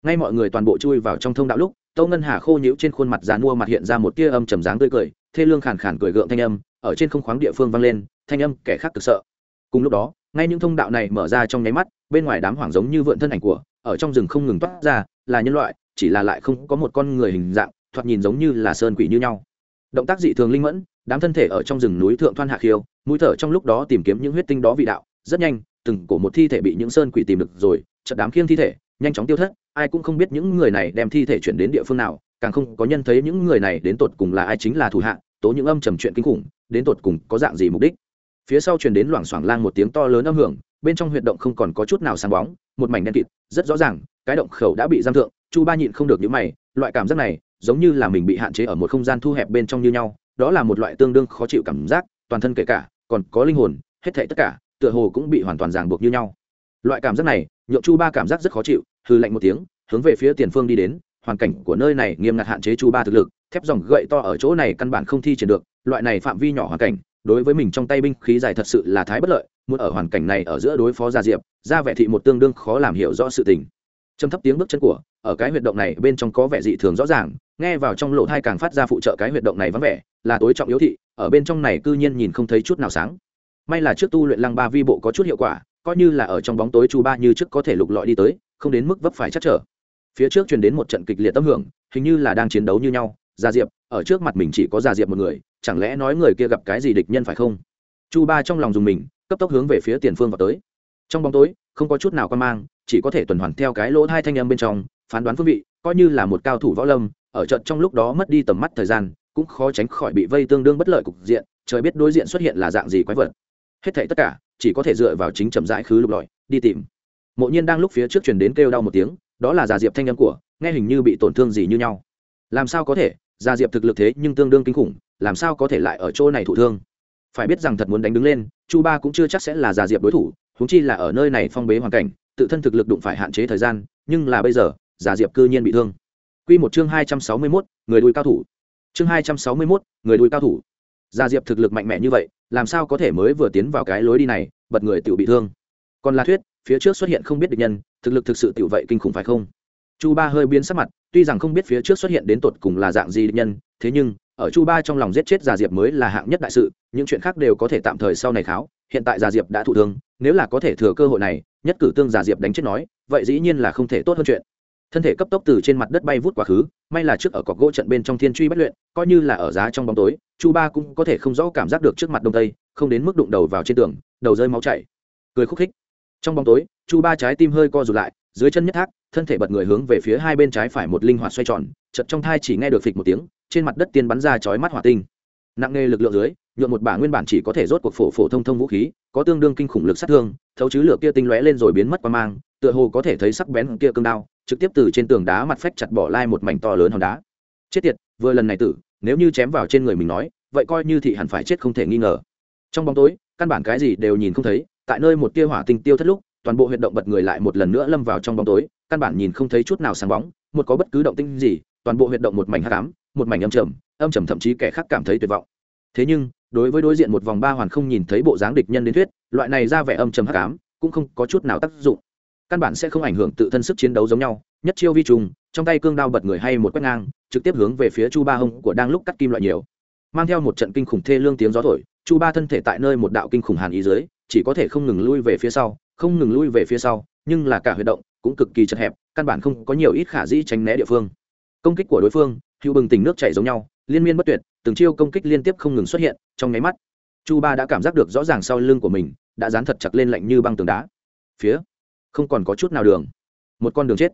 Ngay mọi người toàn bộ chui vào trong thông đạo lúc, tâu ngân hà khô nhíu trên khuôn mặt dàn mua mặt hiện ra một tia âm trầm dáng tươi cười, thê lương khàn khàn cười gượng thanh âm, ở trên không khoáng địa phương vang lên, thanh âm kẻ khác cực sợ. Cùng lúc đó, ngay những thông đạo này mở ra trong nháy mắt, bên ngoài đám hoảng giống như vượn thân ảnh của, ở trong rừng không ngừng toát ra, là nhân loại, chỉ là lại không có một con người hình dạng, thoạt nhìn giống như là sơn quỷ như nhau. Động tác dị thường linh mẫn đám thân thể ở trong rừng núi thượng thoan hạ khiêu, mũi thở trong lúc đó tìm kiếm những huyết tinh đó vị đạo, rất nhanh, từng cổ một thi thể bị những sơn quỷ tìm được rồi, chợt đám khiêng thi thể, nhanh chóng tiêu thất, ai cũng không biết những người này đem thi thể chuyển đến địa phương nào, càng không có nhân thấy những người này đến tột cùng là ai chính là thủ hạ, tố những âm trầm chuyện kinh khủng, đến tột cùng có dạng gì mục đích. Phía sau truyền đến loảng xoảng lang một tiếng to lớn âm hưởng, bên trong huyệt động không còn có chút nào sáng bóng, một mảnh đen kịt, rất rõ ràng, cái động khẩu đã bị giam thượng, chu ba nhịn không được những mày, loại cảm giác này giống như là mình bị hạn chế ở một không gian thu hẹp bên trong như nhau đó là một loại tương đương khó chịu cảm giác, toàn thân kể cả, còn có linh hồn, hết thảy tất cả, tựa hồ cũng bị hoàn toàn ràng buộc như nhau. Loại cảm giác này, nhượng chu ba cảm giác rất khó chịu hư lạnh một tiếng, hướng về phía tiền phương đi đến, hoàn cảnh của nơi này nghiêm ngặt hạn chế chu ba thực lực, thép dòng gậy to ở chỗ này căn bản không thi triển được, loại này phạm vi nhỏ hoàn cảnh, đối với mình trong tay binh khí dài thật sự là thái bất lợi, muốn ở hoàn cảnh này ở giữa đối phó gia diệp, ra vẻ thị một tương đương khó làm hiểu rõ sự tình trầm thấp tiếng bước chân của, ở cái huyệt động này bên trong có vẻ dị thường rõ ràng, nghe vào trong lỗ thai càng phát ra phụ trợ cái huyệt động này vắng vẻ, là tối trọng yếu thị, ở bên trong này cư nhiên nhìn không thấy chút nào sáng. May là trước tu luyện lăng ba vi bộ có chút hiệu quả, coi như là ở trong bóng tối chu ba như trước có thể lục lọi đi tới, không đến mức vấp phải chắc trở. Phía trước truyền đến một trận kịch liệt tâm hưởng, hình như là đang chiến đấu như nhau gia diệp, ở trước mặt mình chỉ có gia diệp một người, chẳng lẽ nói người kia gặp cái gì địch nhân phải không? Chu ba trong lòng dùng mình, cấp tốc hướng về phía tiền phương vào tới. Trong bóng tối, không có chút nào quan mang chỉ có thể tuần hoàn theo cái lỗ hai thanh âm bên trong, phán đoán phương vị, coi như là một cao thủ võ lâm, ở trận trong lúc đó mất đi tầm mắt thời gian, cũng khó tránh khỏi bị vây tương đương bất lợi cục diện, trời biết đối diện xuất hiện là dạng gì quái vật. Hết thảy tất cả, chỉ có thể dựa vào chính chậm rãi khứ lục lọi, đi tìm. Mộ nhiên đang lúc phía trước truyền đến kêu đau một tiếng, đó là già diệp thanh âm của, nghe hình như bị tổn thương gì như nhau. Làm sao có thể, già diệp thực lực thế nhưng tương đương kinh khủng, làm sao có thể lại ở chỗ này thụ thương? Phải biết rằng thật muốn đánh đứng lên, chu ba cũng chưa chắc sẽ là già diệp đối thủ húng chi là ở nơi này phong bế hoàn cảnh tự thân thực lực đụng phải hạn chế thời gian, nhưng là bây giờ, giả diệp cư nhiên bị thương. Q một chương hai trăm sáu mươi mốt, người đuôi cao thủ. Chương hai trăm sáu mươi mốt, người đuôi cao thủ. Giả diệp thực lực mạnh mẽ như vậy, làm sao có thể mới vừa tiến vào cái lối đi này, bật người tự bị thương. Còn là thuyết, phía trước xuất hiện không biết địch nhân, thực lực thực sự tự vậy kinh khủng phải không? Chu ba hơi biến sắc mặt, tuy rằng không biết phía trước xuất hiện đến tột cùng là dạng gì địch nhân, thế nhưng, ở chu ba trong lòng giết chết già diệp mới là hạng nhất đại sự, những chuyện khác đều có thể tạm thời sau này kháo, hiện tại già diệp đã thụ thương, nếu là có thể thừa cơ hội này nhất cử tương giả diệp đánh chết nói, vậy dĩ nhiên là không thể tốt hơn chuyện. Thân thể cấp tốc từ trên mặt đất bay vút quá khứ, may là trước ở cọc gỗ trận bên trong thiên truy bất luyện, coi như là ở giá trong bóng tối, chu ba cũng có thể không rõ cảm giác được trước mặt đông tây, không đến mức đụng đầu vào trên tường, đầu rơi máu chảy. Cười khúc khích. Trong bóng tối, chu ba trái tim hơi co rụt lại, dưới chân nhất thác, thân thể bật người hướng về phía hai bên trái phải một linh hoạt xoay tròn chật trong thai chỉ nghe được phịch một tiếng, trên mặt đất tiên bắn ra chói mắt hỏa tinh. Nặng nghề lực lượng dưới nhuộm một bả nguyên bản chỉ có thể rốt cuộc phổ phổ thông thông vũ khí, có tương đương kinh khủng lực sát thương, thấu chứ lửa kia tinh lóe lên rồi biến mất qua mang, tựa hồ có thể thấy sắc bén kia cương đao, trực tiếp từ trên tường đá mặt phách chặt bỏ lai một mảnh to lớn hòn đá. Chết tiệt, vừa lần này tử, nếu như chém vào trên người mình nói, vậy coi như thị hẳn phải chết không thể nghi ngờ. Trong bóng tối, căn bản cái gì đều nhìn không thấy, tại nơi một tia hỏa tinh tiêu thất lúc, toàn bộ huyệt động bật người lại một lần nữa lâm vào trong bóng tối, căn bản nhìn không thấy chút nào sáng bóng, một có bất cứ động tinh gì, toàn bộ huyệt động một mảnh hắc ám, một mảnh âm trầm âm trầm thậm chí kẻ khác cảm thấy tuyệt vọng. Thế nhưng đối với đối diện một vòng ba hoàn không nhìn thấy bộ dáng địch nhân đến thuyết, loại này ra vẻ âm trầm hắc ám cũng không có chút nào tác dụng. Căn bản sẽ không ảnh hưởng tự thân sức chiến đấu giống nhau, nhất chiêu vi trùng, trong tay cương đao bật người hay một quét ngang, trực tiếp hướng về phía chu ba hông của đang lúc cắt kim loại nhiều. Mang theo một trận kinh khủng thê lương tiếng gió thổi, chu ba thân thể tại nơi một đạo kinh khủng hàn ý dưới, chỉ có thể không ngừng lui về phía sau, không ngừng lui về phía sau, nhưng là cả huy động cũng cực kỳ chật hẹp, căn bản không có nhiều ít khả dĩ tránh né địa phương. Công kích của đối phương, hữu bừng tỉnh nước chảy giống nhau liên miên bất tuyệt, từng chiêu công kích liên tiếp không ngừng xuất hiện, trong nháy mắt, chu ba đã cảm giác được rõ ràng sau lưng của mình đã dán thật chặt lên lạnh như băng tường đá. Phía, không còn có chút nào đường. Một con đường chết.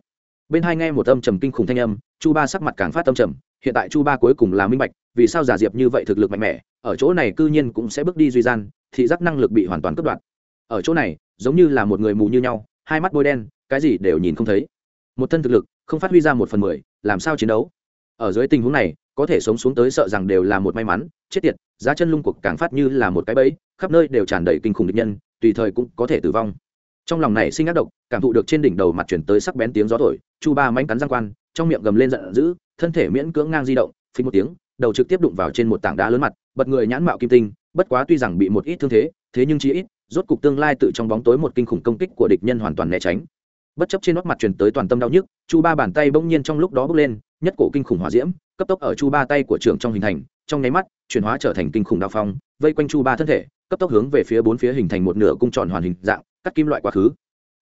Bên hai nghe một âm trầm kinh khủng thanh âm, chu ba sắc mặt càng phát âm trầm, hiện tại chu ba cuối cùng là minh bạch, vì sao giả diệp như vậy thực lực mạnh mẽ, ở chỗ này cư nhiên cũng sẽ bước đi duy gian, thị giác năng lực bị hoàn toàn cướp đoạn ở chỗ này, giống như là một người mù như nhau, hai mắt bôi đen, cái gì đều nhìn không thấy. Một thân thực lực, không phát huy ra một phần mười, làm sao chiến đấu? Ở dưới tình huống này, có thể sống xuống tới sợ rằng đều là một may mắn, chết tiệt, giá chân lung cuộc càng phát như là một cái bẫy, khắp nơi đều tràn đầy kinh khủng địch nhân, tùy thời cũng có thể tử vong. Trong lòng này sinh ác độc, cảm thụ được trên đỉnh đầu mặt chuyển tới sắc bén tiếng gió thổi, chu ba mánh cắn răng quan, trong miệng gầm lên giận dữ, thân thể miễn cưỡng ngang di động, phình một tiếng, đầu trực tiếp đụng vào trên một tảng đá lớn mặt, bật người nhãn mạo kim tinh, bất quá tuy rằng bị một ít thương thế thế nhưng chỉ ít, rốt cục tương lai tự trong bóng tối một kinh khủng công kích của địch nhân hoàn toàn né tránh. Bất chấp trên nót mặt truyền tới toàn tâm đau nhức, chu ba bàn tay bỗng nhiên trong lúc đó bước lên nhất cổ kinh khủng hỏa diễm, cấp tốc ở chu ba tay của trưởng trong hình thành, trong nháy mắt, chuyển hóa trở thành kinh khủng đao phong, vây quanh chu ba thân thể, cấp tốc hướng về phía bốn phía hình thành một nửa cung tròn hoàn hình dạng, cắt kim loại quá khứ.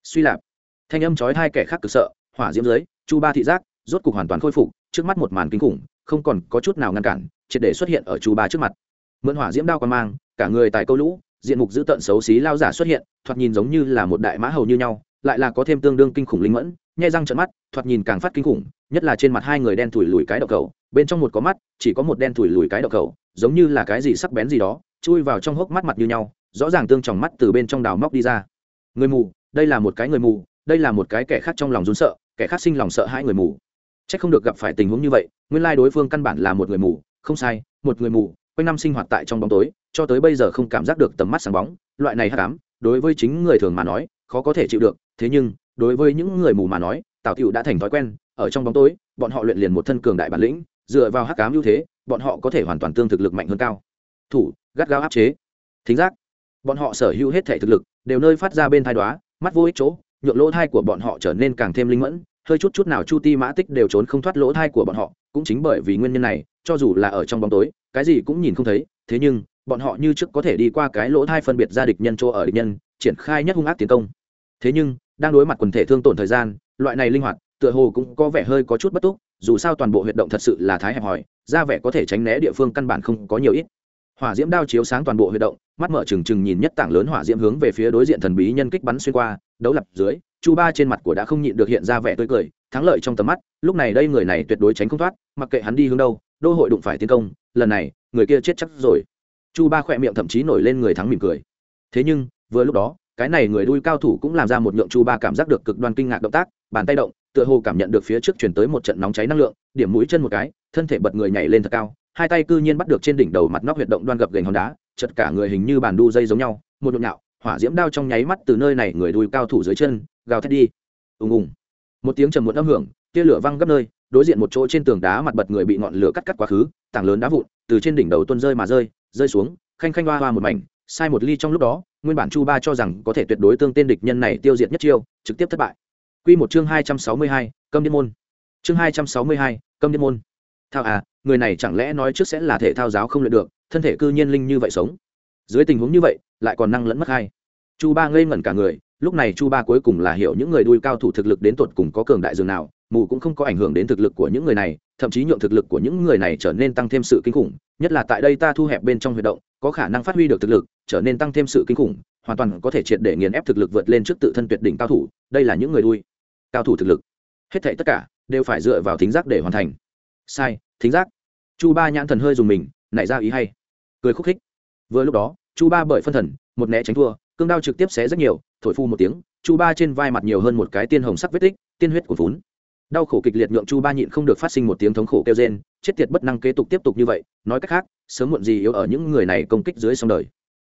Suy lạp. Thanh âm chói hai kẻ khác cực sợ, hỏa diễm dưới, chu ba thị giác, rốt cục hoàn toàn khôi phục, trước mắt một màn kinh khủng, không còn có chút nào ngăn cản, triệt để xuất hiện ở chu ba trước mặt. Mượn hỏa diễm đao quan mang, cả người tại câu lũ, diện mục dữ tợn xấu xí lao giả xuất hiện, thoạt nhìn giống như là một đại mã hầu như nhau, lại là có thêm tương đương kinh khủng linh mẫn nhai răng trận mắt, thoạt nhìn càng phát kinh khủng, nhất là trên mặt hai người đen thủi lùi cái đậu cầu bên trong một có mắt, chỉ có một đen thủi lùi cái đậu cầu giống như là cái gì sắc bén gì đó, chui vào trong hốc mắt mặt như nhau, rõ ràng tương tròng mắt từ bên trong đào móc đi ra. Người mù, đây là một cái người mù, đây là một cái kẻ khác trong lòng run sợ, kẻ khác sinh lòng sợ hãi người mù. C h ắ c không được gặp phải tình huống như vậy, nguyên lai đối phương căn bản là một người mù, không sai, một người mù, quanh năm sinh hoạt tại trong bóng tối, cho tới bây giờ không cảm giác được tầm mắt sáng bóng, loại này hát cám đối với chính người thường mà nói, khó có thể chịu được, thế nhưng đối với những người mù mà nói, tào cựu đã thành thói quen, ở trong bóng tối, bọn họ luyện liền một thân cường đại bản lĩnh, dựa vào hắc cám ưu thế, bọn họ có thể hoàn toàn tương thực lực mạnh hơn cao. Thủ, gắt gao áp chế. Thính giác, bọn họ sở hữu hết thể thực lực, đều nơi phát ra bên thai đoá mắt vô ích chỗ, nhượng lỗ thai của bọn họ trở nên càng thêm linh mẫn, hơi chút chút nào chu ti mã tích đều trốn không thoát lỗ thai của bọn họ, cũng chính bởi vì nguyên nhân này, cho dù là ở trong bóng tối, cái gì cũng nhìn không thấy, thế nhưng, bọn họ như trước có thể đi qua cái lỗ thai phân biệt ra địch nhân chỗ ở địch nhân, triển khai nhất hung ác tiến công. Thế nhưng đang đối mặt quần thể thương tổn thời gian, loại này linh hoạt, tựa hồ cũng có vẻ hơi có chút bất túc, dù sao toàn bộ huyệt động thật sự là thái hẹp hòi, ra vẻ có thể tránh né địa phương căn bản không có nhiều ít. Hỏa diễm đao chiếu sáng toàn bộ huy động, mắt mở trừng trừng nhìn nhất tảng lớn hỏa diễm hướng về phía đối diện thần bí nhân kích bắn xuyên qua, đấu lập dưới, chu ba trên mặt của đã không nhịn được hiện ra vẻ tươi cười, thắng lợi trong tầm mắt, lúc này đây người này tuyệt đối tránh không thoát, mặc kệ hắn đi hướng đâu, đô hội đụng phải tiến công, lần này, người kia chết chắc rồi. Chu ba khỏe miệng thậm chí nổi lên người thắng mỉm cười. Thế nhưng, vừa lúc đó cái này người đuôi cao thủ cũng làm ra một nhượng chu ba cảm giác được cực đoan kinh ngạc động tác, bàn tay động, tựa hồ cảm nhận được phía trước chuyển tới một trận nóng cháy năng lượng, điểm mũi chân một cái, thân thể bật người nhảy lên thật cao, hai tay cư nhiên bắt được trên đỉnh đầu mặt nóc huyệt động đoan gập gành hòn đá, chật cả người hình như bàn đu dây giống nhau, một nhộn nhạo, hỏa diễm đao trong nháy mắt từ nơi này người đuôi cao thủ dưới chân, gào thét đi. Ùng ùng. Một tiếng trầm muộn âm hưởng, tia lửa văng gấp nơi, đối diện một chỗ trên tường đá mặt bật người bị ngọn lửa cắt cắt quá khứ, tảng lớn đá vụn, từ trên đỉnh đầu tuôn rơi mà rơi rơi xuống, khanh khanh hoa hoa một mảnh, sai một ly trong lúc đó nguyên bản chu ba cho rằng có thể tuyệt đối tương tên địch nhân này tiêu diệt nhất chiêu trực tiếp thất bại Quy một chương hai trăm sáu mươi hai, câm điên môn. Chương hai trăm sáu mươi hai, câm điên môn. Thao à, người này chẳng lẽ nói trước sẽ là thể thao giáo không luyện được, thân thể cư nhiên linh như vậy sống. Dưới tình huống như vậy, lại còn năng lẫn mất hai. Chu Ba ngây ngẩn cả người, lúc này Chu Ba cuối cùng là hiểu những người đuôi cao thủ thực lực đến tột cùng có cường đại dường nào, mù cũng không có ảnh hưởng đến thực lực của những người này, thậm chí nhượng thực lực của những người này trở nên tăng thêm sự kinh khủng, nhất là tại đây ta thu hẹp bên trong huy động, có khả năng phát huy được thực lực, trở nên tăng thêm sự kinh khủng, hoàn toàn có thể triệt để nghiền ép thực lực vượt lên trước tự thân tuyệt đỉnh cao thủ, đây là những người đuôi. Cao thủ thực lực. Hết thảy tất cả đều phải dựa vào thính giác để hoàn thành. Sai thính giác. Chu ba nhãn thần hơi dùng mình nảy ra ý hay. Cười khúc khích. Vừa lúc đó chu ba bởi phân thần một né tránh thua cương đao trực tiếp xé rất nhiều thổi phu một tiếng chu ba trên vai mặt nhiều hơn một cái tiên hồng sắc vết tích tiên huyết của vốn đau khổ kịch liệt nhượng chu ba nhịn không được phát sinh một tiếng thống khổ kêu rên chết tiệt bất năng kế tục tiếp tục như vậy, nói cách khác, sớm muộn gì yếu ở những người này công kích dưới sông đời.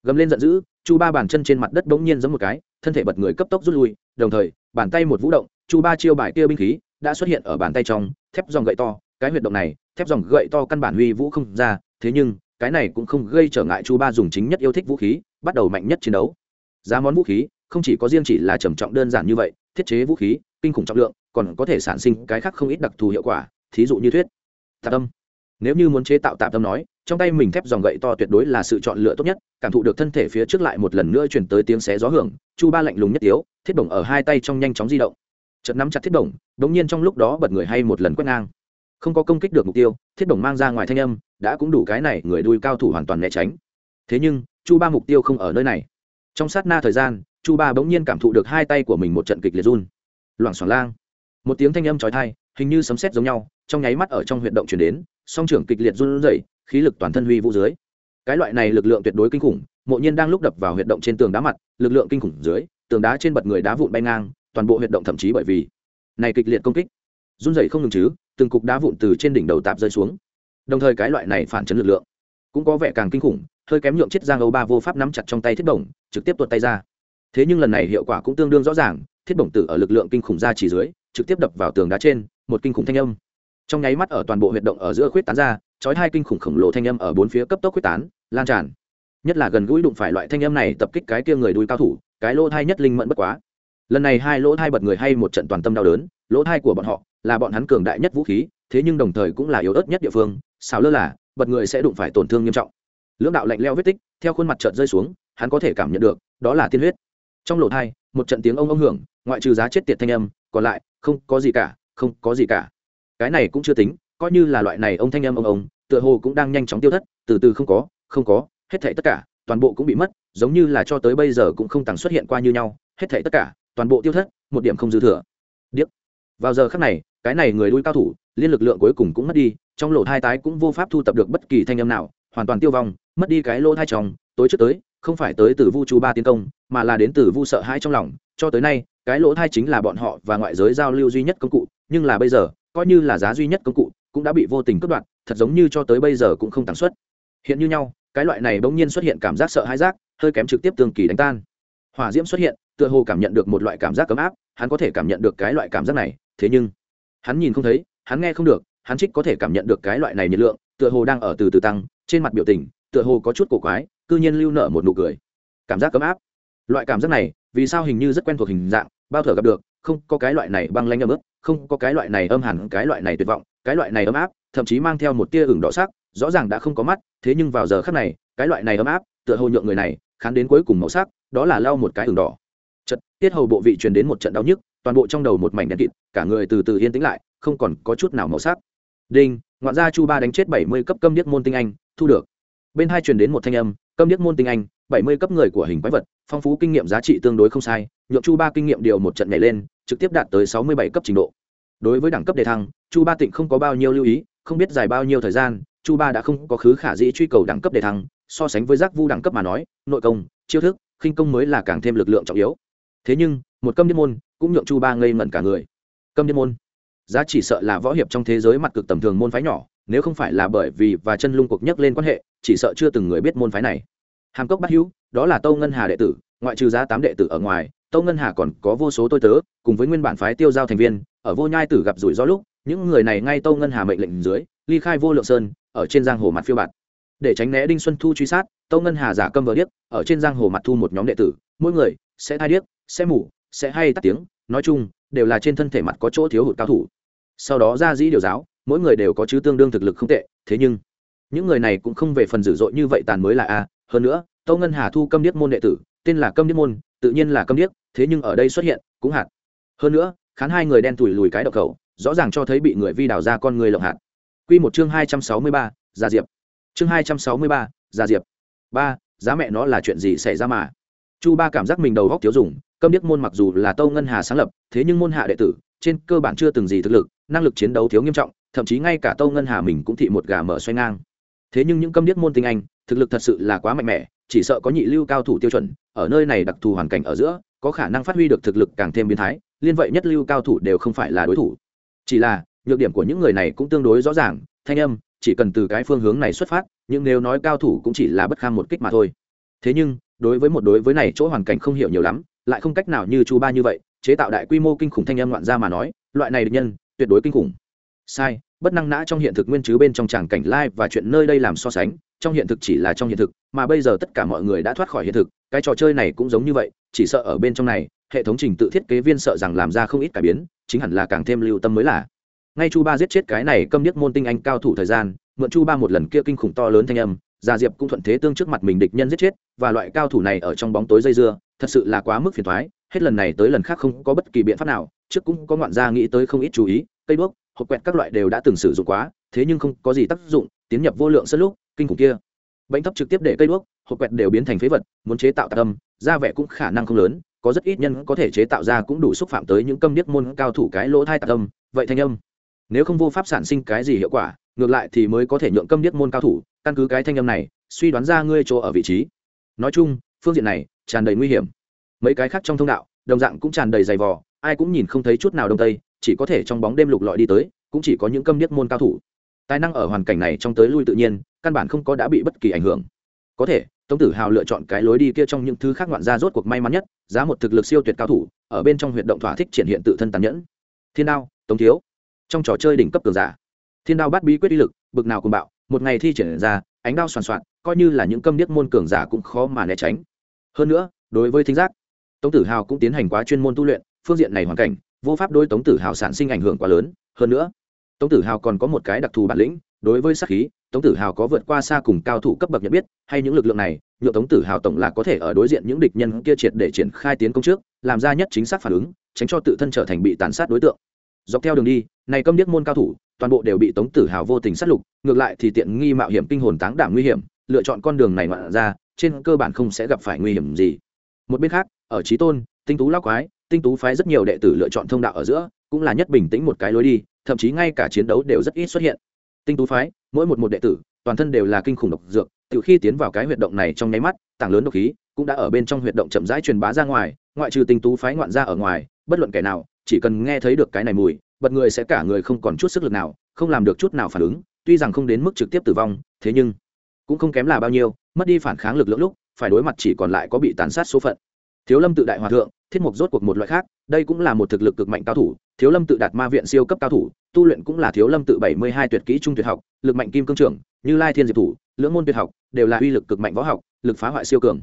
Gầm lên giận dữ, chu ba bàn chân trên mặt đất bỗng nhiên giống một cái, thân thể bật người cấp tốc rút lui, đồng thời, bàn tay một vũ động, chu ba chiêu bài kia binh khí đã xuất hiện ở bàn tay trong, thép dòng gậy to, cái huyệt động này, thép dòng gậy to căn bản huy vũ không ra, thế nhưng, cái này cũng không gây trở ngại chu ba dùng chính nhất yêu thích vũ khí, bắt đầu mạnh nhất chiến đấu. Giá món vũ khí, không chỉ có riêng chỉ là trầm trọng đơn giản như vậy, thiết chế vũ khí, kinh khủng trọng lượng, còn có thể sản sinh cái khác không ít đặc thù hiệu quả, thí dụ như thuyết tạp tâm. Nếu như muốn chế tạo tạp tâm nói, trong tay mình thép dòng gậy to tuyệt đối là sự chọn lựa tốt nhất, cảm thụ được thân thể phía trước lại một lần nữa chuyển tới tiếng xé gió hưởng, chu ba lạnh lùng nhất yếu thiết bổng ở hai tay trong nhanh chóng di động. Chật nắm chặt thiết bổng, đống nhiên trong lúc đó bật người hay một lần quét ngang. Không có công kích được mục tiêu, thiết bổng mang ra ngoài thanh âm, đã cũng đủ cái này người đuôi cao thủ hoàn toàn né tránh. Thế nhưng, chu ba mục tiêu không ở nơi này. Trong sát na thời gian, chu ba bỗng nhiên cảm thụ được hai tay của mình một trận kịch liệt run. Loảng xoảng lang. Một tiếng thanh âm trói thai hình như sấm sét giống nhau trong nháy mắt ở trong huyệt động chuyển đến, song trưởng kịch liệt run rẩy, khí lực toàn thân huy vũ dưới. Cái loại này lực lượng tuyệt đối kinh khủng, mộ nhiên đang lúc đập vào huyệt động trên tường đá mặt, lực lượng kinh khủng dưới, tường đá trên bật người đá vụn bay ngang, toàn bộ huyệt động thậm chí bởi vì này kịch liệt công kích, run rẩy không ngừng chứ, từng cục đá vụn từ trên đỉnh đầu tạp rơi xuống. Đồng thời cái loại này phản chấn lực lượng cũng có vẻ càng kinh khủng, hơi kém nhượng chiếc giang âu ba vô pháp nắm chặt trong tay thiết bổng, trực tiếp tuột tay ra. Thế nhưng lần này hiệu quả cũng tương đương rõ ràng, thiết bổng tử ở lực lượng kinh khủng ra chỉ dưới, trực tiếp đập vào tường đá trên, một kinh khủng thanh âm trong nháy mắt ở toàn bộ huyệt động ở giữa khuyết tán ra, chói hai kinh khủng khổng lồ thanh âm ở bốn phía cấp tốc khuyết tán, lan tràn. Nhất là gần gũi đụng phải loại thanh âm này tập kích cái kia người đuôi cao thủ, cái lỗ thai nhất linh mẫn bất quá. Lần này hai lỗ thai bật người hay một trận toàn tâm đau đớn, lỗ thai của bọn họ là bọn hắn cường đại nhất vũ khí, thế nhưng đồng thời cũng là yếu ớt nhất địa phương, xào lơ là, bật người sẽ đụng phải tổn thương nghiêm trọng. Lưỡng đạo lạnh leo vết tích, theo khuôn mặt trợt rơi xuống, hắn có thể cảm nhận được, đó là tiên huyết. Trong lỗ thai, một trận tiếng ông ông hưởng, ngoại trừ giá chết tiệt thanh âm, còn lại, không có gì cả, không có gì cả cái này cũng chưa tính, coi như là loại này ông thanh âm ông ông, tựa hồ cũng đang nhanh chóng tiêu thất, từ từ không có không có, hết thảy tất cả, toàn bộ cũng bị mất, giống như là cho tới bây giờ cũng không tăng xuất hiện qua như nhau, hết thảy tất cả, toàn bộ tiêu thất, một điểm không dư thừa. Điếc. Vào giờ khắc này, cái này người đuôi cao thủ, liên lực lượng cuối cùng cũng mất đi, trong lỗ thai tái cũng vô pháp thu tập được bất kỳ thanh âm nào, hoàn toàn tiêu vong, mất đi cái lỗ thai trong tối trước tới, không phải tới từ vu chu ba tiến công, mà là đến từ vu sợ hãi trong lòng, cho tới nay, cái lỗ thai chính là bọn họ và ngoại giới giao lưu duy nhất công cụ, nhưng là bây giờ coi như là giá duy nhất công cụ, cũng đã bị vô tình cướp đoạt, thật giống như cho tới bây giờ cũng không tăng suất. Hiện như nhau, cái loại này bỗng nhiên xuất hiện cảm giác sợ hãi rác hơi kém trực tiếp tương kỳ đánh tan. Hỏa diễm xuất hiện, tựa hồ cảm nhận được một loại cảm giác cấm áp, hắn có thể cảm nhận được cái loại cảm giác này, thế nhưng, hắn nhìn không thấy, hắn nghe không được, hắn trích có thể cảm nhận được cái loại này nhiệt lượng, tựa hồ đang ở từ từ tăng, trên mặt biểu tình, tựa hồ có chút cổ quái, cư nhiên lưu nợ một nụ cười. Cảm giác cấm áp. Loại cảm giác này, vì sao hình như rất quen thuộc hình dạng, bao thở gặp được không có cái loại này băng lanh ấm ức, không có cái loại này âm hẳn, cái loại này tuyệt vọng, cái loại này ấm áp, thậm chí mang theo một tia ửng đỏ sắc, rõ ràng đã không có mắt, thế nhưng vào giờ khắc này, cái loại này ấm áp, tựa hồ nhượng người này khán đến cuối cùng màu sắc, đó là lau một cái ửng đỏ. Chật tiết hầu bộ vị truyền đến một trận đau nhức, toàn bộ trong đầu một mảnh đen kịt, cả người từ từ yên tĩnh lại, không còn có chút nào màu sắc. Đinh, ngoạn gia chu ba đánh chết bảy mươi cấp câm điếc môn tinh anh, thu được. Bên hai truyền đến một thanh âm, câm điếc môn tinh anh, bảy mươi cấp người của hình quái vật phong phú kinh nghiệm giá trị tương đối không sai, nhượng chu ba kinh nghiệm điều một trận nhảy lên, trực tiếp đạt tới sáu mươi bảy cấp trình độ. Đối với đẳng cấp đề thăng, chu ba tịnh không có bao nhiêu lưu ý, không biết dài bao nhiêu thời gian, chu ba đã không có khứ khả dĩ truy cầu đẳng cấp đề thăng, so sánh với giác vu đẳng cấp mà nói, nội công, chiêu thức, khinh công mới là càng thêm lực lượng trọng yếu. Thế nhưng, một câm điên môn cũng nhượng chu ba ngây ngẩn cả người. Câm điên môn? Giá chỉ sợ là võ hiệp trong thế giới mặt cực tầm thường môn phái nhỏ, nếu không phải là bởi vì và chân lung cuộc nhắc lên quan hệ, chỉ sợ chưa từng người biết môn phái này. Hàm cốc bát hữu đó là tâu ngân hà đệ tử, ngoại trừ giá tám đệ tử ở ngoài, tâu ngân hà còn có vô số tôi tớ, cùng với nguyên bản phái tiêu giao thành viên, ở vô nhai tử gặp rủi ro lúc, những người này ngay tâu ngân hà mệnh lệnh dưới, ly khai vô lượng sơn, ở trên giang hồ mặt phiêu bạt. Để tránh né đinh xuân thu truy sát, tâu ngân hà giả câm vờ điếc, ở trên giang hồ mặt thu một nhóm đệ tử, mỗi người sẽ thai điếc, sẽ mủ sẽ hay tắt tiếng, nói chung, đều là trên thân thể mặt có chỗ thiếu hụt cao thủ. Sau đó ra dĩ điều giáo, mỗi người đều có chứ tương đương thực lực không tệ, thế nhưng, những người này cũng không về phần dữ dội như vậy tàn mới là a, hơn nữa tâu ngân hà thu câm điếc môn đệ tử, tên là câm điếc môn, tự nhiên là câm điếc, thế nhưng ở đây xuất hiện cũng hạt. Hơn nữa, khán hai người đen tủi lùi cái đậu khẩu, rõ ràng cho thấy bị người vi đào ra con người lộng hạt. Q một chương hai trăm sáu mươi ba, gia diệp. Chương hai trăm sáu mươi ba, gia diệp. Ba, giá mẹ nó là chuyện gì xảy ra mà? Chu ba cảm giác mình đầu góc thiếu dùng, câm điếc môn mặc dù là tâu ngân hà sáng lập, thế nhưng môn hạ đệ tử, trên cơ bản chưa từng gì thực lực, năng lực chiến đấu thiếu nghiêm trọng, thậm chí ngay cả tâu ngân hà mình cũng thị một gà mở xoay ngang. Thế nhưng những câm điếc môn tinh anh, thực lực thật sự là quá mạnh mẽ chỉ sợ có nhị lưu cao thủ tiêu chuẩn, ở nơi này đặc thù hoàn cảnh ở giữa, có khả năng phát huy được thực lực càng thêm biến thái, liên vậy nhất lưu cao thủ đều không phải là đối thủ. Chỉ là, nhược điểm của những người này cũng tương đối rõ ràng, thanh âm, chỉ cần từ cái phương hướng này xuất phát, nhưng nếu nói cao thủ cũng chỉ là bất kham một kích mà thôi. Thế nhưng, đối với một đối với này chỗ hoàn cảnh không hiểu nhiều lắm, lại không cách nào như chu ba như vậy, chế tạo đại quy mô kinh khủng thanh âm loạn ra mà nói, loại này được nhân, tuyệt đối kinh khủng. Sai bất năng nã trong hiện thực nguyên chứ bên trong tràng cảnh lai và chuyện nơi đây làm so sánh, trong hiện thực chỉ là trong hiện thực, mà bây giờ tất cả mọi người đã thoát khỏi hiện thực, cái trò chơi này cũng giống như vậy, chỉ sợ ở bên trong này, hệ thống trình tự thiết kế viên sợ rằng làm ra không ít cải biến, chính hẳn là càng thêm lưu tâm mới là. Ngay chu ba giết chết cái này câm điếc môn tinh anh cao thủ thời gian, mượn chu ba một lần kia kinh khủng to lớn thanh âm, gia diệp cũng thuận thế tương trước mặt mình địch nhân giết chết, và loại cao thủ này ở trong bóng tối dây dưa, thật sự là quá mức phiền thoái hết lần này tới lần khác không có bất kỳ biện pháp nào, trước cũng có ngoạn gia nghĩ tới không ít chú ý, cây đuốc hộp quẹt các loại đều đã từng sử dụng quá, thế nhưng không có gì tác dụng, tiến nhập vô lượng sân lúc, kinh khủng kia. Bệnh thấp trực tiếp để cây đuốc, hộp quẹt đều biến thành phế vật, muốn chế tạo tạc âm ra vẻ cũng khả năng không lớn, có rất ít nhân có thể chế tạo ra cũng đủ xúc phạm tới những câm điếc môn cao thủ cái lỗ thai tạc âm, vậy thanh âm. Nếu không vô pháp sản sinh cái gì hiệu quả, ngược lại thì mới có thể nhượng câm điếc môn cao thủ, căn cứ cái thanh âm này, suy đoán ra ngươi chỗ ở vị trí. Nói chung, phương diện này, tràn đầy nguy hiểm. Mấy cái khác trong thông đạo, đồng dạng cũng tràn đầy dày vò, ai cũng nhìn không thấy chút nào đông tây chỉ có thể trong bóng đêm lục lọi đi tới, cũng chỉ có những câm niết môn cao thủ. Tài năng ở hoàn cảnh này trong tới lui tự nhiên, căn bản không có đã bị bất kỳ ảnh hưởng. Có thể, tống tử hào lựa chọn cái lối đi kia trong những thứ khác ngoạn ra rốt cuộc may mắn nhất, giá một thực lực siêu tuyệt cao thủ, ở bên trong huyệt động thỏa thích triển hiện tự thân tàn nhẫn. Thiên đao, tống thiếu. Trong trò chơi đỉnh cấp cường giả. Thiên đao bắt bí quyết uy lực, bực nào cùng bạo, một ngày thi triển ra, ánh đao soàn soạn, coi như là những câm điếc môn cường giả cũng khó mà né tránh. Hơn nữa, đối với thính giác, tống tử hào cũng tiến hành quá chuyên môn tu luyện, phương diện này hoàn cảnh vô pháp đối tống tử hào sản sinh ảnh hưởng quá lớn, hơn nữa, tống tử hào còn có một cái đặc thù bản lĩnh, đối với sát khí, tống tử hào có vượt qua xa cùng cao thủ cấp bậc nhận biết, hay những lực lượng này nhựa tống tử hào tổng là có thể ở đối diện những địch nhân kia triệt để triển khai tiến công trước, làm ra nhất chính xác phản ứng, tránh cho tự thân trở thành bị tàn sát đối tượng. Dọc theo đường đi, này câm điếc môn cao thủ, toàn bộ đều bị tống tử hào vô tình sát lục, ngược lại thì tiện nghi mạo hiểm kinh hồn táng đảm nguy hiểm, lựa chọn con đường này ngoạn ra, trên cơ bản không sẽ gặp phải nguy hiểm gì một bên khác, ở trí tôn, tinh tú lao quái, tinh tú phái rất nhiều đệ tử lựa chọn thông đạo ở giữa, cũng là nhất bình tĩnh một cái lối đi, thậm chí ngay cả chiến đấu đều rất ít xuất hiện. Tinh tú phái, mỗi một một đệ tử, toàn thân đều là kinh khủng độc dược, từ khi tiến vào cái huyệt động này trong nháy mắt, tảng lớn độc khí cũng đã ở bên trong huyệt động chậm rãi truyền bá ra ngoài, ngoại trừ tinh tú phái ngoạn ra ở ngoài, bất luận kẻ nào, chỉ cần nghe thấy được cái này mùi, bật người sẽ cả người không còn chút sức lực nào, không làm được chút nào phản ứng, tuy rằng không đến mức trực tiếp tử vong, thế nhưng cũng không kém là bao nhiêu, mất đi phản kháng lực lượng lúc phải đối mặt chỉ còn lại có bị tàn sát số phận. Thiếu lâm tự đại hòa thượng, thiết mục rốt cuộc một loại khác, đây cũng là một thực lực cực mạnh cao thủ, thiếu lâm tự đạt ma viện siêu cấp cao thủ, tu luyện cũng là thiếu lâm tự bảy mươi hai tuyệt kỹ trung tuyệt học, lực mạnh kim cương trưởng, như lai thiên diệp thủ, lưỡng môn tuyệt học, đều là uy lực cực mạnh võ học, lực phá hoại siêu cường.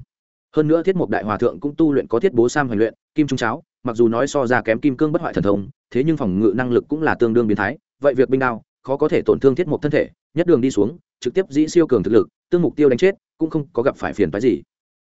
Hơn nữa thiết mục đại hòa thượng cũng tu luyện có thiết bố sam hoành luyện, kim trung cháo, mặc dù nói so ra kém kim cương bất hoại thần thông, thế nhưng phòng ngự năng lực cũng là tương đương biến thái, vậy việc binh đao, khó có thể tổn thương thiết mục thân thể, nhất đường đi xuống, trực tiếp dĩ siêu cường thực lực, tương mục tiêu đánh chết cũng không có gặp phải phiền phái gì.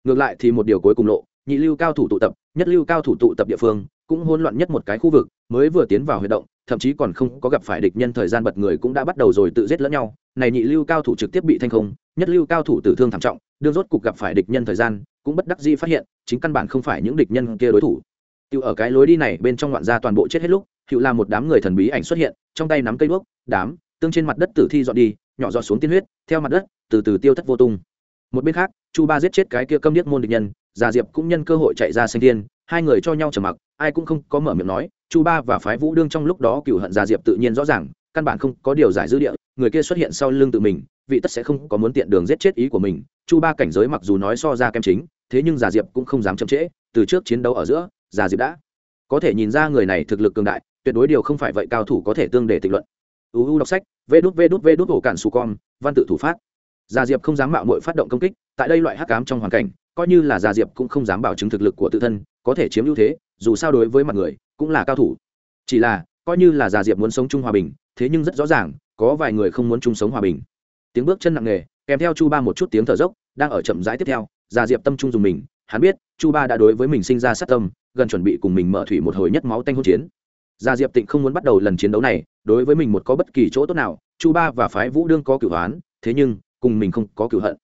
Ngược lại thì một điều cuối cùng lộ nhị lưu cao thủ tụ tập nhất lưu cao thủ tụ tập địa phương cũng hỗn loạn nhất một cái khu vực mới vừa tiến vào huy động thậm chí còn không có gặp phải địch nhân thời gian bật người cũng đã bắt đầu rồi tự giết lẫn nhau. Này nhị lưu cao thủ trực tiếp bị thanh không nhất lưu cao thủ tử thương thảm trọng đương rốt cục gặp phải địch nhân thời gian cũng bất đắc dĩ phát hiện chính căn bản không phải những địch nhân kia đối thủ. Tiêu ở cái lối đi này bên trong loạn ra toàn bộ chết hết lúc, hữu là một đám người thần bí ảnh xuất hiện, trong tay nắm cây đuốc, đám, tương trên mặt đất tử thi dọn đi, nhỏ giọt xuống tiên huyết, theo mặt đất, từ từ tiêu thất vô tung. Một bên khác, Chu Ba giết chết cái kia câm điếc môn địch nhân, Già Diệp cũng nhân cơ hội chạy ra sinh thiên, hai người cho nhau trầm mặc, ai cũng không có mở miệng nói, Chu Ba và phái Vũ đương trong lúc đó cựu hận Già Diệp tự nhiên rõ ràng, căn bản không có điều giải dư địa, người kia xuất hiện sau lưng tự mình, vị tất sẽ không có muốn tiện đường giết chết ý của mình. Chu Ba cảnh giới mặc dù nói so ra kem chính, thế nhưng Già Diệp cũng không dám chậm trễ, từ trước chiến đấu ở giữa, Già Diệp đã có thể nhìn ra người này thực lực cường đại tuyệt đối điều không phải vậy cao thủ có thể tương để tịch luận uu đọc sách vê đút vê đút vê đút ổ cản su con văn tự thủ phát gia diệp không dám mạo mội phát động công kích, tại đây loại hắc cám trong hoàn cảnh, coi như là gia diệp cũng không dám bảo chứng thực lực của tự thân, có thể chiếm ưu thế, dù sao đối với mặt người, cũng là cao thủ. Chỉ là, coi như là gia diệp muốn sống chung hòa bình, thế nhưng rất rõ ràng, có vài người không muốn chung sống hòa bình. Tiếng bước chân nặng nề, kèm theo chu ba một chút tiếng thở dốc, đang ở chậm rãi tiếp theo gia diệp tâm trung dùng mình, hắn biết, chu ba đã đối với mình sinh ra sát tâm, gần chuẩn bị cùng mình mở thủy một hồi nhất máu tanh hỗn chiến. Gia diệp tịnh không muốn bắt đầu lần chiến đấu này, đối với mình một có bất kỳ chỗ tốt nào, chu ba và phái vũ đương có cửu hoán, thế nhưng cùng mình không có cửu hận.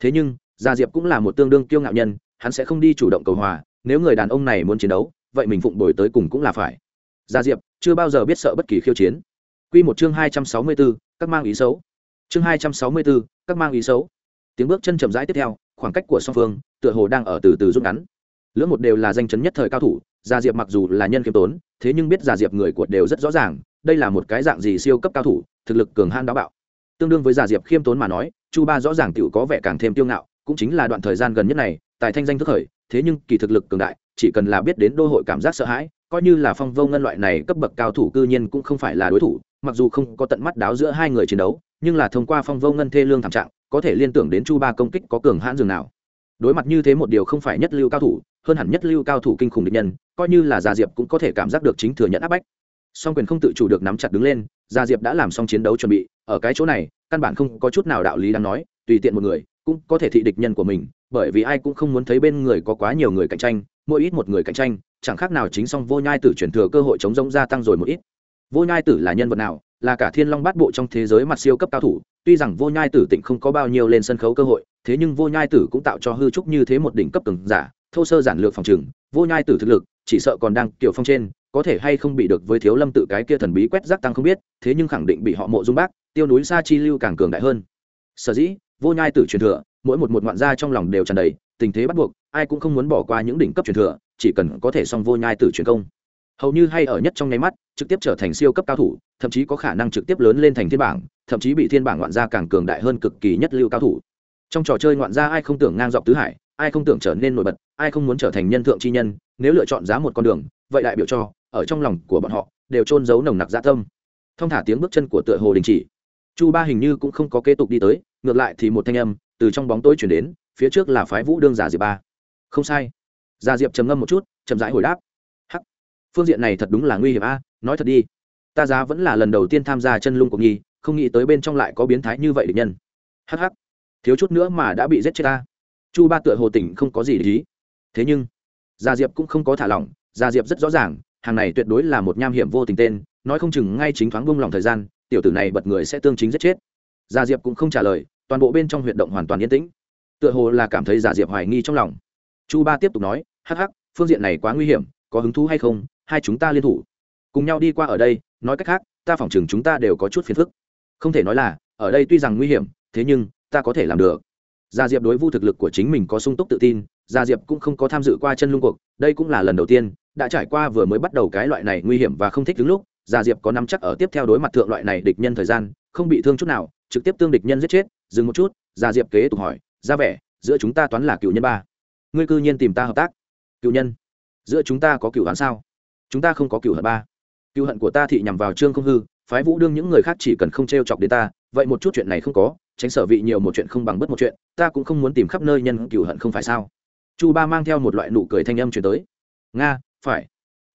Thế nhưng gia diệp cũng là một tương đương kiêu ngạo nhân hắn sẽ không đi chủ động cầu hòa nếu người đàn ông này muốn chiến đấu vậy mình phụng bồi tới cùng cũng là phải. Gia diệp chưa bao giờ biết sợ bất kỳ khiêu chiến. Quy một chương hai trăm sáu mươi 264, các mang ý xấu. Chương hai trăm sáu mươi 264, các mang ý xấu. Tiếng bước chân chậm rãi tiếp theo, khoảng cách của song phương, tựa hồ đang ở từ từ rút ngắn. Lưỡng một đều là danh chấn nhất thời cao thủ gia diệp mặc dù là nhân khiêm tốn thế nhưng biết gia diệp người của đều rất rõ ràng đây là một cái dạng gì siêu cấp cao thủ thực lực cường han đáo bạo tương đương với giả diệp khiêm tốn mà nói, chu ba rõ ràng tựu có vẻ càng thêm tiêu ngạo, cũng chính là đoạn thời gian gần nhất này tại thanh danh thức khởi thế nhưng kỳ thực lực cường đại, chỉ cần là biết đến đô hội cảm giác sợ hãi, coi như là phong vô ngân loại này cấp bậc cao thủ cư nhiên cũng không phải là đối thủ, mặc dù không có tận mắt đáo giữa hai người chiến đấu, nhưng là thông qua phong vô ngân thê lương thảm trạng, có thể liên tưởng đến chu ba công kích có cường hãn dường nào. Đối mặt như thế một điều không phải nhất lưu cao thủ, hơn hẳn nhất lưu cao thủ kinh khủng địch nhân, coi như là già diệp cũng có thể cảm giác được chính thừa nhận áp bách song quyền không tự chủ được nắm chặt đứng lên, gia diệp đã làm xong chiến đấu chuẩn bị, ở cái chỗ này, căn bản không có chút nào đạo lý đáng nói, tùy tiện một người cũng có thể thị địch nhân của mình, bởi vì ai cũng không muốn thấy bên người có quá nhiều người cạnh tranh, mỗi ít một người cạnh tranh, chẳng khác nào chính song vô nhai tử chuyển thừa cơ hội chống rông gia tăng rồi một ít. Vô nhai tử là nhân vật nào? Là cả thiên long bát bộ trong thế giới mặt siêu cấp cao thủ, tuy rằng vô nhai tử tỉnh không có bao nhiêu lên sân khấu cơ hội, thế nhưng vô nhai tử cũng tạo cho hư trúc như thế một đỉnh cấp cường giả, thô sơ giản lược phòng trừng vô nhai tử thực lực, chỉ sợ còn đang kiểu phong trên có thể hay không bị được với thiếu lâm tự cái kia thần bí quét rác tăng không biết, thế nhưng khẳng định bị họ mộ dung bác, tiêu núi xa chi lưu càng cường đại hơn. Sở dĩ, vô nhai tử truyền thừa, mỗi một một ngoạn gia trong lòng đều tràn đầy, tình thế bắt buộc, ai cũng không muốn bỏ qua những đỉnh cấp truyền thừa, chỉ cần có thể xong vô nhai tử truyền công. Hầu như hay ở nhất trong nháy mắt, trực tiếp trở thành siêu cấp cao thủ, thậm chí có khả năng trực tiếp lớn lên thành thiên bảng, thậm chí bị thiên bảng ngoạn gia càng cường đại hơn cực kỳ nhất lưu cao thủ. Trong trò chơi ngoạn gia ai không tưởng ngang dọc tứ hải, ai không tưởng trở nên nổi bật, ai không muốn trở thành nhân thượng chi nhân, nếu lựa chọn giá một con đường, vậy đại biểu cho ở trong lòng của bọn họ, đều trôn giấu nồng nặc dạ tâm. Thong thả tiếng bước chân của tựa hồ đình chỉ. Chu ba hình như cũng không có kế tục đi tới, ngược lại thì một thanh âm từ trong bóng tối chuyển đến, phía trước là phái vũ đương giả diệp ba. Không sai. Gia diệp trầm ngâm một chút, chậm rãi hồi đáp. Hắc. Phương diện này thật đúng là nguy hiểm a, nói thật đi. Ta giá vẫn là lần đầu tiên tham gia chân lung cuộc nghi, không nghĩ tới bên trong lại có biến thái như vậy địch nhân. Hắc hắc. Thiếu chút nữa mà đã bị giết chết ta. Chu ba tựa hồ tỉnh không có gì để ý. Thế nhưng gia diệp cũng không có thả lỏng gia diệp rất rõ ràng hàng này tuyệt đối là một nham hiểm vô tình tên, nói không chừng ngay chính thoáng bung lòng thời gian, tiểu tử này bật người sẽ tương chính giết chết. Gia diệp cũng không trả lời, toàn bộ bên trong huyệt động hoàn toàn yên tĩnh. Tựa hồ là cảm thấy giả diệp hoài nghi trong lòng. Chu ba tiếp tục nói, hắc hắc, phương diện này quá nguy hiểm, có hứng thú hay không, hai chúng ta liên thủ. Cùng nhau đi qua ở đây, nói cách khác, ta phỏng chừng chúng ta đều có chút phiền phức. Không thể nói là, ở đây tuy rằng nguy hiểm, thế nhưng, ta có thể làm được gia diệp đối vu thực lực của chính mình có sung túc tự tin, gia diệp cũng không có tham dự qua chân lung cuộc, đây cũng là lần đầu tiên, đã trải qua vừa mới bắt đầu cái loại này nguy hiểm và không thích đứng lúc, gia diệp có nắm chắc ở tiếp theo đối mặt thượng loại này địch nhân thời gian, không bị thương chút nào, trực tiếp tương địch nhân giết chết, dừng một chút, gia diệp kế tục hỏi, ra vẻ, giữa chúng ta toán là cựu nhân ba. Ngươi cư nhiên tìm ta hợp tác. Cựu nhân? Giữa chúng ta có cựu hắn sao? Chúng ta không có cựu hận ba. Cựu hận của ta thị nhằm vào trương không hư, phái vũ đương những người khác chỉ cần không t r e o chọc đến ta, vậy một chút chuyện này không có tránh sở vị nhiều một chuyện không bằng bất một chuyện, ta cũng không muốn tìm khắp nơi nhân cửu hận không phải sao? Chu ba mang theo một loại nụ cười thanh âm chuyển tới. Nga, phải.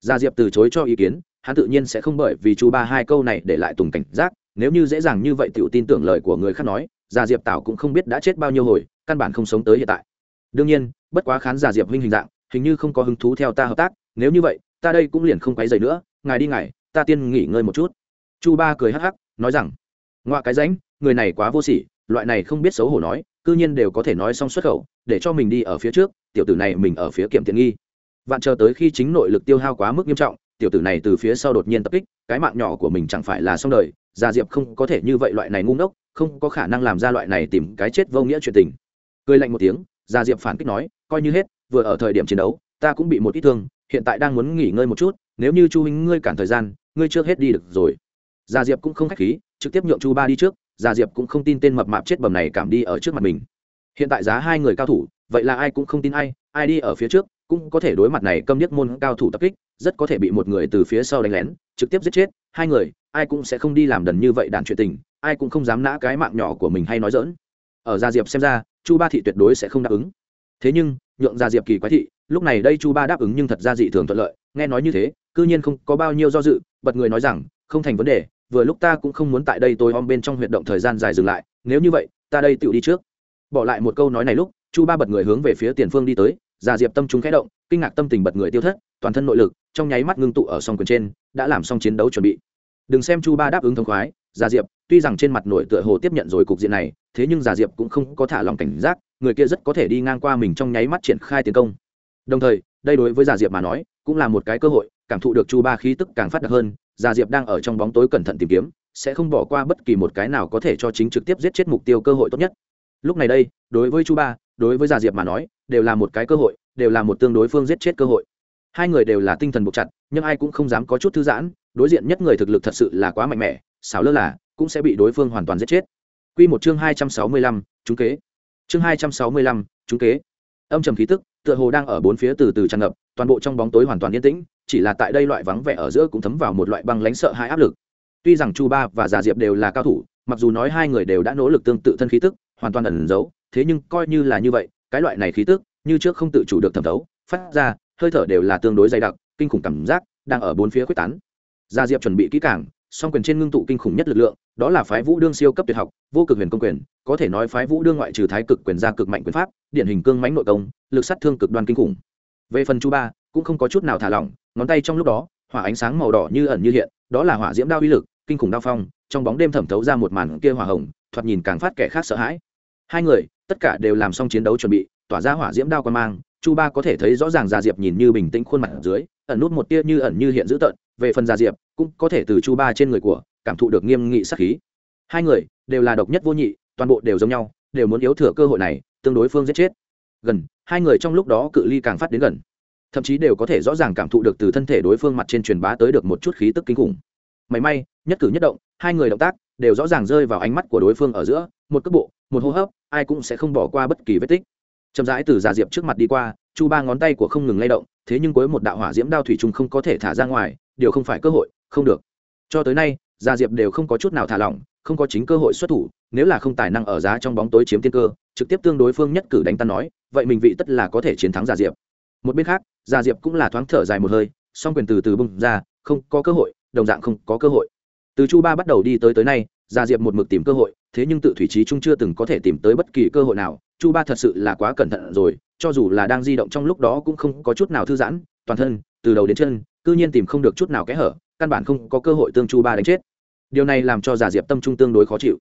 Gia diệp từ chối cho ý kiến, hắn tự nhiên sẽ không bởi vì chu ba hai câu này để lại tùng cảnh giác, nếu như dễ dàng như vậy t tin tưởng lời của người khác nói, gia diệp tảo cũng không biết đã chết bao nhiêu hồi, căn bản không sống tới hiện tại. Đương nhiên, bất quá khán giả diệp huynh hình dạng, hình như không có hứng thú theo ta hợp tác, nếu như vậy, ta đây cũng liền không quấy dày nữa, ngài đi ngài, ta tiên nghỉ ngơi một chút. Chu ba cười hắc hắc, nói rằng, ngoạ cái ránh, người này quá vô sỉ loại này không biết xấu hổ nói, cư nhiên đều có thể nói xong xuất khẩu, để cho mình đi ở phía trước, tiểu tử này mình ở phía kiểm tiện nghi. Vạn chờ tới khi chính nội lực tiêu hao quá mức nghiêm trọng, tiểu tử này từ phía sau đột nhiên tập kích, cái mạng nhỏ của mình chẳng phải là xong đời, gia diệp không có thể như vậy loại này ngu ngốc, không có khả năng làm ra loại này tìm cái chết vô nghĩa chuyện tình. Cười lạnh một tiếng, gia diệp phản kích nói, coi như hết, vừa ở thời điểm chiến đấu, ta cũng bị một ít thương, hiện tại đang muốn nghỉ ngơi một chút, nếu như chu huynh ngươi cản thời gian, ngươi trước hết đi được rồi. Gia diệp cũng không khách khí, trực tiếp nhượng chu ba đi trước gia diệp cũng không tin tên mập mạp chết bầm này cảm đi ở trước mặt mình. Hiện tại giá hai người cao thủ, vậy là ai cũng không tin ai ai đi ở phía trước cũng có thể đối mặt này câm điếc môn cao thủ tập kích, rất có thể bị một người từ phía sau đánh lén, trực tiếp giết chết. Hai người, ai cũng sẽ không đi làm đần như vậy đàn chuyện tình, ai cũng không dám nã cái mạng nhỏ của mình hay nói dỡn ở gia diệp xem ra, chu ba thị tuyệt đối sẽ không đáp ứng. Thế nhưng, nhượng gia diệp kỳ quái thị, lúc này đây chu ba đáp ứng nhưng thật ra dị thường thuận lợi, nghe nói như thế, cư nhiên không có bao nhiêu do dự, bật người nói rằng, không thành vấn đề vừa lúc ta cũng không muốn tại đây tôi om bên trong huyệt động thời gian dài dừng lại, nếu như vậy, ta đây tựu đi trước. Bỏ lại một câu nói này lúc, chu ba bật người hướng về phía tiền phương đi tới gia diệp tâm chúng khẽ động, kinh ngạc tâm tình bật người tiêu thất, toàn thân nội lực, trong nháy mắt ngưng tụ ở song quyền trên, đã làm xong chiến đấu chuẩn bị. Đừng xem chu ba đáp ứng thông khoái gia diệp, tuy rằng trên mặt nổi tựa hồ tiếp nhận rồi cục diện này, thế nhưng gia diệp cũng không có thả lòng cảnh giác, người kia rất có thể đi ngang qua mình trong nháy mắt triển khai tiến công. Đồng thời, đây đối với gia diệp mà nói, cũng là một cái cơ hội, cảm thụ được chu ba khí tức càng phát đặc hơn gia diệp đang ở trong bóng tối cẩn thận tìm kiếm sẽ không bỏ qua bất kỳ một cái nào có thể cho chính trực tiếp giết chết mục tiêu cơ hội tốt nhất lúc này đây đối với chu ba đối với gia diệp mà nói đều là một cái cơ hội đều là một tương đối phương giết chết cơ hội hai người đều là tinh thần buộc chặt nhưng ai cũng không dám có chút thư giãn đối diện nhất người thực lực thật sự là quá mạnh mẽ xảo lơ là cũng sẽ bị đối phương hoàn toàn giết chết Quy một chương hai trăm sáu mươi lăm, trúng kế. Chương hai trăm sáu mươi lăm, trúng kế. Âm trầm khí tức, tựa hồ đang ở bốn phía từ từ tràn ngập, toàn bộ trong bóng tối hoàn toàn yên tĩnh, chỉ là tại đây loại vắng vẻ ở giữa cũng thấm vào một loại băng lãnh sợ hãi áp lực. Tuy rằng Chu Ba và Già Diệp đều là cao thủ, mặc dù nói hai người đều đã nỗ lực tương tự thân khí tức, hoàn toàn ẩn giấu, thế nhưng coi như là như vậy, cái loại này khí tức, như trước không tự chủ được thẩm thấu, phát ra, hơi thở đều là tương đối dày đặc, kinh khủng cảm giác đang ở bốn phía quyết tán. Gia Diệp chuẩn bị kỹ càng, song quyền trên ngưng tụ kinh khủng nhất lực lượng, đó là phái vũ đương siêu cấp tuyệt học vô cực huyền công quyền có thể nói phái vũ đương ngoại trừ thái cực quyền ra cực mạnh quyền pháp điển hình cương mãnh nội công lực sát thương cực đoan kinh khủng về phần chu ba cũng không có chút nào thả lỏng ngón tay trong lúc đó, hỏa ánh sáng màu đỏ như ẩn như hiện, đó là hỏa diễm đao uy lực, kinh khủng đao phong, trong bóng đêm thẩm thấu ra một màn kia hỏa hồng, thoạt nhìn càng phát kẻ khác sợ hãi. Hai người, tất cả đều làm xong chiến đấu chuẩn bị, tỏa ra hỏa diễm đao quan mang, chu ba có thể thấy rõ ràng già diệp nhìn như bình tĩnh khuôn mặt ở dưới, ẩn nút một tia như ẩn như hiện dữ tợn, về phần già diệp, cũng có thể từ chu ba trên người của, cảm thụ được nghiêm nghị sắc khí. Hai người, đều là độc nhất vô nhị, toàn bộ đều giống nhau, đều muốn yếu thừa cơ hội này, tương đối phương giết chết. Gần, hai người trong lúc đó cự ly càng phát đến gần thậm chí đều có thể rõ ràng cảm thụ được từ thân thể đối phương mặt trên truyền bá tới được một chút khí tức kinh khủng. May may, nhất cử nhất động, hai người động tác đều rõ ràng rơi vào ánh mắt của đối phương ở giữa, một cước bộ, một hô hấp, ai cũng sẽ không bỏ qua bất kỳ vết tích. Chậm rãi từ giả diệp trước mặt đi qua, chu ba ngón tay của không ngừng lay động, thế nhưng cuối một đạo hỏa diễm đao thủy chung không có thể thả ra ngoài, điều không phải cơ hội, không được. Cho tới nay, giả diệp đều không có chút nào thả lỏng, không có chính cơ hội xuất thủ, nếu là không tài năng ở giá trong bóng tối chiếm tiên cơ, trực tiếp tương đối phương nhất cử đánh tan nói, vậy mình vị tất là có thể chiến thắng giả diệp. Một bên khác già diệp cũng là thoáng thở dài một hơi, song quyền từ từ bung ra, không có cơ hội, đồng dạng không có cơ hội. Từ chu ba bắt đầu đi tới tới nay già diệp một mực tìm cơ hội, thế nhưng tự thủy trí trung chưa từng có thể tìm tới bất kỳ cơ hội nào, chu ba thật sự là quá cẩn thận rồi, cho dù là đang di động trong lúc đó cũng không có chút nào thư giãn, toàn thân, từ đầu đến chân, cư nhiên tìm không được chút nào kẽ hở, căn bản không có cơ hội tương chu ba đánh chết. Điều này làm cho già diệp tâm trung tương đối khó chịu.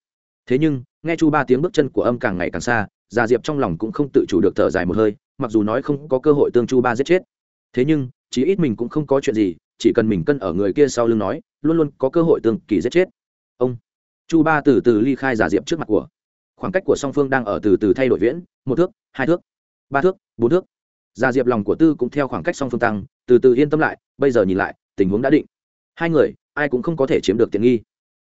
Thế nhưng, nghe chu ba tiếng bước chân của âm càng ngày càng xa già diệp trong lòng cũng không tự chủ được thở dài một hơi, mặc dù nói không có cơ hội tương chu ba giết chết thế nhưng, chí ít mình cũng không có chuyện gì, chỉ cần mình cân ở người kia sau lưng nói, luôn luôn có cơ hội tương kỳ giết chết. Ông chu ba từ từ ly khai giả diệp trước mặt của. Khoảng cách của song phương đang ở từ từ thay đổi viễn, một thước, hai thước, ba thước, bốn thước. Giả diệp lòng của tư cũng theo khoảng cách song phương tăng, từ từ yên tâm lại, bây giờ nhìn lại, tình huống đã định. Hai người, ai cũng không có thể chiếm được tiện nghi.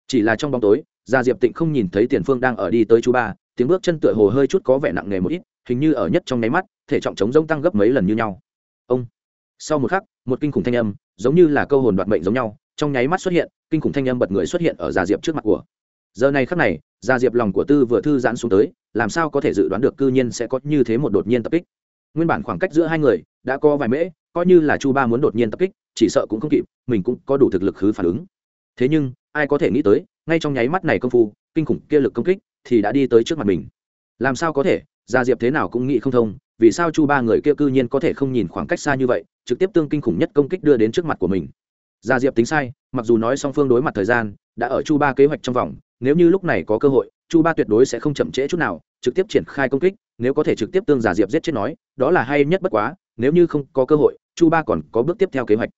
Chỉ là trong bóng tối gia diệp tịnh không nhìn thấy tiền phương đang ở đi tới chú ba, tiếng bước chân tựa hồ hơi chút có vẻ nặng nề một ít, hình như ở nhất trong nháy mắt, thể trọng chống rông tăng gấp mấy lần như nhau. Ông sau một khắc, một kinh khủng thanh âm, giống như là câu hồn đoạt mệnh giống nhau, trong nháy mắt xuất hiện, kinh khủng thanh âm bật người xuất hiện ở già diệp trước mặt của. Giờ này khắc này già diệp lòng của tư vừa thư giãn xuống tới, làm sao có thể dự đoán được cư nhiên sẽ có như thế một đột nhiên tập kích? Nguyên bản khoảng cách giữa hai người đã có vài mễ, coi như là chu ba muốn đột nhiên tập kích, chỉ sợ cũng không kịp, mình cũng có đủ thực lực khứ phản ứng. Thế nhưng, ai có thể nghĩ tới, ngay trong nháy mắt này công phu, kinh khủng kia lực công kích thì đã đi tới trước mặt mình. Làm sao có thể? Gia diệp thế nào cũng nghĩ không thông vì sao chu ba người kia cư nhiên có thể không nhìn khoảng cách xa như vậy, trực tiếp tương kinh khủng nhất công kích đưa đến trước mặt của mình. Gia diệp tính sai, mặc dù nói song phương đối mặt thời gian, đã ở chu ba kế hoạch trong vòng, nếu như lúc này có cơ hội, chu ba tuyệt đối sẽ không chậm trễ chút nào, trực tiếp triển khai công kích, nếu có thể trực tiếp tương giả diệp giết chết nói, đó là hay nhất bất quá, nếu như không có cơ hội, chu ba còn có bước tiếp theo kế hoạch.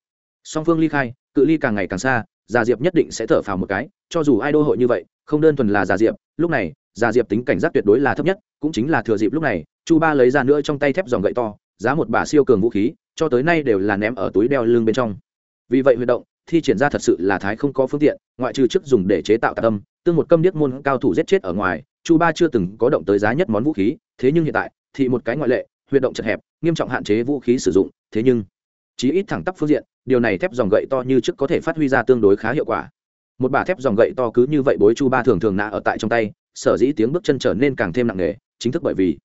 Song phương ly khai, cự ly càng ngày càng xa giả diệp nhất định sẽ thở phào một cái, cho dù ai đô hội như vậy, không đơn thuần là giả diệp, lúc này giả diệp tính cảnh giác tuyệt đối là thấp nhất, cũng chính là thừa dịp lúc này, chu ba lấy ra nữa trong tay thép dòng gậy to, giá một bà siêu cường vũ khí, cho tới nay đều là ném ở túi đeo lưng bên trong. Vì vậy huy động, thi triển ra thật sự là thái không có phương tiện, ngoại trừ chức dùng để chế tạo tạc âm, tương một câm điếc môn cao thủ giết chết ở ngoài, chu ba chưa từng có động tới giá nhất món vũ khí, thế nhưng hiện tại, thì một cái ngoại lệ, huy động chật hẹp, nghiêm trọng hạn chế vũ khí sử dụng, thế nhưng, chí ít thẳng tắp phương diện, điều này thép dòng gậy to như trước có thể phát huy ra tương đối khá hiệu quả. Một bả thép dòng gậy to cứ như vậy bối chu ba thường thường nạ ở tại trong tay sở dĩ tiếng bước chân trở nên càng thêm nặng nề, chính thức bởi vì,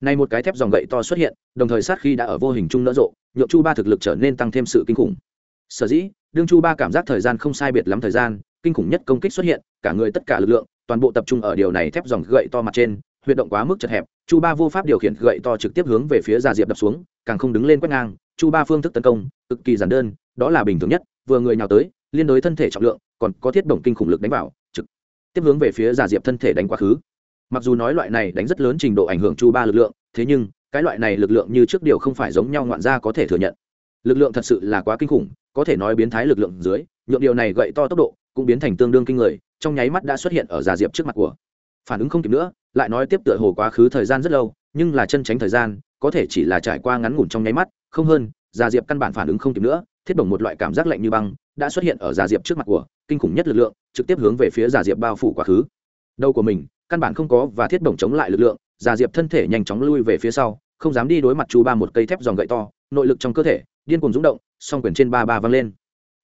nay một cái thép dòng gậy to xuất hiện, đồng thời sát khi đã ở vô hình chung nỡ rộ nhộn chu ba thực lực trở nên tăng thêm sự kinh khủng. Sở dĩ, đương chu ba cảm giác thời gian không sai biệt lắm thời gian, kinh khủng nhất công kích xuất hiện, cả người tất cả lực lượng, toàn bộ tập trung ở điều này thép dòng gậy to mặt trên, huyệt động quá mức chật hẹp, chu ba vô pháp điều khiển gậy to trực tiếp hướng về phía già diệp đập xuống, càng không đứng lên quét ngang, chu ba phương thức tấn công, cực kỳ giản đơn, đó là bình thường nhất, vừa người nào tới, liên đối thân thể trọng lượng, còn có thiết động kinh khủng lực đánh vào tiếp hướng về phía già diệp thân thể đánh quá khứ. Mặc dù nói loại này đánh rất lớn trình độ ảnh hưởng chu ba lực lượng, thế nhưng, cái loại này lực lượng như trước điều không phải giống nhau ngoạn gia có thể thừa nhận. Lực lượng thật sự là quá kinh khủng, có thể nói biến thái lực lượng dưới, nhượng điều này gậy to tốc độ, cũng biến thành tương đương kinh người, trong nháy mắt đã xuất hiện ở già diệp trước mặt của. Phản ứng không kịp nữa, lại nói tiếp tựa hồ quá khứ thời gian rất lâu, nhưng là chân tránh thời gian, có thể chỉ là trải qua ngắn ngủn trong nháy mắt, không hơn già diệp căn bản phản ứng không kịp nữa, thiết bổng một loại cảm giác lạnh như băng đã xuất hiện ở già diệp trước mặt của, kinh khủng nhất lực lượng, trực tiếp hướng về phía già diệp bao phủ quá khứ. Đầu của mình, căn bản không có và thiết bổng chống lại lực lượng già diệp thân thể nhanh chóng lui về phía sau, không dám đi đối mặt chu ba một cây thép giòn gậy to, nội lực trong cơ thể, điên cuồng rúng động, song quyền trên ba ba văng lên.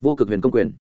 Vô cực huyền công quyền.